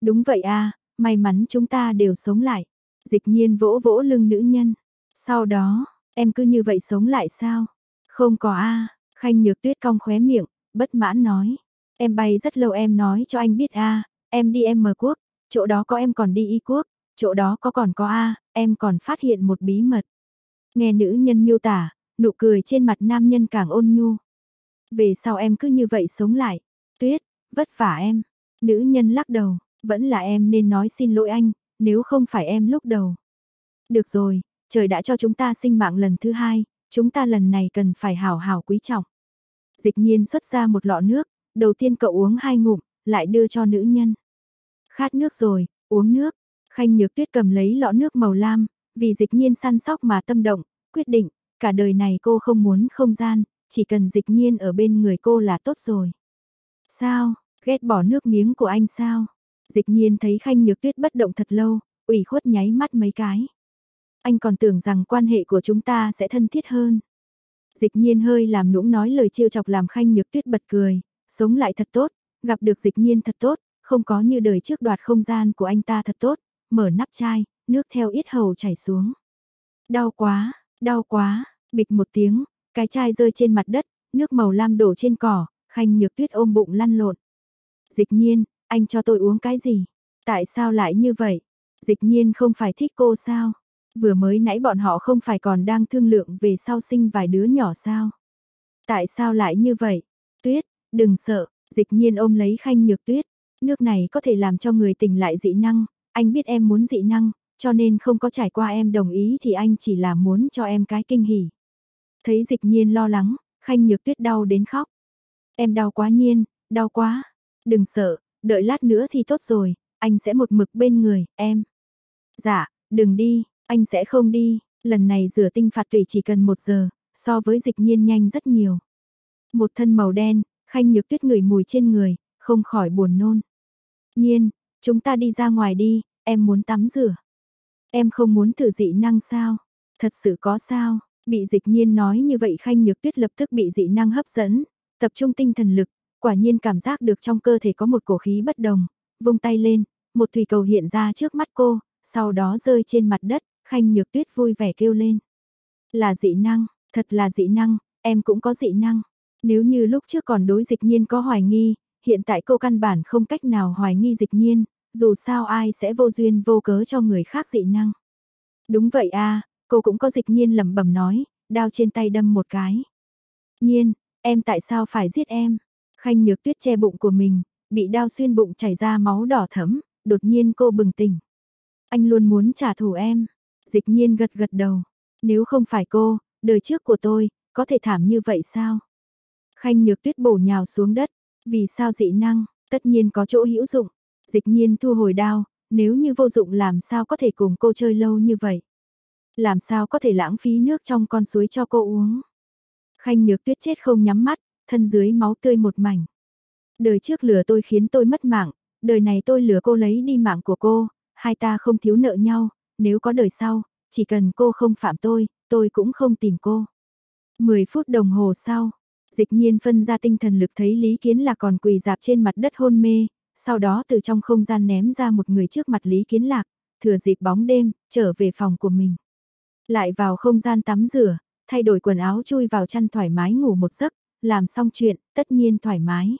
Đúng vậy a, may mắn chúng ta đều sống lại. Dịch nhiên vỗ vỗ lưng nữ nhân. Sau đó, em cứ như vậy sống lại sao? Không có a, Khanh Nhược Tuyết cong khóe miệng, bất mãn nói. Em bay rất lâu em nói cho anh biết a, em đi em mở quốc, chỗ đó có em còn đi y quốc, chỗ đó có còn có a, em còn phát hiện một bí mật. Nghe nữ nhân miêu tả, nụ cười trên mặt nam nhân càng ôn nhu. Về sau em cứ như vậy sống lại. Tuyết, vất vả em. Nữ nhân lắc đầu, vẫn là em nên nói xin lỗi anh, nếu không phải em lúc đầu. Được rồi, trời đã cho chúng ta sinh mạng lần thứ hai, chúng ta lần này cần phải hảo hảo quý trọng. Dịch nhiên xuất ra một lọ nước, đầu tiên cậu uống hai ngụm, lại đưa cho nữ nhân. Khát nước rồi, uống nước. Khanh Nhược Tuyết cầm lấy lọ nước màu lam, vì dịch nhiên săn sóc mà tâm động, quyết định, cả đời này cô không muốn không gian, chỉ cần dịch nhiên ở bên người cô là tốt rồi. Sao, ghét bỏ nước miếng của anh sao? Dịch nhiên thấy Khanh Nhược Tuyết bất động thật lâu, ủy khuất nháy mắt mấy cái. Anh còn tưởng rằng quan hệ của chúng ta sẽ thân thiết hơn. Dịch nhiên hơi làm nũng nói lời trêu chọc làm Khanh Nhược Tuyết bật cười, sống lại thật tốt, gặp được dịch nhiên thật tốt, không có như đời trước đoạt không gian của anh ta thật tốt, mở nắp chai, nước theo yết hầu chảy xuống. Đau quá, đau quá, bịch một tiếng, cái chai rơi trên mặt đất, nước màu lam đổ trên cỏ, khanh nhược tuyết ôm bụng lăn lộn. Dịch nhiên, anh cho tôi uống cái gì? Tại sao lại như vậy? Dịch nhiên không phải thích cô sao? Vừa mới nãy bọn họ không phải còn đang thương lượng về sau sinh vài đứa nhỏ sao? Tại sao lại như vậy? Tuyết, đừng sợ, dịch nhiên ôm lấy khanh nhược tuyết. Nước này có thể làm cho người tỉnh lại dị năng, anh biết em muốn dị năng, cho nên không có trải qua em đồng ý thì anh chỉ là muốn cho em cái kinh hỉ. Thấy dịch nhiên lo lắng, khanh nhược tuyết đau đến khóc. Em đau quá nhiên, đau quá. Đừng sợ, đợi lát nữa thì tốt rồi, anh sẽ một mực bên người, em. Dạ, đừng đi, anh sẽ không đi, lần này rửa tinh phạt tùy chỉ cần một giờ, so với dịch nhiên nhanh rất nhiều. Một thân màu đen, khanh nhược tuyết ngửi mùi trên người, không khỏi buồn nôn. Nhiên, chúng ta đi ra ngoài đi, em muốn tắm rửa. Em không muốn thử dị năng sao? Thật sự có sao? Bị dịch nhiên nói như vậy khanh nhược tuyết lập tức bị dị năng hấp dẫn, tập trung tinh thần lực, quả nhiên cảm giác được trong cơ thể có một cổ khí bất đồng, vung tay lên, một thủy cầu hiện ra trước mắt cô, sau đó rơi trên mặt đất, khanh nhược tuyết vui vẻ kêu lên. Là dị năng, thật là dị năng, em cũng có dị năng. Nếu như lúc trước còn đối dịch nhiên có hoài nghi, hiện tại cô căn bản không cách nào hoài nghi dịch nhiên, dù sao ai sẽ vô duyên vô cớ cho người khác dị năng. Đúng vậy a cô cũng có dịch nhiên lẩm bẩm nói, đao trên tay đâm một cái. Nhiên, em tại sao phải giết em? Khanh nhược tuyết che bụng của mình, bị đao xuyên bụng chảy ra máu đỏ thẫm, đột nhiên cô bừng tỉnh. Anh luôn muốn trả thù em. Dịch nhiên gật gật đầu. Nếu không phải cô, đời trước của tôi, có thể thảm như vậy sao? Khanh nhược tuyết bổ nhào xuống đất. Vì sao dị năng, tất nhiên có chỗ hữu dụng. Dịch nhiên thu hồi đao, nếu như vô dụng làm sao có thể cùng cô chơi lâu như vậy. Làm sao có thể lãng phí nước trong con suối cho cô uống. Khanh nhược tuyết chết không nhắm mắt, thân dưới máu tươi một mảnh. Đời trước lừa tôi khiến tôi mất mạng, đời này tôi lừa cô lấy đi mạng của cô, hai ta không thiếu nợ nhau, nếu có đời sau, chỉ cần cô không phạm tôi, tôi cũng không tìm cô. 10 phút đồng hồ sau, dịch nhiên phân ra tinh thần lực thấy Lý Kiến Lạc còn quỳ dạp trên mặt đất hôn mê, sau đó từ trong không gian ném ra một người trước mặt Lý Kiến Lạc, thừa dịp bóng đêm, trở về phòng của mình. Lại vào không gian tắm rửa, thay đổi quần áo chui vào chăn thoải mái ngủ một giấc, làm xong chuyện, tất nhiên thoải mái.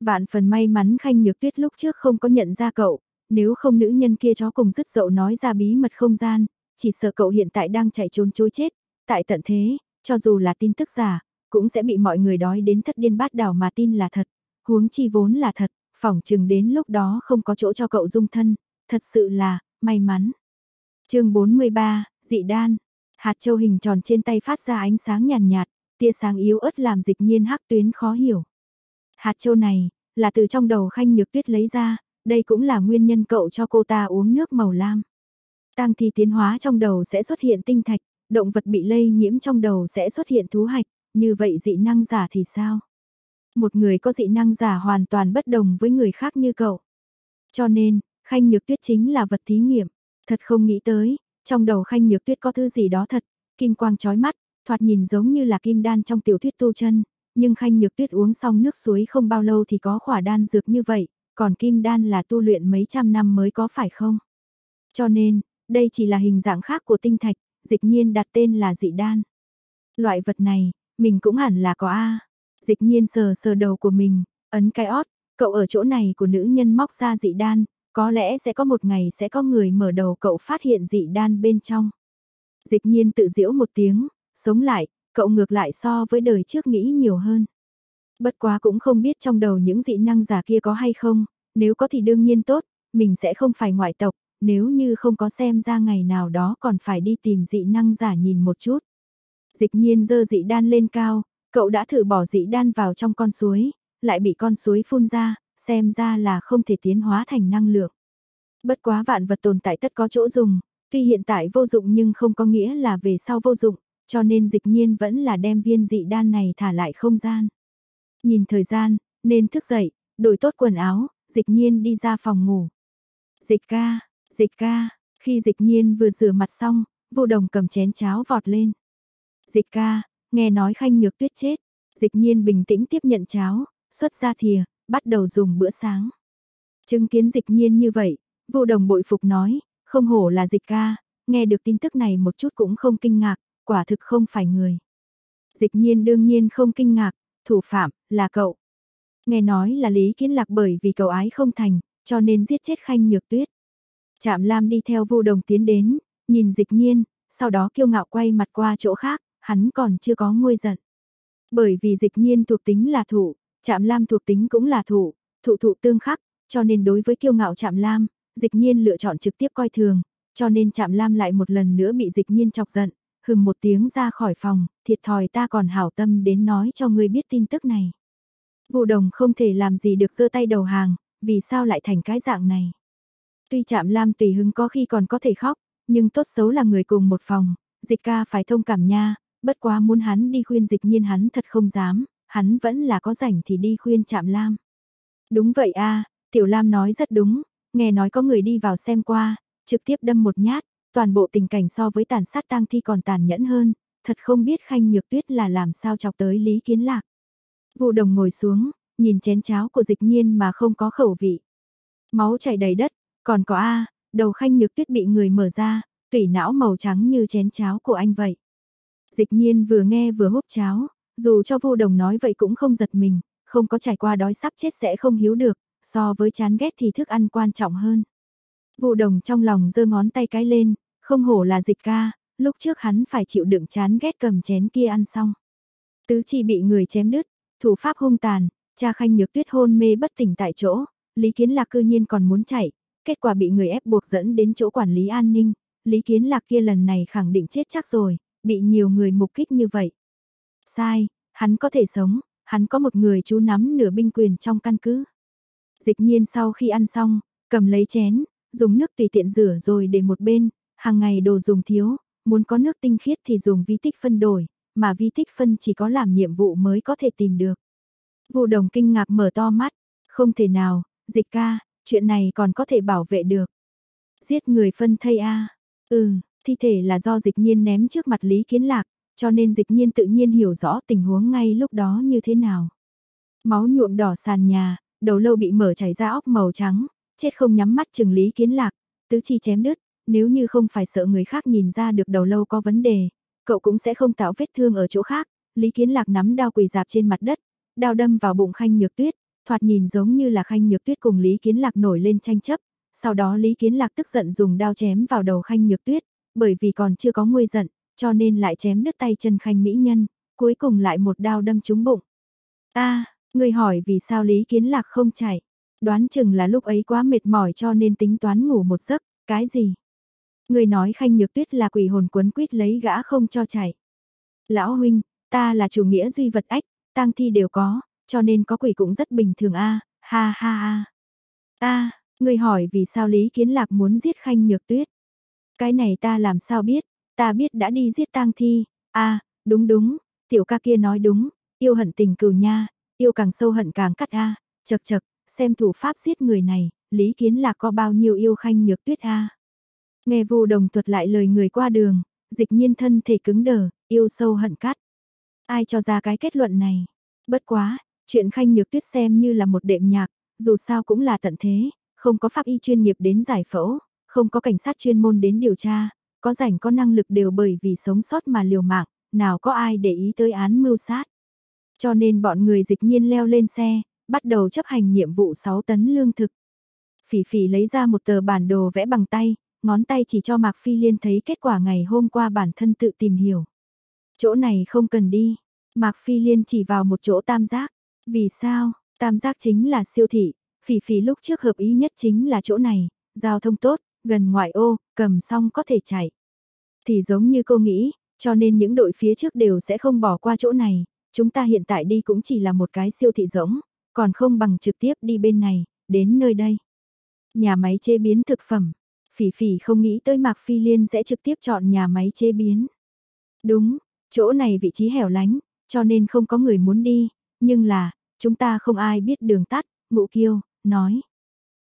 Vạn phần may mắn Khanh Nhược Tuyết lúc trước không có nhận ra cậu, nếu không nữ nhân kia chó cùng dứt dậu nói ra bí mật không gian, chỉ sợ cậu hiện tại đang chạy trốn chối chết, tại tận thế, cho dù là tin tức giả, cũng sẽ bị mọi người đói đến thất điên bát đảo mà tin là thật, huống chi vốn là thật, phỏng chừng đến lúc đó không có chỗ cho cậu dung thân, thật sự là, may mắn. chương 43, dị đan, hạt châu hình tròn trên tay phát ra ánh sáng nhàn nhạt, nhạt, tia sáng yếu ớt làm dịch nhiên hắc tuyến khó hiểu. Hạt châu này, là từ trong đầu khanh nhược tuyết lấy ra, đây cũng là nguyên nhân cậu cho cô ta uống nước màu lam. Tăng thi tiến hóa trong đầu sẽ xuất hiện tinh thạch, động vật bị lây nhiễm trong đầu sẽ xuất hiện thú hạch, như vậy dị năng giả thì sao? Một người có dị năng giả hoàn toàn bất đồng với người khác như cậu. Cho nên, Khanh Nhược Tuyết chính là vật thí nghiệm. Thật không nghĩ tới, trong đầu Khanh Nhược Tuyết có thứ gì đó thật, kim quang chói mắt, thoạt nhìn giống như là kim đan trong tiểu thuyết tu chân, nhưng Khanh Nhược Tuyết uống xong nước suối không bao lâu thì có khỏa đan dược như vậy, còn kim đan là tu luyện mấy trăm năm mới có phải không? Cho nên, đây chỉ là hình dạng khác của tinh thạch, dịch nhiên đặt tên là dị đan. Loại vật này, mình cũng hẳn là có A. Dịch nhiên sờ sờ đầu của mình, ấn cái ót, cậu ở chỗ này của nữ nhân móc ra dị đan, có lẽ sẽ có một ngày sẽ có người mở đầu cậu phát hiện dị đan bên trong. Dịch nhiên tự diễu một tiếng, sống lại, cậu ngược lại so với đời trước nghĩ nhiều hơn. Bất quá cũng không biết trong đầu những dị năng giả kia có hay không, nếu có thì đương nhiên tốt, mình sẽ không phải ngoại tộc, nếu như không có xem ra ngày nào đó còn phải đi tìm dị năng giả nhìn một chút. Dịch nhiên dơ dị đan lên cao, cậu đã thử bỏ dị đan vào trong con suối, lại bị con suối phun ra, xem ra là không thể tiến hóa thành năng lượng. Bất quá vạn vật tồn tại tất có chỗ dùng, tuy hiện tại vô dụng nhưng không có nghĩa là về sau vô dụng, cho nên dịch nhiên vẫn là đem viên dị đan này thả lại không gian. Nhìn thời gian, nên thức dậy, đổi tốt quần áo, dịch nhiên đi ra phòng ngủ. Dịch ca, dịch ca, khi dịch nhiên vừa rửa mặt xong, vụ đồng cầm chén cháo vọt lên. Dịch ca, nghe nói khanh nhược tuyết chết, dịch nhiên bình tĩnh tiếp nhận cháo, xuất ra thìa, bắt đầu dùng bữa sáng. Chứng kiến dịch nhiên như vậy, vụ đồng bội phục nói, không hổ là dịch ca, nghe được tin tức này một chút cũng không kinh ngạc, quả thực không phải người. Dịch nhiên đương nhiên không kinh ngạc, thủ phạm, là cậu. Nghe nói là Lý Kiến Lạc bởi vì cầu ái không thành, cho nên giết chết Khanh Nhược Tuyết. Trạm Lam đi theo vô đồng tiến đến, nhìn dịch nhiên, sau đó kiêu ngạo quay mặt qua chỗ khác, hắn còn chưa có nguôi giận. Bởi vì dịch nhiên thuộc tính là thủ, Trạm Lam thuộc tính cũng là thủ, thụ thụ tương khắc, cho nên đối với kiêu ngạo Trạm Lam, dịch nhiên lựa chọn trực tiếp coi thường, cho nên Trạm Lam lại một lần nữa bị dịch nhiên chọc giận, hừm một tiếng ra khỏi phòng, thiệt thòi ta còn hảo tâm đến nói cho ngươi biết tin tức này. Vụ đồng không thể làm gì được giơ tay đầu hàng, vì sao lại thành cái dạng này. Tuy chạm lam tùy hứng có khi còn có thể khóc, nhưng tốt xấu là người cùng một phòng, dịch ca phải thông cảm nha, bất quá muốn hắn đi khuyên dịch nhiên hắn thật không dám, hắn vẫn là có rảnh thì đi khuyên chạm lam. Đúng vậy a tiểu lam nói rất đúng, nghe nói có người đi vào xem qua, trực tiếp đâm một nhát, toàn bộ tình cảnh so với tàn sát tang thi còn tàn nhẫn hơn, thật không biết khanh nhược tuyết là làm sao chọc tới lý kiến lạc. Vụ đồng ngồi xuống, nhìn chén cháo của dịch nhiên mà không có khẩu vị. Máu chảy đầy đất, còn có A, đầu khanh nhược tuyết bị người mở ra, tủy não màu trắng như chén cháo của anh vậy. Dịch nhiên vừa nghe vừa húp cháo, dù cho vô đồng nói vậy cũng không giật mình, không có trải qua đói sắp chết sẽ không hiếu được, so với chán ghét thì thức ăn quan trọng hơn. Vụ đồng trong lòng giơ ngón tay cái lên, không hổ là dịch ca, lúc trước hắn phải chịu đựng chán ghét cầm chén kia ăn xong. Tứ chi bị người chém đứt, thủ pháp hung tàn, cha khanh nhược tuyết hôn mê bất tỉnh tại chỗ, Lý Kiến Lạc cư nhiên còn muốn chạy, kết quả bị người ép buộc dẫn đến chỗ quản lý an ninh, Lý Kiến Lạc kia lần này khẳng định chết chắc rồi, bị nhiều người mục kích như vậy. Sai, hắn có thể sống, hắn có một người chú nắm nửa binh quyền trong căn cứ. Dịch nhiên sau khi ăn xong, cầm lấy chén, dùng nước tùy tiện rửa rồi để một bên, hàng ngày đồ dùng thiếu, muốn có nước tinh khiết thì dùng vi tích phân đổi, mà vi tích phân chỉ có làm nhiệm vụ mới có thể tìm được. Vụ đồng kinh ngạc mở to mắt, không thể nào, dịch ca, chuyện này còn có thể bảo vệ được. Giết người phân thây a ừ, thi thể là do dịch nhiên ném trước mặt Lý Kiến Lạc, cho nên dịch nhiên tự nhiên hiểu rõ tình huống ngay lúc đó như thế nào. Máu nhuộm đỏ sàn nhà, đầu lâu bị mở chảy ra óc màu trắng, chết không nhắm mắt chừng Lý Kiến Lạc, tứ chi chém đứt, nếu như không phải sợ người khác nhìn ra được đầu lâu có vấn đề, cậu cũng sẽ không tạo vết thương ở chỗ khác. Lý Kiến Lạc nắm đao quỳ dạp trên mặt đất, đao đâm vào bụng Khanh Nhược Tuyết, thoạt nhìn giống như là Khanh Nhược Tuyết cùng Lý Kiến Lạc nổi lên tranh chấp. Sau đó Lý Kiến Lạc tức giận dùng đao chém vào đầu Khanh Nhược Tuyết, bởi vì còn chưa có nguôi giận, cho nên lại chém đứt tay chân Khanh mỹ nhân, cuối cùng lại một đao đâm trúng bụng. A, người hỏi vì sao Lý Kiến Lạc không chạy? Đoán chừng là lúc ấy quá mệt mỏi cho nên tính toán ngủ một giấc, cái gì? Người nói Khanh Nhược Tuyết là quỷ hồn quấn quýt lấy gã không cho chạy. Lão huynh, ta là chủ nghĩa duy vật ách, tang thi đều có, cho nên có quỷ cũng rất bình thường a, ha ha ha. A, người hỏi vì sao Lý Kiến Lạc muốn giết Khanh Nhược Tuyết? Cái này ta làm sao biết, ta biết đã đi giết tang thi. A, đúng đúng, tiểu ca kia nói đúng, yêu hận tình cừu nha, yêu càng sâu hận càng cắt a. chật chật, xem thủ pháp giết người này, Lý Kiến là có bao nhiêu yêu Khanh Nhược Tuyết a. Nghe Vu Đồng thuật lại lời người qua đường, dịch nhiên thân thể cứng đờ, yêu sâu hận cắt. Ai cho ra cái kết luận này? Bất quá, chuyện Khanh Nhược Tuyết xem như là một đệm nhạc, dù sao cũng là tận thế, không có pháp y chuyên nghiệp đến giải phẫu, không có cảnh sát chuyên môn đến điều tra, có rảnh có năng lực đều bởi vì sống sót mà liều mạng, nào có ai để ý tới án mưu sát. Cho nên bọn người dịch nhiên leo lên xe, bắt đầu chấp hành nhiệm vụ 6 tấn lương thực. Phỉ phỉ lấy ra một tờ bản đồ vẽ bằng tay, ngón tay chỉ cho Mạc Phi Liên thấy kết quả ngày hôm qua bản thân tự tìm hiểu. Chỗ này không cần đi. Mạc Phi Liên chỉ vào một chỗ tam giác. Vì sao? Tam giác chính là siêu thị. Phỉ phỉ lúc trước hợp ý nhất chính là chỗ này. Giao thông tốt, gần ngoại ô, cầm xong có thể chạy. Thì giống như cô nghĩ, cho nên những đội phía trước đều sẽ không bỏ qua chỗ này. Chúng ta hiện tại đi cũng chỉ là một cái siêu thị rỗng, còn không bằng trực tiếp đi bên này, đến nơi đây. Nhà máy chế biến thực phẩm. Phỉ phỉ không nghĩ tới Mạc Phi Liên sẽ trực tiếp chọn nhà máy chế biến. Đúng, chỗ này vị trí hẻo lánh, cho nên không có người muốn đi, nhưng là, chúng ta không ai biết đường tắt, ngũ kiêu, nói.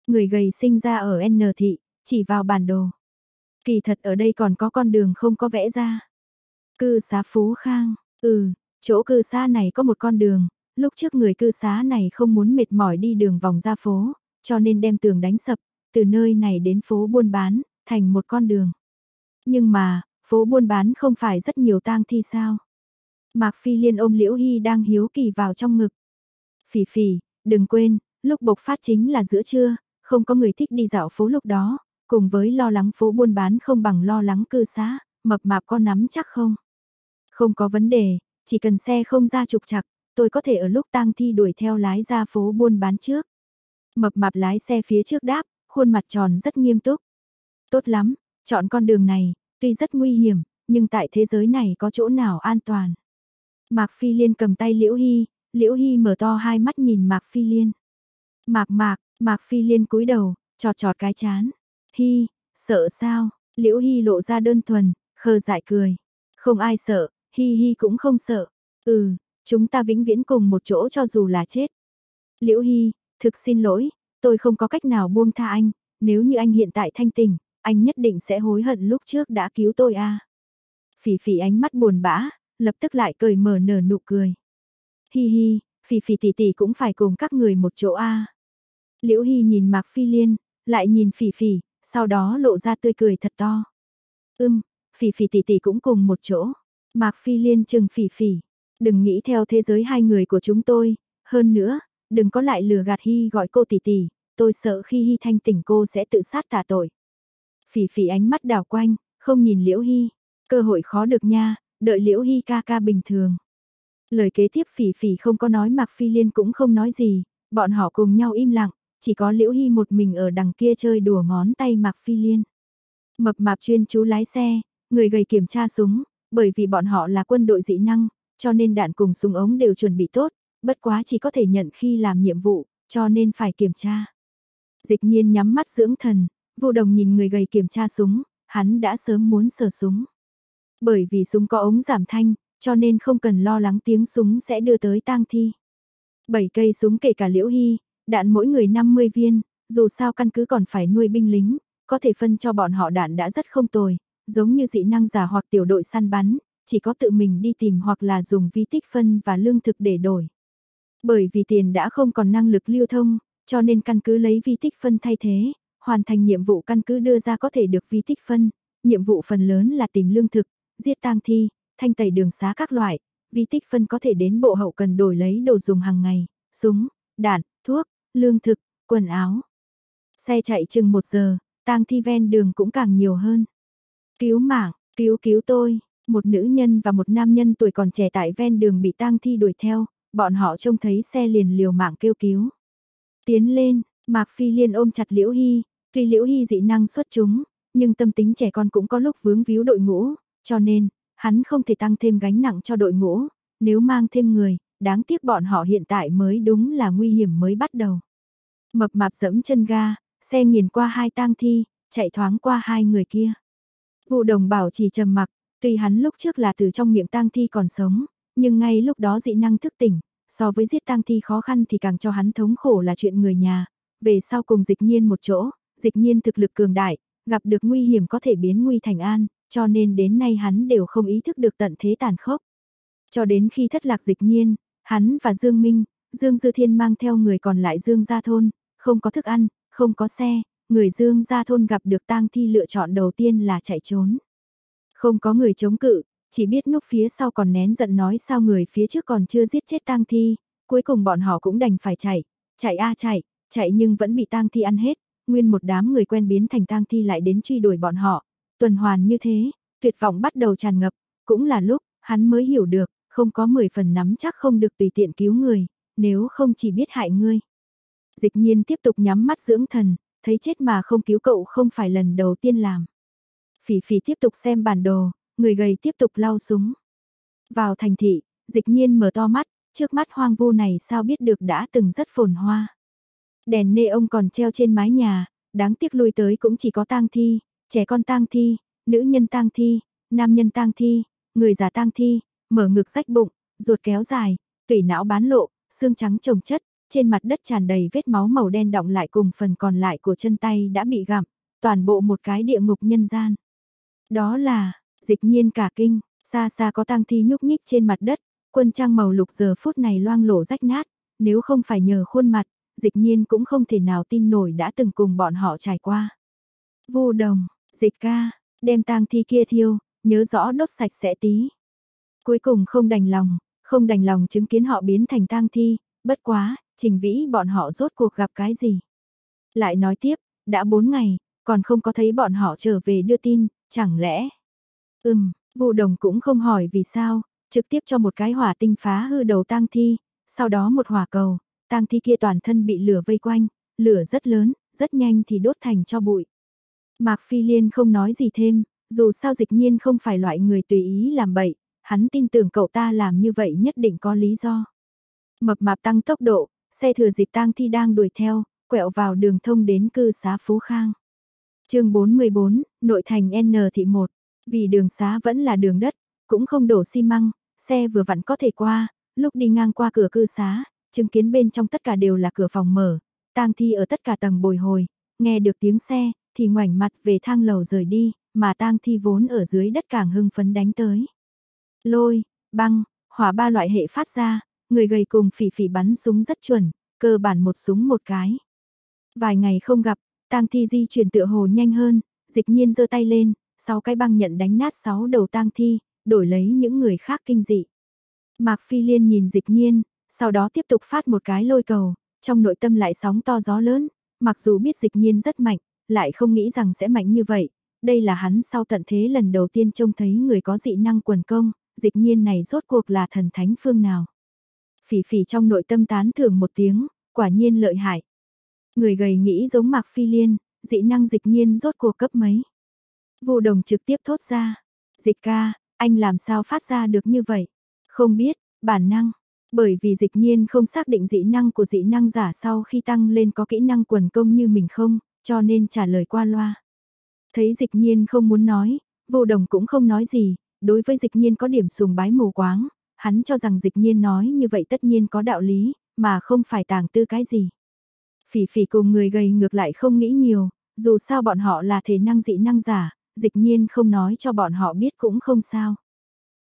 Người gầy sinh ra ở N thị, chỉ vào bản đồ. Kỳ thật ở đây còn có con đường không có vẽ ra. Cư xá Phú Khang, ừ, chỗ cư xá này có một con đường, lúc trước người cư xá này không muốn mệt mỏi đi đường vòng ra phố, cho nên đem tường đánh sập, từ nơi này đến phố buôn bán, thành một con đường. Nhưng mà, phố buôn bán không phải rất nhiều tang thi sao? Mạc Phi Liên ôm Liễu Hy đang hiếu kỳ vào trong ngực. Phỉ phỉ, đừng quên, lúc bộc phát chính là giữa trưa, không có người thích đi dạo phố lúc đó, cùng với lo lắng phố buôn bán không bằng lo lắng cư xá, mập mạp có nắm chắc không? Không có vấn đề, chỉ cần xe không ra trục chặt, tôi có thể ở lúc tang thi đuổi theo lái ra phố buôn bán trước. Mập mạp lái xe phía trước đáp, khuôn mặt tròn rất nghiêm túc. Tốt lắm, chọn con đường này, tuy rất nguy hiểm, nhưng tại thế giới này có chỗ nào an toàn. Mạc Phi Liên cầm tay Liễu Hy, Liễu Hy mở to hai mắt nhìn Mạc Phi Liên. Mạc Mạc, Mạc Phi Liên cúi đầu, trọt trọt cái chán. Hy, sợ sao? Liễu Hy lộ ra đơn thuần, khờ dại cười. Không ai sợ, Hy Hy cũng không sợ. Ừ, chúng ta vĩnh viễn cùng một chỗ cho dù là chết. Liễu Hy, thực xin lỗi, tôi không có cách nào buông tha anh, nếu như anh hiện tại thanh tình anh nhất định sẽ hối hận lúc trước đã cứu tôi a. À. Phỉ phỉ ánh mắt buồn bã, lập tức lại cười mở nở nụ cười. Hi hi, phỉ phỉ tỷ tỷ cũng phải cùng các người một chỗ a. À. Liễu Hi nhìn Mạc Phi Liên, lại nhìn phỉ phỉ, sau đó lộ ra tươi cười thật to. Ưm, phỉ phỉ tỷ tỷ cũng cùng một chỗ. Mạc Phi Liên chừng phỉ phỉ, đừng nghĩ theo thế giới hai người của chúng tôi, hơn nữa, đừng có lại lừa gạt Hi gọi cô tỷ tỷ, tôi sợ khi Hi thanh tỉnh cô sẽ tự sát tả tội. Phỉ phỉ ánh mắt đảo quanh, không nhìn Liễu Hi, cơ hội khó được nha, đợi Liễu Hi ca ca bình thường. Lời kế tiếp phỉ phỉ không có nói Mạc Phi Liên cũng không nói gì, bọn họ cùng nhau im lặng, chỉ có Liễu Hy một mình ở đằng kia chơi đùa ngón tay Mạc Phi Liên. Mập mạp chuyên chú lái xe, người gầy kiểm tra súng, bởi vì bọn họ là quân đội dị năng, cho nên đạn cùng súng ống đều chuẩn bị tốt, bất quá chỉ có thể nhận khi làm nhiệm vụ, cho nên phải kiểm tra. Dịch nhiên nhắm mắt dưỡng thần, Vô đồng nhìn người gầy kiểm tra súng, hắn đã sớm muốn sờ súng. Bởi vì súng có ống giảm thanh, cho nên không cần lo lắng tiếng súng sẽ đưa tới tang thi. Bảy cây súng kể cả liễu hy, đạn mỗi người 50 viên, dù sao căn cứ còn phải nuôi binh lính, có thể phân cho bọn họ đạn đã rất không tồi, giống như dị năng giả hoặc tiểu đội săn bắn, chỉ có tự mình đi tìm hoặc là dùng vi tích phân và lương thực để đổi. Bởi vì tiền đã không còn năng lực lưu thông, cho nên căn cứ lấy vi tích phân thay thế, hoàn thành nhiệm vụ căn cứ đưa ra có thể được vi tích phân, nhiệm vụ phần lớn là tìm lương thực, giết tang thi, thanh tẩy đường xá các loại, vi tích phân có thể đến bộ hậu cần đổi lấy đồ dùng hàng ngày, súng, đạn, thuốc, lương thực, quần áo. Xe chạy chừng một giờ, tang thi ven đường cũng càng nhiều hơn. Cứu mạng, cứu cứu tôi, một nữ nhân và một nam nhân tuổi còn trẻ tại ven đường bị tang thi đuổi theo, bọn họ trông thấy xe liền liều mạng kêu cứu. Tiến lên, Mạc Phi Liên ôm chặt Liễu Hy, tuy Liễu Hy dị năng xuất chúng, nhưng tâm tính trẻ con cũng có lúc vướng víu đội ngũ, cho nên, hắn không thể tăng thêm gánh nặng cho đội ngũ, nếu mang thêm người, đáng tiếc bọn họ hiện tại mới đúng là nguy hiểm mới bắt đầu. Mập mạp dẫm chân ga, xe nghiền qua hai tang thi, chạy thoáng qua hai người kia. Vụ đồng bảo chỉ trầm mặc, tuy hắn lúc trước là từ trong miệng tang thi còn sống, nhưng ngay lúc đó dị năng thức tỉnh, so với giết tang thi khó khăn thì càng cho hắn thống khổ là chuyện người nhà. Về sau cùng dịch nhiên một chỗ, dịch nhiên thực lực cường đại, gặp được nguy hiểm có thể biến nguy thành an, cho nên đến nay hắn đều không ý thức được tận thế tàn khốc. Cho đến khi thất lạc dịch nhiên, hắn và Dương Minh, Dương Dư Thiên mang theo người còn lại Dương Gia Thôn, không có thức ăn, không có xe, người Dương Gia Thôn gặp được tang thi lựa chọn đầu tiên là chạy trốn. Không có người chống cự, chỉ biết núp phía sau còn nén giận nói sao người phía trước còn chưa giết chết tang thi, cuối cùng bọn họ cũng đành phải chạy, chạy a chạy, chạy nhưng vẫn bị tang thi ăn hết, nguyên một đám người quen biến thành tang thi lại đến truy đuổi bọn họ, tuần hoàn như thế, tuyệt vọng bắt đầu tràn ngập, cũng là lúc hắn mới hiểu được, không có 10 phần nắm chắc không được tùy tiện cứu người, nếu không chỉ biết hại ngươi. Dịch nhiên tiếp tục nhắm mắt dưỡng thần, thấy chết mà không cứu cậu không phải lần đầu tiên làm. Phỉ phỉ tiếp tục xem bản đồ, người gầy tiếp tục lau súng. Vào thành thị, dịch nhiên mở to mắt, trước mắt hoang vu này sao biết được đã từng rất phồn hoa. Đèn nê ông còn treo trên mái nhà, đáng tiếc lui tới cũng chỉ có tang thi, trẻ con tang thi, nữ nhân tang thi, nam nhân tang thi, người già tang thi, mở ngực rách bụng, ruột kéo dài, tủy não bán lộ, xương trắng trồng chất, trên mặt đất tràn đầy vết máu màu đen đọng lại cùng phần còn lại của chân tay đã bị gặm, toàn bộ một cái địa ngục nhân gian. Đó là, dịch nhiên cả kinh, xa xa có tang thi nhúc nhích trên mặt đất, quân trang màu lục giờ phút này loang lổ rách nát, nếu không phải nhờ khuôn mặt, dịch nhiên cũng không thể nào tin nổi đã từng cùng bọn họ trải qua. Vô đồng, dịch ca, đem tang thi kia thiêu, nhớ rõ đốt sạch sẽ tí. Cuối cùng không đành lòng, không đành lòng chứng kiến họ biến thành tang thi, bất quá, trình vĩ bọn họ rốt cuộc gặp cái gì. Lại nói tiếp, đã 4 ngày, còn không có thấy bọn họ trở về đưa tin, chẳng lẽ... Ừm, vụ đồng cũng không hỏi vì sao, trực tiếp cho một cái hỏa tinh phá hư đầu tang thi, sau đó một hỏa cầu, tang thi kia toàn thân bị lửa vây quanh, lửa rất lớn, rất nhanh thì đốt thành cho bụi. Mạc Phi Liên không nói gì thêm, dù sao dịch nhiên không phải loại người tùy ý làm bậy, hắn tin tưởng cậu ta làm như vậy nhất định có lý do. Mập mạp tăng tốc độ, xe thừa dịp tang thi đang đuổi theo, quẹo vào đường thông đến cư xá Phú Khang chương 44, nội thành N thị 1, vì đường xá vẫn là đường đất, cũng không đổ xi măng, xe vừa vặn có thể qua, lúc đi ngang qua cửa cư xá, chứng kiến bên trong tất cả đều là cửa phòng mở, tang thi ở tất cả tầng bồi hồi, nghe được tiếng xe, thì ngoảnh mặt về thang lầu rời đi, mà tang thi vốn ở dưới đất càng hưng phấn đánh tới. Lôi, băng, hỏa ba loại hệ phát ra, người gầy cùng phỉ phỉ bắn súng rất chuẩn, cơ bản một súng một cái. Vài ngày không gặp, tang thi di chuyển tựa hồ nhanh hơn, dịch nhiên giơ tay lên, sáu cái băng nhận đánh nát sáu đầu tang thi, đổi lấy những người khác kinh dị. Mạc Phi Liên nhìn dịch nhiên, sau đó tiếp tục phát một cái lôi cầu, trong nội tâm lại sóng to gió lớn, mặc dù biết dịch nhiên rất mạnh, lại không nghĩ rằng sẽ mạnh như vậy. Đây là hắn sau tận thế lần đầu tiên trông thấy người có dị năng quần công, dịch nhiên này rốt cuộc là thần thánh phương nào. Phỉ phỉ trong nội tâm tán thưởng một tiếng, quả nhiên lợi hại. Người gầy nghĩ giống Mạc Phi Liên, dị năng dịch nhiên rốt cuộc cấp mấy. Vô đồng trực tiếp thốt ra, dịch ca, anh làm sao phát ra được như vậy? Không biết, bản năng. Bởi vì dịch nhiên không xác định dị năng của dị năng giả sau khi tăng lên có kỹ năng quần công như mình không, cho nên trả lời qua loa. Thấy dịch nhiên không muốn nói, vô đồng cũng không nói gì, đối với dịch nhiên có điểm sùng bái mù quáng, hắn cho rằng dịch nhiên nói như vậy tất nhiên có đạo lý, mà không phải tàng tư cái gì. Phỉ phỉ cùng người gầy ngược lại không nghĩ nhiều, dù sao bọn họ là thể năng dị năng giả, dịch nhiên không nói cho bọn họ biết cũng không sao.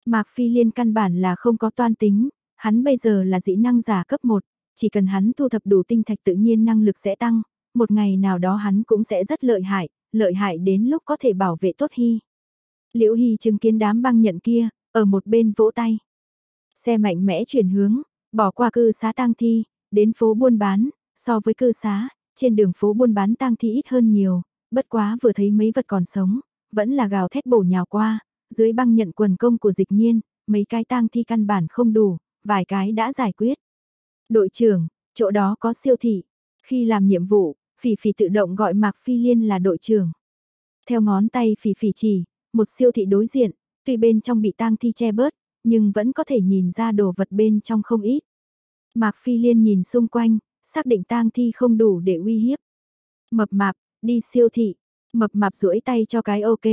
Mạc Phi Liên căn bản là không có toan tính, hắn bây giờ là dị năng giả cấp 1, chỉ cần hắn thu thập đủ tinh thạch tự nhiên năng lực sẽ tăng, một ngày nào đó hắn cũng sẽ rất lợi hại, lợi hại đến lúc có thể bảo vệ tốt Hy. Liễu Hy chứng kiến đám băng nhận kia, ở một bên vỗ tay. Xe mạnh mẽ chuyển hướng, bỏ qua cư xá tang thi, đến phố buôn bán, so với cư xá, trên đường phố buôn bán tang thi ít hơn nhiều, bất quá vừa thấy mấy vật còn sống, vẫn là gào thét bổ nhào qua, dưới băng nhận quần công của dịch nhiên, mấy cái tang thi căn bản không đủ, vài cái đã giải quyết. Đội trưởng, chỗ đó có siêu thị, khi làm nhiệm vụ, Phỉ Phỉ tự động gọi Mạc Phi Liên là đội trưởng. Theo ngón tay Phỉ Phỉ chỉ, một siêu thị đối diện, tuy bên trong bị tang thi che bớt, nhưng vẫn có thể nhìn ra đồ vật bên trong không ít. Mạc Phi Liên nhìn xung quanh, xác định tang thi không đủ để uy hiếp. Mập mạp, đi siêu thị, mập mạp duỗi tay cho cái ok,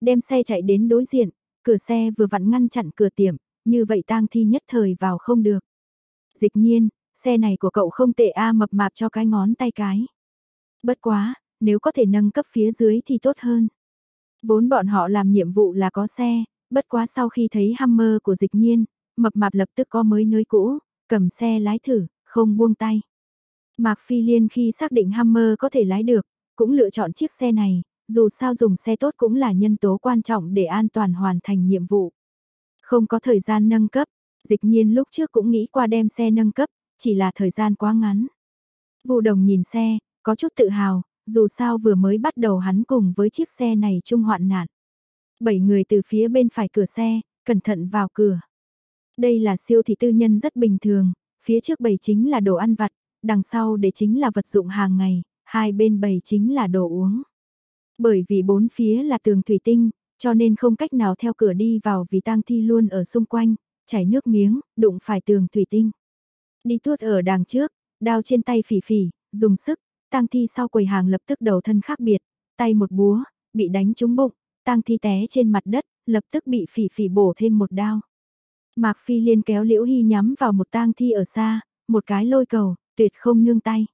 đem xe chạy đến đối diện, cửa xe vừa vặn ngăn chặn cửa tiệm, như vậy tang thi nhất thời vào không được. Dịch nhiên, xe này của cậu không tệ a mập mạp cho cái ngón tay cái. Bất quá, nếu có thể nâng cấp phía dưới thì tốt hơn. Vốn bọn họ làm nhiệm vụ là có xe, bất quá sau khi thấy Hammer của dịch nhiên, mập mạp lập tức có mới nới cũ, cầm xe lái thử, không buông tay. Mạc Phi Liên khi xác định Hammer có thể lái được, cũng lựa chọn chiếc xe này, dù sao dùng xe tốt cũng là nhân tố quan trọng để an toàn hoàn thành nhiệm vụ. Không có thời gian nâng cấp, dịch nhiên lúc trước cũng nghĩ qua đem xe nâng cấp, chỉ là thời gian quá ngắn. Vụ đồng nhìn xe, có chút tự hào, dù sao vừa mới bắt đầu hắn cùng với chiếc xe này chung hoạn nạn. Bảy người từ phía bên phải cửa xe, cẩn thận vào cửa. Đây là siêu thị tư nhân rất bình thường, phía trước bầy chính là đồ ăn vặt, đằng sau để chính là vật dụng hàng ngày, hai bên bầy chính là đồ uống. Bởi vì bốn phía là tường thủy tinh, cho nên không cách nào theo cửa đi vào vì tang thi luôn ở xung quanh, chảy nước miếng, đụng phải tường thủy tinh. Đi tuốt ở đằng trước, đao trên tay phỉ phỉ, dùng sức, tang thi sau quầy hàng lập tức đầu thân khác biệt, tay một búa, bị đánh trúng bụng, tang thi té trên mặt đất, lập tức bị phỉ phỉ bổ thêm một đao. Mạc Phi Liên kéo Liễu Hy nhắm vào một tang thi ở xa, một cái lôi cầu, tuyệt không nương tay.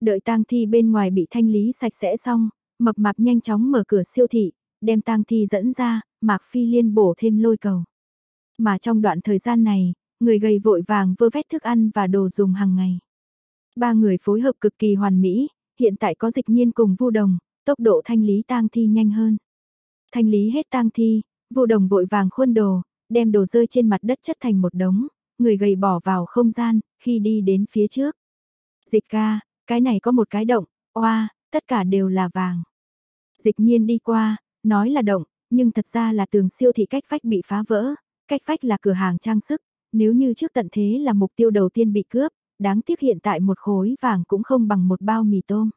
Đợi tang thi bên ngoài bị thanh lý sạch sẽ xong, mập mạp nhanh chóng mở cửa siêu thị, đem tang thi dẫn ra, Mạc Phi Liên bổ thêm lôi cầu. Mà trong đoạn thời gian này, người gầy vội vàng vơ vét thức ăn và đồ dùng hàng ngày. Ba người phối hợp cực kỳ hoàn mỹ, hiện tại có dịch nhiên cùng vu đồng, tốc độ thanh lý tang thi nhanh hơn. Thanh lý hết tang thi, vu đồng vội vàng khuôn đồ, đem đồ rơi trên mặt đất chất thành một đống, người gầy bỏ vào không gian, khi đi đến phía trước. Dịch ca, cái này có một cái động, oa, tất cả đều là vàng. Dịch nhiên đi qua, nói là động, nhưng thật ra là tường siêu thị cách vách bị phá vỡ, cách vách là cửa hàng trang sức, nếu như trước tận thế là mục tiêu đầu tiên bị cướp, đáng tiếc hiện tại một khối vàng cũng không bằng một bao mì tôm.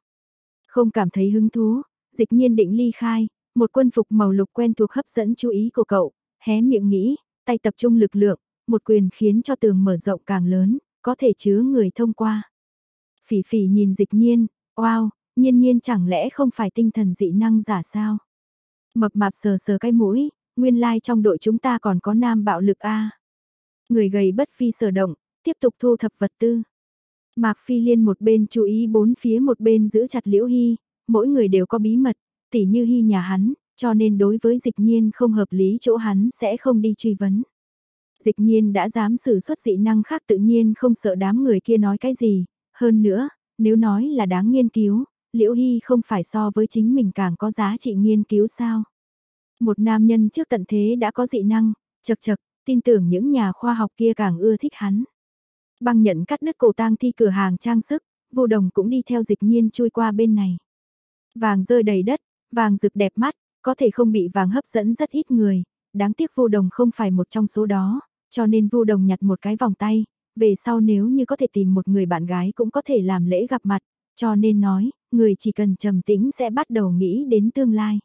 Không cảm thấy hứng thú, dịch nhiên định ly khai, một quân phục màu lục quen thuộc hấp dẫn chú ý của cậu, hé miệng nghĩ, tay tập trung lực lượng, một quyền khiến cho tường mở rộng càng lớn, có thể chứa người thông qua. Phỉ phỉ nhìn dịch nhiên, wow, nhiên nhiên chẳng lẽ không phải tinh thần dị năng giả sao? Mập mạp sờ sờ cái mũi, nguyên lai like trong đội chúng ta còn có nam bạo lực A. Người gầy bất phi sở động, tiếp tục thu thập vật tư. Mạc Phi Liên một bên chú ý bốn phía một bên giữ chặt Liễu Hy, mỗi người đều có bí mật, tỉ như Hy nhà hắn, cho nên đối với dịch nhiên không hợp lý chỗ hắn sẽ không đi truy vấn. Dịch nhiên đã dám sử xuất dị năng khác tự nhiên không sợ đám người kia nói cái gì, hơn nữa, nếu nói là đáng nghiên cứu, Liễu Hy không phải so với chính mình càng có giá trị nghiên cứu sao. Một nam nhân trước tận thế đã có dị năng, chật chật, tin tưởng những nhà khoa học kia càng ưa thích hắn. Băng nhận cắt đứt cổ tang thi cửa hàng trang sức, vô đồng cũng đi theo dịch nhiên chui qua bên này. Vàng rơi đầy đất, vàng rực đẹp mắt, có thể không bị vàng hấp dẫn rất ít người, đáng tiếc vô đồng không phải một trong số đó, cho nên vô đồng nhặt một cái vòng tay, về sau nếu như có thể tìm một người bạn gái cũng có thể làm lễ gặp mặt, cho nên nói, người chỉ cần trầm tĩnh sẽ bắt đầu nghĩ đến tương lai.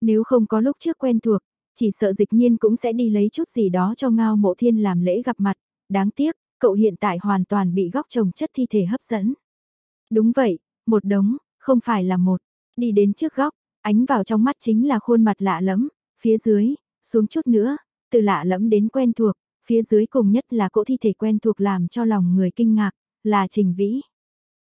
Nếu không có lúc trước quen thuộc, chỉ sợ dịch nhiên cũng sẽ đi lấy chút gì đó cho ngao mộ thiên làm lễ gặp mặt, đáng tiếc, cậu hiện tại hoàn toàn bị góc trồng chất thi thể hấp dẫn. Đúng vậy, một đống, không phải là một. Đi đến trước góc, ánh vào trong mắt chính là khuôn mặt lạ lẫm, phía dưới, xuống chút nữa, từ lạ lẫm đến quen thuộc, phía dưới cùng nhất là cỗ thi thể quen thuộc làm cho lòng người kinh ngạc, là Trình Vĩ.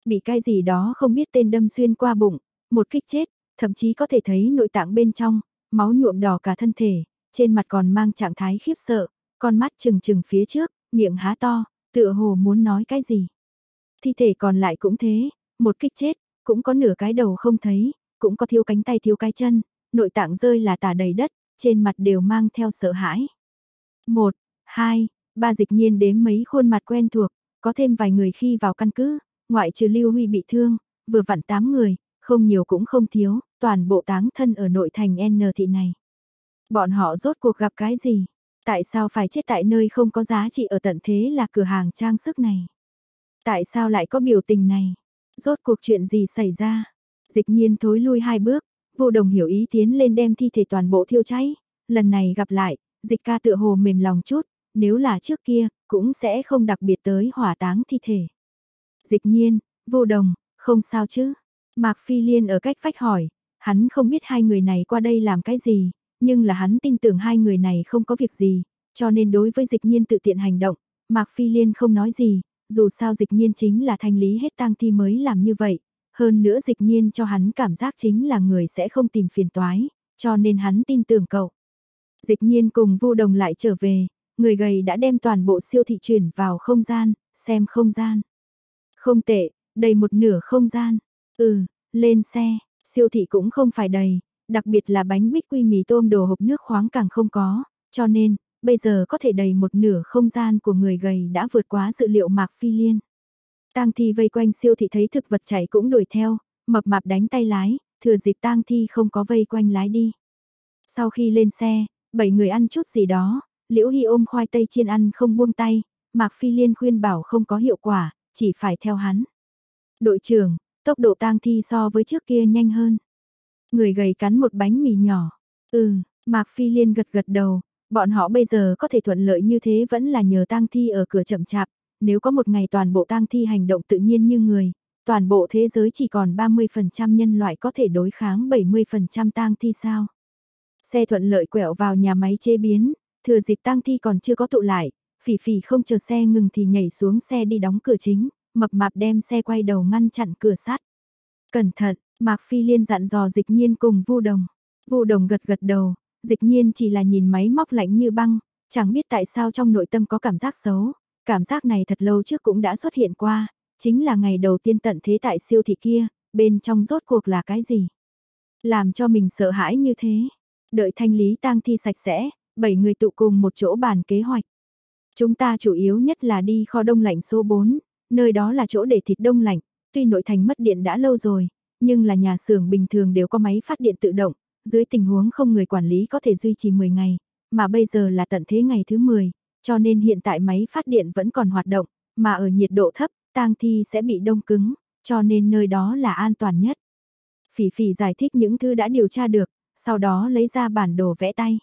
Bị cái gì đó không biết tên đâm xuyên qua bụng, một kích chết, thậm chí có thể thấy nội tạng bên trong, máu nhuộm đỏ cả thân thể, trên mặt còn mang trạng thái khiếp sợ, con mắt trừng trừng phía trước, miệng há to, tựa hồ muốn nói cái gì. Thi thể còn lại cũng thế, một kích chết, cũng có nửa cái đầu không thấy, cũng có thiếu cánh tay thiếu cái chân, nội tạng rơi là tả đầy đất, trên mặt đều mang theo sợ hãi. Một, hai, ba dịch nhiên đếm mấy khuôn mặt quen thuộc, có thêm vài người khi vào căn cứ, ngoại trừ Lưu Huy bị thương, vừa vặn 8 người, không nhiều cũng không thiếu, toàn bộ táng thân ở nội thành N thị này. Bọn họ rốt cuộc gặp cái gì? Tại sao phải chết tại nơi không có giá trị ở tận thế là cửa hàng trang sức này? Tại sao lại có biểu tình này? Rốt cuộc chuyện gì xảy ra? Dịch nhiên thối lui hai bước, vô đồng hiểu ý tiến lên đem thi thể toàn bộ thiêu cháy. Lần này gặp lại, dịch ca tựa hồ mềm lòng chút, nếu là trước kia, cũng sẽ không đặc biệt tới hỏa táng thi thể. Dịch nhiên, vô đồng, không sao chứ? Mạc Phi Liên ở cách phách hỏi, hắn không biết hai người này qua đây làm cái gì, nhưng là hắn tin tưởng hai người này không có việc gì, cho nên đối với dịch nhiên tự tiện hành động, Mạc Phi Liên không nói gì, dù sao dịch nhiên chính là thanh lý hết tang thi mới làm như vậy, hơn nữa dịch nhiên cho hắn cảm giác chính là người sẽ không tìm phiền toái, cho nên hắn tin tưởng cậu. Dịch nhiên cùng vu đồng lại trở về, người gầy đã đem toàn bộ siêu thị chuyển vào không gian, xem không gian. Không tệ, đầy một nửa không gian. Ừ, lên xe, siêu thị cũng không phải đầy, đặc biệt là bánh bích quy mì tôm đồ hộp nước khoáng càng không có, cho nên, bây giờ có thể đầy một nửa không gian của người gầy đã vượt quá dự liệu Mạc Phi Liên. Tang Thi vây quanh siêu thị thấy thực vật chảy cũng đuổi theo, mập mạp đánh tay lái, thừa dịp Tang Thi không có vây quanh lái đi. Sau khi lên xe, bảy người ăn chút gì đó, Liễu Hy ôm khoai tây chiên ăn không buông tay, Mạc Phi Liên khuyên bảo không có hiệu quả, chỉ phải theo hắn. Đội trưởng, tốc độ tang thi so với trước kia nhanh hơn. Người gầy cắn một bánh mì nhỏ. Ừ, Mạc Phi Liên gật gật đầu, bọn họ bây giờ có thể thuận lợi như thế vẫn là nhờ tang thi ở cửa chậm chạp, nếu có một ngày toàn bộ tang thi hành động tự nhiên như người, toàn bộ thế giới chỉ còn 30% nhân loại có thể đối kháng 70% tang thi sao. Xe thuận lợi quẹo vào nhà máy chế biến, thừa dịp tang thi còn chưa có tụ lại, phỉ phỉ không chờ xe ngừng thì nhảy xuống xe đi đóng cửa chính, mập mạp đem xe quay đầu ngăn chặn cửa sắt. Cẩn thận, Mạc Phi Liên dặn dò dịch nhiên cùng vu đồng. Vu đồng gật gật đầu, dịch nhiên chỉ là nhìn máy móc lạnh như băng, chẳng biết tại sao trong nội tâm có cảm giác xấu. Cảm giác này thật lâu trước cũng đã xuất hiện qua, chính là ngày đầu tiên tận thế tại siêu thị kia, bên trong rốt cuộc là cái gì? Làm cho mình sợ hãi như thế. Đợi thanh lý tang thi sạch sẽ, bảy người tụ cùng một chỗ bàn kế hoạch. Chúng ta chủ yếu nhất là đi kho đông lạnh số 4, nơi đó là chỗ để thịt đông lạnh, tuy nội thành mất điện đã lâu rồi, nhưng là nhà xưởng bình thường đều có máy phát điện tự động, dưới tình huống không người quản lý có thể duy trì 10 ngày, mà bây giờ là tận thế ngày thứ 10, cho nên hiện tại máy phát điện vẫn còn hoạt động, mà ở nhiệt độ thấp, tang thi sẽ bị đông cứng, cho nên nơi đó là an toàn nhất. Phỉ phỉ giải thích những thứ đã điều tra được, sau đó lấy ra bản đồ vẽ tay.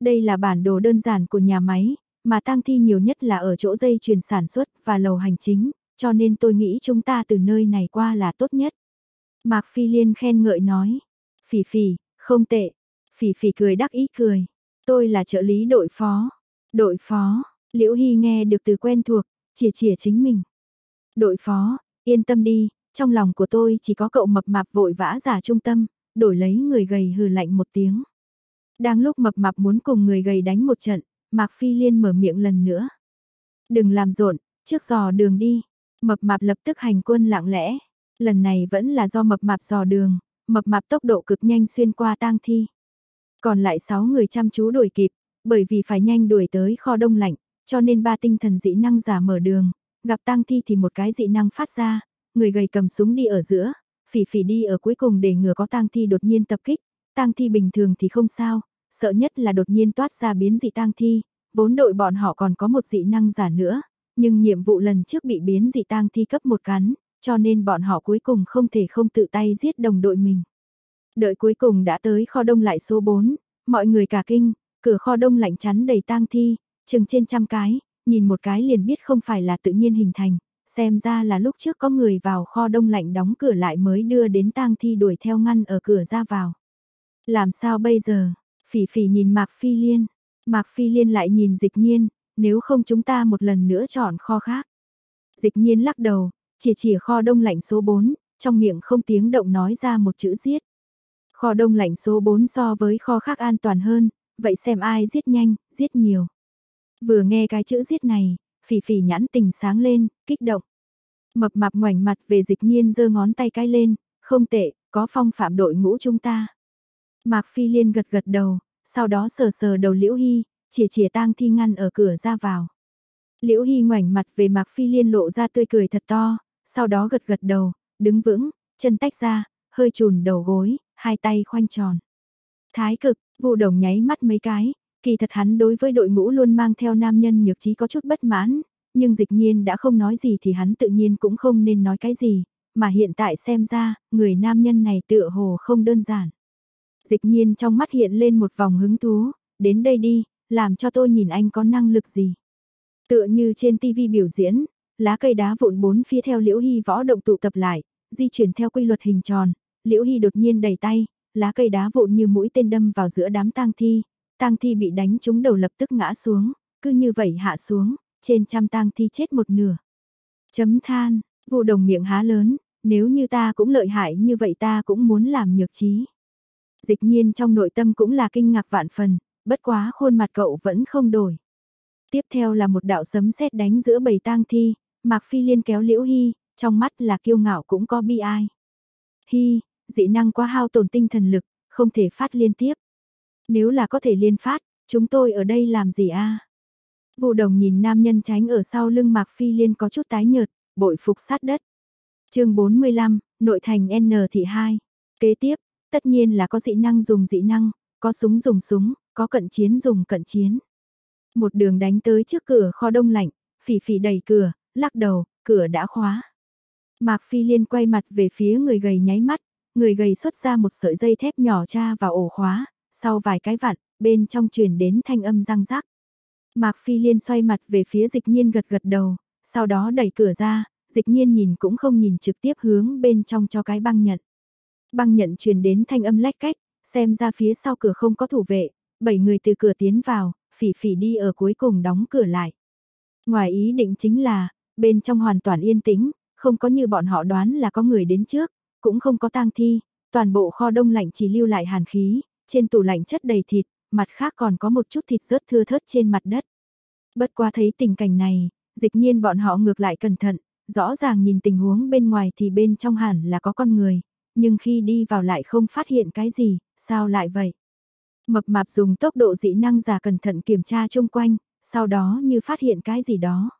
Đây là bản đồ đơn giản của nhà máy, mà tang thi nhiều nhất là ở chỗ dây chuyền sản xuất và lầu hành chính, cho nên tôi nghĩ chúng ta từ nơi này qua là tốt nhất. Mạc Phi Liên khen ngợi nói, phỉ phỉ, không tệ, phỉ phỉ cười đắc ý cười, tôi là trợ lý đội phó, đội phó, Liễu Hy nghe được từ quen thuộc, chỉ chỉ chính mình. Đội phó, yên tâm đi, trong lòng của tôi chỉ có cậu mập mạp vội vã giả trung tâm, đổi lấy người gầy hừ lạnh một tiếng. Đang lúc mập mạp muốn cùng người gầy đánh một trận, Mạc Phi Liên mở miệng lần nữa. Đừng làm rộn, trước dò đường đi. Mập mạp lập tức hành quân lặng lẽ. Lần này vẫn là do mập mạp dò đường, mập mạp tốc độ cực nhanh xuyên qua tang thi. Còn lại 6 người chăm chú đuổi kịp, bởi vì phải nhanh đuổi tới kho đông lạnh, cho nên ba tinh thần dị năng giả mở đường, gặp tang thi thì một cái dị năng phát ra, người gầy cầm súng đi ở giữa, phỉ phỉ đi ở cuối cùng để ngừa có tang thi đột nhiên tập kích, tang thi bình thường thì không sao, sợ nhất là đột nhiên toát ra biến dị tang thi, vốn đội bọn họ còn có một dị năng giả nữa, nhưng nhiệm vụ lần trước bị biến dị tang thi cấp một cắn, cho nên bọn họ cuối cùng không thể không tự tay giết đồng đội mình. Đợi cuối cùng đã tới kho đông lại số 4, mọi người cả kinh, cửa kho đông lạnh chắn đầy tang thi, chừng trên trăm cái, nhìn một cái liền biết không phải là tự nhiên hình thành, xem ra là lúc trước có người vào kho đông lạnh đóng cửa lại mới đưa đến tang thi đuổi theo ngăn ở cửa ra vào. Làm sao bây giờ? Phỉ phỉ nhìn Mạc Phi Liên. Mạc Phi Liên lại nhìn dịch nhiên, nếu không chúng ta một lần nữa chọn kho khác. Dịch nhiên lắc đầu, chỉ chỉ kho đông lạnh số 4, trong miệng không tiếng động nói ra một chữ giết. Kho đông lạnh số 4 so với kho khác an toàn hơn, vậy xem ai giết nhanh, giết nhiều. Vừa nghe cái chữ giết này, phỉ phỉ nhãn tình sáng lên, kích động. Mập mạp ngoảnh mặt về dịch nhiên giơ ngón tay cái lên, không tệ, có phong phạm đội ngũ chúng ta. Mạc Phi Liên gật gật đầu, sau đó sờ sờ đầu Liễu Hy, chỉ chìa tang thi ngăn ở cửa ra vào. Liễu Hy ngoảnh mặt về Mạc Phi Liên lộ ra tươi cười thật to, sau đó gật gật đầu, đứng vững, chân tách ra, hơi chùn đầu gối, hai tay khoanh tròn. Thái cực, vụ đồng nháy mắt mấy cái, kỳ thật hắn đối với đội ngũ luôn mang theo nam nhân nhược trí có chút bất mãn, nhưng dịch nhiên đã không nói gì thì hắn tự nhiên cũng không nên nói cái gì, mà hiện tại xem ra, người nam nhân này tựa hồ không đơn giản. Dịch nhiên trong mắt hiện lên một vòng hứng thú, đến đây đi, làm cho tôi nhìn anh có năng lực gì. Tựa như trên TV biểu diễn, lá cây đá vụn bốn phía theo Liễu Hy võ động tụ tập lại, di chuyển theo quy luật hình tròn, Liễu Hy đột nhiên đẩy tay, lá cây đá vụn như mũi tên đâm vào giữa đám tang thi, tang thi bị đánh trúng đầu lập tức ngã xuống, cứ như vậy hạ xuống, trên trăm tang thi chết một nửa. Chấm than, vụ đồng miệng há lớn, nếu như ta cũng lợi hại như vậy ta cũng muốn làm nhược trí. Dịch nhiên trong nội tâm cũng là kinh ngạc vạn phần, bất quá khuôn mặt cậu vẫn không đổi. Tiếp theo là một đạo sấm sét đánh giữa bầy tang thi, Mạc Phi Liên kéo Liễu Hy, trong mắt là kiêu ngạo cũng có bi ai. Hy, dị năng quá hao tổn tinh thần lực, không thể phát liên tiếp. Nếu là có thể liên phát, chúng tôi ở đây làm gì a? Vụ đồng nhìn nam nhân tránh ở sau lưng Mạc Phi Liên có chút tái nhợt, bội phục sát đất. chương 45, nội thành N thị 2. Kế tiếp, tất nhiên là có dị năng dùng dị năng, có súng dùng súng, có cận chiến dùng cận chiến. Một đường đánh tới trước cửa kho đông lạnh, phỉ phỉ đẩy cửa, lắc đầu, cửa đã khóa. Mạc Phi Liên quay mặt về phía người gầy nháy mắt, người gầy xuất ra một sợi dây thép nhỏ tra vào ổ khóa, sau vài cái vặn, bên trong truyền đến thanh âm răng rắc. Mạc Phi Liên xoay mặt về phía dịch nhiên gật gật đầu, sau đó đẩy cửa ra, dịch nhiên nhìn cũng không nhìn trực tiếp hướng bên trong cho cái băng nhận. Băng nhận truyền đến thanh âm lách cách, xem ra phía sau cửa không có thủ vệ, bảy người từ cửa tiến vào, phỉ phỉ đi ở cuối cùng đóng cửa lại. Ngoài ý định chính là, bên trong hoàn toàn yên tĩnh, không có như bọn họ đoán là có người đến trước, cũng không có tang thi, toàn bộ kho đông lạnh chỉ lưu lại hàn khí, trên tủ lạnh chất đầy thịt, mặt khác còn có một chút thịt rớt thưa thớt trên mặt đất. Bất qua thấy tình cảnh này, dịch nhiên bọn họ ngược lại cẩn thận, rõ ràng nhìn tình huống bên ngoài thì bên trong hẳn là có con người, nhưng khi đi vào lại không phát hiện cái gì, sao lại vậy? Mập mạp dùng tốc độ dị năng giả cẩn thận kiểm tra chung quanh, sau đó như phát hiện cái gì đó.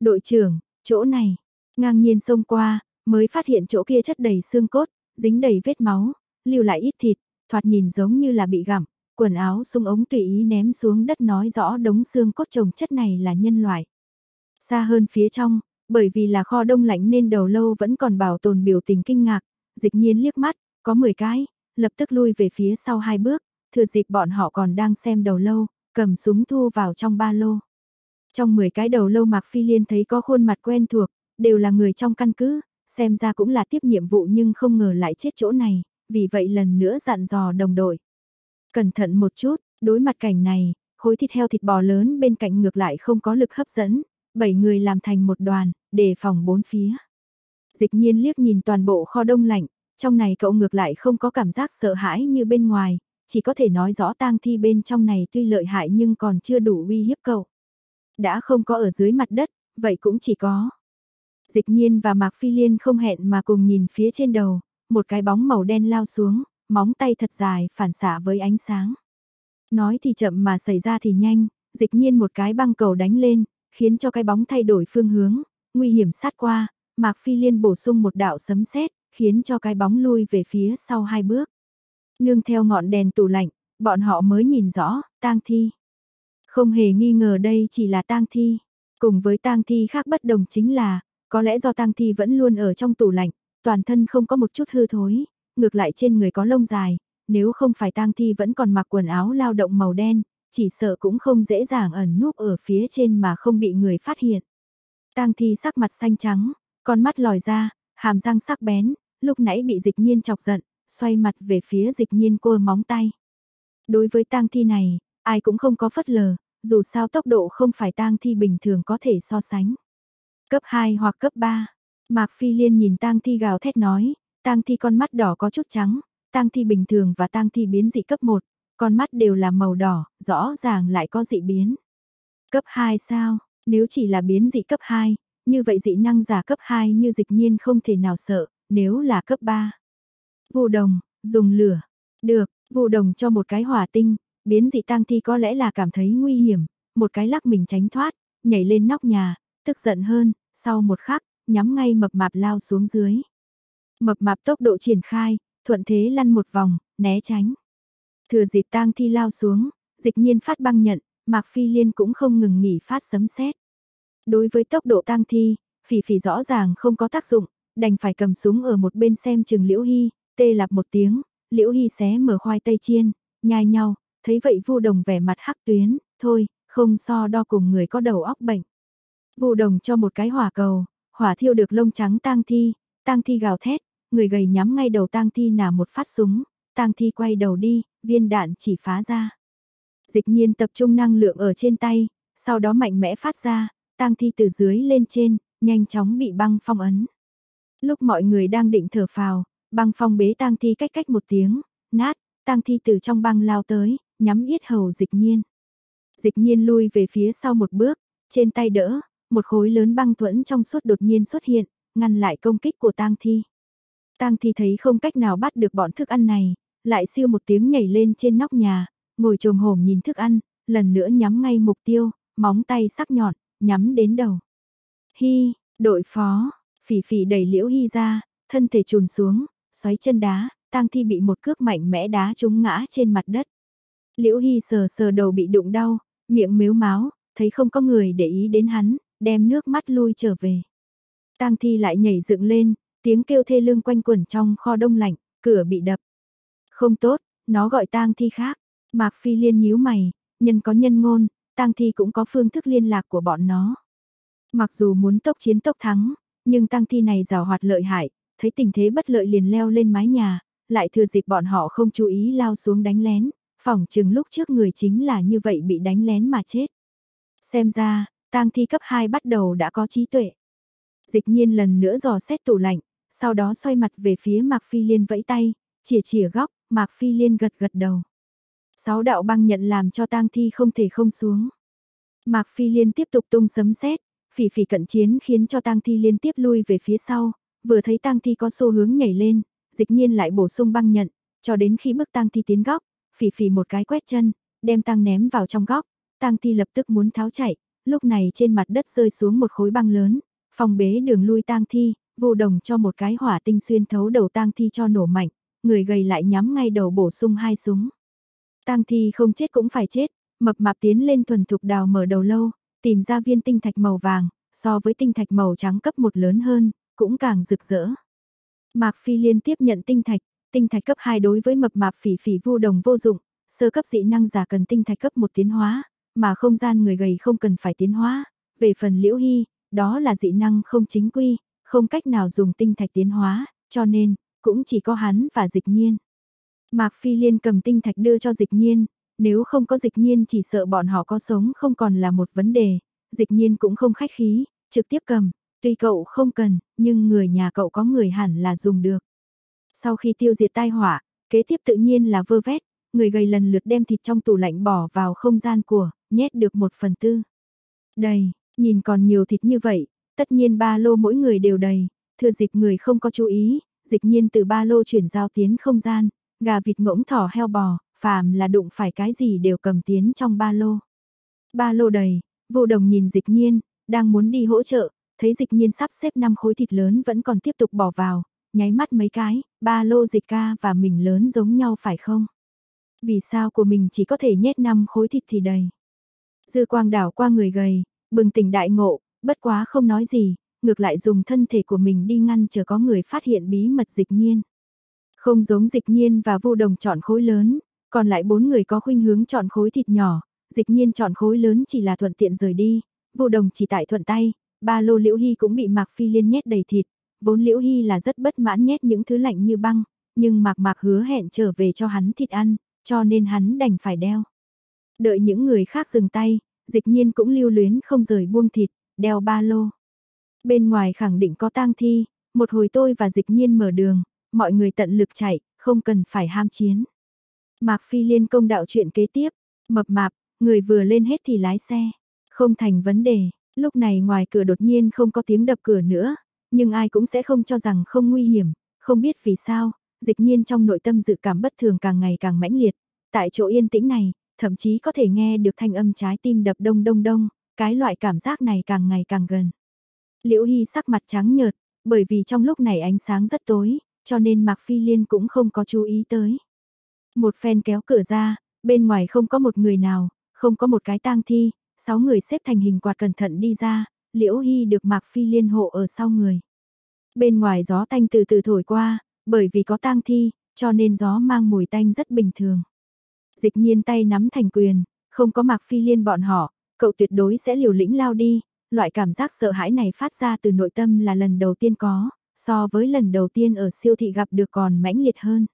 Đội trưởng, chỗ này, ngang nhiên xông qua, mới phát hiện chỗ kia chất đầy xương cốt, dính đầy vết máu, lưu lại ít thịt, thoạt nhìn giống như là bị gặm, quần áo sung ống tùy ý ném xuống đất nói rõ đống xương cốt trồng chất này là nhân loại. Xa hơn phía trong, bởi vì là kho đông lạnh nên đầu lâu vẫn còn bảo tồn biểu tình kinh ngạc, dịch nhiên liếc mắt, có 10 cái, lập tức lui về phía sau hai bước, thừa dịp bọn họ còn đang xem đầu lâu, cầm súng thu vào trong ba lô. Trong 10 cái đầu lâu Mạc Phi Liên thấy có khuôn mặt quen thuộc, đều là người trong căn cứ, xem ra cũng là tiếp nhiệm vụ nhưng không ngờ lại chết chỗ này, vì vậy lần nữa dặn dò đồng đội. Cẩn thận một chút, đối mặt cảnh này, khối thịt heo thịt bò lớn bên cạnh ngược lại không có lực hấp dẫn, bảy người làm thành một đoàn, đề phòng bốn phía. Dịch nhiên liếc nhìn toàn bộ kho đông lạnh, trong này cậu ngược lại không có cảm giác sợ hãi như bên ngoài, chỉ có thể nói rõ tang thi bên trong này tuy lợi hại nhưng còn chưa đủ uy hiếp cậu. Đã không có ở dưới mặt đất, vậy cũng chỉ có. Dịch nhiên và Mạc Phi Liên không hẹn mà cùng nhìn phía trên đầu, một cái bóng màu đen lao xuống, móng tay thật dài phản xạ với ánh sáng. Nói thì chậm mà xảy ra thì nhanh, dịch nhiên một cái băng cầu đánh lên, khiến cho cái bóng thay đổi phương hướng, nguy hiểm sát qua, Mạc Phi Liên bổ sung một đạo sấm sét, khiến cho cái bóng lui về phía sau hai bước. Nương theo ngọn đèn tủ lạnh, bọn họ mới nhìn rõ, tang thi. Không hề nghi ngờ đây chỉ là tang thi. Cùng với tang thi khác bất đồng chính là, có lẽ do tang thi vẫn luôn ở trong tủ lạnh, toàn thân không có một chút hư thối, ngược lại trên người có lông dài, nếu không phải tang thi vẫn còn mặc quần áo lao động màu đen, chỉ sợ cũng không dễ dàng ẩn núp ở phía trên mà không bị người phát hiện. Tang thi sắc mặt xanh trắng, con mắt lòi ra, hàm răng sắc bén, lúc nãy bị dịch nhiên chọc giận, xoay mặt về phía dịch nhiên cua móng tay. Đối với tang thi này, ai cũng không có phất lờ, dù sao tốc độ không phải tang thi bình thường có thể so sánh. Cấp 2 hoặc cấp 3. Mạc Phi Liên nhìn tang thi gào thét nói, tang thi con mắt đỏ có chút trắng, tang thi bình thường và tang thi biến dị cấp 1, con mắt đều là màu đỏ, rõ ràng lại có dị biến. Cấp 2 sao? Nếu chỉ là biến dị cấp 2, như vậy dị năng giả cấp 2 như dịch nhiên không thể nào sợ, nếu là cấp 3. Vụ đồng, dùng lửa. Được, vụ đồng cho một cái hỏa tinh, biến dị tang thi có lẽ là cảm thấy nguy hiểm, một cái lắc mình tránh thoát, nhảy lên nóc nhà, tức giận hơn, sau một khắc, nhắm ngay mập mạp lao xuống dưới. Mập mạp tốc độ triển khai, thuận thế lăn một vòng, né tránh. Thừa dịp tang thi lao xuống, dịch nhiên phát băng nhận, Mạc Phi Liên cũng không ngừng nghỉ phát sấm sét. Đối với tốc độ tang thi, phỉ phỉ rõ ràng không có tác dụng, đành phải cầm súng ở một bên xem chừng Liễu Hy, tê lạp một tiếng, Liễu Hy xé mở khoai tây chiên, nhai nhau, thấy vậy vu đồng vẻ mặt hắc tuyến, thôi, không so đo cùng người có đầu óc bệnh. Vu đồng cho một cái hỏa cầu, hỏa thiêu được lông trắng tang thi, tang thi gào thét, người gầy nhắm ngay đầu tang thi nả một phát súng, tang thi quay đầu đi, viên đạn chỉ phá ra. Dịch nhiên tập trung năng lượng ở trên tay, sau đó mạnh mẽ phát ra, tang thi từ dưới lên trên, nhanh chóng bị băng phong ấn. Lúc mọi người đang định thở phào, băng phong bế tang thi cách cách một tiếng, nát, tang thi từ trong băng lao tới, nhắm yết hầu dịch nhiên. Dịch nhiên lui về phía sau một bước, trên tay đỡ, một khối lớn băng thuẫn trong suốt đột nhiên xuất hiện, ngăn lại công kích của tang thi. Tang thi thấy không cách nào bắt được bọn thức ăn này, lại siêu một tiếng nhảy lên trên nóc nhà, ngồi trồm hổm nhìn thức ăn, lần nữa nhắm ngay mục tiêu, móng tay sắc nhọn, nhắm đến đầu. Hi, đội phó, phỉ phỉ đẩy liễu hy ra, thân thể trùn xuống, xoáy chân đá, tang thi bị một cước mạnh mẽ đá trúng ngã trên mặt đất. Liễu hy sờ sờ đầu bị đụng đau, miệng mếu máu, thấy không có người để ý đến hắn, đem nước mắt lui trở về. Tang thi lại nhảy dựng lên, tiếng kêu thê lương quanh quẩn trong kho đông lạnh, cửa bị đập. Không tốt, nó gọi tang thi khác. Mạc Phi Liên nhíu mày, nhân có nhân ngôn, tang thi cũng có phương thức liên lạc của bọn nó. Mặc dù muốn tốc chiến tốc thắng, nhưng tang thi này rào hoạt lợi hại, thấy tình thế bất lợi liền leo lên mái nhà, lại thừa dịp bọn họ không chú ý lao xuống đánh lén, phỏng chừng lúc trước người chính là như vậy bị đánh lén mà chết. Xem ra, tang thi cấp 2 bắt đầu đã có trí tuệ. Dịch nhiên lần nữa dò xét tủ lạnh, sau đó xoay mặt về phía Mạc Phi Liên vẫy tay, chỉ chỉ góc, Mạc Phi Liên gật gật đầu. Sáu đạo băng nhận làm cho tang thi không thể không xuống. Mạc Phi Liên tiếp tục tung sấm sét, phỉ phỉ cận chiến khiến cho tang thi liên tiếp lui về phía sau, vừa thấy tang thi có xu hướng nhảy lên, dịch nhiên lại bổ sung băng nhận, cho đến khi bước tang thi tiến góc, phỉ phỉ một cái quét chân, đem tang ném vào trong góc, tang thi lập tức muốn tháo chạy, lúc này trên mặt đất rơi xuống một khối băng lớn, phòng bế đường lui tang thi, vô đồng cho một cái hỏa tinh xuyên thấu đầu tang thi cho nổ mạnh, người gầy lại nhắm ngay đầu bổ sung hai súng. Tang thi không chết cũng phải chết, mập mạp tiến lên thuần thục đào mở đầu lâu, tìm ra viên tinh thạch màu vàng, so với tinh thạch màu trắng cấp một lớn hơn, cũng càng rực rỡ. Mạc Phi liên tiếp nhận tinh thạch, tinh thạch cấp 2 đối với mập mạp phỉ phỉ vô đồng vô dụng, sơ cấp dị năng giả cần tinh thạch cấp 1 tiến hóa, mà không gian người gầy không cần phải tiến hóa. Về phần liễu hy, đó là dị năng không chính quy, không cách nào dùng tinh thạch tiến hóa, cho nên, cũng chỉ có hắn và dịch nhiên. Mạc Phi Liên cầm tinh thạch đưa cho dịch nhiên, nếu không có dịch nhiên chỉ sợ bọn họ có sống không còn là một vấn đề, dịch nhiên cũng không khách khí, trực tiếp cầm, tuy cậu không cần, nhưng người nhà cậu có người hẳn là dùng được. Sau khi tiêu diệt tai họa, kế tiếp tự nhiên là vơ vét, người gầy lần lượt đem thịt trong tủ lạnh bỏ vào không gian của, nhét được một phần tư. Đầy, nhìn còn nhiều thịt như vậy, tất nhiên ba lô mỗi người đều đầy, thừa dịp người không có chú ý, dịch nhiên từ ba lô chuyển giao tiến không gian, gà vịt ngỗng thỏ heo bò, phàm là đụng phải cái gì đều cầm tiến trong ba lô. Ba lô đầy, vô đồng nhìn dịch nhiên, đang muốn đi hỗ trợ, thấy dịch nhiên sắp xếp 5 khối thịt lớn vẫn còn tiếp tục bỏ vào, nháy mắt mấy cái, ba lô dịch ca và mình lớn giống nhau phải không? Vì sao của mình chỉ có thể nhét 5 khối thịt thì đầy? Dư quang đảo qua người gầy, bừng tỉnh đại ngộ, bất quá không nói gì, ngược lại dùng thân thể của mình đi ngăn chờ có người phát hiện bí mật dịch nhiên. Không giống dịch nhiên và vô đồng chọn khối lớn, còn lại bốn người có khuynh hướng chọn khối thịt nhỏ, dịch nhiên chọn khối lớn chỉ là thuận tiện rời đi, vô đồng chỉ tại thuận tay, ba lô Liễu Hy cũng bị Mạc Phi Liên nhét đầy thịt, vốn Liễu Hy là rất bất mãn nhét những thứ lạnh như băng, nhưng Mạc Mạc hứa hẹn trở về cho hắn thịt ăn, cho nên hắn đành phải đeo. Đợi những người khác dừng tay, dịch nhiên cũng lưu luyến không rời buông thịt, đeo ba lô. Bên ngoài khẳng định có tang thi, một hồi tôi và dịch nhiên mở đường, mọi người tận lực chạy, không cần phải ham chiến. Mạc Phi Liên công đạo chuyện kế tiếp, mập mạp, người vừa lên hết thì lái xe, không thành vấn đề, lúc này ngoài cửa đột nhiên không có tiếng đập cửa nữa, nhưng ai cũng sẽ không cho rằng không nguy hiểm, không biết vì sao, dịch nhiên trong nội tâm dự cảm bất thường càng ngày càng mãnh liệt, tại chỗ yên tĩnh này, thậm chí có thể nghe được thanh âm trái tim đập đông đông đông, cái loại cảm giác này càng ngày càng gần. Liễu Hy sắc mặt trắng nhợt, bởi vì trong lúc này ánh sáng rất tối, cho nên Mạc Phi Liên cũng không có chú ý tới. Một phen kéo cửa ra, bên ngoài không có một người nào, không có một cái tang thi, sáu người xếp thành hình quạt cẩn thận đi ra, Liễu Hy được Mạc Phi Liên hộ ở sau người. Bên ngoài gió tanh từ từ thổi qua, bởi vì có tang thi, cho nên gió mang mùi tanh rất bình thường. Dịch nhiên tay nắm thành quyền, không có Mạc Phi Liên bọn họ, cậu tuyệt đối sẽ liều lĩnh lao đi, loại cảm giác sợ hãi này phát ra từ nội tâm là lần đầu tiên có, so với lần đầu tiên ở siêu thị gặp được còn mãnh liệt hơn.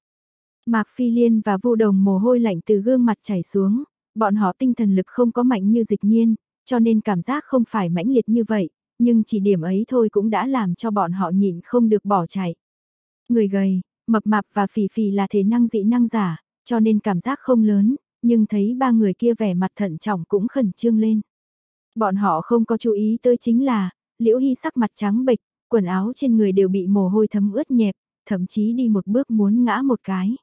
Mạc Phi Liên và Vu Đồng mồ hôi lạnh từ gương mặt chảy xuống, bọn họ tinh thần lực không có mạnh như dịch nhiên, cho nên cảm giác không phải mãnh liệt như vậy, nhưng chỉ điểm ấy thôi cũng đã làm cho bọn họ nhịn không được bỏ chạy. Người gầy, mập mạp và phì phì là thể năng dị năng giả, cho nên cảm giác không lớn, nhưng thấy ba người kia vẻ mặt thận trọng cũng khẩn trương lên. Bọn họ không có chú ý tới chính là, liễu hy sắc mặt trắng bệch, quần áo trên người đều bị mồ hôi thấm ướt nhẹp, thậm chí đi một bước muốn ngã một cái.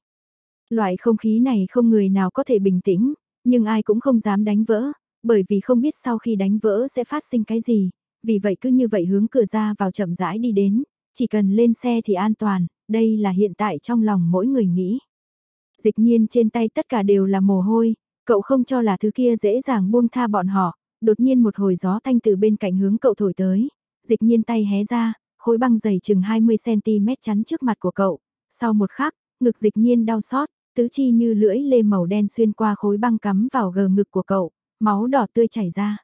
Loại không khí này không người nào có thể bình tĩnh, nhưng ai cũng không dám đánh vỡ, bởi vì không biết sau khi đánh vỡ sẽ phát sinh cái gì, vì vậy cứ như vậy hướng cửa ra vào chậm rãi đi đến, chỉ cần lên xe thì an toàn, đây là hiện tại trong lòng mỗi người nghĩ. Dịch nhiên trên tay tất cả đều là mồ hôi, cậu không cho là thứ kia dễ dàng buông tha bọn họ, đột nhiên một hồi gió thanh từ bên cạnh hướng cậu thổi tới, dịch nhiên tay hé ra, khối băng dày chừng 20cm chắn trước mặt của cậu, sau một khắc, ngực dịch nhiên đau xót, tứ chi như lưỡi lê màu đen xuyên qua khối băng cắm vào gờ ngực của cậu, máu đỏ tươi chảy ra.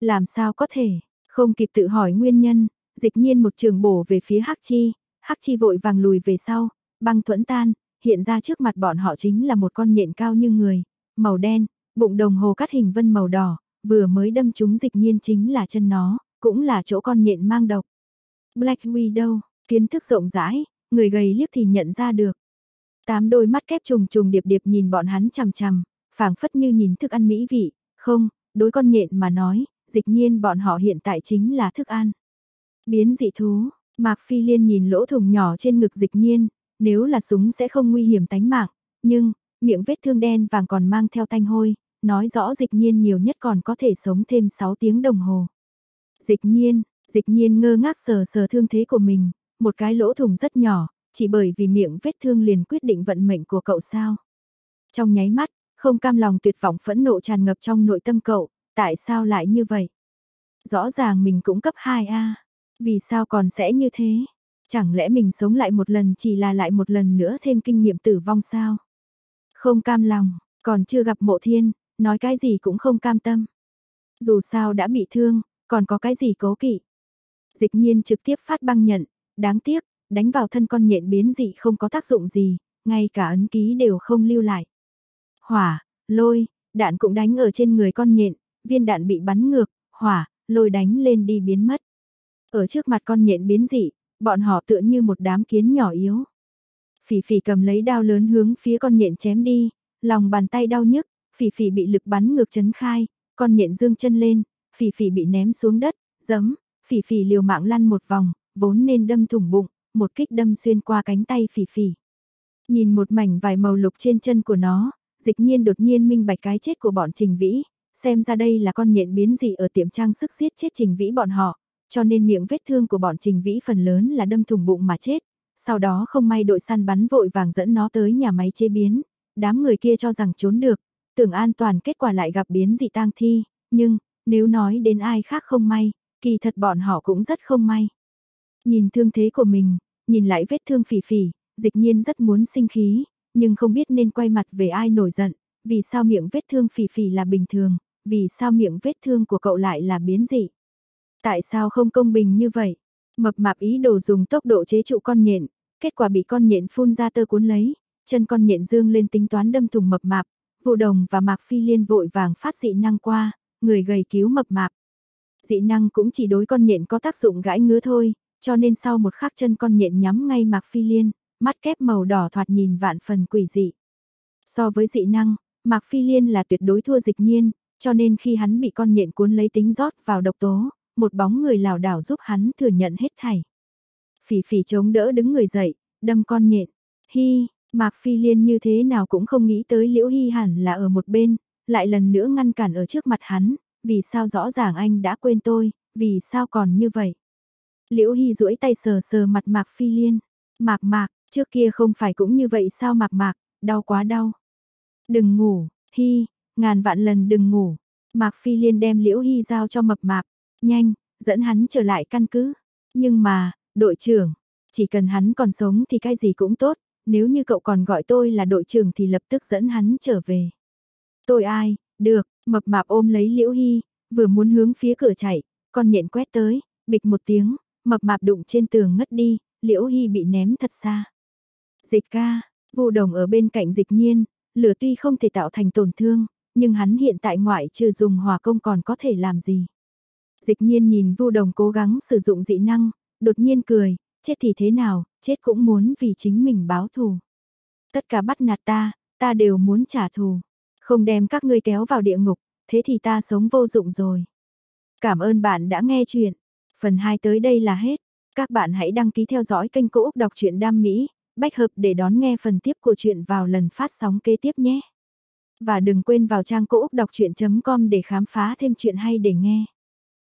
Làm sao có thể, không kịp tự hỏi nguyên nhân, dịch nhiên một trường bổ về phía Hắc Chi, Hắc Chi vội vàng lùi về sau, băng thuẫn tan, hiện ra trước mặt bọn họ chính là một con nhện cao như người, màu đen, bụng đồng hồ cắt hình vân màu đỏ, vừa mới đâm trúng dịch nhiên chính là chân nó, cũng là chỗ con nhện mang độc. Black Widow, kiến thức rộng rãi, người gầy liếc thì nhận ra được. Tám đôi mắt kép trùng trùng điệp điệp nhìn bọn hắn chằm chằm, phảng phất như nhìn thức ăn mỹ vị, không, đối con nhện mà nói, dịch nhiên bọn họ hiện tại chính là thức ăn. Biến dị thú, Mạc Phi Liên nhìn lỗ thủng nhỏ trên ngực dịch nhiên, nếu là súng sẽ không nguy hiểm tánh mạng, nhưng, miệng vết thương đen vàng còn mang theo tanh hôi, nói rõ dịch nhiên nhiều nhất còn có thể sống thêm 6 tiếng đồng hồ. Dịch nhiên, dịch nhiên ngơ ngác sờ sờ thương thế của mình, một cái lỗ thủng rất nhỏ, chỉ bởi vì miệng vết thương liền quyết định vận mệnh của cậu sao. Trong nháy mắt, không cam lòng tuyệt vọng phẫn nộ tràn ngập trong nội tâm cậu, tại sao lại như vậy? Rõ ràng mình cũng cấp 2A, vì sao còn sẽ như thế? Chẳng lẽ mình sống lại một lần chỉ là lại một lần nữa thêm kinh nghiệm tử vong sao? Không cam lòng, còn chưa gặp mộ thiên, nói cái gì cũng không cam tâm. Dù sao đã bị thương, còn có cái gì cố kỵ. Dịch nhiên trực tiếp phát băng nhận, đáng tiếc, đánh vào thân con nhện biến dị không có tác dụng gì, ngay cả ấn ký đều không lưu lại. Hỏa, lôi, đạn cũng đánh ở trên người con nhện, viên đạn bị bắn ngược, hỏa, lôi đánh lên đi biến mất. Ở trước mặt con nhện biến dị, bọn họ tựa như một đám kiến nhỏ yếu. Phỉ phỉ cầm lấy đao lớn hướng phía con nhện chém đi, lòng bàn tay đau nhức, phỉ phỉ bị lực bắn ngược chấn khai, con nhện dương chân lên, phỉ phỉ bị ném xuống đất, giấm, phỉ phỉ liều mạng lăn một vòng, vốn nên đâm thủng bụng, một kích đâm xuyên qua cánh tay phỉ phỉ. Nhìn một mảnh vải màu lục trên chân của nó, dịch nhiên đột nhiên minh bạch cái chết của bọn Trình Vĩ, xem ra đây là con nhện biến dị ở tiệm trang sức giết chết Trình Vĩ bọn họ, cho nên miệng vết thương của bọn Trình Vĩ phần lớn là đâm thủng bụng mà chết, sau đó không may đội săn bắn vội vàng dẫn nó tới nhà máy chế biến, đám người kia cho rằng trốn được, tưởng an toàn kết quả lại gặp biến dị tang thi, nhưng, nếu nói đến ai khác không may, kỳ thật bọn họ cũng rất không may. Nhìn thương thế của mình, nhìn lại vết thương phỉ phỉ, dịch nhiên rất muốn sinh khí, nhưng không biết nên quay mặt về ai nổi giận, vì sao miệng vết thương phỉ phỉ là bình thường, vì sao miệng vết thương của cậu lại là biến dị. Tại sao không công bình như vậy? Mập mạp ý đồ dùng tốc độ chế trụ con nhện, kết quả bị con nhện phun ra tơ cuốn lấy, chân con nhện dương lên tính toán đâm thùng mập mạp, vụ đồng và mạc phi liên vội vàng phát dị năng qua, người gầy cứu mập mạp. Dị năng cũng chỉ đối con nhện có tác dụng gãi ngứa thôi, cho nên sau một khắc chân con nhện nhắm ngay mạc phi liên, mắt kép màu đỏ thoạt nhìn vạn phần quỷ dị. So với dị năng, mạc phi liên là tuyệt đối thua dịch nhiên, cho nên khi hắn bị con nhện cuốn lấy tính rót vào độc tố, một bóng người lảo đảo giúp hắn thừa nhận hết thảy. Phỉ phỉ chống đỡ đứng người dậy, đâm con nhện. Hi, Mạc Phi Liên như thế nào cũng không nghĩ tới Liễu Hy hẳn là ở một bên, lại lần nữa ngăn cản ở trước mặt hắn, vì sao rõ ràng anh đã quên tôi, vì sao còn như vậy. Liễu Hy duỗi tay sờ sờ mặt Mạc Phi Liên, Mạc Mạc, trước kia không phải cũng như vậy sao Mạc Mạc, đau quá đau. Đừng ngủ, Hy, ngàn vạn lần đừng ngủ. Mạc Phi Liên đem Liễu Hy giao cho mập mạp, nhanh, dẫn hắn trở lại căn cứ. Nhưng mà, đội trưởng, chỉ cần hắn còn sống thì cái gì cũng tốt, nếu như cậu còn gọi tôi là đội trưởng thì lập tức dẫn hắn trở về. Tôi ai, được, mập mạp ôm lấy Liễu Hy, vừa muốn hướng phía cửa chạy, con nhện quét tới, bịch một tiếng, mập mạp đụng trên tường ngất đi, Liễu Hy bị ném thật xa. Dịch ca, vụ đồng ở bên cạnh dịch nhiên, lửa tuy không thể tạo thành tổn thương, nhưng hắn hiện tại ngoại trừ dùng hòa công còn có thể làm gì. Dịch nhiên nhìn vu đồng cố gắng sử dụng dị năng, đột nhiên cười, chết thì thế nào, chết cũng muốn vì chính mình báo thù. Tất cả bắt nạt ta, ta đều muốn trả thù. Không đem các ngươi kéo vào địa ngục, thế thì ta sống vô dụng rồi. Cảm ơn bạn đã nghe chuyện. Phần 2 tới đây là hết. Các bạn hãy đăng ký theo dõi kênh Cô Úc Đọc truyện Đam Mỹ, bách hợp để đón nghe phần tiếp của chuyện vào lần phát sóng kế tiếp nhé. Và đừng quên vào trang Cô Úc Đọc Chuyện.com để khám phá thêm chuyện hay để nghe.